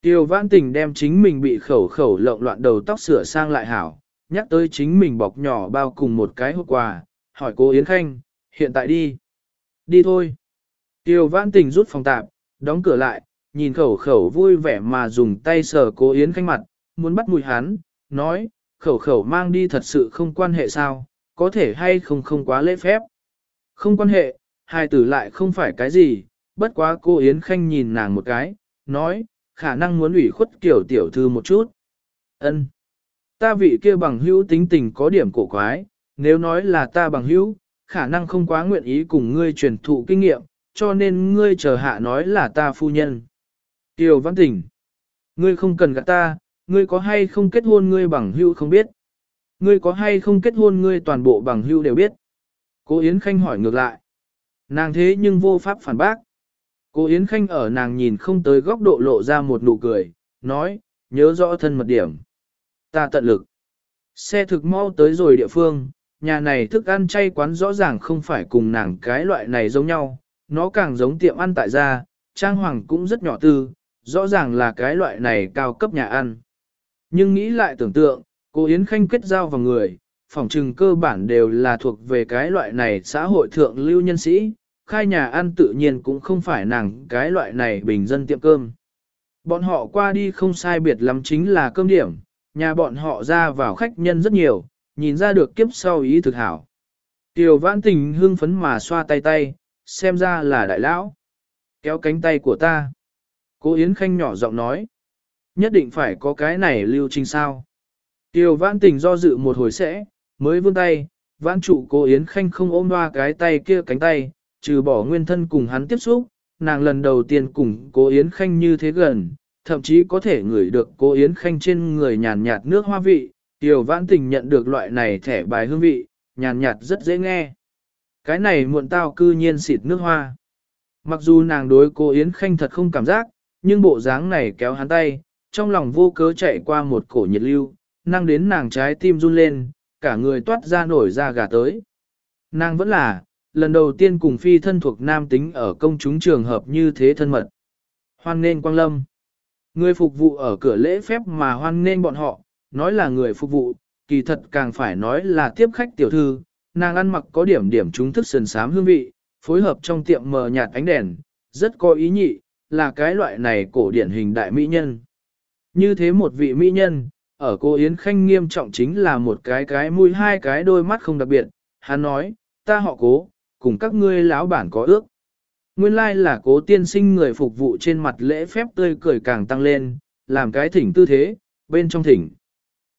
Tiêu vãn tình đem chính mình bị khẩu khẩu lộn loạn đầu tóc sửa sang lại hảo, nhắc tới chính mình bọc nhỏ bao cùng một cái hộp quà, hỏi cô Yến Khanh, hiện tại đi. Đi thôi. Tiêu vãn tình rút phòng tạp, đóng cửa lại, nhìn khẩu khẩu vui vẻ mà dùng tay sờ cô Yến Khanh mặt, muốn bắt mùi hắn, nói, khẩu khẩu mang đi thật sự không quan hệ sao, có thể hay không không quá lễ phép. Không quan hệ, hai tử lại không phải cái gì, bất quá cô Yến Khanh nhìn nàng một cái, nói, khả năng muốn ủy khuất kiểu tiểu thư một chút. ân Ta vị kia bằng hữu tính tình có điểm cổ quái, nếu nói là ta bằng hữu, khả năng không quá nguyện ý cùng ngươi truyền thụ kinh nghiệm, cho nên ngươi chờ hạ nói là ta phu nhân. Tiểu văn tỉnh, ngươi không cần gạt ta, ngươi có hay không kết hôn ngươi bằng hữu không biết. Ngươi có hay không kết hôn ngươi toàn bộ bằng hữu đều biết. Cố Yến Khanh hỏi ngược lại. Nàng thế nhưng vô pháp phản bác. cô Yến Khanh ở nàng nhìn không tới góc độ lộ ra một nụ cười, nói, nhớ rõ thân mật điểm. Ta tận lực. Xe thực mau tới rồi địa phương, nhà này thức ăn chay quán rõ ràng không phải cùng nàng cái loại này giống nhau, nó càng giống tiệm ăn tại gia, trang hoàng cũng rất nhỏ tư, rõ ràng là cái loại này cao cấp nhà ăn. Nhưng nghĩ lại tưởng tượng, cô Yến Khanh kết giao vào người, phòng trừng cơ bản đều là thuộc về cái loại này xã hội thượng lưu nhân sĩ, khai nhà ăn tự nhiên cũng không phải nàng cái loại này bình dân tiệm cơm. Bọn họ qua đi không sai biệt lắm chính là cơm điểm, nhà bọn họ ra vào khách nhân rất nhiều, nhìn ra được kiếp sau ý thực hảo. Tiểu vãn tình hưng phấn mà xoa tay tay, xem ra là đại lão. Kéo cánh tay của ta. Cô Yến Khanh nhỏ giọng nói. Nhất định phải có cái này lưu trình sao. Tiểu vãn tình do dự một hồi sẽ, mới vươn tay, vãn trụ cô Yến Khanh không ôm hoa cái tay kia cánh tay, trừ bỏ nguyên thân cùng hắn tiếp xúc, nàng lần đầu tiên cùng cô Yến Khanh như thế gần, thậm chí có thể ngửi được cô Yến Khanh trên người nhàn nhạt nước hoa vị, Tiểu Vãn Tình nhận được loại này thẻ bài hương vị, nhàn nhạt rất dễ nghe. Cái này muộn tao cư nhiên xịt nước hoa. Mặc dù nàng đối cô Yến Khanh thật không cảm giác, nhưng bộ dáng này kéo hắn tay, trong lòng vô cớ chạy qua một cổ nhiệt lưu, năng đến nàng trái tim run lên, cả người toát ra nổi ra gà tới. Nàng vẫn là, lần đầu tiên cùng phi thân thuộc nam tính ở công chúng trường hợp như thế thân mật. Hoan nên quang lâm. Người phục vụ ở cửa lễ phép mà hoan nên bọn họ, nói là người phục vụ, kỳ thật càng phải nói là tiếp khách tiểu thư, nàng ăn mặc có điểm điểm chúng thức sườn sám hương vị, phối hợp trong tiệm mờ nhạt ánh đèn, rất có ý nhị, là cái loại này cổ điển hình đại mỹ nhân. Như thế một vị mỹ nhân, ở cô Yến Khanh nghiêm trọng chính là một cái cái mũi hai cái đôi mắt không đặc biệt, hắn nói, ta họ cố, cùng các ngươi lão bản có ước. Nguyên lai like là cố tiên sinh người phục vụ trên mặt lễ phép tươi cười càng tăng lên, làm cái thỉnh tư thế, bên trong thỉnh.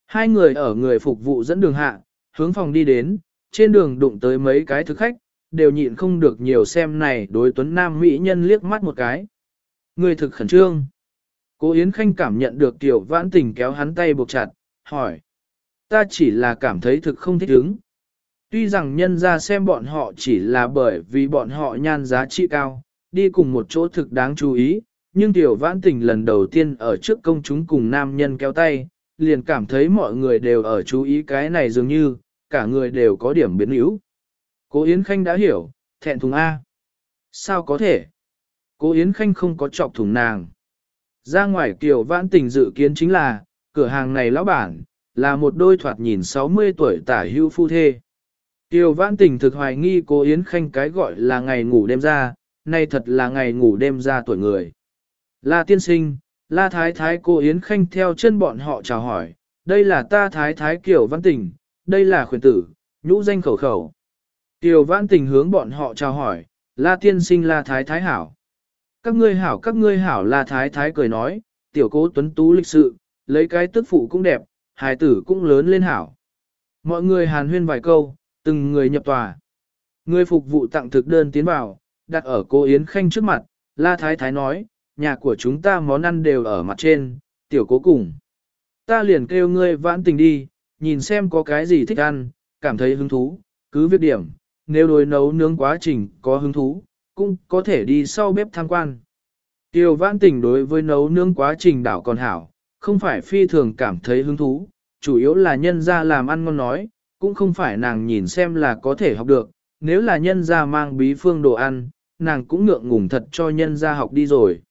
Hai người ở người phục vụ dẫn đường hạ, hướng phòng đi đến, trên đường đụng tới mấy cái thực khách, đều nhịn không được nhiều xem này đối tuấn nam mỹ nhân liếc mắt một cái. Người thực khẩn trương. Cố Yến Khanh cảm nhận được tiểu vãn tình kéo hắn tay buộc chặt, hỏi. Ta chỉ là cảm thấy thực không thích ứng. Tuy rằng nhân ra xem bọn họ chỉ là bởi vì bọn họ nhan giá trị cao, đi cùng một chỗ thực đáng chú ý, nhưng tiểu vãn tình lần đầu tiên ở trước công chúng cùng nam nhân kéo tay, liền cảm thấy mọi người đều ở chú ý cái này dường như, cả người đều có điểm biến yếu. Cố Yến Khanh đã hiểu, thẹn thùng A. Sao có thể? Cố Yến Khanh không có chọc thùng nàng. Ra ngoài kiểu vãn tình dự kiến chính là, cửa hàng này lão bản, là một đôi thoạt nhìn 60 tuổi tả hưu phu thê. Tiêu Vãn Tình thực hoài nghi cô Yến Khanh cái gọi là ngày ngủ đêm ra, nay thật là ngày ngủ đêm ra tuổi người. La tiên sinh, la thái thái cô Yến Khanh theo chân bọn họ chào hỏi, đây là ta thái thái kiểu văn tình, đây là khuyến tử, nhũ danh khẩu khẩu. Tiêu vãn tình hướng bọn họ chào hỏi, la tiên sinh la thái thái hảo. Các ngươi hảo các ngươi hảo la thái thái cười nói, tiểu cố tuấn tú lịch sự, lấy cái tức phụ cũng đẹp, hài tử cũng lớn lên hảo. Mọi người hàn huyên vài câu, từng người nhập tòa. Người phục vụ tặng thực đơn tiến vào, đặt ở cô Yến Khanh trước mặt, La Thái Thái nói, nhà của chúng ta món ăn đều ở mặt trên, tiểu cố cùng. Ta liền kêu ngươi vãn tình đi, nhìn xem có cái gì thích ăn, cảm thấy hứng thú, cứ việc điểm, nếu đối nấu nướng quá trình có hứng thú, cũng có thể đi sau bếp tham quan. Tiểu vãn tình đối với nấu nướng quá trình đảo còn hảo, không phải phi thường cảm thấy hứng thú, chủ yếu là nhân ra làm ăn ngon nói, cũng không phải nàng nhìn xem là có thể học được, nếu là nhân ra mang bí phương đồ ăn, nàng cũng ngượng ngùng thật cho nhân ra học đi rồi.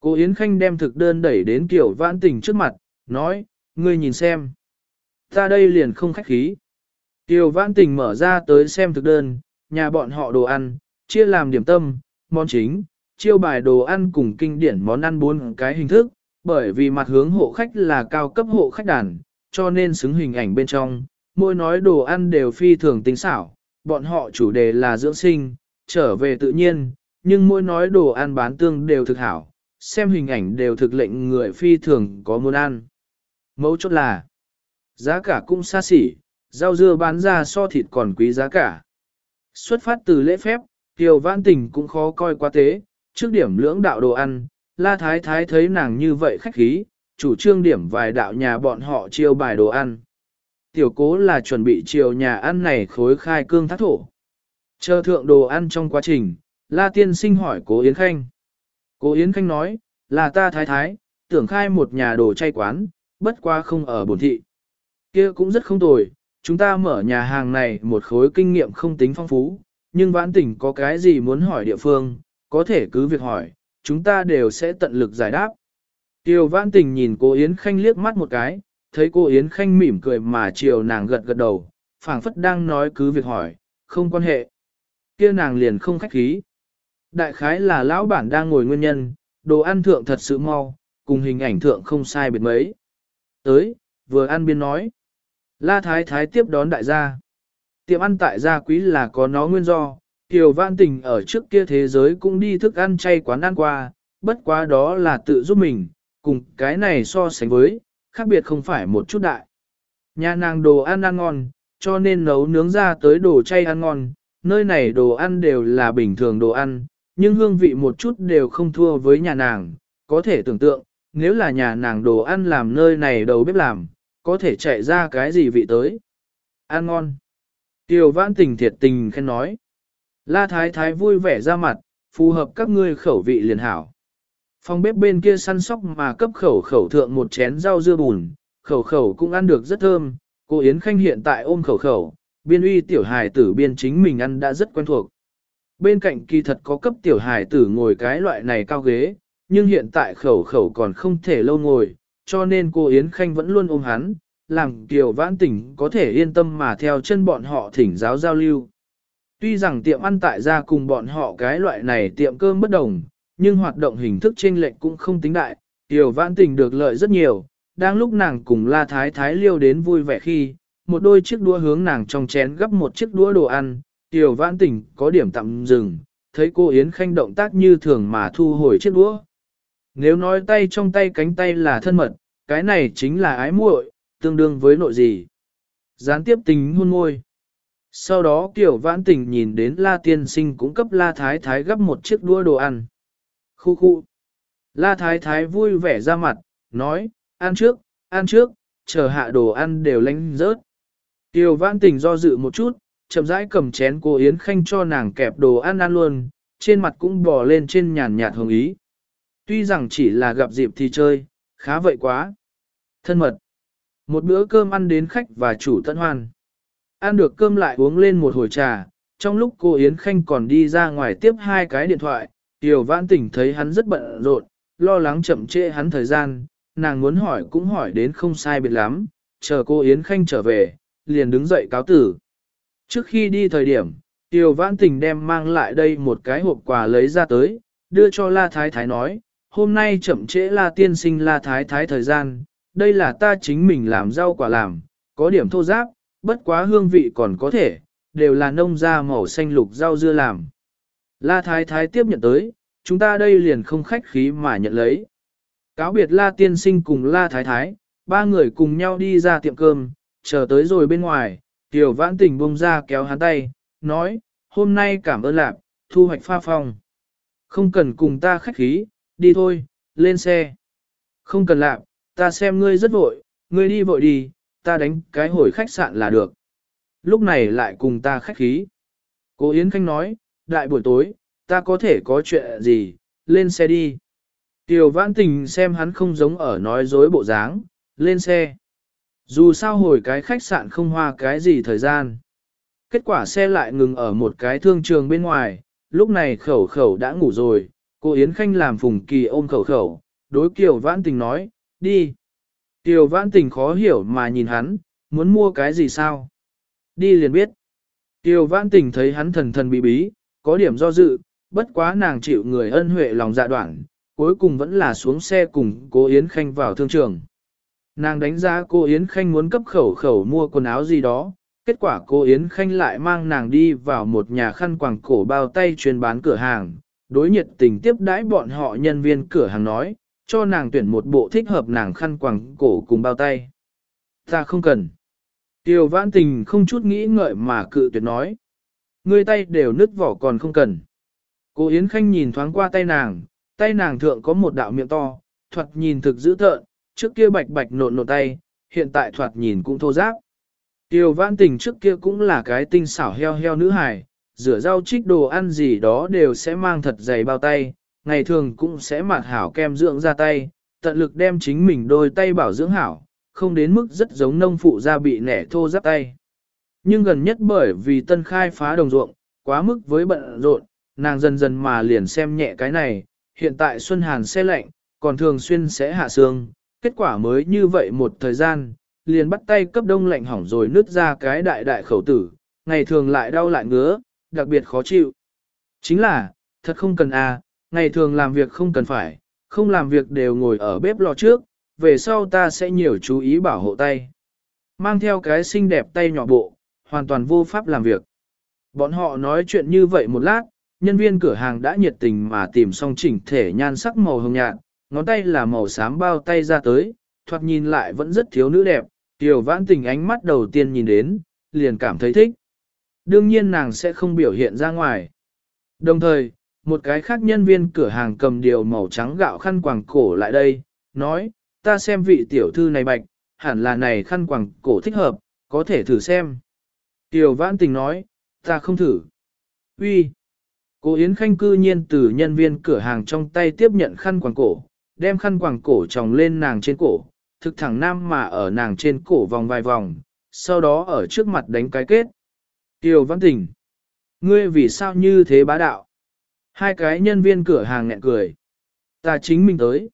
Cô Yến Khanh đem thực đơn đẩy đến kiểu vãn tình trước mặt, nói, ngươi nhìn xem. Ta đây liền không khách khí. Kiều vãn tình mở ra tới xem thực đơn, nhà bọn họ đồ ăn, chia làm điểm tâm, món chính, chiêu bài đồ ăn cùng kinh điển món ăn bốn cái hình thức, bởi vì mặt hướng hộ khách là cao cấp hộ khách đàn, cho nên xứng hình ảnh bên trong, mỗi nói đồ ăn đều phi thường tinh xảo, bọn họ chủ đề là dưỡng sinh, trở về tự nhiên, nhưng mỗi nói đồ ăn bán tương đều thực hảo, xem hình ảnh đều thực lệnh người phi thường có muốn ăn. Mấu chốt là, giá cả cũng xa xỉ, rau dưa bán ra so thịt còn quý giá cả. Xuất phát từ lễ phép, Kiều Vãn Tình cũng khó coi quá tế, trước điểm lưỡng đạo đồ ăn, La Thái Thái thấy nàng như vậy khách khí, chủ trương điểm vài đạo nhà bọn họ chiêu bài đồ ăn. Tiểu cố là chuẩn bị chiều nhà ăn này khối khai cương thác thổ. Chờ thượng đồ ăn trong quá trình, La Tiên Sinh hỏi cố Yến Khanh. Cố Yến Khanh nói, là ta thái thái, tưởng khai một nhà đồ chay quán, bất qua không ở bổn thị. kia cũng rất không tồi, chúng ta mở nhà hàng này một khối kinh nghiệm không tính phong phú, nhưng vãn tỉnh có cái gì muốn hỏi địa phương, có thể cứ việc hỏi, chúng ta đều sẽ tận lực giải đáp. Tiêu vãn tình nhìn cô Yến Khanh liếc mắt một cái, thấy cô Yến Khanh mỉm cười mà chiều nàng gật gật đầu, phảng phất đang nói cứ việc hỏi, không quan hệ. kia nàng liền không khách khí. Đại khái là lão bản đang ngồi nguyên nhân, đồ ăn thượng thật sự mau, cùng hình ảnh thượng không sai biệt mấy. Tới, vừa ăn biên nói. La Thái Thái tiếp đón đại gia. Tiệm ăn tại gia quý là có nó nguyên do, Kiều Vãn Tình ở trước kia thế giới cũng đi thức ăn chay quán ăn qua, bất quá đó là tự giúp mình, cùng cái này so sánh với, khác biệt không phải một chút đại. Nhà nàng đồ ăn ăn ngon, cho nên nấu nướng ra tới đồ chay ăn ngon, nơi này đồ ăn đều là bình thường đồ ăn, nhưng hương vị một chút đều không thua với nhà nàng, có thể tưởng tượng, nếu là nhà nàng đồ ăn làm nơi này đầu bếp làm, có thể chạy ra cái gì vị tới. Ăn ngon. Tiêu vãn tình thiệt tình khen nói. La Thái Thái vui vẻ ra mặt, phù hợp các ngươi khẩu vị liền hảo. Phòng bếp bên kia săn sóc mà cấp khẩu khẩu thượng một chén rau dưa bùn, khẩu khẩu cũng ăn được rất thơm, cô Yến Khanh hiện tại ôm khẩu khẩu, biên uy tiểu hài tử biên chính mình ăn đã rất quen thuộc. Bên cạnh kỳ thật có cấp tiểu hài tử ngồi cái loại này cao ghế, nhưng hiện tại khẩu khẩu còn không thể lâu ngồi, cho nên cô Yến Khanh vẫn luôn ôm hắn, làm tiểu vãn tỉnh có thể yên tâm mà theo chân bọn họ thỉnh giáo giao lưu. Tuy rằng tiệm ăn tại gia cùng bọn họ cái loại này tiệm cơm bất đồng, nhưng hoạt động hình thức chênh lệch cũng không tính đại, tiểu vãn tình được lợi rất nhiều, đang lúc nàng cùng la thái thái liêu đến vui vẻ khi, một đôi chiếc đũa hướng nàng trong chén gấp một chiếc đũa đồ ăn, tiểu vãn tình có điểm tạm dừng, thấy cô Yến Khanh động tác như thường mà thu hồi chiếc đũa. Nếu nói tay trong tay cánh tay là thân mật, cái này chính là ái muội, tương đương với nội gì. Gián tiếp tình hôn môi. Sau đó tiểu vãn tình nhìn đến la tiên sinh cũng cấp la thái thái gấp một chiếc đũa đồ ăn. Khu khu. La thái thái vui vẻ ra mặt, nói, ăn trước, ăn trước, chờ hạ đồ ăn đều lánh rớt. Tiểu vãn tình do dự một chút, chậm rãi cầm chén cô Yến Khanh cho nàng kẹp đồ ăn ăn luôn, trên mặt cũng bò lên trên nhàn nhạt hồng ý. Tuy rằng chỉ là gặp dịp thì chơi, khá vậy quá. Thân mật. Một bữa cơm ăn đến khách và chủ tận hoan. Ăn được cơm lại uống lên một hồi trà, trong lúc cô Yến Khanh còn đi ra ngoài tiếp hai cái điện thoại, Tiểu Vãn Tỉnh thấy hắn rất bận rộn, lo lắng chậm trễ hắn thời gian, nàng muốn hỏi cũng hỏi đến không sai biệt lắm, chờ cô Yến Khanh trở về, liền đứng dậy cáo tử. Trước khi đi thời điểm, Tiểu vãn tình đem mang lại đây một cái hộp quà lấy ra tới, đưa cho La Thái Thái nói, hôm nay chậm trễ La Tiên sinh La Thái Thái thời gian, đây là ta chính mình làm rau quả làm, có điểm thô giáp, bất quá hương vị còn có thể, đều là nông gia màu xanh lục rau dưa làm. La Thái Thái tiếp nhận tới, chúng ta đây liền không khách khí mà nhận lấy. Cáo biệt La Tiên Sinh cùng La Thái Thái, ba người cùng nhau đi ra tiệm cơm, chờ tới rồi bên ngoài, Tiểu Vãn Tình bông ra kéo hắn tay, nói, hôm nay cảm ơn lạc, thu hoạch pha phong. Không cần cùng ta khách khí, đi thôi, lên xe. Không cần lạc, ta xem ngươi rất vội, ngươi đi vội đi, ta đánh cái hồi khách sạn là được. Lúc này lại cùng ta khách khí. Cô Yến Khanh nói, đại buổi tối, ta có thể có chuyện gì, lên xe đi. Tiểu vãn tình xem hắn không giống ở nói dối bộ dáng, lên xe. Dù sao hồi cái khách sạn không hoa cái gì thời gian. Kết quả xe lại ngừng ở một cái thương trường bên ngoài, lúc này khẩu khẩu đã ngủ rồi, cô Yến Khanh làm phùng kỳ ôm khẩu khẩu, đối Kiều Vãn Tình nói, đi. Kiều Vãn Tình khó hiểu mà nhìn hắn, muốn mua cái gì sao? Đi liền biết. Kiều Vãn Tình thấy hắn thần thần bí bí, có điểm do dự, bất quá nàng chịu người ân huệ lòng dạ đoạn, cuối cùng vẫn là xuống xe cùng cô Yến Khanh vào thương trường. Nàng đánh giá cô Yến Khanh muốn cấp khẩu khẩu mua quần áo gì đó, kết quả cô Yến Khanh lại mang nàng đi vào một nhà khăn quàng cổ bao tay chuyên bán cửa hàng, đối nhiệt tình tiếp đãi bọn họ nhân viên cửa hàng nói, cho nàng tuyển một bộ thích hợp nàng khăn quàng cổ cùng bao tay. Ta không cần. Tiêu vãn tình không chút nghĩ ngợi mà cự tuyệt nói. Ngươi tay đều nứt vỏ còn không cần. Cô Yến Khanh nhìn thoáng qua tay nàng, tay nàng thượng có một đạo miệng to, thoạt nhìn thực dữ tợn, trước kia bạch bạch nộn nộn tay, hiện tại thoạt nhìn cũng thô giáp. Tiêu vãn tình trước kia cũng là cái tinh xảo heo heo nữ hài, rửa rau trích đồ ăn gì đó đều sẽ mang thật dày bao tay, ngày thường cũng sẽ mặc hảo kem dưỡng ra tay, tận lực đem chính mình đôi tay bảo dưỡng hảo, không đến mức rất giống nông phụ da bị nẻ thô giáp tay. Nhưng gần nhất bởi vì tân khai phá đồng ruộng, quá mức với bận rộn, nàng dần dần mà liền xem nhẹ cái này, hiện tại Xuân Hàn xe lạnh, còn thường xuyên sẽ hạ sương, kết quả mới như vậy một thời gian, liền bắt tay cấp đông lạnh hỏng rồi nứt ra cái đại đại khẩu tử, ngày thường lại đau lại ngứa, đặc biệt khó chịu. Chính là, thật không cần à, ngày thường làm việc không cần phải, không làm việc đều ngồi ở bếp lò trước, về sau ta sẽ nhiều chú ý bảo hộ tay. Mang theo cái xinh đẹp tay nhỏ bộ, hoàn toàn vô pháp làm việc. Bọn họ nói chuyện như vậy một lát, nhân viên cửa hàng đã nhiệt tình mà tìm xong chỉnh thể nhan sắc màu hồng nhạt, ngón tay là màu xám bao tay ra tới, thoạt nhìn lại vẫn rất thiếu nữ đẹp, tiểu vãn tình ánh mắt đầu tiên nhìn đến, liền cảm thấy thích. Đương nhiên nàng sẽ không biểu hiện ra ngoài. Đồng thời, một cái khác nhân viên cửa hàng cầm điều màu trắng gạo khăn quàng cổ lại đây, nói, ta xem vị tiểu thư này bạch, hẳn là này khăn quàng cổ thích hợp, có thể thử xem. Tiểu vãn tình nói, ta không thử. Uy, Cô Yến Khanh cư nhiên từ nhân viên cửa hàng trong tay tiếp nhận khăn quàng cổ, đem khăn quàng cổ tròng lên nàng trên cổ, thực thẳng nam mà ở nàng trên cổ vòng vài vòng, sau đó ở trước mặt đánh cái kết. Tiểu Vãn Tình, ngươi vì sao như thế bá đạo? Hai cái nhân viên cửa hàng nghẹn cười. Ta chính mình tới.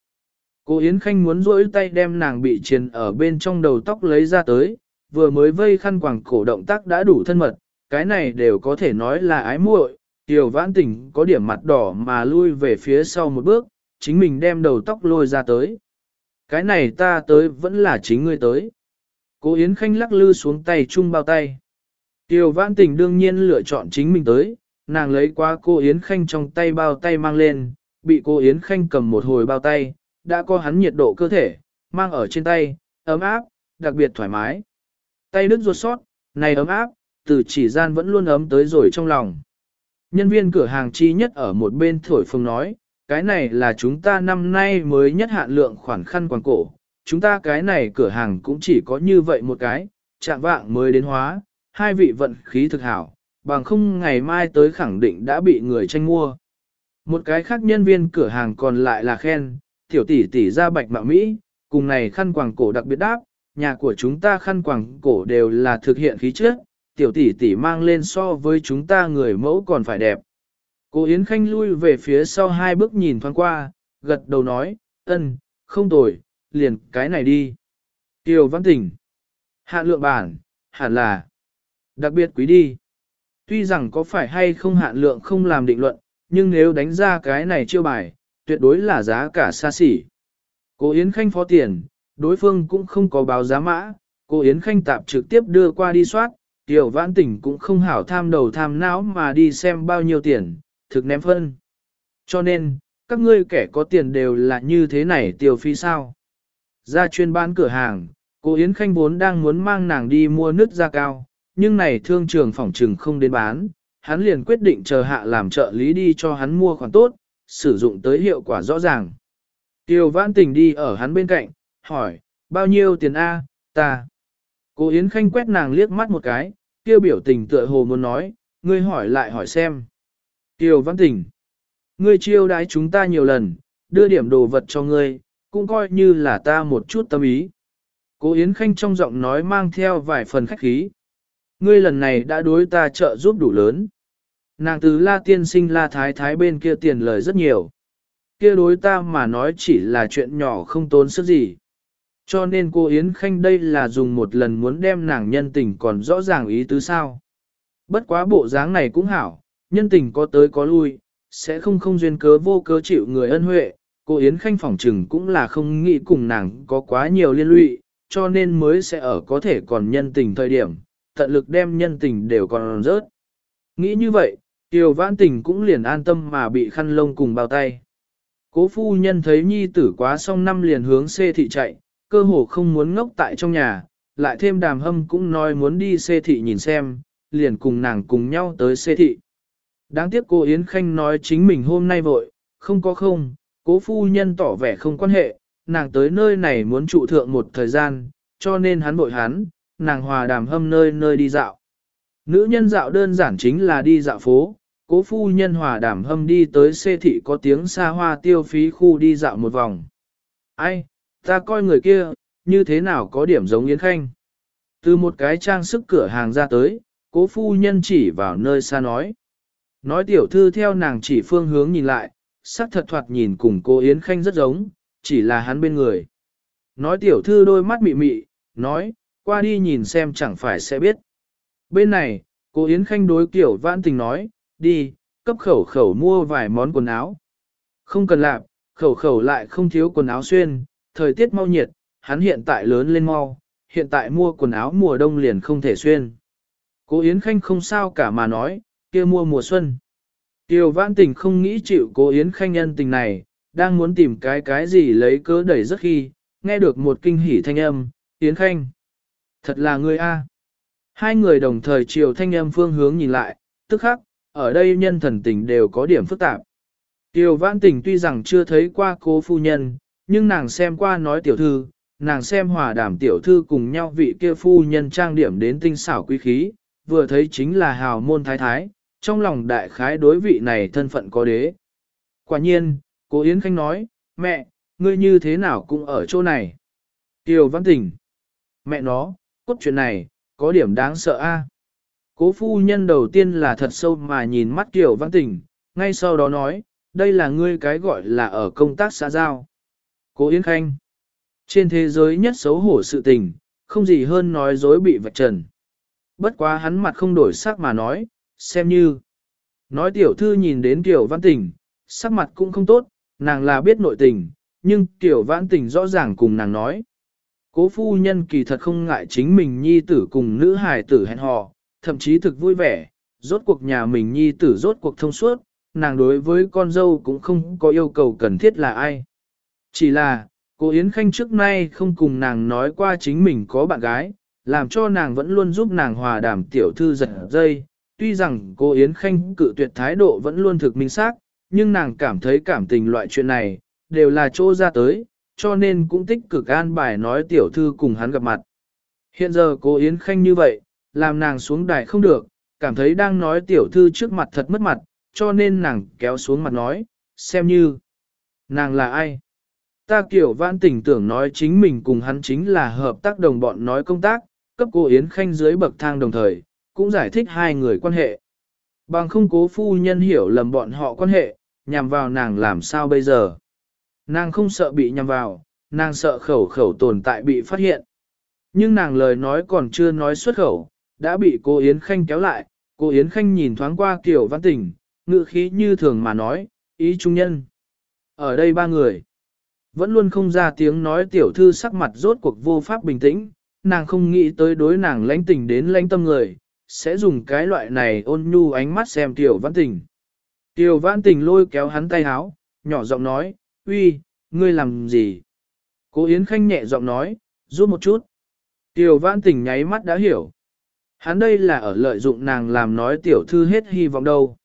Cô Yến Khanh muốn rỗi tay đem nàng bị triền ở bên trong đầu tóc lấy ra tới, vừa mới vây khăn quàng cổ động tác đã đủ thân mật, cái này đều có thể nói là ái muội. Tiểu vãn tình có điểm mặt đỏ mà lui về phía sau một bước, chính mình đem đầu tóc lôi ra tới. Cái này ta tới vẫn là chính ngươi tới. Cố Yến Khanh lắc lư xuống tay chung bao tay. Tiểu vãn tình đương nhiên lựa chọn chính mình tới, nàng lấy qua cô Yến Khanh trong tay bao tay mang lên, bị cô Yến Khanh cầm một hồi bao tay, đã có hắn nhiệt độ cơ thể, mang ở trên tay, ấm áp, đặc biệt thoải mái. Tay đứt ruột sót, này ấm áp, từ chỉ gian vẫn luôn ấm tới rồi trong lòng. Nhân viên cửa hàng chi nhất ở một bên thổi phồng nói, cái này là chúng ta năm nay mới nhất hạn lượng khoản khăn quàng cổ, chúng ta cái này cửa hàng cũng chỉ có như vậy một cái, chạm vạng mới đến hóa, hai vị vận khí thực hảo, bằng không ngày mai tới khẳng định đã bị người tranh mua. Một cái khác nhân viên cửa hàng còn lại là khen, tiểu tỷ tỷ ra bạch mạo Mỹ, cùng này khăn quàng cổ đặc biệt đáp, nhà của chúng ta khăn quàng cổ đều là thực hiện khí chất, tiểu tỷ tỷ mang lên so với chúng ta người mẫu còn phải đẹp. Cô Yến Khanh lui về phía sau hai bước nhìn thoáng qua, gật đầu nói, ân, không tồi, liền cái này đi. Tiểu văn tỉnh. Hạn lượng bản, hẳn là. Đặc biệt quý đi. Tuy rằng có phải hay không hạn lượng không làm định luận, nhưng nếu đánh ra cái này chiêu bài, tuyệt đối là giá cả xa xỉ. Cô Yến Khanh phó tiền, đối phương cũng không có báo giá mã, cô Yến Khanh tạp trực tiếp đưa qua đi soát, tiểu vãn tỉnh cũng không hảo tham đầu tham não mà đi xem bao nhiêu tiền, thực ném phân. Cho nên, các ngươi kẻ có tiền đều là như thế này tiêu phí sao. Ra chuyên bán cửa hàng, cô Yến Khanh vốn đang muốn mang nàng đi mua nước da cao, nhưng này thương trường phỏng trừng không đến bán, hắn liền quyết định chờ hạ làm trợ lý đi cho hắn mua khoản tốt, sử dụng tới hiệu quả rõ ràng. Tiêu vãn tình đi ở hắn bên cạnh, hỏi, bao nhiêu tiền A, ta. Cô Yến Khanh quét nàng liếc mắt một cái, kia biểu tình tựa hồ muốn nói, ngươi hỏi lại hỏi xem. Tiêu văn tình, ngươi chiêu đái chúng ta nhiều lần, đưa điểm đồ vật cho ngươi, cũng coi như là ta một chút tâm ý. Cố Yến Khanh trong giọng nói mang theo vài phần khách khí. Ngươi lần này đã đối ta trợ giúp đủ lớn. Nàng từ la tiên sinh la thái thái bên kia tiền lời rất nhiều. Kia đối ta mà nói chỉ là chuyện nhỏ không tốn sức gì. Cho nên cô Yến Khanh đây là dùng một lần muốn đem nàng nhân tình còn rõ ràng ý tứ sao. Bất quá bộ dáng này cũng hảo, nhân tình có tới có lui, sẽ không không duyên cớ vô cớ chịu người ân huệ. Cô Yến Khanh phỏng trừng cũng là không nghĩ cùng nàng có quá nhiều liên lụy, cho nên mới sẽ ở có thể còn nhân tình thời điểm, tận lực đem nhân tình đều còn rớt. Nghĩ như vậy, Tiêu vãn tình cũng liền an tâm mà bị khăn lông cùng bao tay. Cố phu nhân thấy nhi tử quá xong năm liền hướng xê thị chạy, cơ hồ không muốn ngốc tại trong nhà, lại thêm đàm hâm cũng nói muốn đi xê thị nhìn xem, liền cùng nàng cùng nhau tới xê thị. Đáng tiếc cô Yến Khanh nói chính mình hôm nay vội, không có không, cố phu nhân tỏ vẻ không quan hệ, nàng tới nơi này muốn trụ thượng một thời gian, cho nên hắn bội hắn, nàng hòa đàm hâm nơi nơi đi dạo. Nữ nhân dạo đơn giản chính là đi dạo phố, cố phu nhân hòa Đàm hâm đi tới xê thị có tiếng xa hoa tiêu phí khu đi dạo một vòng. Ai, ta coi người kia, như thế nào có điểm giống Yến Khanh. Từ một cái trang sức cửa hàng ra tới, cố phu nhân chỉ vào nơi xa nói. Nói tiểu thư theo nàng chỉ phương hướng nhìn lại, sắc thật thoạt nhìn cùng cô Yến Khanh rất giống, chỉ là hắn bên người. Nói tiểu thư đôi mắt mị mị, nói, qua đi nhìn xem chẳng phải sẽ biết. Bên này, cô Yến Khanh đối kiểu vãn tình nói, đi, cấp khẩu khẩu mua vài món quần áo. Không cần lạp, khẩu khẩu lại không thiếu quần áo xuyên, thời tiết mau nhiệt, hắn hiện tại lớn lên mau, hiện tại mua quần áo mùa đông liền không thể xuyên. Cố Yến Khanh không sao cả mà nói, kia mua mùa xuân. Tiêu vãn tình không nghĩ chịu cố Yến Khanh nhân tình này, đang muốn tìm cái cái gì lấy cớ đẩy rất khi, nghe được một kinh hỉ thanh âm, Yến Khanh. Thật là ngươi a. Hai người đồng thời chiều thanh âm phương hướng nhìn lại, tức khắc, ở đây nhân thần tình đều có điểm phức tạp. Tiêu vãn tình tuy rằng chưa thấy qua cố phu nhân, nhưng nàng xem qua nói tiểu thư, nàng xem hòa đảm tiểu thư cùng nhau vị kia phu nhân trang điểm đến tinh xảo quý khí, vừa thấy chính là hào môn thái thái, trong lòng đại khái đối vị này thân phận có đế. Quả nhiên, cố Yến Khanh nói, mẹ, ngươi như thế nào cũng ở chỗ này. tiểu văn tình, mẹ nó, cốt chuyện này, có điểm đáng sợ a. Cố phu nhân đầu tiên là thật sâu mà nhìn mắt Kiều Văn Tình, ngay sau đó nói, đây là ngươi cái gọi là ở công tác xã giao. Cố Yến Khanh, trên thế giới nhất xấu hổ sự tình, không gì hơn nói dối bị vạch trần. Bất quá hắn mặt không đổi sắc mà nói, xem như. Nói tiểu thư nhìn đến tiểu Văn Tình, sắc mặt cũng không tốt, nàng là biết nội tình, nhưng tiểu Văn Tình rõ ràng cùng nàng nói. Cố phu nhân kỳ thật không ngại chính mình nhi tử cùng nữ hài tử hẹn hò, thậm chí thực vui vẻ, rốt cuộc nhà mình nhi tử rốt cuộc thông suốt, nàng đối với con dâu cũng không có yêu cầu cần thiết là ai. Chỉ là, cô Yến Khanh trước nay không cùng nàng nói qua chính mình có bạn gái, làm cho nàng vẫn luôn giúp nàng hòa đảm tiểu thư giật dây. Tuy rằng cô Yến Khanh cự tuyệt thái độ vẫn luôn thực minh xác, nhưng nàng cảm thấy cảm tình loại chuyện này, đều là chỗ ra tới, cho nên cũng tích cực an bài nói tiểu thư cùng hắn gặp mặt. Hiện giờ cô Yến Khanh như vậy, làm nàng xuống đài không được, cảm thấy đang nói tiểu thư trước mặt thật mất mặt, cho nên nàng kéo xuống mặt nói, xem như, nàng là ai? Ta kiểu vãn tình tưởng nói chính mình cùng hắn chính là hợp tác đồng bọn nói công tác, cấp cô Yến Khanh dưới bậc thang đồng thời, cũng giải thích hai người quan hệ. Bằng không cố phu nhân hiểu lầm bọn họ quan hệ, nhằm vào nàng làm sao bây giờ. Nàng không sợ bị nhằm vào, nàng sợ khẩu khẩu tồn tại bị phát hiện. Nhưng nàng lời nói còn chưa nói xuất khẩu, đã bị cô Yến Khanh kéo lại, Cô Yến Khanh nhìn thoáng qua Kiều Văn Tình, ngữ khí như thường mà nói, ý trung nhân. Ở đây ba người, vẫn luôn không ra tiếng nói tiểu thư sắc mặt rốt cuộc vô pháp bình tĩnh, nàng không nghĩ tới đối nàng lãnh tình đến lãnh tâm người, sẽ dùng cái loại này ôn nhu ánh mắt xem tiểu văn tình. Tiểu văn tình lôi kéo hắn tay háo, nhỏ giọng nói, uy, ngươi làm gì? Cố Yến Khanh nhẹ giọng nói, giúp một chút. Tiểu văn tình nháy mắt đã hiểu. Hắn đây là ở lợi dụng nàng làm nói tiểu thư hết hy vọng đâu.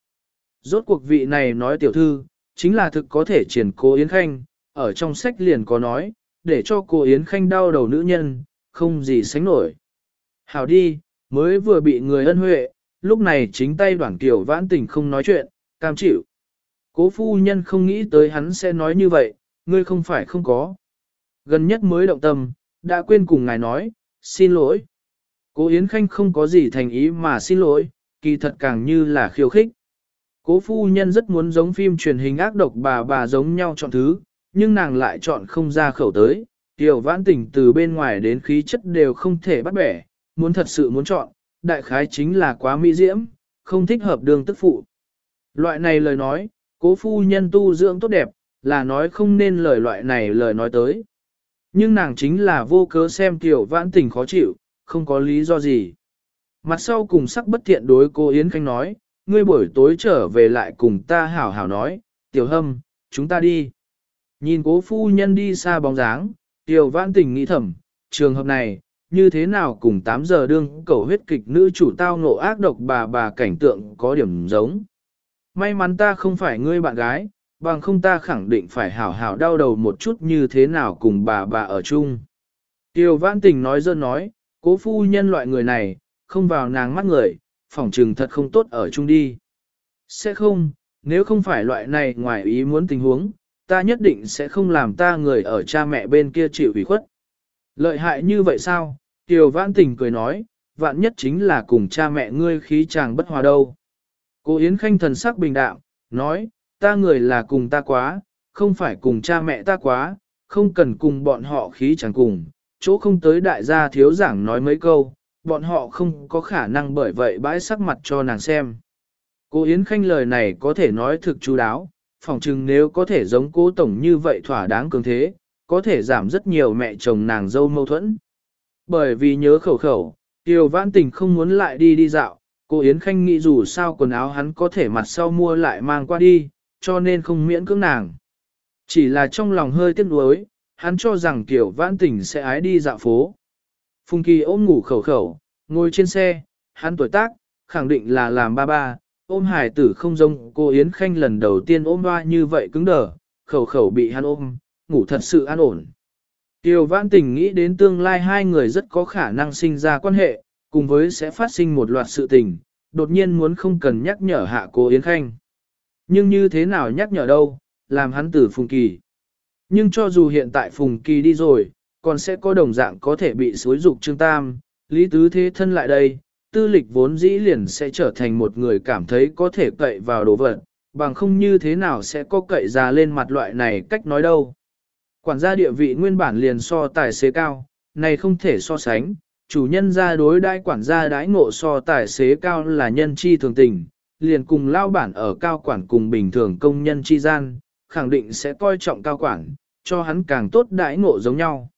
Rốt cuộc vị này nói tiểu thư, chính là thực có thể triển cố Yến Khanh, ở trong sách liền có nói, để cho cô Yến Khanh đau đầu nữ nhân, không gì sánh nổi. Hảo đi, mới vừa bị người ân huệ, lúc này chính tay Đoản tiểu vãn tình không nói chuyện, cam chịu. Cố phu nhân không nghĩ tới hắn sẽ nói như vậy, ngươi không phải không có. Gần nhất mới động tâm, đã quên cùng ngài nói, xin lỗi. Cố Yến Khanh không có gì thành ý mà xin lỗi, kỳ thật càng như là khiêu khích. Cố phu nhân rất muốn giống phim truyền hình ác độc bà bà giống nhau chọn thứ, nhưng nàng lại chọn không ra khẩu tới. Tiểu vãn tình từ bên ngoài đến khí chất đều không thể bắt bẻ, muốn thật sự muốn chọn, đại khái chính là quá mỹ diễm, không thích hợp đường tức phụ. Loại này lời nói, cố phu nhân tu dưỡng tốt đẹp, là nói không nên lời loại này lời nói tới. Nhưng nàng chính là vô cớ xem tiểu vãn tình khó chịu, không có lý do gì. Mặt sau cùng sắc bất thiện đối cô Yến Khanh nói, ngươi buổi tối trở về lại cùng ta hảo hảo nói, tiểu hâm, chúng ta đi. Nhìn cố phu nhân đi xa bóng dáng, tiểu vãn tình nghĩ thầm, trường hợp này, như thế nào cùng 8 giờ đương cầu huyết kịch nữ chủ tao ngộ ác độc bà bà cảnh tượng có điểm giống. May mắn ta không phải ngươi bạn gái, bằng không ta khẳng định phải hảo hảo đau đầu một chút như thế nào cùng bà bà ở chung. Tiểu vãn tình nói dơ nói, cố phu nhân loại người này, không vào nàng mắt người, phỏng trừng thật không tốt ở chung đi. Sẽ không, nếu không phải loại này ngoài ý muốn tình huống, ta nhất định sẽ không làm ta người ở cha mẹ bên kia chịu ủy khuất. Lợi hại như vậy sao? Kiều vãn tình cười nói, vạn nhất chính là cùng cha mẹ ngươi khí chàng bất hòa đâu. Cô Yến Khanh thần sắc bình đạm, nói, ta người là cùng ta quá, không phải cùng cha mẹ ta quá, không cần cùng bọn họ khí chàng cùng, chỗ không tới đại gia thiếu giảng nói mấy câu, bọn họ không có khả năng bởi vậy bãi sắc mặt cho nàng xem. Cô Yến Khanh lời này có thể nói thực chú đáo, phỏng chừng nếu có thể giống cố tổng như vậy thỏa đáng cường thế, có thể giảm rất nhiều mẹ chồng nàng dâu mâu thuẫn. Bởi vì nhớ khẩu khẩu, Tiêu Vãn Tình không muốn lại đi đi dạo, cô Yến Khanh nghĩ dù sao quần áo hắn có thể mặt sau mua lại mang qua đi, cho nên không miễn cưỡng nàng. Chỉ là trong lòng hơi tiếc nuối, hắn cho rằng Tiểu Vãn Tình sẽ ái đi dạo phố. Phùng Kỳ ôm ngủ khẩu khẩu, ngồi trên xe, hắn tuổi tác, khẳng định là làm ba ba, ôm hải tử không giống cô Yến Khanh lần đầu tiên ôm hoa như vậy cứng đờ, khẩu khẩu bị hắn ôm, ngủ thật sự an ổn. Tiêu vãn tình nghĩ đến tương lai hai người rất có khả năng sinh ra quan hệ, cùng với sẽ phát sinh một loạt sự tình, đột nhiên muốn không cần nhắc nhở hạ cô Yến Khanh. Nhưng như thế nào nhắc nhở đâu, làm hắn tử Phùng Kỳ. Nhưng cho dù hiện tại Phùng Kỳ đi rồi, còn sẽ có đồng dạng có thể bị xối dục Trương Tam, Lý Tứ Thế Thân lại đây, tư lịch vốn dĩ liền sẽ trở thành một người cảm thấy có thể cậy vào đồ vật, bằng không như thế nào sẽ có cậy ra lên mặt loại này cách nói đâu. Quản gia địa vị nguyên bản liền so tài xế cao, này không thể so sánh, chủ nhân ra đối đãi quản gia đãi ngộ so tài xế cao là nhân chi thường tình, liền cùng lao bản ở cao quản cùng bình thường công nhân chi gian, khẳng định sẽ coi trọng cao quản, cho hắn càng tốt đãi ngộ giống nhau.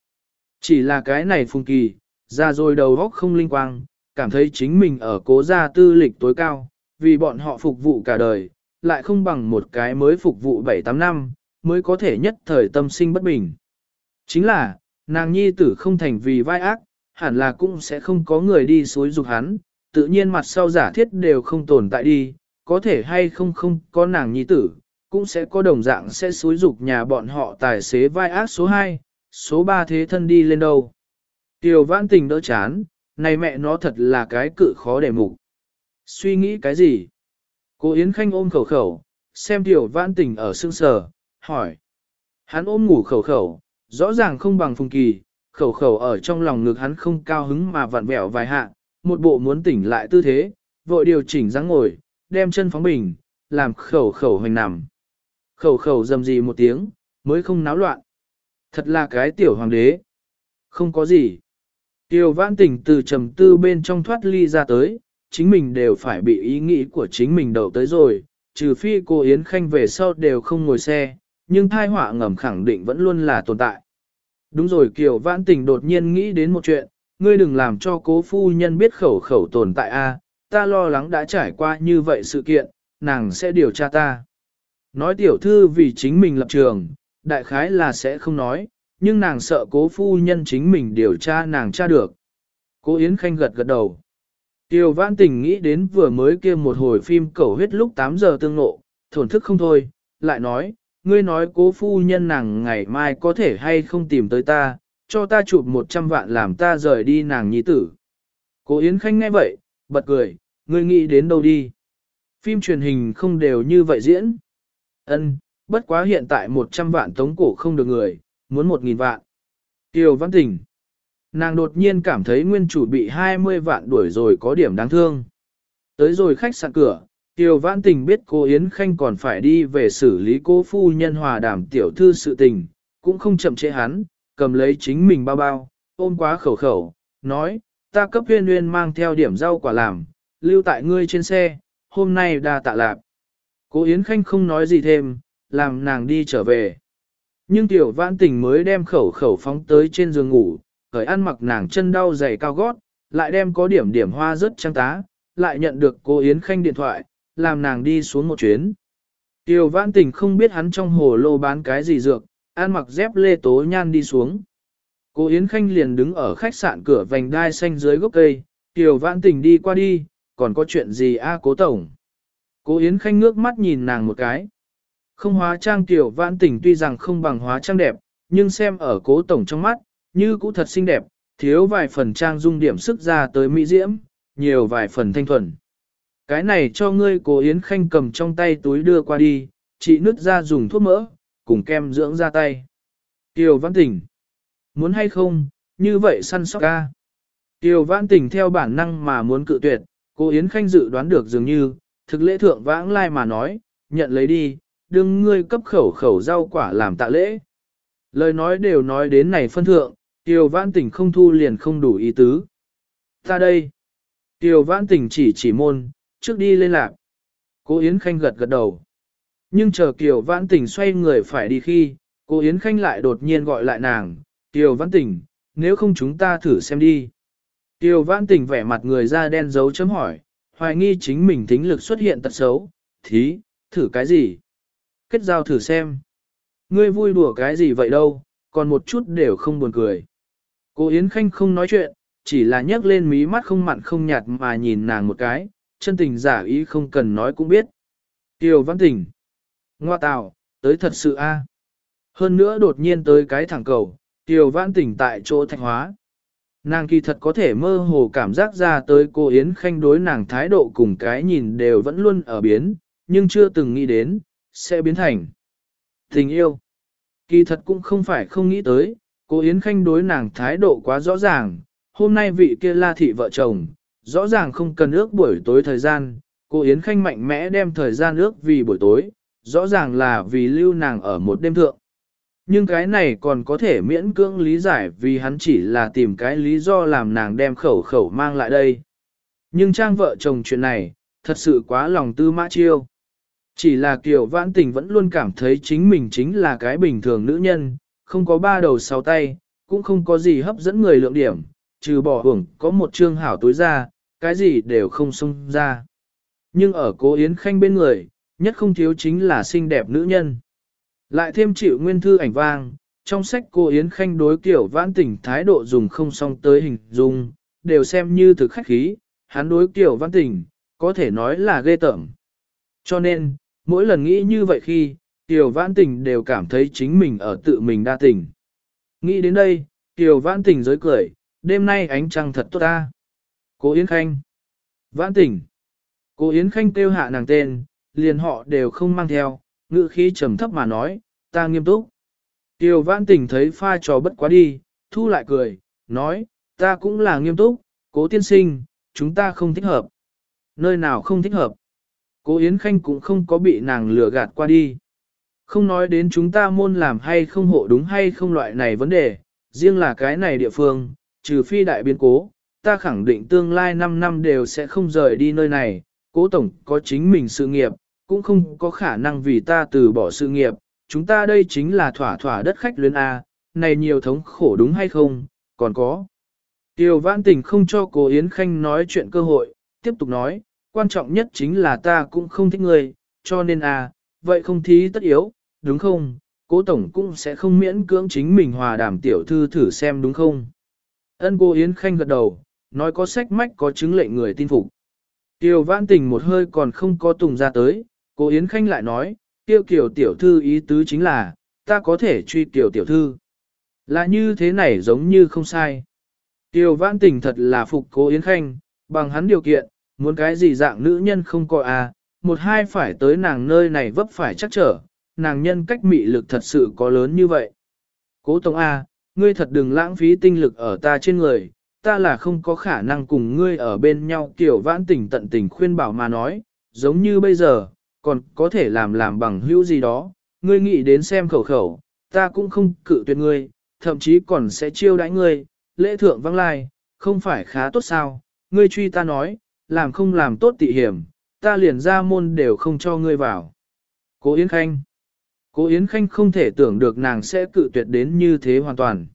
Chỉ là cái này phung kỳ, ra rồi đầu góc không linh quang, cảm thấy chính mình ở cố gia tư lịch tối cao, vì bọn họ phục vụ cả đời, lại không bằng một cái mới phục vụ 7-8 năm, mới có thể nhất thời tâm sinh bất bình. Chính là, nàng nhi tử không thành vì vai ác, hẳn là cũng sẽ không có người đi xối dục hắn, tự nhiên mặt sau giả thiết đều không tồn tại đi, có thể hay không không có nàng nhi tử, cũng sẽ có đồng dạng sẽ xối dục nhà bọn họ tài xế vai ác số 2, số 3 thế thân đi lên đâu. Tiểu vãn tình đỡ chán, này mẹ nó thật là cái cự khó để mục. Suy nghĩ cái gì? Cô Yến Khanh ôm khẩu khẩu, xem tiểu vãn tình ở sương sờ, hỏi. Hắn ôm ngủ khẩu khẩu, rõ ràng không bằng phùng kỳ, khẩu khẩu ở trong lòng ngực hắn không cao hứng mà vặn vẹo vài hạ, một bộ muốn tỉnh lại tư thế, vội điều chỉnh dáng ngồi, đem chân phóng bình, làm khẩu khẩu hoành nằm. Khẩu khẩu dầm gì một tiếng, mới không náo loạn. Thật là cái tiểu hoàng đế. Không có gì. Tiêu vãn tỉnh từ trầm tư bên trong thoát ly ra tới, chính mình đều phải bị ý nghĩ của chính mình đầu tới rồi, trừ phi cô Yến Khanh về sau đều không ngồi xe, nhưng thai họa ngầm khẳng định vẫn luôn là tồn tại. Đúng rồi Kiều Vãn Tình đột nhiên nghĩ đến một chuyện, ngươi đừng làm cho cố phu nhân biết khẩu khẩu tồn tại a, ta lo lắng đã trải qua như vậy sự kiện, nàng sẽ điều tra ta. Nói tiểu thư vì chính mình lập trường, đại khái là sẽ không nói, nhưng nàng sợ cố phu nhân chính mình điều tra nàng tra được. Cố Yến Khanh gật gật đầu. Tiêu Vãn Tình nghĩ đến vừa mới kia một hồi phim cầu huyết lúc 8 giờ tương nộ, thổn thức không thôi, lại nói, ngươi nói cố phu nhân nàng ngày mai có thể hay không tìm tới ta, cho ta chụp 100 vạn làm ta rời đi nàng nhi tử. Cố Yến Khanh nghe vậy, bật cười, ngươi nghĩ đến đâu đi. Phim truyền hình không đều như vậy diễn. Ân, bất quá hiện tại 100 vạn tống cổ không được người, muốn 1.000 vạn. Tiêu Văn Tình. Nàng đột nhiên cảm thấy nguyên chủ bị 20 vạn đuổi rồi có điểm đáng thương. Tới rồi khách sạn cửa, Tiêu Văn Tình biết cô Yến Khanh còn phải đi về xử lý cô phu nhân hòa đảm tiểu thư sự tình, cũng không chậm trễ hắn, cầm lấy chính mình bao bao, ôm quá khẩu khẩu, nói, ta cấp huyên huyên mang theo điểm rau quả làm, lưu tại ngươi trên xe, hôm nay đa tạ lạp. cô Yến Khanh không nói gì thêm, làm nàng đi trở về. Nhưng tiểu vãn tình mới đem khẩu khẩu phóng tới trên giường ngủ, khởi ăn mặc nàng chân đau dày cao gót, lại đem có điểm điểm hoa rất trăng tá, lại nhận được cô Yến Khanh điện thoại, làm nàng đi xuống một chuyến. Tiểu vãn tình không biết hắn trong hồ lô bán cái gì dược, ăn mặc dép lê tố nhan đi xuống. Cô Yến Khanh liền đứng ở khách sạn cửa vành đai xanh dưới gốc cây, Tiểu vãn tình đi qua đi, còn có chuyện gì a à, cố tổng. Cô Yến Khanh ngước mắt nhìn nàng một cái. Không hóa trang tiểu vãn tình tuy rằng không bằng hóa trang đẹp, nhưng xem ở cố tổng trong mắt, như cũ thật xinh đẹp, thiếu vài phần trang dung điểm sức ra tới mỹ diễm, nhiều vài phần thanh thuần. Cái này cho ngươi cố Yến Khanh cầm trong tay túi đưa qua đi, chị nứt ra dùng thuốc mỡ, cùng kem dưỡng ra tay. Tiểu vãn tình. Muốn hay không, như vậy săn sóc ca. Tiểu vãn tình theo bản năng mà muốn cự tuyệt, cô Yến Khanh dự đoán được dường như, thực lễ thượng vãng lai mà nói, nhận lấy đi, đừng ngươi cấp khẩu khẩu rau quả làm tạ lễ. Lời nói đều nói đến này phân thượng, Tiêu Vãn Tỉnh không thu liền không đủ ý tứ. Ta đây. Tiêu Vãn Tỉnh chỉ chỉ môn, trước đi lên lạc. Cô Yến Khanh gật gật đầu. Nhưng chờ Kiều Vãn Tỉnh xoay người phải đi khi, cô Yến Khanh lại đột nhiên gọi lại nàng, Kiều Vãn Tỉnh, nếu không chúng ta thử xem đi. Kiều Vãn Tỉnh vẻ mặt người da đen dấu chấm hỏi, hoài nghi chính mình tính lực xuất hiện tật xấu, thí, thử cái gì? Kết giao thử xem. Ngươi vui đùa cái gì vậy đâu, còn một chút đều không buồn cười. Cô Yến Khanh không nói chuyện, chỉ là nhấc lên mí mắt không mặn không nhạt mà nhìn nàng một cái, chân tình giả ý không cần nói cũng biết. Kiều Văn Tình. Ngoa tào, tới thật sự a. Hơn nữa đột nhiên tới cái thẳng cầu, Kiều Văn Tình tại chỗ thạch hóa. Nàng kỳ thật có thể mơ hồ cảm giác ra tới cô Yến Khanh đối nàng thái độ cùng cái nhìn đều vẫn luôn ở biến, nhưng chưa từng nghĩ đến, sẽ biến thành tình yêu. Kỳ thật cũng không phải không nghĩ tới, cô Yến Khanh đối nàng thái độ quá rõ ràng, hôm nay vị kia la thị vợ chồng, rõ ràng không cần ước buổi tối thời gian, cô Yến Khanh mạnh mẽ đem thời gian ước vì buổi tối, rõ ràng là vì lưu nàng ở một đêm thượng. Nhưng cái này còn có thể miễn cưỡng lý giải vì hắn chỉ là tìm cái lý do làm nàng đem khẩu khẩu mang lại đây. Nhưng trang vợ chồng chuyện này, thật sự quá lòng tư mã chiêu. Chỉ là Kiều Vãn Tình vẫn luôn cảm thấy chính mình chính là cái bình thường nữ nhân, không có ba đầu sáu tay, cũng không có gì hấp dẫn người lượng điểm, trừ bỏ hưởng có một trương hảo tối ra, cái gì đều không xông ra. Nhưng ở cố Yến Khanh bên người, nhất không thiếu chính là xinh đẹp nữ nhân. Lại thêm chịu nguyên thư ảnh vang, trong sách cô Yến Khanh đối kiểu vãn tình thái độ dùng không song tới hình dung, đều xem như thực khách khí, hắn đối kiểu vãn tình, có thể nói là ghê tởm. Cho nên, mỗi lần nghĩ như vậy khi, Tiểu Vãn Tình đều cảm thấy chính mình ở tự mình đa tình. Nghĩ đến đây, Tiểu Vãn Tình giới cười, đêm nay ánh trăng thật tốt ta. Cô Yến Khanh. Vãn Tình. Cô Yến Khanh kêu hạ nàng tên, liền họ đều không mang theo, ngữ khí trầm thấp mà nói, ta nghiêm túc. Tiểu Vãn Tình thấy pha trò bất quá đi, thu lại cười, nói, ta cũng là nghiêm túc, cố tiên sinh, chúng ta không thích hợp. Nơi nào không thích hợp? Cố Yến Khanh cũng không có bị nàng lừa gạt qua đi. Không nói đến chúng ta môn làm hay không hộ đúng hay không loại này vấn đề, riêng là cái này địa phương, trừ phi đại biến cố, ta khẳng định tương lai 5 năm đều sẽ không rời đi nơi này, cố tổng có chính mình sự nghiệp, cũng không có khả năng vì ta từ bỏ sự nghiệp, chúng ta đây chính là thỏa thỏa đất khách luyến A, này nhiều thống khổ đúng hay không, còn có. Tiêu vãn tình không cho cô Yến Khanh nói chuyện cơ hội, tiếp tục nói, quan trọng nhất chính là ta cũng không thích người, cho nên à, vậy không thí tất yếu, đúng không? Cố tổng cũng sẽ không miễn cưỡng chính mình hòa đàm tiểu thư thử xem đúng không? Ân cô Yến Khanh gật đầu, nói có sách mách có chứng lệnh người tin phục. Tiêu vãn tình một hơi còn không có tùng ra tới, cô Yến Khanh lại nói, tiêu kiểu tiểu thư ý tứ chính là, ta có thể truy tiểu tiểu thư. Là như thế này giống như không sai. Tiêu vãn tình thật là phục cô Yến Khanh, bằng hắn điều kiện, muốn cái gì dạng nữ nhân không có à, một hai phải tới nàng nơi này vấp phải chắc trở, nàng nhân cách mị lực thật sự có lớn như vậy. Cố Tống A, ngươi thật đừng lãng phí tinh lực ở ta trên người, ta là không có khả năng cùng ngươi ở bên nhau kiểu vãn tình tận tình khuyên bảo mà nói, giống như bây giờ, còn có thể làm làm bằng hữu gì đó, ngươi nghĩ đến xem khẩu khẩu, ta cũng không cự tuyệt ngươi, thậm chí còn sẽ chiêu đãi ngươi, lễ thượng vắng lai, không phải khá tốt sao, ngươi truy ta nói, làm không làm tốt tị hiểm, ta liền ra môn đều không cho ngươi vào. Cố Yến Khanh Cố Yến Khanh không thể tưởng được nàng sẽ cự tuyệt đến như thế hoàn toàn.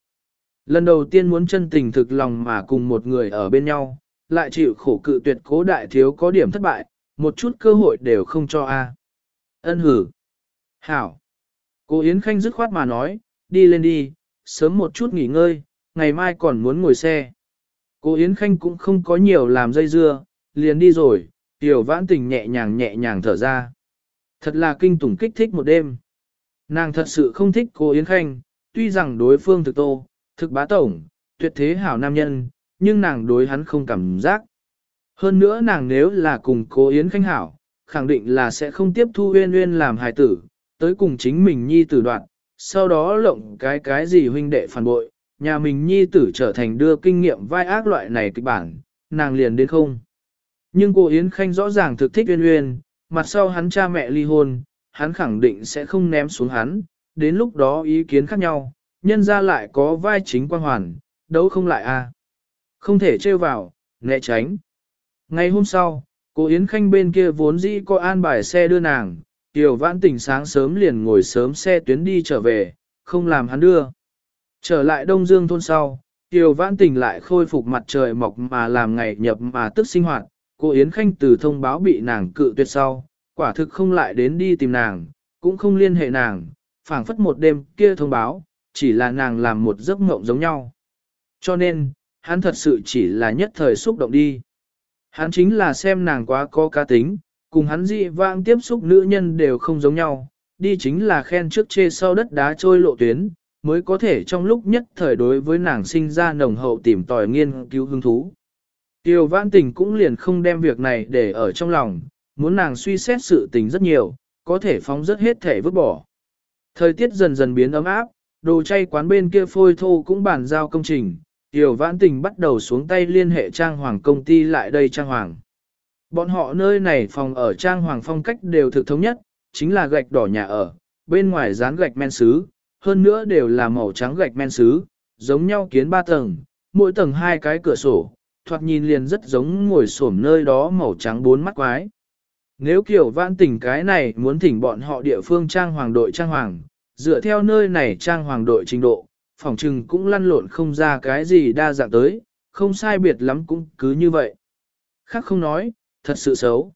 Lần đầu tiên muốn chân tình thực lòng mà cùng một người ở bên nhau, lại chịu khổ cự tuyệt cố đại thiếu có điểm thất bại, một chút cơ hội đều không cho a. Ân hử. Hảo. Cố Yến Khanh dứt khoát mà nói, đi lên đi, sớm một chút nghỉ ngơi, ngày mai còn muốn ngồi xe. Cố Yến Khanh cũng không có nhiều làm dây dưa, liền đi rồi, tiểu vãn tình nhẹ nhàng nhẹ nhàng thở ra. Thật là kinh tủng kích thích một đêm. Nàng thật sự không thích cô Yến Khanh, tuy rằng đối phương thực tô, thực bá tổng, tuyệt thế hảo nam nhân, nhưng nàng đối hắn không cảm giác. Hơn nữa nàng nếu là cùng cô Yến Khanh hảo, khẳng định là sẽ không tiếp thu uyên uyên làm hài tử, tới cùng chính mình nhi tử đoạn, sau đó lộng cái cái gì huynh đệ phản bội, nhà mình nhi tử trở thành đưa kinh nghiệm vai ác loại này kịch bản, nàng liền đến không. Nhưng cô Yến Khanh rõ ràng thực thích uyên uyên, mặt sau hắn cha mẹ ly hôn, hắn khẳng định sẽ không ném xuống hắn, đến lúc đó ý kiến khác nhau, nhân ra lại có vai chính quan hoàn, đấu không lại a à. Không thể trêu vào, né tránh. Ngày hôm sau, cô Yến Khanh bên kia vốn dĩ có an bài xe đưa nàng, Tiểu Vãn Tỉnh sáng sớm liền ngồi sớm xe tuyến đi trở về, không làm hắn đưa. Trở lại Đông Dương thôn sau, Tiểu Vãn Tỉnh lại khôi phục mặt trời mọc mà làm ngày nhập mà tức sinh hoạt, cô Yến Khanh từ thông báo bị nàng cự tuyệt sau, quả thực không lại đến đi tìm nàng, cũng không liên hệ nàng, phảng phất một đêm kia thông báo, chỉ là nàng làm một giấc mộng giống nhau. Cho nên, hắn thật sự chỉ là nhất thời xúc động đi. Hắn chính là xem nàng quá có cá tính, cùng hắn dị vãng tiếp xúc nữ nhân đều không giống nhau, đi chính là khen trước chê sau đất đá trôi lộ tuyến, mới có thể trong lúc nhất thời đối với nàng sinh ra nồng hậu tìm tòi nghiên cứu hứng thú. Tiêu vãn tình cũng liền không đem việc này để ở trong lòng, muốn nàng suy xét sự tình rất nhiều, có thể phóng rất hết thể vứt bỏ. Thời tiết dần dần biến ấm áp, đồ chay quán bên kia phôi thô cũng bàn giao công trình, Tiểu Vãn Tình bắt đầu xuống tay liên hệ trang hoàng công ty lại đây trang hoàng. Bọn họ nơi này phòng ở trang hoàng phong cách đều thực thống nhất, chính là gạch đỏ nhà ở, bên ngoài dán gạch men sứ, hơn nữa đều là màu trắng gạch men sứ, giống nhau kiến ba tầng, mỗi tầng hai cái cửa sổ, thoạt nhìn liền rất giống ngồi xổm nơi đó màu trắng bốn mắt quái. Nếu kiểu vãn tình cái này muốn thỉnh bọn họ địa phương trang hoàng đội trang hoàng, dựa theo nơi này trang hoàng đội trình độ, phòng trừng cũng lăn lộn không ra cái gì đa dạng tới, không sai biệt lắm cũng cứ như vậy. Khác không nói, thật sự xấu.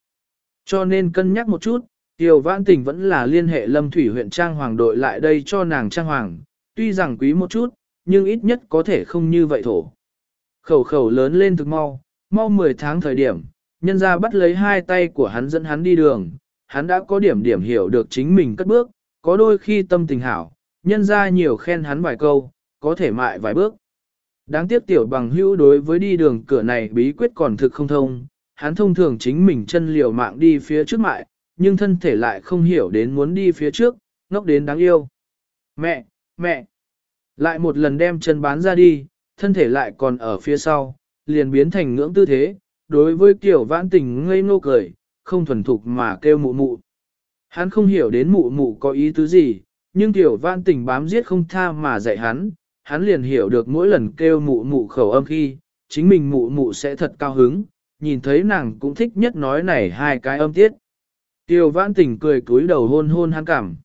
Cho nên cân nhắc một chút, Tiểu Vãn Tình vẫn là liên hệ Lâm Thủy huyện trang hoàng đội lại đây cho nàng trang hoàng, tuy rằng quý một chút, nhưng ít nhất có thể không như vậy thổ. Khẩu khẩu lớn lên thực mau, mau 10 tháng thời điểm, nhân ra bắt lấy hai tay của hắn dẫn hắn đi đường, hắn đã có điểm điểm hiểu được chính mình cất bước, có đôi khi tâm tình hảo, nhân ra nhiều khen hắn vài câu, có thể mại vài bước. Đáng tiếc tiểu bằng hữu đối với đi đường cửa này bí quyết còn thực không thông, hắn thông thường chính mình chân liều mạng đi phía trước mại, nhưng thân thể lại không hiểu đến muốn đi phía trước, ngốc đến đáng yêu. Mẹ, mẹ, lại một lần đem chân bán ra đi, thân thể lại còn ở phía sau, liền biến thành ngưỡng tư thế, đối với kiểu vãn tình ngây ngô cười, không thuần thục mà kêu mụ mụ. Hắn không hiểu đến mụ mụ có ý tứ gì, nhưng tiểu vãn tình bám giết không tha mà dạy hắn, hắn liền hiểu được mỗi lần kêu mụ mụ khẩu âm khi, chính mình mụ mụ sẽ thật cao hứng, nhìn thấy nàng cũng thích nhất nói này hai cái âm tiết. Tiêu vãn tình cười cúi đầu hôn hôn hắn cảm.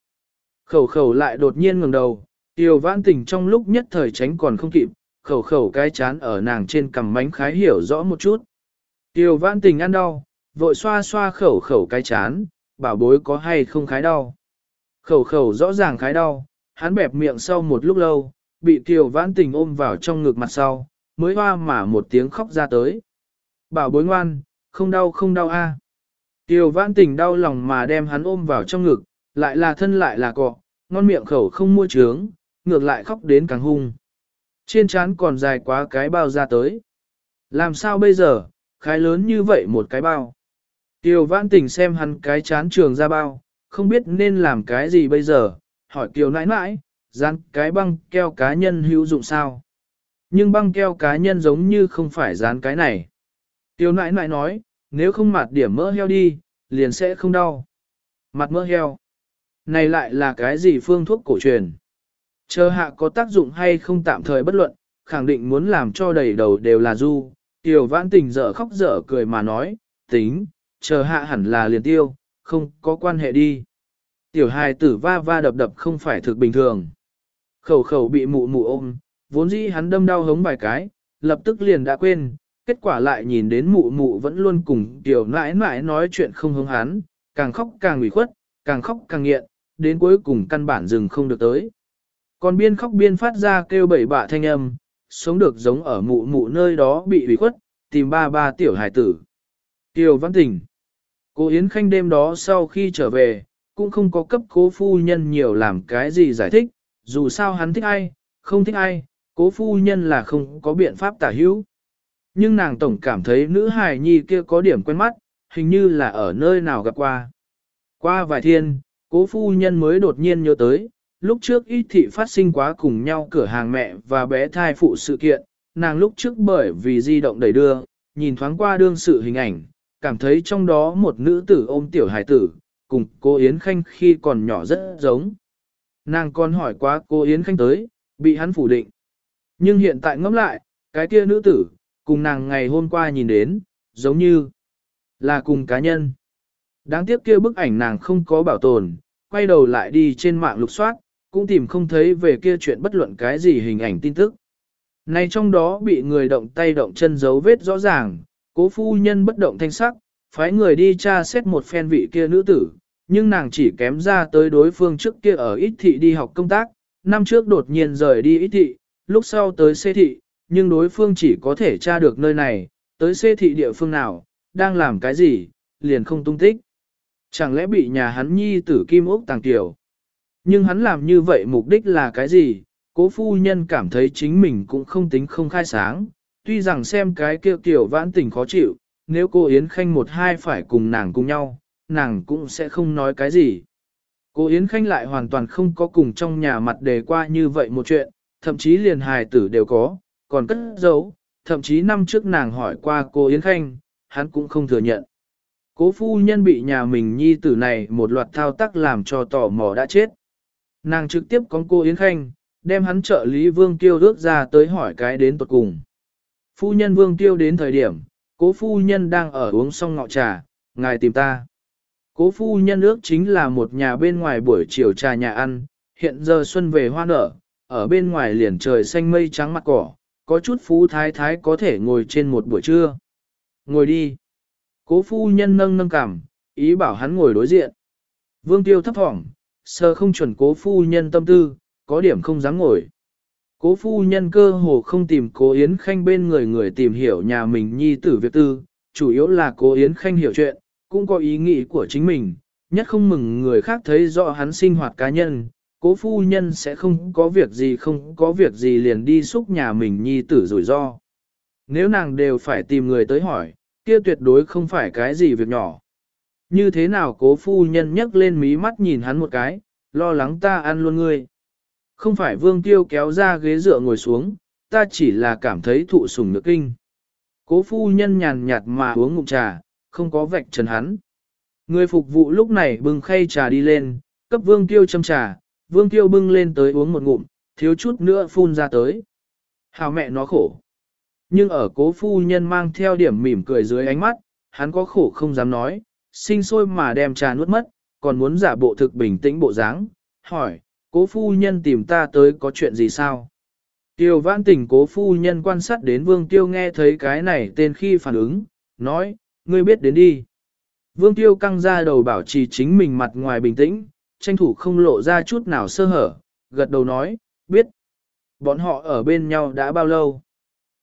Khẩu khẩu lại đột nhiên ngẩng đầu, tiêu vãn tình trong lúc nhất thời tránh còn không kịp, khẩu khẩu cái chán ở nàng trên cằm mánh khái hiểu rõ một chút. Tiêu vãn tình ăn đau, vội xoa xoa khẩu khẩu cái chán, bảo bối có hay không khái đau. Khẩu khẩu rõ ràng khái đau, hắn bẹp miệng sau một lúc lâu, bị Tiêu Vãn Tình ôm vào trong ngực mặt sau, mới hoa mà một tiếng khóc ra tới. Bảo bối ngoan, không đau không đau a. À. Kiều Vãn Tình đau lòng mà đem hắn ôm vào trong ngực, lại là thân lại là cọ, ngon miệng khẩu không mua trướng, ngược lại khóc đến càng hung. Trên trán còn dài quá cái bao ra tới. Làm sao bây giờ, khái lớn như vậy một cái bao. Kiều Vãn Tình xem hắn cái chán trường ra bao, không biết nên làm cái gì bây giờ, hỏi Kiều nãi nãi, dán cái băng keo cá nhân hữu dụng sao? Nhưng băng keo cá nhân giống như không phải dán cái này. Kiều nãi nãi nói, nếu không mặt điểm mỡ heo đi, liền sẽ không đau. Mặt mỡ heo. Này lại là cái gì phương thuốc cổ truyền? Chờ hạ có tác dụng hay không tạm thời bất luận, khẳng định muốn làm cho đầy đầu đều là du. Tiểu vãn tình dở khóc dở cười mà nói, tính, chờ hạ hẳn là liền tiêu, không có quan hệ đi. Tiểu hài tử va va đập đập không phải thực bình thường. Khẩu khẩu bị mụ mụ ôm, vốn dĩ hắn đâm đau hống vài cái, lập tức liền đã quên, kết quả lại nhìn đến mụ mụ vẫn luôn cùng tiểu nãi nãi nói chuyện không hứng hắn, càng khóc càng ủy khuất, càng khóc càng nghiện, đến cuối cùng căn bản dừng không được tới. Còn biên khóc biên phát ra kêu bảy bạ thanh âm, sống được giống ở mụ mụ nơi đó bị ủy khuất, tìm ba ba tiểu hài tử. Tiêu văn tỉnh. Cô Yến Khanh đêm đó sau khi trở về, cũng không có cấp cố phu nhân nhiều làm cái gì giải thích, dù sao hắn thích ai, không thích ai, cố phu nhân là không có biện pháp tả hữu. Nhưng nàng tổng cảm thấy nữ hài nhi kia có điểm quen mắt, hình như là ở nơi nào gặp qua. Qua vài thiên, cố phu nhân mới đột nhiên nhớ tới, lúc trước ít thị phát sinh quá cùng nhau cửa hàng mẹ và bé thai phụ sự kiện, nàng lúc trước bởi vì di động đầy đưa, nhìn thoáng qua đương sự hình ảnh, cảm thấy trong đó một nữ tử ôm tiểu hài tử, cùng cô Yến Khanh khi còn nhỏ rất giống. Nàng còn hỏi quá cô Yến Khanh tới, bị hắn phủ định. Nhưng hiện tại ngẫm lại, cái kia nữ tử, cùng nàng ngày hôm qua nhìn đến, giống như là cùng cá nhân. Đáng tiếc kia bức ảnh nàng không có bảo tồn, quay đầu lại đi trên mạng lục soát, cũng tìm không thấy về kia chuyện bất luận cái gì hình ảnh tin tức. Này trong đó bị người động tay động chân dấu vết rõ ràng, cố phu nhân bất động thanh sắc, phái người đi tra xét một phen vị kia nữ tử, nhưng nàng chỉ kém ra tới đối phương trước kia ở ít thị đi học công tác, năm trước đột nhiên rời đi ít thị, lúc sau tới xê thị, nhưng đối phương chỉ có thể tra được nơi này, tới xê thị địa phương nào, đang làm cái gì, liền không tung tích. Chẳng lẽ bị nhà hắn nhi tử kim ốc tàng tiểu. Nhưng hắn làm như vậy mục đích là cái gì? Cố phu nhân cảm thấy chính mình cũng không tính không khai sáng, tuy rằng xem cái kia kiểu vãn tình khó chịu, nếu cô Yến Khanh một hai phải cùng nàng cùng nhau, nàng cũng sẽ không nói cái gì. Cô Yến Khanh lại hoàn toàn không có cùng trong nhà mặt đề qua như vậy một chuyện, thậm chí liền hài tử đều có, còn cất giấu, thậm chí năm trước nàng hỏi qua cô Yến Khanh, hắn cũng không thừa nhận. Cố phu nhân bị nhà mình nhi tử này một loạt thao tác làm cho tò mò đã chết. Nàng trực tiếp con cô Yến Khanh, đem hắn trợ lý Vương Kiêu rước ra tới hỏi cái đến tuột cùng. Phu nhân Vương Kiêu đến thời điểm, cố phu nhân đang ở uống xong ngọ trà, ngài tìm ta. Cố phu nhân ước chính là một nhà bên ngoài buổi chiều trà nhà ăn, hiện giờ xuân về hoa nở, ở bên ngoài liền trời xanh mây trắng mặt cỏ, có chút phú thái thái có thể ngồi trên một buổi trưa. Ngồi đi. Cố phu nhân nâng nâng cảm, ý bảo hắn ngồi đối diện. Vương tiêu thấp thỏm, sơ không chuẩn cố phu nhân tâm tư, có điểm không dám ngồi. Cố phu nhân cơ hồ không tìm cố Yến Khanh bên người người tìm hiểu nhà mình nhi tử việc tư, chủ yếu là cố Yến Khanh hiểu chuyện, cũng có ý nghĩ của chính mình, nhất không mừng người khác thấy rõ hắn sinh hoạt cá nhân, cố phu nhân sẽ không có việc gì không có việc gì liền đi xúc nhà mình nhi tử rủi ro. Nếu nàng đều phải tìm người tới hỏi, kia tuyệt đối không phải cái gì việc nhỏ. Như thế nào cố phu nhân nhấc lên mí mắt nhìn hắn một cái, lo lắng ta ăn luôn ngươi. Không phải vương tiêu kéo ra ghế dựa ngồi xuống, ta chỉ là cảm thấy thụ sủng nước kinh. Cố phu nhân nhàn nhạt mà uống ngụm trà, không có vạch trần hắn. Người phục vụ lúc này bưng khay trà đi lên, cấp vương tiêu châm trà, vương tiêu bưng lên tới uống một ngụm, thiếu chút nữa phun ra tới. Hào mẹ nó khổ. Nhưng ở cố phu nhân mang theo điểm mỉm cười dưới ánh mắt, hắn có khổ không dám nói, sinh sôi mà đem trà nuốt mất, còn muốn giả bộ thực bình tĩnh bộ dáng, hỏi, cố phu nhân tìm ta tới có chuyện gì sao? Tiêu vãn tỉnh cố phu nhân quan sát đến vương tiêu nghe thấy cái này tên khi phản ứng, nói, ngươi biết đến đi. Vương tiêu căng ra đầu bảo trì chính mình mặt ngoài bình tĩnh, tranh thủ không lộ ra chút nào sơ hở, gật đầu nói, biết. Bọn họ ở bên nhau đã bao lâu?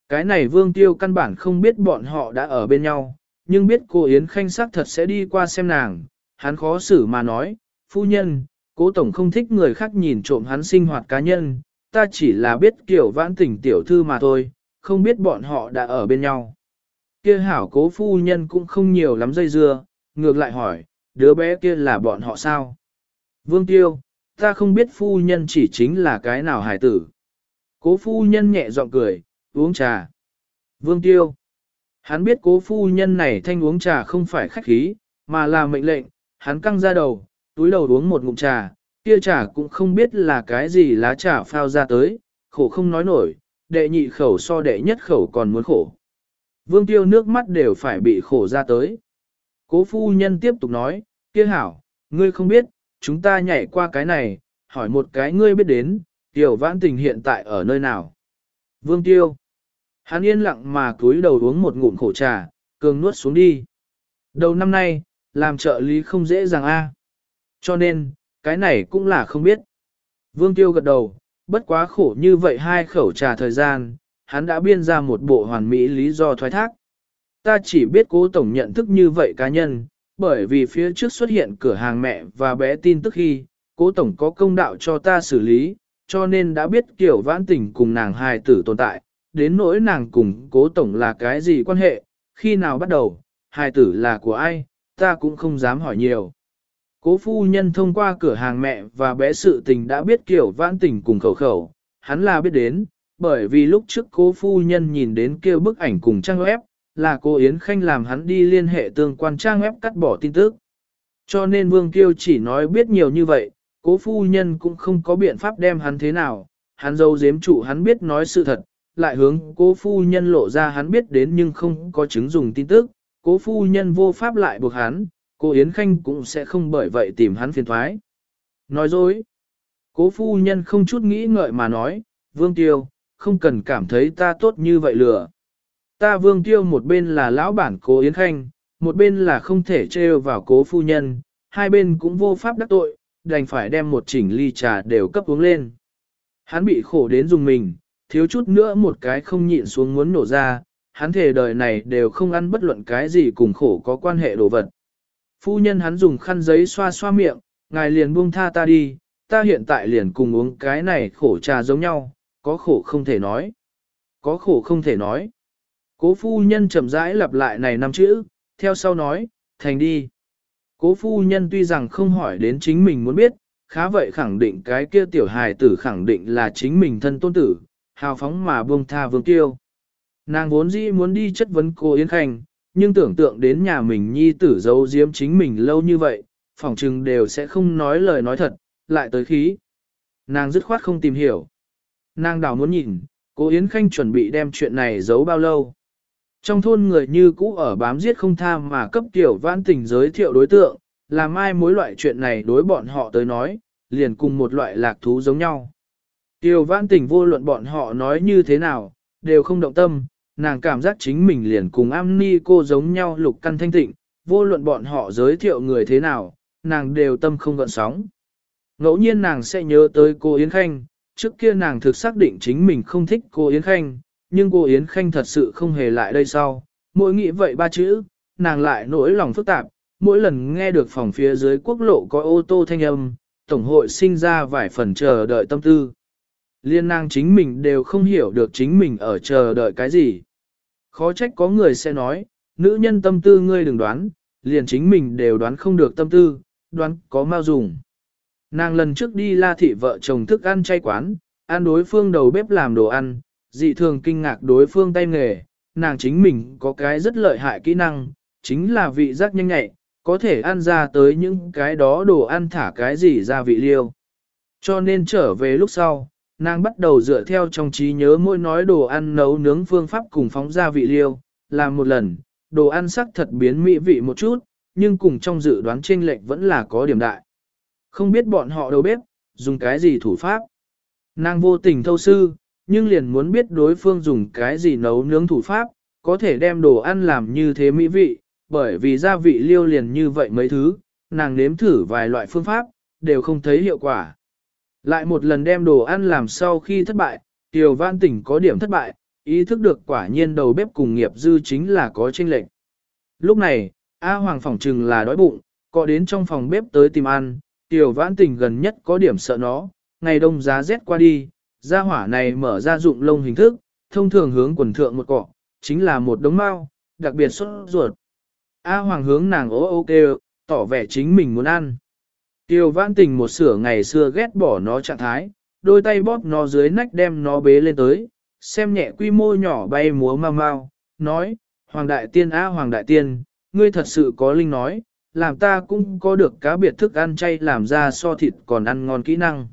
Cái này vương tiêu căn bản không biết bọn họ đã ở bên nhau, nhưng biết cô Yến Khanh sắc thật sẽ đi qua xem nàng, hắn khó xử mà nói, phu nhân, cố tổng không thích người khác nhìn trộm hắn sinh hoạt cá nhân, ta chỉ là biết kiểu vãn tình tiểu thư mà thôi, không biết bọn họ đã ở bên nhau. Kia hảo cố phu nhân cũng không nhiều lắm dây dưa, ngược lại hỏi, đứa bé kia là bọn họ sao? Vương Tiêu, ta không biết phu nhân chỉ chính là cái nào hải tử. Cố phu nhân nhẹ giọng cười, uống trà. Vương Tiêu, hắn biết cố phu nhân này thanh uống trà không phải khách khí, mà là mệnh lệnh, hắn căng ra đầu, túi đầu uống một ngụm trà, kia trà cũng không biết là cái gì lá trà phao ra tới, khổ không nói nổi, đệ nhị khẩu so đệ nhất khẩu còn muốn khổ. Vương tiêu nước mắt đều phải bị khổ ra tới. Cố phu nhân tiếp tục nói, kia hảo, ngươi không biết, chúng ta nhảy qua cái này, hỏi một cái ngươi biết đến, tiểu vãn tình hiện tại ở nơi nào. Vương tiêu. Hắn yên lặng mà cúi đầu uống một ngụm khổ trà, cường nuốt xuống đi. Đầu năm nay, làm trợ lý không dễ dàng a. Cho nên, cái này cũng là không biết. Vương Tiêu gật đầu, bất quá khổ như vậy hai khẩu trà thời gian, hắn đã biên ra một bộ hoàn mỹ lý do thoái thác. Ta chỉ biết cố tổng nhận thức như vậy cá nhân, bởi vì phía trước xuất hiện cửa hàng mẹ và bé tin tức khi, cố tổng có công đạo cho ta xử lý, cho nên đã biết kiểu vãn tình cùng nàng hài tử tồn tại, đến nỗi nàng cùng cố tổng là cái gì quan hệ, khi nào bắt đầu, hài tử là của ai, ta cũng không dám hỏi nhiều. Cố phu nhân thông qua cửa hàng mẹ và bé sự tình đã biết kiểu vãn tình cùng khẩu khẩu, hắn là biết đến, bởi vì lúc trước cố phu nhân nhìn đến kêu bức ảnh cùng trang web, là cô Yến Khanh làm hắn đi liên hệ tương quan trang web cắt bỏ tin tức. Cho nên Vương Kiêu chỉ nói biết nhiều như vậy, cố phu nhân cũng không có biện pháp đem hắn thế nào, hắn dâu dếm trụ hắn biết nói sự thật, lại hướng cố phu nhân lộ ra hắn biết đến nhưng không có chứng dùng tin tức, cố phu nhân vô pháp lại buộc hắn, cô Yến Khanh cũng sẽ không bởi vậy tìm hắn phiền thoái. Nói dối. Cố phu nhân không chút nghĩ ngợi mà nói, Vương Tiêu, không cần cảm thấy ta tốt như vậy lừa. Ta Vương Tiêu một bên là lão bản cố Yến Khanh, một bên là không thể trêu vào cố phu nhân, hai bên cũng vô pháp đắc tội, đành phải đem một chỉnh ly trà đều cấp uống lên. Hắn bị khổ đến dùng mình, thiếu chút nữa một cái không nhịn xuống muốn nổ ra, hắn thể đời này đều không ăn bất luận cái gì cùng khổ có quan hệ đồ vật. Phu nhân hắn dùng khăn giấy xoa xoa miệng, ngài liền buông tha ta đi, ta hiện tại liền cùng uống cái này khổ trà giống nhau, có khổ không thể nói. Có khổ không thể nói. Cố phu nhân chậm rãi lặp lại này năm chữ, theo sau nói, thành đi. Cố phu nhân tuy rằng không hỏi đến chính mình muốn biết, khá vậy khẳng định cái kia tiểu hài tử khẳng định là chính mình thân tôn tử, hào phóng mà buông tha vương tiêu. Nàng vốn dĩ muốn đi chất vấn cô Yến Khanh, nhưng tưởng tượng đến nhà mình nhi tử giấu giếm chính mình lâu như vậy, phỏng chừng đều sẽ không nói lời nói thật, lại tới khí. Nàng dứt khoát không tìm hiểu. Nàng đảo muốn nhìn, cô Yến Khanh chuẩn bị đem chuyện này giấu bao lâu. Trong thôn người như cũ ở bám giết không tham mà cấp tiểu vãn tình giới thiệu đối tượng, làm ai mối loại chuyện này đối bọn họ tới nói, liền cùng một loại lạc thú giống nhau. Tiêu vãn tình vô luận bọn họ nói như thế nào, đều không động tâm, nàng cảm giác chính mình liền cùng am ni cô giống nhau lục căn thanh tịnh, vô luận bọn họ giới thiệu người thế nào, nàng đều tâm không gợn sóng. Ngẫu nhiên nàng sẽ nhớ tới cô Yến Khanh, trước kia nàng thực xác định chính mình không thích cô Yến Khanh, nhưng cô Yến Khanh thật sự không hề lại đây sau. Mỗi nghĩ vậy ba chữ, nàng lại nỗi lòng phức tạp, mỗi lần nghe được phòng phía dưới quốc lộ có ô tô thanh âm, Tổng hội sinh ra vài phần chờ đợi tâm tư. Liên nàng chính mình đều không hiểu được chính mình ở chờ đợi cái gì. Khó trách có người sẽ nói, nữ nhân tâm tư ngươi đừng đoán, liền chính mình đều đoán không được tâm tư, đoán có mau dùng. Nàng lần trước đi la thị vợ chồng thức ăn chay quán, ăn đối phương đầu bếp làm đồ ăn, dị thường kinh ngạc đối phương tay nghề, nàng chính mình có cái rất lợi hại kỹ năng, chính là vị giác nhanh nhạy, có thể ăn ra tới những cái đó đồ ăn thả cái gì ra vị liêu. Cho nên trở về lúc sau, nàng bắt đầu dựa theo trong trí nhớ mỗi nói đồ ăn nấu nướng phương pháp cùng phóng gia vị liêu, làm một lần, đồ ăn sắc thật biến mỹ vị một chút, nhưng cùng trong dự đoán chênh lệch vẫn là có điểm đại. Không biết bọn họ đầu bếp, dùng cái gì thủ pháp. Nàng vô tình thâu sư, nhưng liền muốn biết đối phương dùng cái gì nấu nướng thủ pháp, có thể đem đồ ăn làm như thế mỹ vị, bởi vì gia vị liêu liền như vậy mấy thứ, nàng nếm thử vài loại phương pháp, đều không thấy hiệu quả. Lại một lần đem đồ ăn làm sau khi thất bại, Tiểu Văn Tỉnh có điểm thất bại, ý thức được quả nhiên đầu bếp cùng nghiệp dư chính là có chênh lệch. Lúc này, A Hoàng phỏng trừng là đói bụng, có đến trong phòng bếp tới tìm ăn, Tiểu Vãn Tỉnh gần nhất có điểm sợ nó, ngày đông giá rét qua đi, gia hỏa này mở ra dụng lông hình thức, thông thường hướng quần thượng một cọ, chính là một đống mau, đặc biệt xuất ruột. A Hoàng hướng nàng ố ô kêu, tỏ vẻ chính mình muốn ăn. Tiêu vãn tình một sửa ngày xưa ghét bỏ nó trạng thái, đôi tay bóp nó dưới nách đem nó bế lên tới, xem nhẹ quy mô nhỏ bay múa mau mau, nói, Hoàng Đại Tiên á Hoàng Đại Tiên, ngươi thật sự có linh nói, làm ta cũng có được cá biệt thức ăn chay làm ra so thịt còn ăn ngon kỹ năng.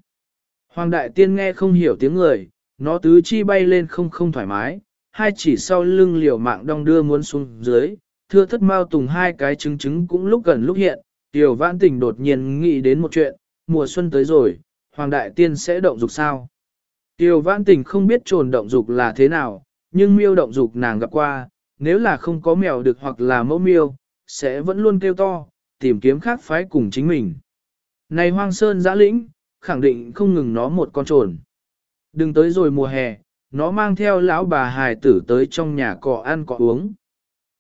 Hoàng Đại Tiên nghe không hiểu tiếng người, nó tứ chi bay lên không không thoải mái, hai chỉ sau lưng liều mạng đong đưa muốn xuống dưới, thưa thất mau tùng hai cái trứng trứng cũng lúc gần lúc hiện, Tiểu Vãn Tình đột nhiên nghĩ đến một chuyện, mùa xuân tới rồi, Hoàng Đại Tiên sẽ động dục sao? Tiểu Vãn Tình không biết trồn động dục là thế nào, nhưng miêu động dục nàng gặp qua, nếu là không có mèo được hoặc là mẫu miêu, sẽ vẫn luôn kêu to, tìm kiếm khác phái cùng chính mình. Này hoang sơn giã lĩnh, khẳng định không ngừng nó một con trồn. Đừng tới rồi mùa hè, nó mang theo lão bà hài tử tới trong nhà cọ ăn cọ uống.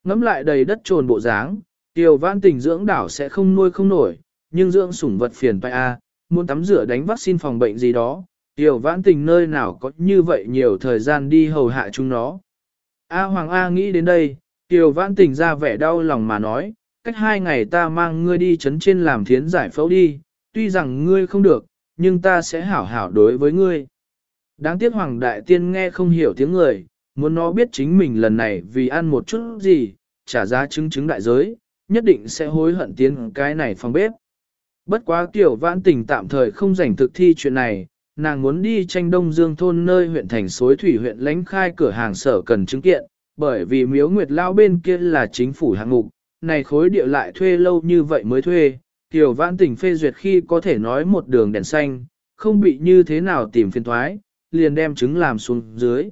Ngắm lại đầy đất trồn bộ dáng, Tiểu Vãn Tình dưỡng đảo sẽ không nuôi không nổi, nhưng dưỡng sủng vật phiền phải a, à, muốn tắm rửa đánh vaccine phòng bệnh gì đó, Tiểu Vãn Tình nơi nào có như vậy nhiều thời gian đi hầu hạ chúng nó. A Hoàng A nghĩ đến đây, Tiểu Vãn Tình ra vẻ đau lòng mà nói, cách hai ngày ta mang ngươi đi chấn trên làm thiến giải phẫu đi, tuy rằng ngươi không được, nhưng ta sẽ hảo hảo đối với ngươi. Đáng tiếc Hoàng Đại Tiên nghe không hiểu tiếng người, muốn nó biết chính mình lần này vì ăn một chút gì, trả giá chứng chứng đại giới, nhất định sẽ hối hận tiến cái này phòng bếp. Bất quá tiểu vãn tình tạm thời không rảnh thực thi chuyện này, nàng muốn đi tranh đông dương thôn nơi huyện thành suối thủy huyện lánh khai cửa hàng sở cần chứng kiện, bởi vì miếu nguyệt lao bên kia là chính phủ hạng mục, này khối địa lại thuê lâu như vậy mới thuê, tiểu vãn tình phê duyệt khi có thể nói một đường đèn xanh, không bị như thế nào tìm phiền thoái, liền đem trứng làm xuống dưới.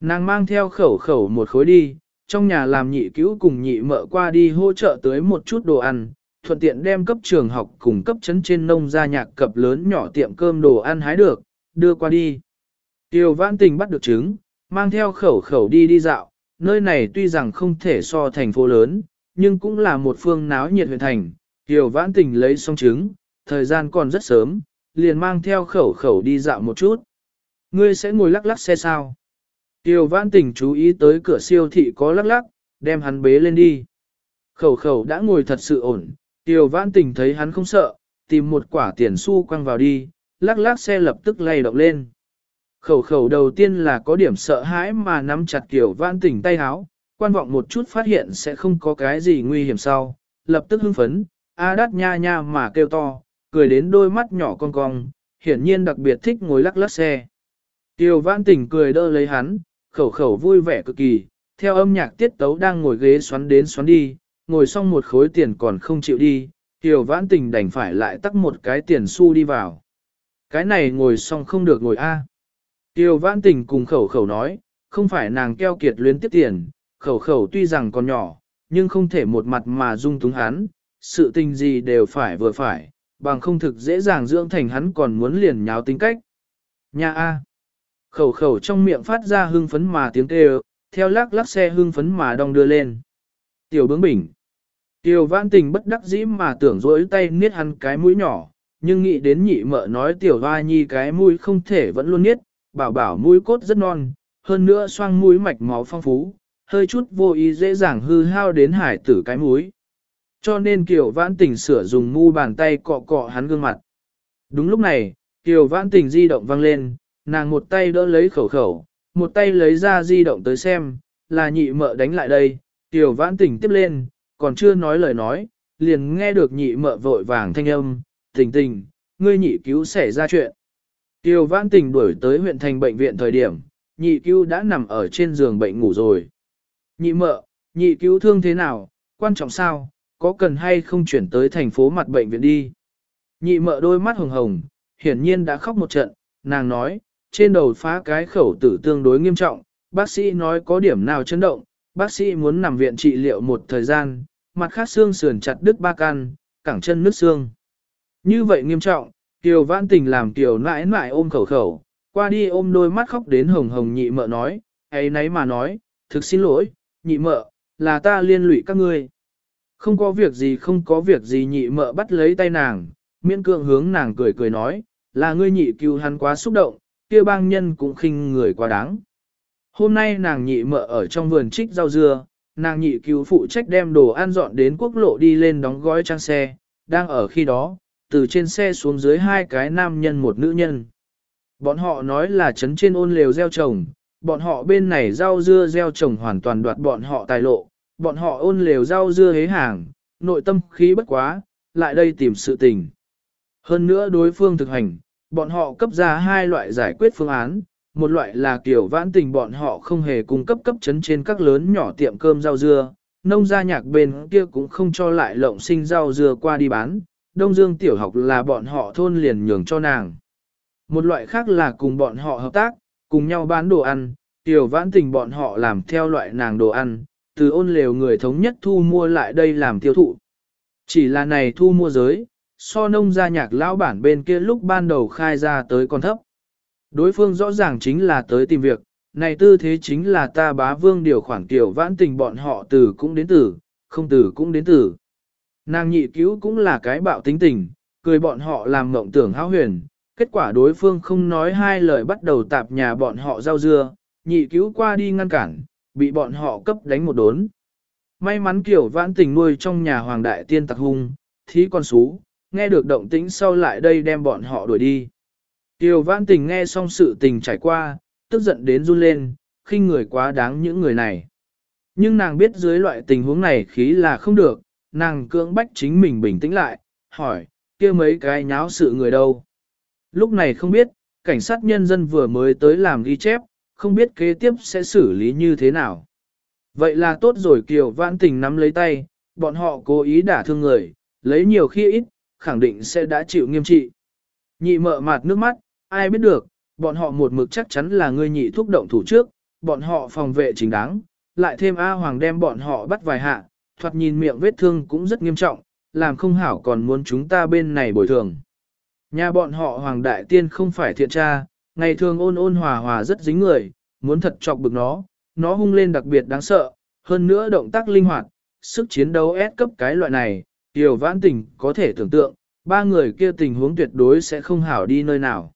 Nàng mang theo khẩu khẩu một khối đi, trong nhà làm nhị cứu cùng nhị mợ qua đi hỗ trợ tới một chút đồ ăn, thuận tiện đem cấp trường học cùng cấp chấn trên nông gia nhạc cập lớn nhỏ tiệm cơm đồ ăn hái được, đưa qua đi. Tiêu vãn tình bắt được trứng, mang theo khẩu khẩu đi đi dạo, nơi này tuy rằng không thể so thành phố lớn, nhưng cũng là một phương náo nhiệt huyện thành. Tiêu vãn tình lấy xong trứng, thời gian còn rất sớm, liền mang theo khẩu khẩu đi dạo một chút. Ngươi sẽ ngồi lắc lắc xe sao? Tiêu vãn tình chú ý tới cửa siêu thị có lắc lắc, đem hắn bế lên đi. Khẩu khẩu đã ngồi thật sự ổn, tiêu vãn tình thấy hắn không sợ, tìm một quả tiền xu quăng vào đi, lắc lắc xe lập tức lay động lên. Khẩu khẩu đầu tiên là có điểm sợ hãi mà nắm chặt tiểu vãn tình tay háo, quan vọng một chút phát hiện sẽ không có cái gì nguy hiểm sau, lập tức hưng phấn, a đắt nha nha mà kêu to, cười đến đôi mắt nhỏ con cong, hiển nhiên đặc biệt thích ngồi lắc lắc xe. Tiêu vãn tình cười đỡ lấy hắn, khẩu khẩu vui vẻ cực kỳ, theo âm nhạc tiết tấu đang ngồi ghế xoắn đến xoắn đi, ngồi xong một khối tiền còn không chịu đi, Kiều vãn tình đành phải lại tắt một cái tiền xu đi vào. Cái này ngồi xong không được ngồi A. Kiều vãn tình cùng khẩu khẩu nói, không phải nàng keo kiệt luyến tiếp tiền, khẩu khẩu tuy rằng còn nhỏ, nhưng không thể một mặt mà dung túng hắn, sự tình gì đều phải vừa phải, bằng không thực dễ dàng dưỡng thành hắn còn muốn liền nháo tính cách. Nha A. Khẩu khẩu trong miệng phát ra hưng phấn mà tiếng kêu, theo lắc lắc xe hưng phấn mà đong đưa lên. Tiểu bướng bỉnh. Tiểu vãn tình bất đắc dĩ mà tưởng rỗi tay niết hắn cái mũi nhỏ, nhưng nghĩ đến nhị mợ nói tiểu hoa nhi cái mũi không thể vẫn luôn niết, bảo bảo mũi cốt rất non, hơn nữa xoang mũi mạch máu phong phú, hơi chút vô ý dễ dàng hư hao đến hải tử cái mũi. Cho nên Kiều Vãn Tình sửa dùng mu bàn tay cọ cọ hắn gương mặt. Đúng lúc này, Kiều Vãn Tình di động vang lên, nàng một tay đỡ lấy khẩu khẩu, một tay lấy ra di động tới xem, là nhị mợ đánh lại đây, tiểu vãn tỉnh tiếp lên, còn chưa nói lời nói, liền nghe được nhị mợ vội vàng thanh âm, tình tình, ngươi nhị cứu xảy ra chuyện. Tiêu vãn tình đuổi tới huyện thành bệnh viện thời điểm, nhị cứu đã nằm ở trên giường bệnh ngủ rồi. Nhị mợ, nhị cứu thương thế nào, quan trọng sao, có cần hay không chuyển tới thành phố mặt bệnh viện đi. Nhị mợ đôi mắt hồng hồng, hiển nhiên đã khóc một trận, nàng nói, trên đầu phá cái khẩu tử tương đối nghiêm trọng, bác sĩ nói có điểm nào chấn động, bác sĩ muốn nằm viện trị liệu một thời gian, mặt khác xương sườn chặt đứt ba căn, cẳng chân nứt xương. Như vậy nghiêm trọng, Kiều Vãn Tình làm Kiều nãi nãi ôm khẩu khẩu, qua đi ôm đôi mắt khóc đến hồng hồng nhị mợ nói, ấy nấy mà nói, thực xin lỗi, nhị mợ, là ta liên lụy các ngươi. Không có việc gì không có việc gì nhị mợ bắt lấy tay nàng, miễn cưỡng hướng nàng cười cười nói, là ngươi nhị cứu hắn quá xúc động, kia bang nhân cũng khinh người quá đáng. Hôm nay nàng nhị mợ ở trong vườn trích rau dưa, nàng nhị cứu phụ trách đem đồ ăn dọn đến quốc lộ đi lên đóng gói trang xe, đang ở khi đó, từ trên xe xuống dưới hai cái nam nhân một nữ nhân. Bọn họ nói là trấn trên ôn lều gieo trồng, bọn họ bên này rau dưa gieo trồng hoàn toàn đoạt bọn họ tài lộ, bọn họ ôn lều rau dưa hế hàng, nội tâm khí bất quá, lại đây tìm sự tình. Hơn nữa đối phương thực hành, bọn họ cấp ra hai loại giải quyết phương án, một loại là kiểu vãn tình bọn họ không hề cung cấp cấp chấn trên các lớn nhỏ tiệm cơm rau dưa, nông gia nhạc bên kia cũng không cho lại lộng sinh rau dưa qua đi bán, Đông Dương tiểu học là bọn họ thôn liền nhường cho nàng. Một loại khác là cùng bọn họ hợp tác, cùng nhau bán đồ ăn, tiểu vãn tình bọn họ làm theo loại nàng đồ ăn, từ ôn lều người thống nhất thu mua lại đây làm tiêu thụ. Chỉ là này thu mua giới, so nông gia nhạc lão bản bên kia lúc ban đầu khai ra tới còn thấp. Đối phương rõ ràng chính là tới tìm việc, này tư thế chính là ta bá vương điều khoản tiểu vãn tình bọn họ từ cũng đến từ, không từ cũng đến từ. Nàng nhị cứu cũng là cái bạo tính tình, cười bọn họ làm mộng tưởng hão huyền, kết quả đối phương không nói hai lời bắt đầu tạp nhà bọn họ rau dưa, nhị cứu qua đi ngăn cản, bị bọn họ cấp đánh một đốn. May mắn kiểu vãn tình nuôi trong nhà hoàng đại tiên tặc hung, thí con xú, nghe được động tĩnh sau lại đây đem bọn họ đuổi đi. Kiều vãn tình nghe xong sự tình trải qua, tức giận đến run lên, khinh người quá đáng những người này. Nhưng nàng biết dưới loại tình huống này khí là không được, nàng cưỡng bách chính mình bình tĩnh lại, hỏi, kia mấy cái nháo sự người đâu. Lúc này không biết, cảnh sát nhân dân vừa mới tới làm ghi chép, không biết kế tiếp sẽ xử lý như thế nào. Vậy là tốt rồi Kiều Vãn Tình nắm lấy tay, bọn họ cố ý đả thương người, lấy nhiều khi ít, khẳng định sẽ đã chịu nghiêm trị. Nhị mợ mạt nước mắt, ai biết được, bọn họ một mực chắc chắn là người nhị thúc động thủ trước, bọn họ phòng vệ chính đáng, lại thêm A Hoàng đem bọn họ bắt vài hạ, thoạt nhìn miệng vết thương cũng rất nghiêm trọng, làm không hảo còn muốn chúng ta bên này bồi thường. Nhà bọn họ Hoàng Đại Tiên không phải thiện tra, ngày thường ôn ôn hòa hòa rất dính người, muốn thật chọc bực nó, nó hung lên đặc biệt đáng sợ, hơn nữa động tác linh hoạt, sức chiến đấu ép cấp cái loại này, Tiểu Vãn Tình có thể tưởng tượng, ba người kia tình huống tuyệt đối sẽ không hảo đi nơi nào.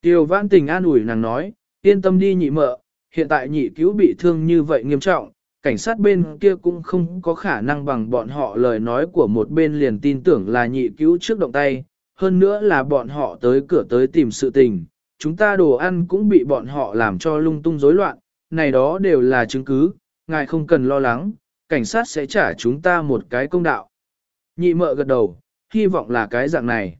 Tiểu Vãn Tình an ủi nàng nói, yên tâm đi nhị mợ, hiện tại nhị cứu bị thương như vậy nghiêm trọng, cảnh sát bên kia cũng không có khả năng bằng bọn họ lời nói của một bên liền tin tưởng là nhị cứu trước động tay, hơn nữa là bọn họ tới cửa tới tìm sự tình, chúng ta đồ ăn cũng bị bọn họ làm cho lung tung rối loạn, này đó đều là chứng cứ, ngài không cần lo lắng, cảnh sát sẽ trả chúng ta một cái công đạo. Nhị mợ gật đầu, hy vọng là cái dạng này.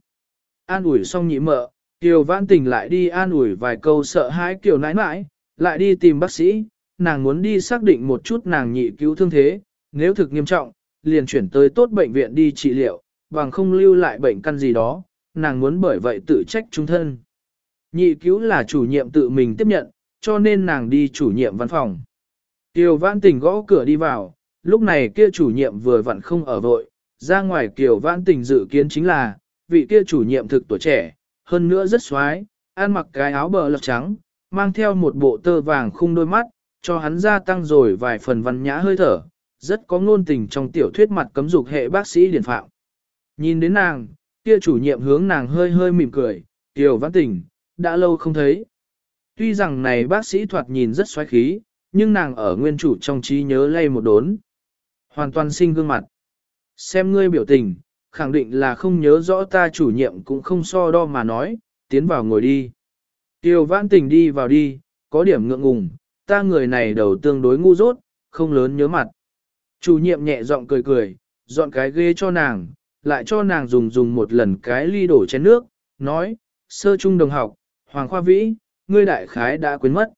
An ủi xong nhị mợ, Kiều Vãn Tình lại đi an ủi vài câu sợ hãi Kiều nãi nãi, lại đi tìm bác sĩ, nàng muốn đi xác định một chút nàng nhị cứu thương thế, nếu thực nghiêm trọng, liền chuyển tới tốt bệnh viện đi trị liệu, bằng không lưu lại bệnh căn gì đó, nàng muốn bởi vậy tự trách trung thân. Nhị cứu là chủ nhiệm tự mình tiếp nhận, cho nên nàng đi chủ nhiệm văn phòng. Kiều Vãn Tình gõ cửa đi vào, lúc này kia chủ nhiệm vừa vặn không ở vội, ra ngoài kiểu Vãn Tình dự kiến chính là, vị kia chủ nhiệm thực tuổi trẻ, hơn nữa rất xoái, ăn mặc cái áo bờ lọc trắng, mang theo một bộ tơ vàng khung đôi mắt, cho hắn gia tăng rồi vài phần văn nhã hơi thở, rất có ngôn tình trong tiểu thuyết mặt cấm dục hệ bác sĩ điển phạm. Nhìn đến nàng, kia chủ nhiệm hướng nàng hơi hơi mỉm cười, tiểu Vãn Tình, đã lâu không thấy. Tuy rằng này bác sĩ thoạt nhìn rất xoáy khí, nhưng nàng ở nguyên chủ trong trí nhớ lay một đốn. Hoàn toàn sinh gương mặt. Xem ngươi biểu tình, khẳng định là không nhớ rõ ta chủ nhiệm cũng không so đo mà nói, tiến vào ngồi đi. Tiêu vãn tình đi vào đi, có điểm ngượng ngùng, ta người này đầu tương đối ngu dốt, không lớn nhớ mặt. Chủ nhiệm nhẹ giọng cười cười, dọn cái ghế cho nàng, lại cho nàng dùng dùng một lần cái ly đổ chén nước, nói, sơ trung đồng học, Hoàng Khoa Vĩ, ngươi đại khái đã quên mất.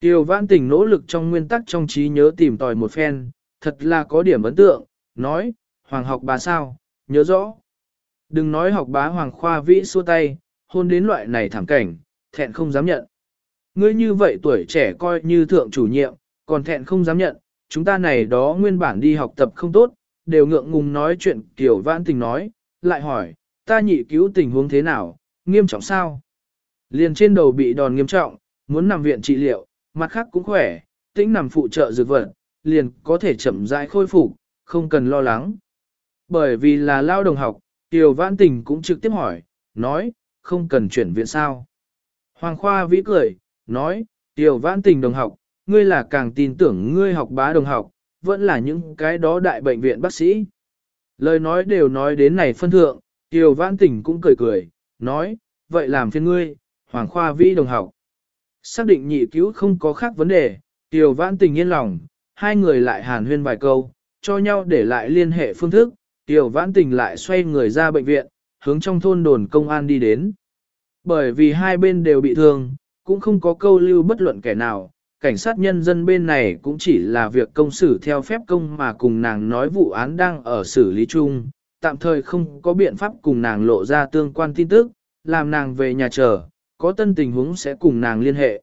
Tiêu vãn tình nỗ lực trong nguyên tắc trong trí nhớ tìm tòi một phen, thật là có điểm ấn tượng, nói, Hoàng học bá sao, nhớ rõ. Đừng nói học bá Hoàng Khoa Vĩ xua tay, hôn đến loại này thảm cảnh, thẹn không dám nhận. Ngươi như vậy tuổi trẻ coi như thượng chủ nhiệm, còn thẹn không dám nhận, chúng ta này đó nguyên bản đi học tập không tốt, đều ngượng ngùng nói chuyện kiểu vãn tình nói, lại hỏi, ta nhị cứu tình huống thế nào, nghiêm trọng sao? Liền trên đầu bị đòn nghiêm trọng, muốn nằm viện trị liệu, mặt khác cũng khỏe, tĩnh nằm phụ trợ dược vật, liền có thể chậm rãi khôi phục, không cần lo lắng. Bởi vì là lao đồng học, Tiểu Vãn Tình cũng trực tiếp hỏi, nói, không cần chuyển viện sao. Hoàng Khoa vĩ cười, nói, Tiểu Vãn Tình đồng học, ngươi là càng tin tưởng ngươi học bá đồng học, vẫn là những cái đó đại bệnh viện bác sĩ. Lời nói đều nói đến này phân thượng, Tiểu Vãn Tình cũng cười cười, nói, vậy làm phiên ngươi, Hoàng Khoa Vĩ đồng học. Xác định nhị cứu không có khác vấn đề, Tiểu Vãn Tình yên lòng, hai người lại hàn huyên vài câu, cho nhau để lại liên hệ phương thức, Tiểu Vãn Tình lại xoay người ra bệnh viện, hướng trong thôn đồn công an đi đến. Bởi vì hai bên đều bị thương, cũng không có câu lưu bất luận kẻ nào, cảnh sát nhân dân bên này cũng chỉ là việc công xử theo phép công mà cùng nàng nói vụ án đang ở xử lý chung, tạm thời không có biện pháp cùng nàng lộ ra tương quan tin tức, làm nàng về nhà chờ, có tân tình huống sẽ cùng nàng liên hệ.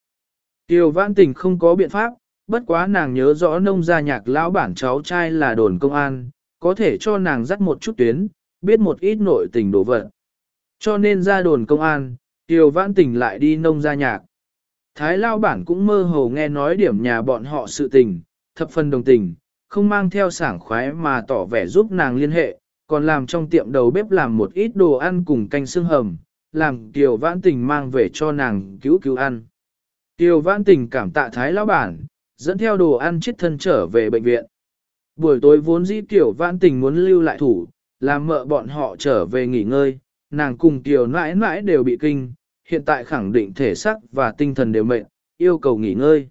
Tiêu vãn tình không có biện pháp, bất quá nàng nhớ rõ nông gia nhạc lão bản cháu trai là đồn công an, có thể cho nàng dắt một chút tuyến, biết một ít nội tình đồ vật. Cho nên ra đồn công an, Tiêu vãn tình lại đi nông gia nhạc. Thái lao bản cũng mơ hồ nghe nói điểm nhà bọn họ sự tình, thập phần đồng tình, không mang theo sảng khoái mà tỏ vẻ giúp nàng liên hệ, còn làm trong tiệm đầu bếp làm một ít đồ ăn cùng canh xương hầm, làm Tiêu Vãn Tình mang về cho nàng cứu cứu ăn. Tiêu Vãn Tình cảm tạ Thái lão bản, dẫn theo đồ ăn chết thân trở về bệnh viện. Buổi tối vốn dĩ tiểu Vãn Tình muốn lưu lại thủ, làm mợ bọn họ trở về nghỉ ngơi, nàng cùng tiểu nãi nãi đều bị kinh, hiện tại khẳng định thể xác và tinh thần đều mệt, yêu cầu nghỉ ngơi.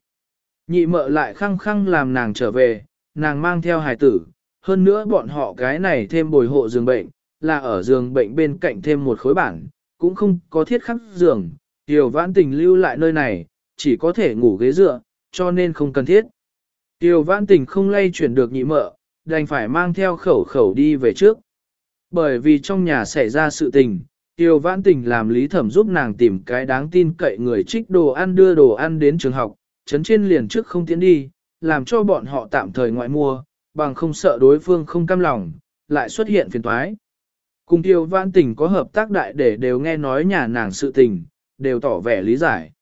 Nhị mợ lại khăng khăng làm nàng trở về, nàng mang theo hài tử, hơn nữa bọn họ cái này thêm bồi hộ giường bệnh, là ở giường bệnh bên cạnh thêm một khối bản, cũng không có thiết khắc giường, Tiểu Vãn Tình lưu lại nơi này, chỉ có thể ngủ ghế dựa, cho nên không cần thiết. Tiêu Vãn Tình không lay chuyển được nhị mợ, đành phải mang theo khẩu khẩu đi về trước. Bởi vì trong nhà xảy ra sự tình, Tiêu vãn tình làm lý thẩm giúp nàng tìm cái đáng tin cậy người trích đồ ăn đưa đồ ăn đến trường học, chấn trên liền trước không tiến đi, làm cho bọn họ tạm thời ngoại mua, bằng không sợ đối phương không cam lòng, lại xuất hiện phiền toái. Cùng tiêu vãn tình có hợp tác đại để đều nghe nói nhà nàng sự tình, đều tỏ vẻ lý giải.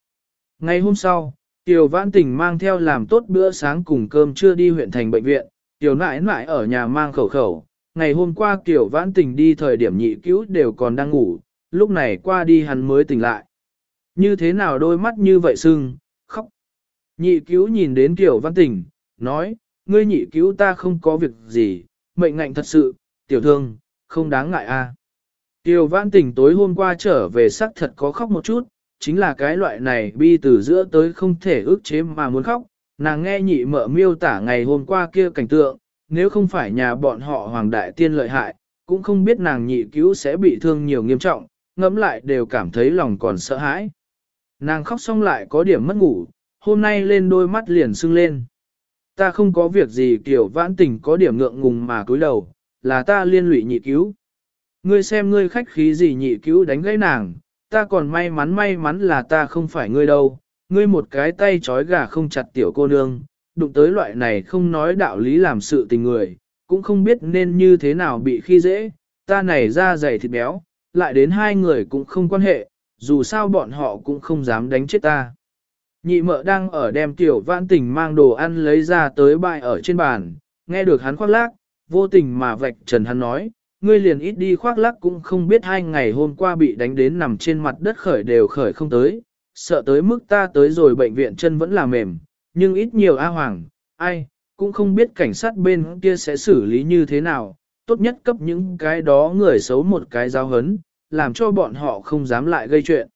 Ngày hôm sau, Tiểu vãn tình mang theo làm tốt bữa sáng cùng cơm chưa đi huyện thành bệnh viện, tiểu nãi nãi ở nhà mang khẩu khẩu. Ngày hôm qua Tiểu Vãn Tình đi thời điểm nhị cứu đều còn đang ngủ, lúc này qua đi hắn mới tỉnh lại. Như thế nào đôi mắt như vậy sưng, khóc. Nhị cứu nhìn đến Tiểu Văn Tình, nói, ngươi nhị cứu ta không có việc gì, mệnh ngạnh thật sự, tiểu thương, không đáng ngại a. À. Kiều Văn Tình tối hôm qua trở về sắc thật có khóc một chút, chính là cái loại này bi từ giữa tới không thể ước chế mà muốn khóc. Nàng nghe nhị mợ miêu tả ngày hôm qua kia cảnh tượng, nếu không phải nhà bọn họ hoàng đại tiên lợi hại, cũng không biết nàng nhị cứu sẽ bị thương nhiều nghiêm trọng, ngẫm lại đều cảm thấy lòng còn sợ hãi. Nàng khóc xong lại có điểm mất ngủ, hôm nay lên đôi mắt liền sưng lên. Ta không có việc gì kiểu vãn tình có điểm ngượng ngùng mà cúi đầu, là ta liên lụy nhị cứu. Ngươi xem ngươi khách khí gì nhị cứu đánh gãy nàng, ta còn may mắn may mắn là ta không phải ngươi đâu, ngươi một cái tay trói gà không chặt tiểu cô nương, đụng tới loại này không nói đạo lý làm sự tình người, cũng không biết nên như thế nào bị khi dễ, ta này ra dày thịt béo, lại đến hai người cũng không quan hệ, dù sao bọn họ cũng không dám đánh chết ta. Nhị mợ đang ở đem tiểu vãn tình mang đồ ăn lấy ra tới bại ở trên bàn, nghe được hắn khoác lác, vô tình mà vạch trần hắn nói, ngươi liền ít đi khoác lác cũng không biết hai ngày hôm qua bị đánh đến nằm trên mặt đất khởi đều khởi không tới, sợ tới mức ta tới rồi bệnh viện chân vẫn là mềm, nhưng ít nhiều A Hoàng, ai, cũng không biết cảnh sát bên kia sẽ xử lý như thế nào, tốt nhất cấp những cái đó người xấu một cái giáo hấn, làm cho bọn họ không dám lại gây chuyện.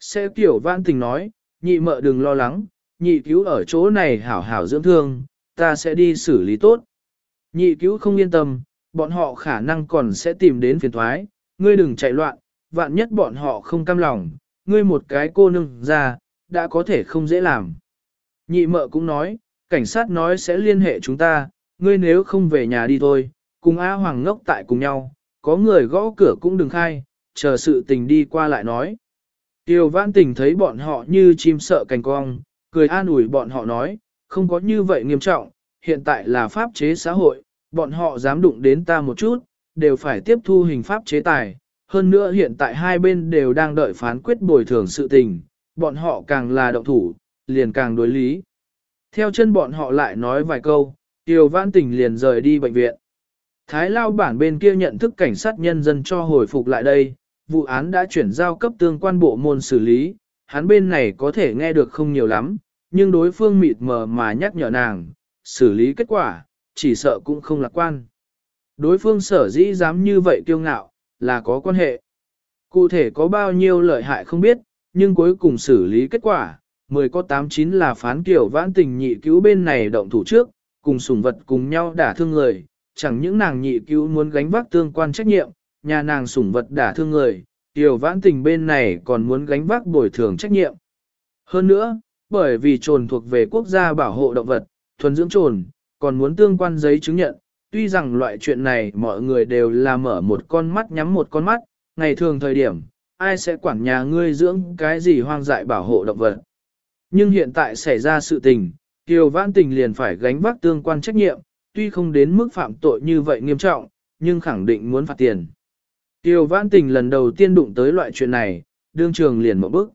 Sẽ kiểu vãn tình nói, nhị mợ đừng lo lắng, nhị cứu ở chỗ này hảo hảo dưỡng thương, ta sẽ đi xử lý tốt. Nhị cứu không yên tâm, bọn họ khả năng còn sẽ tìm đến phiền thoái, ngươi đừng chạy loạn, vạn nhất bọn họ không cam lòng, ngươi một cái cô nương ra, đã có thể không dễ làm. Nhị mợ cũng nói, cảnh sát nói sẽ liên hệ chúng ta, ngươi nếu không về nhà đi thôi, cùng A Hoàng ngốc tại cùng nhau, có người gõ cửa cũng đừng khai, chờ sự tình đi qua lại nói. Tiêu Văn Tình thấy bọn họ như chim sợ cành cong, cười an ủi bọn họ nói, không có như vậy nghiêm trọng, hiện tại là pháp chế xã hội, bọn họ dám đụng đến ta một chút, đều phải tiếp thu hình pháp chế tài. Hơn nữa hiện tại hai bên đều đang đợi phán quyết bồi thường sự tình, bọn họ càng là động thủ, liền càng đối lý. Theo chân bọn họ lại nói vài câu, Tiêu Văn Tình liền rời đi bệnh viện. Thái Lao bản bên kia nhận thức cảnh sát nhân dân cho hồi phục lại đây, vụ án đã chuyển giao cấp tương quan bộ môn xử lý, hắn bên này có thể nghe được không nhiều lắm, nhưng đối phương mịt mờ mà nhắc nhở nàng, xử lý kết quả, chỉ sợ cũng không lạc quan. Đối phương sở dĩ dám như vậy kiêu ngạo, là có quan hệ. Cụ thể có bao nhiêu lợi hại không biết, nhưng cuối cùng xử lý kết quả, 10 có 89 là phán kiểu vãn tình nhị cứu bên này động thủ trước, cùng sủng vật cùng nhau đả thương người, chẳng những nàng nhị cứu muốn gánh vác tương quan trách nhiệm, nhà nàng sủng vật đả thương người, tiểu vãn tình bên này còn muốn gánh vác bồi thường trách nhiệm. Hơn nữa, bởi vì trồn thuộc về quốc gia bảo hộ động vật, thuần dưỡng trồn, còn muốn tương quan giấy chứng nhận, tuy rằng loại chuyện này mọi người đều là mở một con mắt nhắm một con mắt, ngày thường thời điểm, ai sẽ quản nhà ngươi dưỡng cái gì hoang dại bảo hộ động vật. Nhưng hiện tại xảy ra sự tình, Kiều Vãn Tình liền phải gánh vác tương quan trách nhiệm, tuy không đến mức phạm tội như vậy nghiêm trọng, nhưng khẳng định muốn phạt tiền. Kiều Vãn Tình lần đầu tiên đụng tới loại chuyện này, đương trường liền một bước.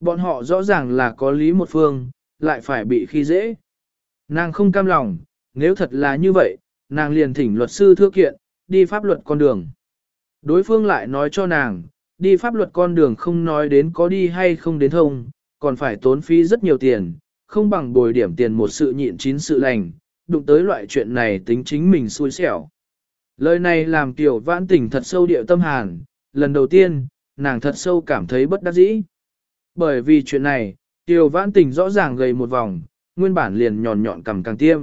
Bọn họ rõ ràng là có lý một phương, lại phải bị khi dễ. Nàng không cam lòng, nếu thật là như vậy, nàng liền thỉnh luật sư thưa kiện, đi pháp luật con đường. Đối phương lại nói cho nàng, đi pháp luật con đường không nói đến có đi hay không đến thông, còn phải tốn phí rất nhiều tiền, không bằng bồi điểm tiền một sự nhịn chín sự lành, đụng tới loại chuyện này tính chính mình xui xẻo. Lời này làm tiểu vãn tỉnh thật sâu điệu tâm hàn, lần đầu tiên, nàng thật sâu cảm thấy bất đắc dĩ. Bởi vì chuyện này, tiểu vãn tỉnh rõ ràng gầy một vòng, nguyên bản liền nhọn nhọn cầm càng tiêm.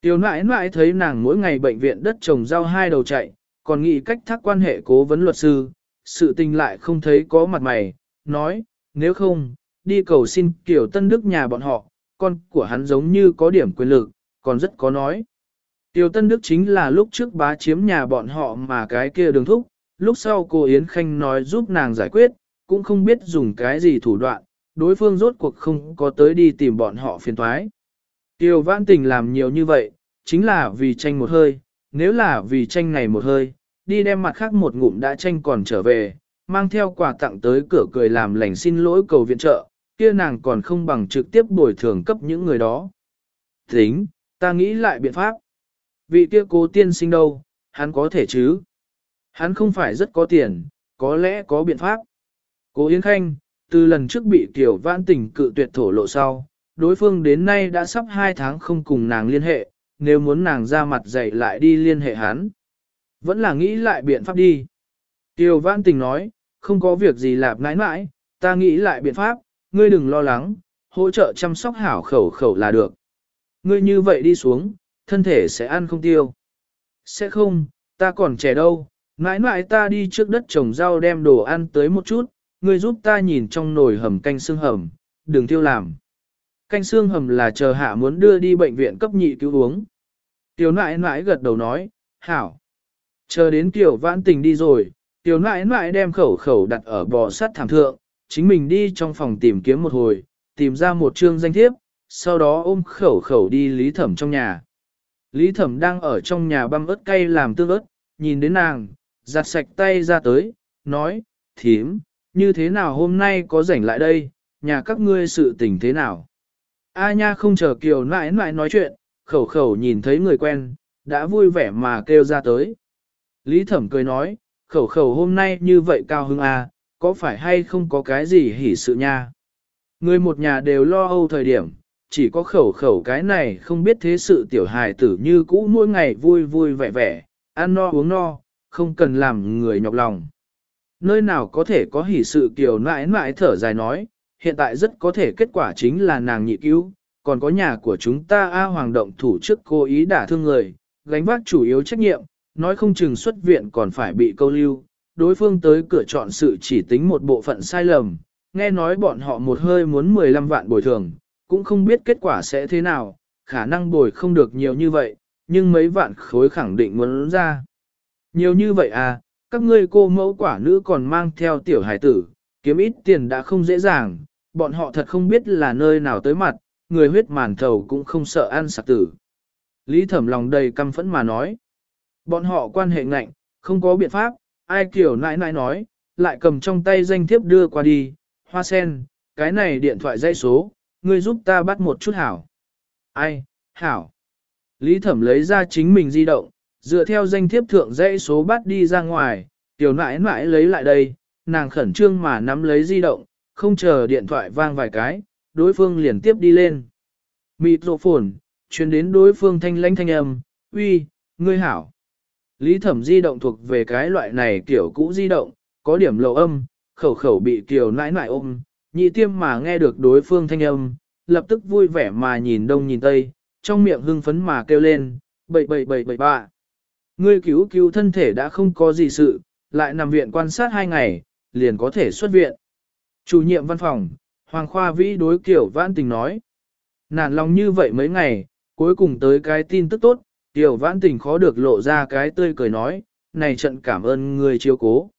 Tiểu nãi nãi thấy nàng mỗi ngày bệnh viện đất trồng rau hai đầu chạy, còn nghĩ cách thác quan hệ cố vấn luật sư, sự tình lại không thấy có mặt mày, nói, nếu không, đi cầu xin kiểu tân đức nhà bọn họ, con của hắn giống như có điểm quyền lực, còn rất có nói. Tiểu Tân Đức chính là lúc trước bá chiếm nhà bọn họ mà cái kia đường thúc, lúc sau cô Yến Khanh nói giúp nàng giải quyết, cũng không biết dùng cái gì thủ đoạn, đối phương rốt cuộc không có tới đi tìm bọn họ phiền thoái. Tiêu Vãn Tình làm nhiều như vậy, chính là vì tranh một hơi, nếu là vì tranh này một hơi, đi đem mặt khác một ngụm đã tranh còn trở về, mang theo quà tặng tới cửa cười làm lành xin lỗi cầu viện trợ, kia nàng còn không bằng trực tiếp bồi thường cấp những người đó. Tính, ta nghĩ lại biện pháp. Vị kia cố tiên sinh đâu, hắn có thể chứ? Hắn không phải rất có tiền, có lẽ có biện pháp. Cố Yến Khanh, từ lần trước bị Tiểu Vãn Tình cự tuyệt thổ lộ sau, đối phương đến nay đã sắp 2 tháng không cùng nàng liên hệ, nếu muốn nàng ra mặt dậy lại đi liên hệ hắn. Vẫn là nghĩ lại biện pháp đi. Tiêu Văn Tình nói, không có việc gì lạp nãi nãi, ta nghĩ lại biện pháp, ngươi đừng lo lắng, hỗ trợ chăm sóc hảo khẩu khẩu là được. Ngươi như vậy đi xuống, thân thể sẽ ăn không tiêu. Sẽ không, ta còn trẻ đâu, nãi mãi ta đi trước đất trồng rau đem đồ ăn tới một chút, ngươi giúp ta nhìn trong nồi hầm canh xương hầm, đừng tiêu làm. Canh xương hầm là chờ hạ muốn đưa đi bệnh viện cấp nhị cứu uống. Tiểu nãi nãi gật đầu nói, hảo. Chờ đến tiểu vãn tình đi rồi, tiểu nãi nãi đem khẩu khẩu đặt ở bò sắt thảm thượng, chính mình đi trong phòng tìm kiếm một hồi, tìm ra một chương danh thiếp, sau đó ôm khẩu khẩu đi lý thẩm trong nhà. Lý thẩm đang ở trong nhà băm ớt cay làm tương ớt, nhìn đến nàng, giặt sạch tay ra tới, nói, thím, như thế nào hôm nay có rảnh lại đây, nhà các ngươi sự tình thế nào. A nha không chờ kiều nãi nãi nói chuyện, khẩu khẩu nhìn thấy người quen, đã vui vẻ mà kêu ra tới. Lý thẩm cười nói, khẩu khẩu hôm nay như vậy cao hưng à, có phải hay không có cái gì hỉ sự nha. Người một nhà đều lo âu thời điểm, chỉ có khẩu khẩu cái này không biết thế sự tiểu hài tử như cũ mỗi ngày vui vui vẻ vẻ, ăn no uống no, không cần làm người nhọc lòng. Nơi nào có thể có hỉ sự kiểu nãi nãi thở dài nói, hiện tại rất có thể kết quả chính là nàng nhị cứu, còn có nhà của chúng ta A Hoàng động thủ trước cố ý đả thương người, gánh vác chủ yếu trách nhiệm, nói không chừng xuất viện còn phải bị câu lưu, đối phương tới cửa chọn sự chỉ tính một bộ phận sai lầm, nghe nói bọn họ một hơi muốn 15 vạn bồi thường, cũng không biết kết quả sẽ thế nào, khả năng bồi không được nhiều như vậy, nhưng mấy vạn khối khẳng định muốn ra. Nhiều như vậy à, các ngươi cô mẫu quả nữ còn mang theo tiểu hải tử, kiếm ít tiền đã không dễ dàng, bọn họ thật không biết là nơi nào tới mặt, người huyết màn thầu cũng không sợ ăn sạc tử. Lý thẩm lòng đầy căm phẫn mà nói. Bọn họ quan hệ ngạnh, không có biện pháp, ai kiểu nãi nãi nói, lại cầm trong tay danh thiếp đưa qua đi, hoa sen, cái này điện thoại dây số, ngươi giúp ta bắt một chút hảo. Ai, hảo. Lý thẩm lấy ra chính mình di động, dựa theo danh thiếp thượng dãy số bắt đi ra ngoài, tiểu nãi nãi lấy lại đây, nàng khẩn trương mà nắm lấy di động, không chờ điện thoại vang vài cái, đối phương liền tiếp đi lên. Mịt rộ phồn, truyền đến đối phương thanh lãnh thanh âm, uy, ngươi hảo. Lý thẩm di động thuộc về cái loại này kiểu cũ di động, có điểm lộ âm, khẩu khẩu bị kiểu nãi nãi ôm, nhị tiêm mà nghe được đối phương thanh âm, lập tức vui vẻ mà nhìn đông nhìn tây, trong miệng hưng phấn mà kêu lên, bậy bậy bậy bậy bạ. Ngươi cứu cứu thân thể đã không có gì sự, lại nằm viện quan sát hai ngày, liền có thể xuất viện. Chủ nhiệm văn phòng, Hoàng Khoa Vĩ đối kiểu vãn tình nói. Nản lòng như vậy mấy ngày, cuối cùng tới cái tin tức tốt, tiểu vãn tình khó được lộ ra cái tươi cười nói, này trận cảm ơn người chiếu cố.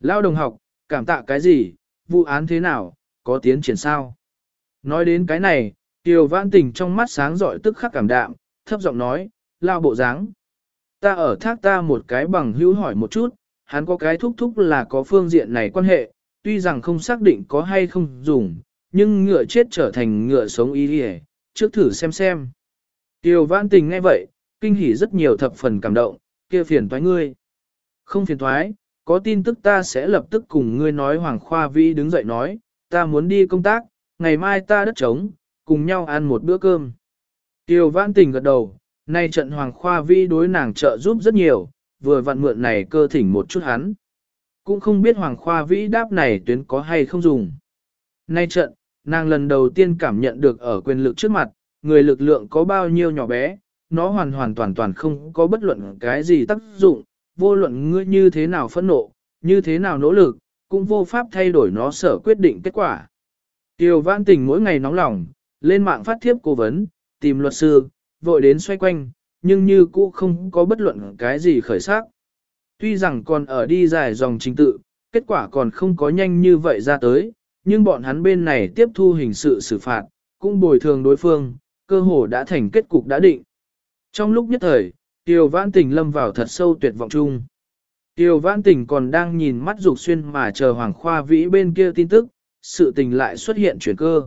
Lao đồng học, cảm tạ cái gì, vụ án thế nào, có tiến triển sao? Nói đến cái này, tiểu vãn tình trong mắt sáng rọi tức khắc cảm đạm, thấp giọng nói, lao bộ dáng. Ta ở thác ta một cái bằng hữu hỏi một chút, hắn có cái thúc thúc là có phương diện này quan hệ, tuy rằng không xác định có hay không dùng, nhưng ngựa chết trở thành ngựa sống ý đi trước thử xem xem. Tiêu vãn tình nghe vậy, kinh hỉ rất nhiều thập phần cảm động, kia phiền toái ngươi. Không phiền toái, có tin tức ta sẽ lập tức cùng ngươi nói Hoàng Khoa Vĩ đứng dậy nói, ta muốn đi công tác, ngày mai ta đất trống, cùng nhau ăn một bữa cơm. Tiêu vãn tình gật đầu, nay trận Hoàng Khoa Vĩ đối nàng trợ giúp rất nhiều, vừa vặn mượn này cơ thỉnh một chút hắn. Cũng không biết Hoàng Khoa Vĩ đáp này tuyến có hay không dùng. Nay trận, nàng lần đầu tiên cảm nhận được ở quyền lực trước mặt, người lực lượng có bao nhiêu nhỏ bé, nó hoàn hoàn toàn toàn không có bất luận cái gì tác dụng, vô luận ngươi như thế nào phẫn nộ, như thế nào nỗ lực, cũng vô pháp thay đổi nó sở quyết định kết quả. Tiêu Văn Tình mỗi ngày nóng lòng, lên mạng phát thiếp cố vấn, tìm luật sư, vội đến xoay quanh, nhưng như cũ không có bất luận cái gì khởi sắc. Tuy rằng còn ở đi dài dòng trình tự, kết quả còn không có nhanh như vậy ra tới, nhưng bọn hắn bên này tiếp thu hình sự xử phạt, cũng bồi thường đối phương, cơ hồ đã thành kết cục đã định. Trong lúc nhất thời, Tiêu Vãn Tình lâm vào thật sâu tuyệt vọng chung. Tiêu Vãn Tình còn đang nhìn mắt dục xuyên mà chờ Hoàng Khoa Vĩ bên kia tin tức, sự tình lại xuất hiện chuyển cơ.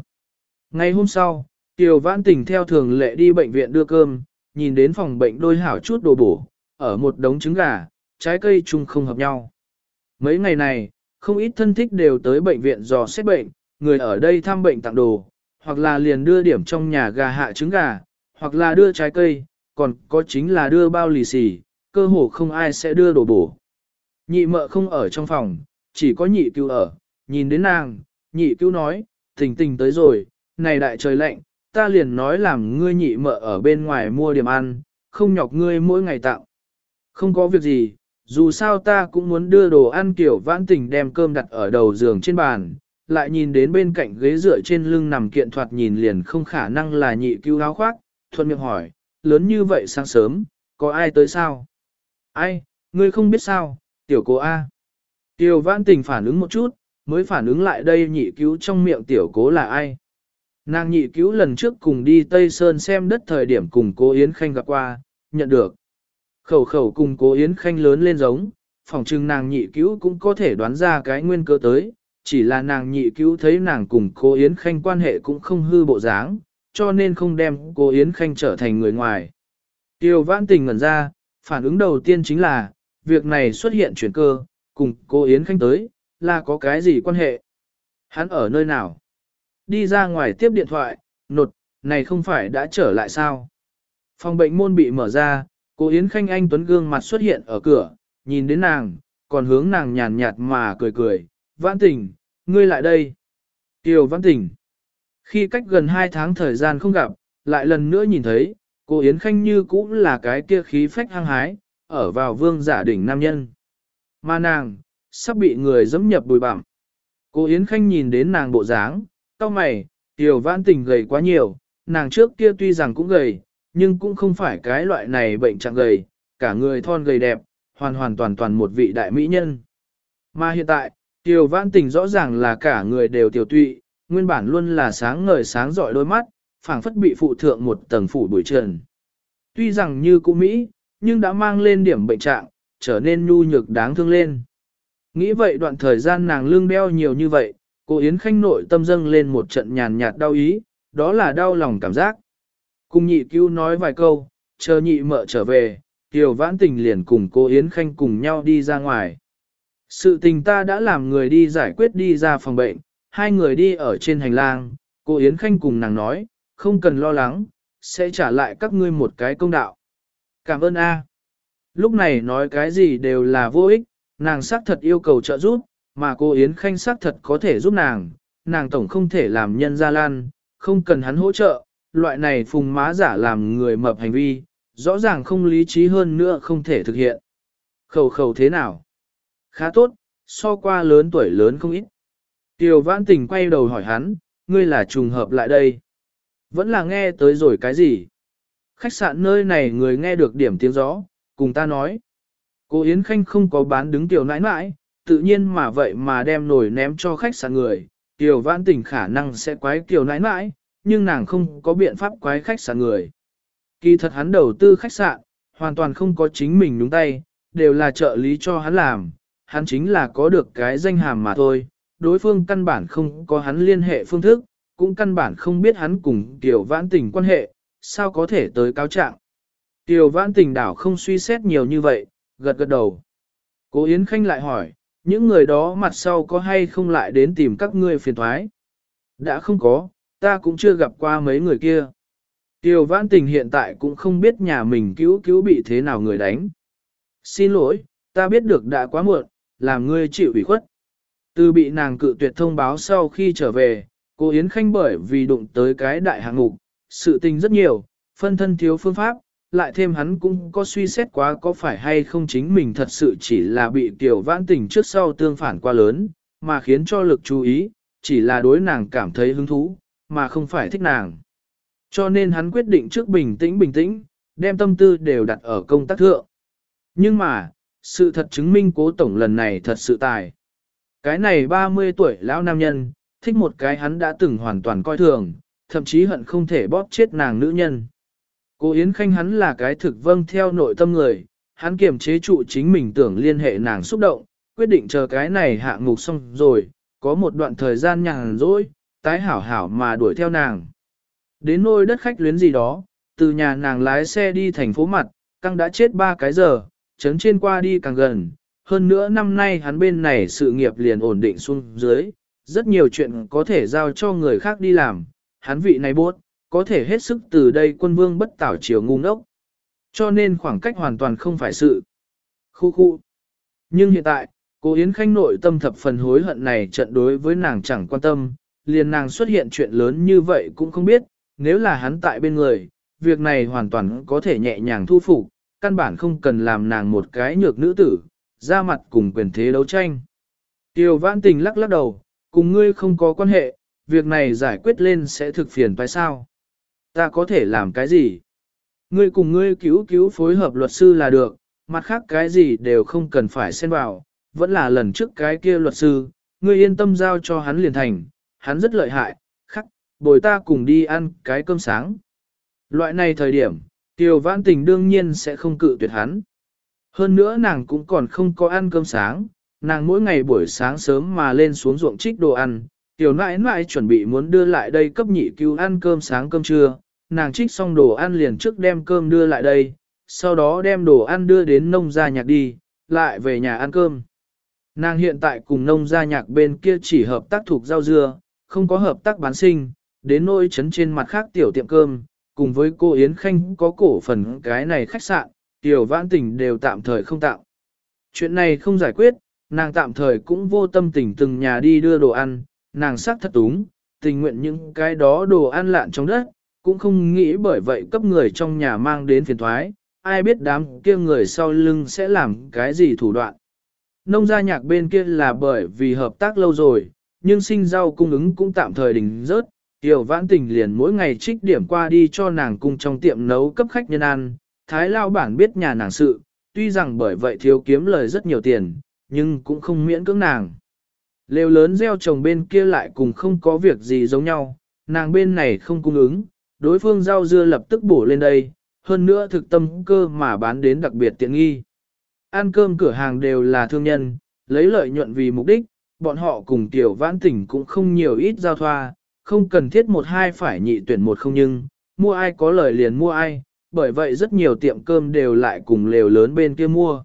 Ngày hôm sau, Tiêu Vãn Tình theo thường lệ đi bệnh viện đưa cơm, nhìn đến phòng bệnh đôi hảo chút đồ bổ, ở một đống trứng gà, trái cây chung không hợp nhau. Mấy ngày này, không ít thân thích đều tới bệnh viện dò xét bệnh, người ở đây thăm bệnh tặng đồ, hoặc là liền đưa điểm trong nhà gà hạ trứng gà, hoặc là đưa trái cây, còn có chính là đưa bao lì xì, cơ hồ không ai sẽ đưa đồ bổ. Nhị mợ không ở trong phòng, chỉ có nhị cứu ở, nhìn đến nàng, nhị cứu nói, tình tình tới rồi, này đại trời lạnh, ta liền nói làm ngươi nhị mợ ở bên ngoài mua điểm ăn, không nhọc ngươi mỗi ngày tặng. Không có việc gì, dù sao ta cũng muốn đưa đồ ăn kiểu vãn tình đem cơm đặt ở đầu giường trên bàn, lại nhìn đến bên cạnh ghế dựa trên lưng nằm kiện thoạt nhìn liền không khả năng là nhị cứu áo khoác, thuận miệng hỏi, lớn như vậy sáng sớm, có ai tới sao? Ai, ngươi không biết sao, tiểu cố A. Tiểu vãn tình phản ứng một chút, mới phản ứng lại đây nhị cứu trong miệng tiểu cố là ai. Nàng nhị cứu lần trước cùng đi Tây Sơn xem đất thời điểm cùng cô Yến Khanh gặp qua, nhận được. Khẩu khẩu cùng cô Yến Khanh lớn lên giống, phòng trưng nàng nhị cứu cũng có thể đoán ra cái nguyên cơ tới, chỉ là nàng nhị cứu thấy nàng cùng cô Yến Khanh quan hệ cũng không hư bộ dáng, cho nên không đem cô Yến Khanh trở thành người ngoài. Tiêu vãn tình ngẩn ra, phản ứng đầu tiên chính là, việc này xuất hiện chuyển cơ, cùng cô Yến Khanh tới, là có cái gì quan hệ? Hắn ở nơi nào? Đi ra ngoài tiếp điện thoại, nột, này không phải đã trở lại sao? Phòng bệnh môn bị mở ra, cô Yến Khanh Anh Tuấn gương mặt xuất hiện ở cửa, nhìn đến nàng, còn hướng nàng nhàn nhạt mà cười cười, vãn tình, ngươi lại đây. Tiêu vãn tình. Khi cách gần 2 tháng thời gian không gặp, lại lần nữa nhìn thấy, cô Yến Khanh như cũng là cái kia khí phách hăng hái, ở vào vương giả đỉnh nam nhân. Mà nàng, sắp bị người dẫm nhập bùi bặm. Cô Yến Khanh nhìn đến nàng bộ dáng, Cao mày, Tiểu Vãn Tình gầy quá nhiều, nàng trước kia tuy rằng cũng gầy, nhưng cũng không phải cái loại này bệnh trạng gầy, cả người thon gầy đẹp, hoàn hoàn toàn toàn một vị đại mỹ nhân. Mà hiện tại, Tiểu Vãn Tình rõ ràng là cả người đều tiểu tụy, nguyên bản luôn là sáng ngời sáng rọi đôi mắt, phảng phất bị phụ thượng một tầng phủ bụi trần. Tuy rằng như cũ Mỹ, nhưng đã mang lên điểm bệnh trạng, trở nên nhu nhược đáng thương lên. Nghĩ vậy đoạn thời gian nàng lương đeo nhiều như vậy, cô Yến Khanh nội tâm dâng lên một trận nhàn nhạt đau ý, đó là đau lòng cảm giác. Cùng nhị cứu nói vài câu, chờ nhị mợ trở về, Kiều Vãn Tình liền cùng cô Yến Khanh cùng nhau đi ra ngoài. Sự tình ta đã làm người đi giải quyết đi ra phòng bệnh, hai người đi ở trên hành lang, cô Yến Khanh cùng nàng nói, không cần lo lắng, sẽ trả lại các ngươi một cái công đạo. Cảm ơn A. Lúc này nói cái gì đều là vô ích, nàng xác thật yêu cầu trợ giúp, mà cô Yến Khanh xác thật có thể giúp nàng, nàng tổng không thể làm nhân gia lan, không cần hắn hỗ trợ, loại này phùng má giả làm người mập hành vi, rõ ràng không lý trí hơn nữa không thể thực hiện. Khẩu khẩu thế nào? Khá tốt, so qua lớn tuổi lớn không ít. Tiểu vãn tình quay đầu hỏi hắn, ngươi là trùng hợp lại đây. Vẫn là nghe tới rồi cái gì? Khách sạn nơi này người nghe được điểm tiếng gió, cùng ta nói. Cô Yến Khanh không có bán đứng tiểu nãi nãi, tự nhiên mà vậy mà đem nồi ném cho khách sạn người. Kiều vãn tình khả năng sẽ quái Kiều nãi nãi, nhưng nàng không có biện pháp quái khách sạn người. Kỳ thật hắn đầu tư khách sạn, hoàn toàn không có chính mình đúng tay, đều là trợ lý cho hắn làm, hắn chính là có được cái danh hàm mà thôi, đối phương căn bản không có hắn liên hệ phương thức, cũng căn bản không biết hắn cùng Kiều Vãn Tình quan hệ, sao có thể tới cáo trạng. Kiều Vãn Tình đảo không suy xét nhiều như vậy, gật gật đầu. Cố Yến Khanh lại hỏi, những người đó mặt sau có hay không lại đến tìm các ngươi phiền thoái? Đã không có, ta cũng chưa gặp qua mấy người kia. Tiêu Vãn Tình hiện tại cũng không biết nhà mình cứu cứu bị thế nào người đánh. Xin lỗi, ta biết được đã quá muộn, làm ngươi chịu ủy khuất. Từ bị nàng cự tuyệt thông báo sau khi trở về, cô Yến Khanh bởi vì đụng tới cái đại hạng mục, sự tình rất nhiều, phân thân thiếu phương pháp, lại thêm hắn cũng có suy xét quá có phải hay không chính mình thật sự chỉ là bị tiểu vãn tình trước sau tương phản quá lớn, mà khiến cho lực chú ý, chỉ là đối nàng cảm thấy hứng thú, mà không phải thích nàng. Cho nên hắn quyết định trước bình tĩnh bình tĩnh, đem tâm tư đều đặt ở công tác thượng. Nhưng mà, sự thật chứng minh cố tổng lần này thật sự tài. Cái này 30 tuổi lão nam nhân, thích một cái hắn đã từng hoàn toàn coi thường, thậm chí hận không thể bóp chết nàng nữ nhân. Cô Yến Khanh hắn là cái thực vâng theo nội tâm người, hắn kiềm chế trụ chính mình tưởng liên hệ nàng xúc động, quyết định chờ cái này hạ ngục xong rồi, có một đoạn thời gian nhàn rỗi, tái hảo hảo mà đuổi theo nàng. Đến nôi đất khách luyến gì đó, từ nhà nàng lái xe đi thành phố mặt, căng đã chết ba cái giờ, chấn trên qua đi càng gần, hơn nữa năm nay hắn bên này sự nghiệp liền ổn định xuống dưới, rất nhiều chuyện có thể giao cho người khác đi làm, hắn vị này bốt, có thể hết sức từ đây quân vương bất tảo chiều ngu ngốc. Cho nên khoảng cách hoàn toàn không phải sự. Khu khu. Nhưng hiện tại, cô Yến Khanh nội tâm thập phần hối hận này trận đối với nàng chẳng quan tâm, liền nàng xuất hiện chuyện lớn như vậy cũng không biết, nếu là hắn tại bên người, việc này hoàn toàn có thể nhẹ nhàng thu phục, căn bản không cần làm nàng một cái nhược nữ tử, ra mặt cùng quyền thế đấu tranh. Tiêu vãn tình lắc lắc đầu, cùng ngươi không có quan hệ, việc này giải quyết lên sẽ thực phiền phải sao? Ta có thể làm cái gì? Ngươi cùng ngươi cứu cứu phối hợp luật sư là được, mặt khác cái gì đều không cần phải xen vào, vẫn là lần trước cái kia luật sư, ngươi yên tâm giao cho hắn liền thành, hắn rất lợi hại, khắc, bồi ta cùng đi ăn cái cơm sáng. Loại này thời điểm, Tiêu Vãn Tình đương nhiên sẽ không cự tuyệt hắn. Hơn nữa nàng cũng còn không có ăn cơm sáng, nàng mỗi ngày buổi sáng sớm mà lên xuống ruộng trích đồ ăn, tiểu nãi nãi chuẩn bị muốn đưa lại đây cấp nhị cứu ăn cơm sáng cơm trưa, nàng trích xong đồ ăn liền trước đem cơm đưa lại đây, sau đó đem đồ ăn đưa đến nông gia nhạc đi, lại về nhà ăn cơm. Nàng hiện tại cùng nông gia nhạc bên kia chỉ hợp tác thuộc rau dưa, không có hợp tác bán sinh, đến nỗi chấn trên mặt khác tiểu tiệm cơm, cùng với cô Yến Khanh có cổ phần cái này khách sạn, tiểu vãn tình đều tạm thời không tạo. Chuyện này không giải quyết, nàng tạm thời cũng vô tâm tình từng nhà đi đưa đồ ăn, nàng sắc thật đúng, tình nguyện những cái đó đồ ăn lạn trong đất, cũng không nghĩ bởi vậy cấp người trong nhà mang đến phiền thoái, ai biết đám kia người sau lưng sẽ làm cái gì thủ đoạn. Nông gia nhạc bên kia là bởi vì hợp tác lâu rồi, nhưng sinh rau cung ứng cũng tạm thời đình rớt, Tiểu Vãn Tình liền mỗi ngày trích điểm qua đi cho nàng cung trong tiệm nấu cấp khách nhân ăn, Thái Lao bản biết nhà nàng sự, tuy rằng bởi vậy thiếu kiếm lời rất nhiều tiền, nhưng cũng không miễn cưỡng nàng. Lều lớn gieo trồng bên kia lại cùng không có việc gì giống nhau, nàng bên này không cung ứng, đối phương rau dưa lập tức bổ lên đây, hơn nữa thực tâm cơ mà bán đến đặc biệt tiện nghi. Ăn cơm cửa hàng đều là thương nhân, lấy lợi nhuận vì mục đích, bọn họ cùng tiểu vãn tỉnh cũng không nhiều ít giao thoa, không cần thiết một hai phải nhị tuyển một không nhưng, mua ai có lời liền mua ai, bởi vậy rất nhiều tiệm cơm đều lại cùng lều lớn bên kia mua.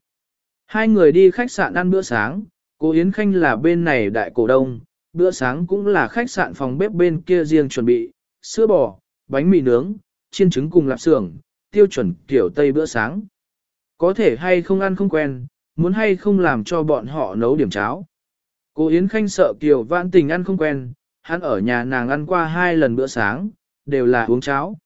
Hai người đi khách sạn ăn bữa sáng, cô Yến Khanh là bên này đại cổ đông, bữa sáng cũng là khách sạn phòng bếp bên kia riêng chuẩn bị, sữa bò, bánh mì nướng, chiên trứng cùng lạp xưởng, tiêu chuẩn kiểu Tây bữa sáng. Có thể hay không ăn không quen, muốn hay không làm cho bọn họ nấu điểm cháo. Cô Yến Khanh sợ Kiều Vãn Tình ăn không quen, hắn ở nhà nàng ăn qua hai lần bữa sáng, đều là uống cháo.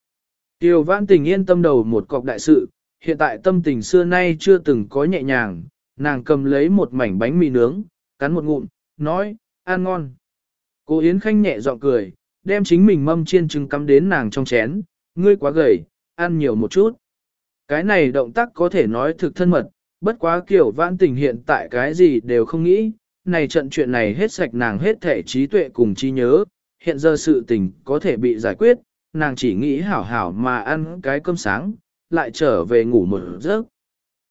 Kiều Vãn Tình yên tâm đầu một cọc đại sự, hiện tại tâm tình xưa nay chưa từng có nhẹ nhàng, nàng cầm lấy một mảnh bánh mì nướng, cắn một ngụm, nói, ăn ngon. Cô Yến Khanh nhẹ giọng cười, đem chính mình mâm chiên trứng cắm đến nàng trong chén, ngươi quá gầy, ăn nhiều một chút. Cái này động tác có thể nói thực thân mật, bất quá kiểu vãn tình hiện tại cái gì đều không nghĩ, này trận chuyện này hết sạch nàng hết thể trí tuệ cùng trí nhớ, hiện giờ sự tình có thể bị giải quyết, nàng chỉ nghĩ hảo hảo mà ăn cái cơm sáng, lại trở về ngủ một giấc.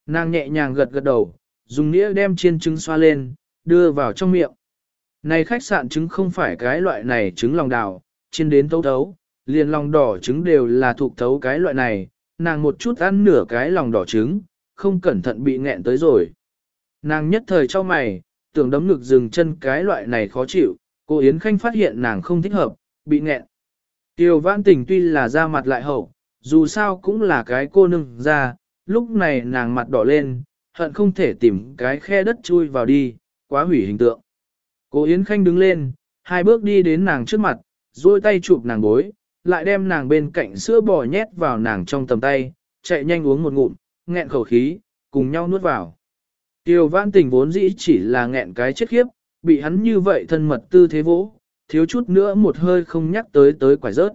Nàng nhẹ nhàng gật gật đầu, dùng nĩa đem chiên trứng xoa lên, đưa vào trong miệng. Này khách sạn trứng không phải cái loại này trứng lòng đào, chiên đến thấu thấu, liền lòng đỏ trứng đều là thuộc thấu cái loại này, nàng một chút ăn nửa cái lòng đỏ trứng, không cẩn thận bị nghẹn tới rồi. Nàng nhất thời cho mày, tưởng đấm ngực dừng chân cái loại này khó chịu, cô Yến Khanh phát hiện nàng không thích hợp, bị nghẹn. Tiêu vãn tình tuy là da mặt lại hậu, dù sao cũng là cái cô nương ra, lúc này nàng mặt đỏ lên, hận không thể tìm cái khe đất chui vào đi, quá hủy hình tượng. Cô Yến Khanh đứng lên, hai bước đi đến nàng trước mặt, duỗi tay chụp nàng bối, lại đem nàng bên cạnh sữa bò nhét vào nàng trong tầm tay, chạy nhanh uống một ngụm, nghẹn khẩu khí, cùng nhau nuốt vào. Tiêu vãn tình vốn dĩ chỉ là nghẹn cái chết khiếp, bị hắn như vậy thân mật tư thế vỗ, thiếu chút nữa một hơi không nhắc tới tới quả rớt.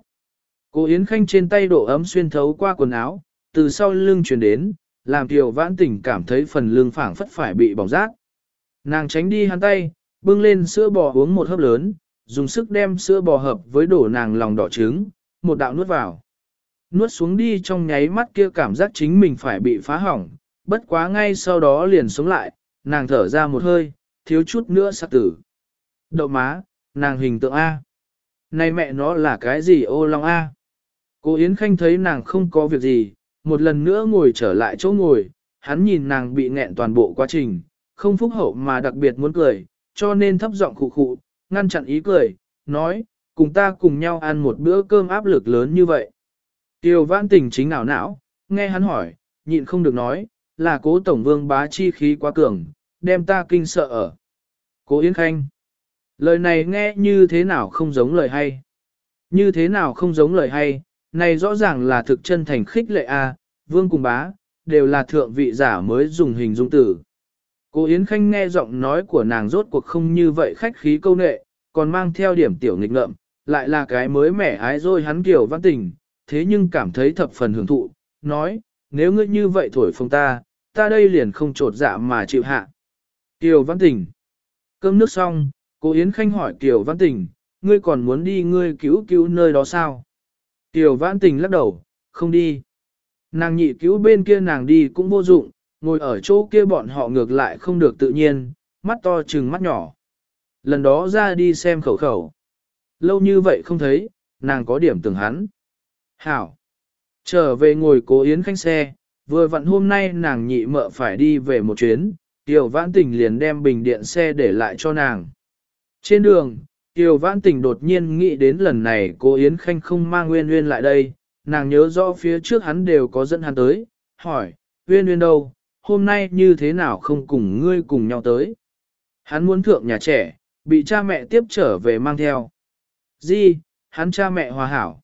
Cô Yến Khanh trên tay độ ấm xuyên thấu qua quần áo, từ sau lưng truyền đến, làm Tiểu vãn tình cảm thấy phần lương phảng phất phải bị bỏng rát. Nàng tránh đi hắn tay, bưng lên sữa bò uống một hớp lớn, dùng sức đem sữa bò hợp với đổ nàng lòng đỏ trứng, một đạo nuốt vào. Nuốt xuống đi trong nháy mắt kia cảm giác chính mình phải bị phá hỏng, bất quá ngay sau đó liền sống lại, nàng thở ra một hơi, thiếu chút nữa sát tử. Đậu má, nàng hình tượng A. Này mẹ nó là cái gì ô long A? Cô Yến Khanh thấy nàng không có việc gì, một lần nữa ngồi trở lại chỗ ngồi, hắn nhìn nàng bị nghẹn toàn bộ quá trình, không phúc hậu mà đặc biệt muốn cười, cho nên thấp giọng khụ khụ, ngăn chặn ý cười, nói, cùng ta cùng nhau ăn một bữa cơm áp lực lớn như vậy. Tiêu vãn tình chính nào não, nghe hắn hỏi, nhịn không được nói, là cố tổng vương bá chi khí quá cường, đem ta kinh sợ ở. Cố Yến Khanh, lời này nghe như thế nào không giống lời hay. Như thế nào không giống lời hay, này rõ ràng là thực chân thành khích lệ a, vương cùng bá, đều là thượng vị giả mới dùng hình dung tử. cô Yến Khanh nghe giọng nói của nàng rốt cuộc không như vậy khách khí câu nệ, còn mang theo điểm tiểu nghịch ngợm, lại là cái mới mẻ ái rồi hắn kiểu văn tình, thế nhưng cảm thấy thập phần hưởng thụ, nói, nếu ngươi như vậy thổi phồng ta, ta đây liền không trột dạ mà chịu hạ. Kiều Văn Tình Cơm nước xong, cô Yến Khanh hỏi Kiều Văn Tình, ngươi còn muốn đi ngươi cứu cứu nơi đó sao? Tiểu Vãn Tình lắc đầu, không đi. Nàng nhị cứu bên kia nàng đi cũng vô dụng, ngồi ở chỗ kia bọn họ ngược lại không được tự nhiên, mắt to chừng mắt nhỏ. Lần đó ra đi xem khẩu khẩu. Lâu như vậy không thấy, nàng có điểm tưởng hắn. Hảo. Trở về ngồi cố yến khanh xe, vừa vặn hôm nay nàng nhị mợ phải đi về một chuyến, Tiểu Vãn Tình liền đem bình điện xe để lại cho nàng. Trên đường, Tiêu Vãn Tình đột nhiên nghĩ đến lần này cô Yến Khanh không mang Nguyên Nguyên lại đây, nàng nhớ rõ phía trước hắn đều có dẫn hắn tới, hỏi, Nguyên Nguyên đâu, hôm nay như thế nào không cùng ngươi cùng nhau tới. Hắn muốn thượng nhà trẻ, bị cha mẹ tiếp trở về mang theo. Di, hắn cha mẹ hòa hảo.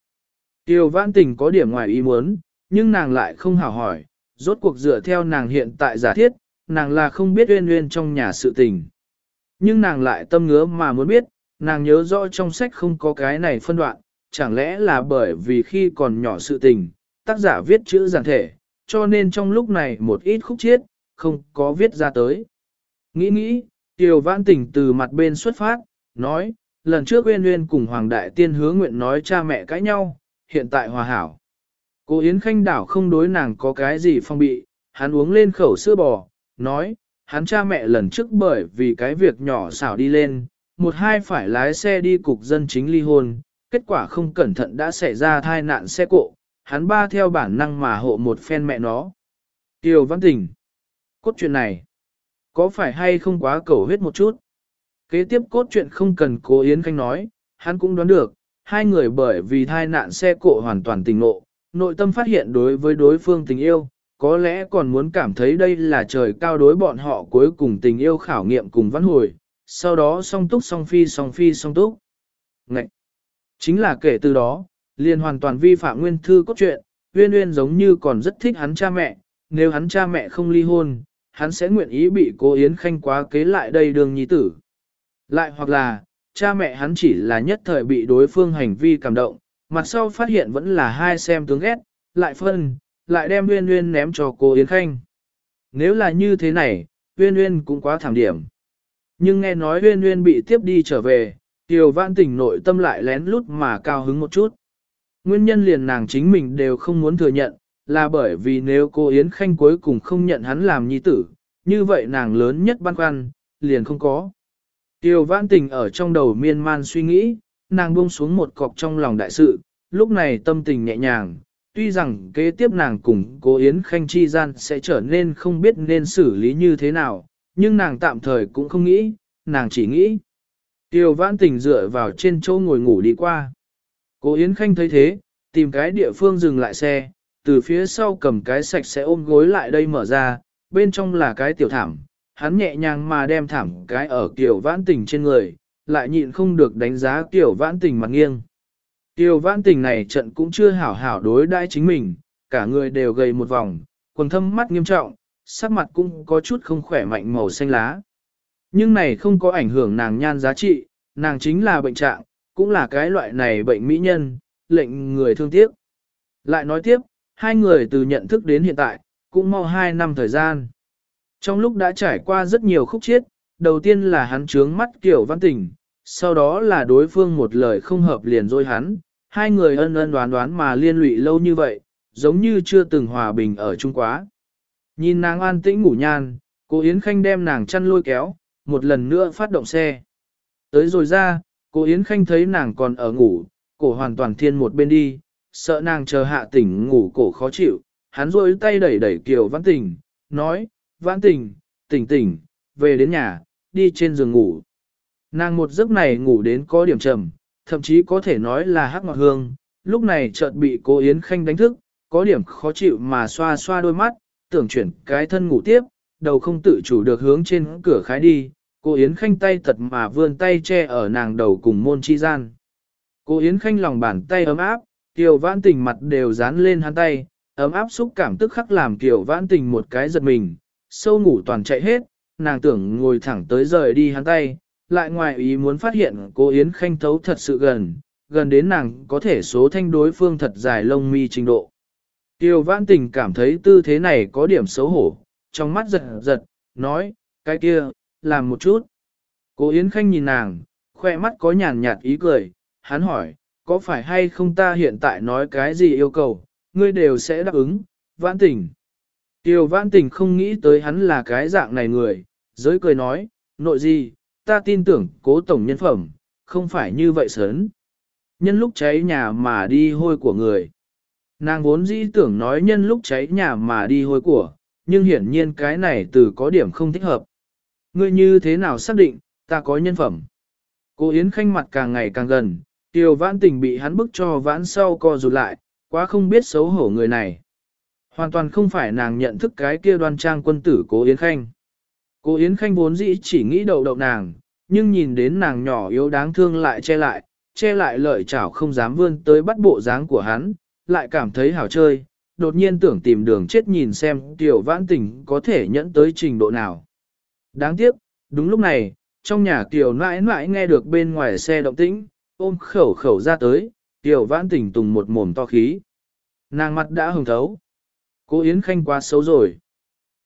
Tiêu vãn tình có điểm ngoài ý muốn, nhưng nàng lại không hảo hỏi, rốt cuộc dựa theo nàng hiện tại giả thiết, nàng là không biết Nguyên Nguyên trong nhà sự tình. Nhưng nàng lại tâm ngứa mà muốn biết, nàng nhớ rõ trong sách không có cái này phân đoạn, chẳng lẽ là bởi vì khi còn nhỏ sự tình, tác giả viết chữ giản thể, cho nên trong lúc này một ít khúc chiết, không có viết ra tới. Nghĩ nghĩ, Tiểu Vãn Tỉnh từ mặt bên xuất phát, nói, lần trước Uyên Uyên cùng Hoàng Đại Tiên hứa nguyện nói cha mẹ cãi nhau, hiện tại hòa hảo. Cô Yến Khanh đảo không đối nàng có cái gì phong bị, hắn uống lên khẩu sữa bò, nói, hắn cha mẹ lần trước bởi vì cái việc nhỏ xảo đi lên, một hai phải lái xe đi cục dân chính ly hôn, kết quả không cẩn thận đã xảy ra thai nạn xe cộ, hắn ba theo bản năng mà hộ một phen mẹ nó. Tiêu văn tình. Cốt chuyện này, có phải hay không quá cầu huyết một chút? Kế tiếp cốt truyện không cần cố Yến Khanh nói, hắn cũng đoán được, hai người bởi vì thai nạn xe cộ hoàn toàn tình ngộ, nội tâm phát hiện đối với đối phương tình yêu, có lẽ còn muốn cảm thấy đây là trời cao đối bọn họ cuối cùng tình yêu khảo nghiệm cùng văn hồi, sau đó song túc song phi song phi song túc. Ngậy! Chính là kể từ đó, liền hoàn toàn vi phạm nguyên thư cốt truyện, Uyên Uyên giống như còn rất thích hắn cha mẹ, nếu hắn cha mẹ không ly hôn, hắn sẽ nguyện ý bị cô Yến Khanh quá kế lại đây đường nhi tử. Lại hoặc là, cha mẹ hắn chỉ là nhất thời bị đối phương hành vi cảm động, mặt sau phát hiện vẫn là hai xem tướng ghét, lại phân, lại đem Uyên Uyên ném cho cô Yến Khanh. Nếu là như thế này, Uyên Uyên cũng quá thảm điểm. Nhưng nghe nói Uyên Uyên bị tiếp đi trở về, Tiêu Vãn Tình nội tâm lại lén lút mà cao hứng một chút. Nguyên nhân liền nàng chính mình đều không muốn thừa nhận, là bởi vì nếu cô Yến Khanh cuối cùng không nhận hắn làm nhi tử, như vậy nàng lớn nhất băn khoăn, liền không có. Tiêu vãn tình ở trong đầu miên man suy nghĩ, nàng buông xuống một cọc trong lòng đại sự, lúc này tâm tình nhẹ nhàng, tuy rằng kế tiếp nàng cùng cô Yến Khanh chi gian sẽ trở nên không biết nên xử lý như thế nào, nhưng nàng tạm thời cũng không nghĩ, nàng chỉ nghĩ. Tiêu vãn tình dựa vào trên chỗ ngồi ngủ đi qua. Cô Yến Khanh thấy thế, tìm cái địa phương dừng lại xe, từ phía sau cầm cái sạch sẽ ôm gối lại đây mở ra, bên trong là cái tiểu thảm, hắn nhẹ nhàng mà đem thảm cái ở kiểu vãn tình trên người, lại nhịn không được đánh giá kiểu vãn tình mặt nghiêng. Tiểu vãn tình này trận cũng chưa hảo hảo đối đãi chính mình, cả người đều gầy một vòng, quần thâm mắt nghiêm trọng, sắc mặt cũng có chút không khỏe mạnh màu xanh lá. Nhưng này không có ảnh hưởng nàng nhan giá trị, nàng chính là bệnh trạng, cũng là cái loại này bệnh mỹ nhân, lệnh người thương tiếc. Lại nói tiếp, hai người từ nhận thức đến hiện tại, cũng mau hai năm thời gian. Trong lúc đã trải qua rất nhiều khúc chiết, đầu tiên là hắn trướng mắt kiểu văn tình, sau đó là đối phương một lời không hợp liền dôi hắn, hai người ân ân đoán đoán mà liên lụy lâu như vậy, giống như chưa từng hòa bình ở chung quá. Nhìn nàng an tĩnh ngủ nhan, cô Yến Khanh đem nàng chăn lôi kéo, một lần nữa phát động xe. Tới rồi ra, cô Yến Khanh thấy nàng còn ở ngủ, cổ hoàn toàn thiên một bên đi, sợ nàng chờ hạ tỉnh ngủ cổ khó chịu, hắn rôi tay đẩy đẩy Kiều Văn Tình, nói, Văn Tình, tỉnh tỉnh, về đến nhà, đi trên giường ngủ. Nàng một giấc này ngủ đến có điểm trầm, thậm chí có thể nói là hắc ngọt hương, lúc này chợt bị cô Yến Khanh đánh thức, có điểm khó chịu mà xoa xoa đôi mắt, tưởng chuyển cái thân ngủ tiếp, đầu không tự chủ được hướng trên cửa khái đi, cô Yến Khanh tay tật mà vươn tay che ở nàng đầu cùng môn chi gian. Cô Yến Khanh lòng bàn tay ấm áp, Kiều Vãn Tình mặt đều dán lên hắn tay, ấm áp xúc cảm tức khắc làm Kiều Vãn Tình một cái giật mình, sâu ngủ toàn chạy hết, nàng tưởng ngồi thẳng tới rời đi hắn tay, lại ngoài ý muốn phát hiện cô Yến Khanh thấu thật sự gần, gần đến nàng có thể số thanh đối phương thật dài lông mi trình độ. Tiêu Vãn Tình cảm thấy tư thế này có điểm xấu hổ, trong mắt giật giật, nói, cái kia, làm một chút. Cô Yến Khanh nhìn nàng, khoe mắt có nhàn nhạt ý cười, hắn hỏi, có phải hay không ta hiện tại nói cái gì yêu cầu, ngươi đều sẽ đáp ứng, vãn tình. Tiêu vãn tình không nghĩ tới hắn là cái dạng này người, giới cười nói, nội gì, ta tin tưởng cố tổng nhân phẩm, không phải như vậy sớn. Nhân lúc cháy nhà mà đi hôi của người. Nàng vốn dĩ tưởng nói nhân lúc cháy nhà mà đi hôi của, nhưng hiển nhiên cái này từ có điểm không thích hợp. Ngươi như thế nào xác định, ta có nhân phẩm? Cô Yến Khanh mặt càng ngày càng gần, Tiêu vãn tình bị hắn bức cho vãn sau co rụt lại, quá không biết xấu hổ người này. Hoàn toàn không phải nàng nhận thức cái kia đoan trang quân tử cố Yến Khanh. Cố Yến Khanh vốn dĩ chỉ nghĩ đậu đậu nàng, nhưng nhìn đến nàng nhỏ yếu đáng thương lại che lại, che lại lợi chảo không dám vươn tới bắt bộ dáng của hắn, lại cảm thấy hảo chơi, đột nhiên tưởng tìm đường chết nhìn xem tiểu vãn tình có thể nhẫn tới trình độ nào. Đáng tiếc, đúng lúc này, trong nhà tiểu nãi nãi nghe được bên ngoài xe động tĩnh, ôm khẩu khẩu ra tới, Tiểu vãn Tình tùng một mồm to khí. Nàng mặt đã hồng thấu. Cô Yến Khanh quá xấu rồi.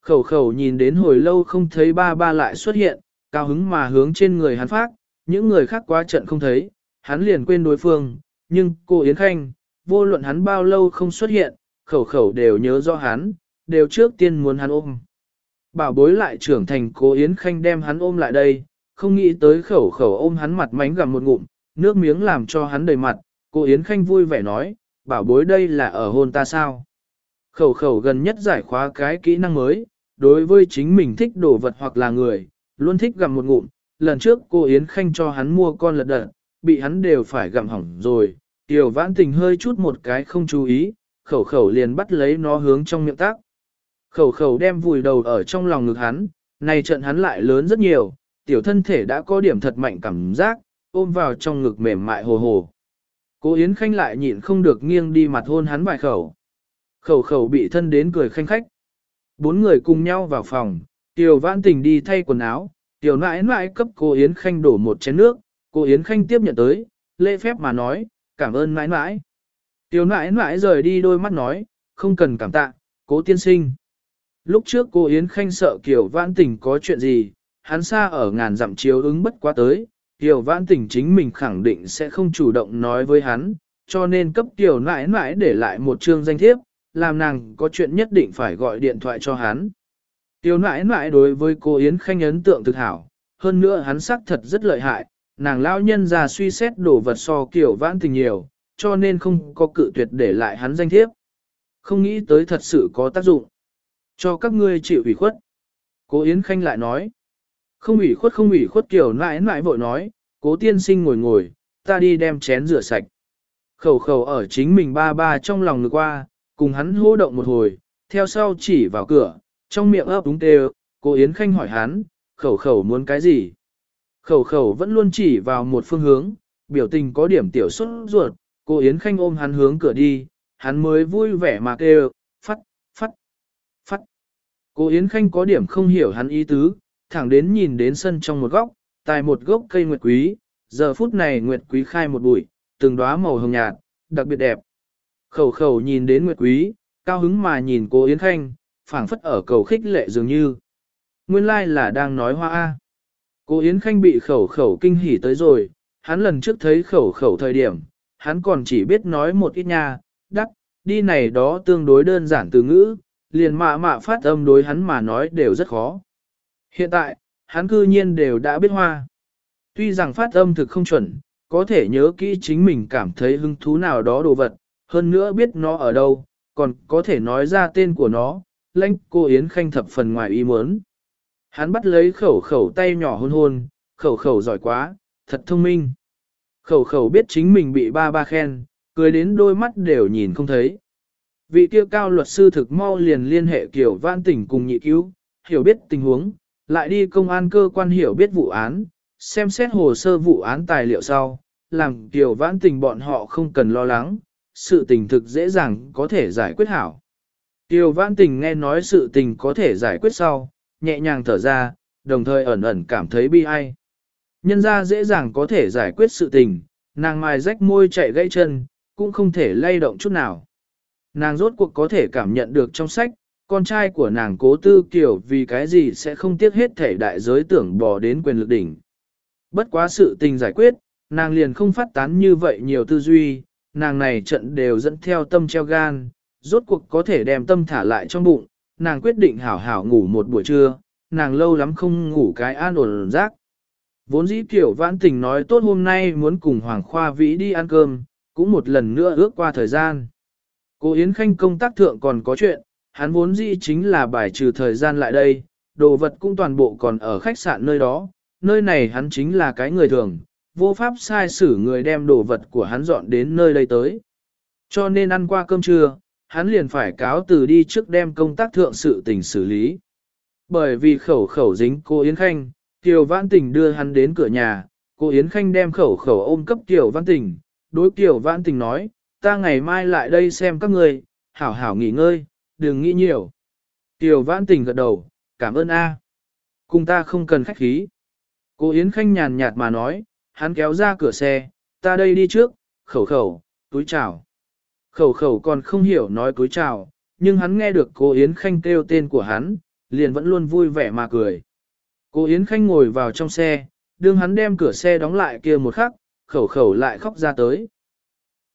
Khẩu khẩu nhìn đến hồi lâu không thấy ba ba lại xuất hiện, cao hứng mà hướng trên người hắn phát, những người khác quá trận không thấy, hắn liền quên đối phương, nhưng cô Yến Khanh, vô luận hắn bao lâu không xuất hiện, khẩu khẩu đều nhớ rõ hắn, đều trước tiên muốn hắn ôm. Bảo bối lại trưởng thành cô Yến Khanh đem hắn ôm lại đây, không nghĩ tới khẩu khẩu ôm hắn mặt mánh gặm một ngụm, nước miếng làm cho hắn đầy mặt, cô Yến Khanh vui vẻ nói, bảo bối đây là ở hôn ta sao. Khẩu khẩu gần nhất giải khóa cái kỹ năng mới, đối với chính mình thích đồ vật hoặc là người, luôn thích gặm một ngụm, lần trước cô Yến Khanh cho hắn mua con lật đật, bị hắn đều phải gặm hỏng rồi, tiểu vãn tình hơi chút một cái không chú ý, khẩu khẩu liền bắt lấy nó hướng trong miệng tác. Khẩu khẩu đem vùi đầu ở trong lòng ngực hắn, này trận hắn lại lớn rất nhiều, tiểu thân thể đã có điểm thật mạnh cảm giác, ôm vào trong ngực mềm mại hồ hồ. Cô Yến Khanh lại nhịn không được nghiêng đi mặt hôn hắn vài khẩu. Khẩu khẩu bị thân đến cười khanh khách. Bốn người cùng nhau vào phòng, Tiểu Vãn Tình đi thay quần áo, Tiểu nãi nãi cấp cô Yến Khanh đổ một chén nước, cô Yến Khanh tiếp nhận tới, lễ phép mà nói, cảm ơn mãi mãi Tiểu nãi nãi rời đi đôi mắt nói, không cần cảm tạ, cố tiên sinh. Lúc trước cô Yến Khanh sợ Kiều Vãn Tình có chuyện gì, hắn xa ở ngàn dặm chiếu ứng bất quá tới, Kiều Vãn Tình chính mình khẳng định sẽ không chủ động nói với hắn, cho nên cấp Kiều nãi nãi để lại một chương danh thiếp, làm nàng có chuyện nhất định phải gọi điện thoại cho hắn. Tiểu nãi nãi đối với cô Yến Khanh ấn tượng thực hảo, hơn nữa hắn sắc thật rất lợi hại, nàng lão nhân ra suy xét đồ vật so kiểu vãn tình nhiều, cho nên không có cự tuyệt để lại hắn danh thiếp. Không nghĩ tới thật sự có tác dụng. Cho các ngươi chịu ủy khuất. Cố Yến Khanh lại nói. Không ủy khuất không ủy khuất kiểu nãi nãi vội nói, cố tiên sinh ngồi ngồi, ta đi đem chén rửa sạch. Khẩu khẩu ở chính mình ba ba trong lòng ngược qua, cùng hắn hô động một hồi, theo sau chỉ vào cửa, trong miệng ấp đúng tê cô Yến Khanh hỏi hắn, khẩu khẩu muốn cái gì? Khẩu khẩu vẫn luôn chỉ vào một phương hướng, biểu tình có điểm tiểu xuất ruột, cô Yến Khanh ôm hắn hướng cửa đi, hắn mới vui vẻ mà kêu, phát, phát, phát. Cô Yến Khanh có điểm không hiểu hắn ý tứ, thẳng đến nhìn đến sân trong một góc, tại một gốc cây nguyệt quý, giờ phút này nguyệt quý khai một bụi, từng đóa màu hồng nhạt, đặc biệt đẹp. Khẩu khẩu nhìn đến nguyệt quý, cao hứng mà nhìn cô Yến Khanh, phảng phất ở cầu khích lệ dường như. Nguyên lai like là đang nói hoa A. Cô Yến Khanh bị khẩu khẩu kinh hỉ tới rồi, hắn lần trước thấy khẩu khẩu thời điểm, hắn còn chỉ biết nói một ít nha, đắc, đi này đó tương đối đơn giản từ ngữ, liền mạ mạ phát âm đối hắn mà nói đều rất khó. Hiện tại, hắn cư nhiên đều đã biết hoa. Tuy rằng phát âm thực không chuẩn, có thể nhớ kỹ chính mình cảm thấy hứng thú nào đó đồ vật, hơn nữa biết nó ở đâu, còn có thể nói ra tên của nó, lãnh cô Yến Khanh thập phần ngoài ý muốn. Hắn bắt lấy khẩu khẩu tay nhỏ hôn hôn, khẩu khẩu giỏi quá, thật thông minh. Khẩu khẩu biết chính mình bị ba ba khen, cười đến đôi mắt đều nhìn không thấy. Vị tiêu cao luật sư thực mau liền liên hệ kiểu văn tỉnh cùng nhị cứu, hiểu biết tình huống, lại đi công an cơ quan hiểu biết vụ án, xem xét hồ sơ vụ án tài liệu sau, làm kiểu vãn tình bọn họ không cần lo lắng, sự tình thực dễ dàng có thể giải quyết hảo. Tiêu vãn tình nghe nói sự tình có thể giải quyết sau, nhẹ nhàng thở ra, đồng thời ẩn ẩn cảm thấy bi ai. Nhân ra dễ dàng có thể giải quyết sự tình, nàng mài rách môi chạy gãy chân, cũng không thể lay động chút nào. Nàng rốt cuộc có thể cảm nhận được trong sách, con trai của nàng cố tư kiểu vì cái gì sẽ không tiếc hết thể đại giới tưởng bò đến quyền lực đỉnh. Bất quá sự tình giải quyết, nàng liền không phát tán như vậy nhiều tư duy, nàng này trận đều dẫn theo tâm treo gan, rốt cuộc có thể đem tâm thả lại trong bụng, nàng quyết định hảo hảo ngủ một buổi trưa, nàng lâu lắm không ngủ cái an ổn rác. Vốn dĩ kiểu vãn tình nói tốt hôm nay muốn cùng Hoàng Khoa Vĩ đi ăn cơm, cũng một lần nữa ước qua thời gian. Cô Yến Khanh công tác thượng còn có chuyện, hắn vốn dĩ chính là bài trừ thời gian lại đây, đồ vật cũng toàn bộ còn ở khách sạn nơi đó, nơi này hắn chính là cái người thường, vô pháp sai xử người đem đồ vật của hắn dọn đến nơi đây tới. Cho nên ăn qua cơm trưa, hắn liền phải cáo từ đi trước đem công tác thượng sự tình xử lý. Bởi vì khẩu khẩu dính cô Yến Khanh, Kiều Văn Tình đưa hắn đến cửa nhà, cô Yến Khanh đem khẩu khẩu ôm cấp Kiều Văn Tình, đối Kiều Văn Tình nói, ta ngày mai lại đây xem các người, hảo hảo nghỉ ngơi, đừng nghĩ nhiều. Kiều Văn Tình gật đầu, cảm ơn A. Cùng ta không cần khách khí. Cô Yến Khanh nhàn nhạt mà nói, hắn kéo ra cửa xe, ta đây đi trước, khẩu khẩu, túi chào. Khẩu khẩu còn không hiểu nói cúi chào, nhưng hắn nghe được cô Yến Khanh kêu tên của hắn, liền vẫn luôn vui vẻ mà cười. Cô Yến Khanh ngồi vào trong xe, đương hắn đem cửa xe đóng lại kia một khắc, khẩu khẩu lại khóc ra tới.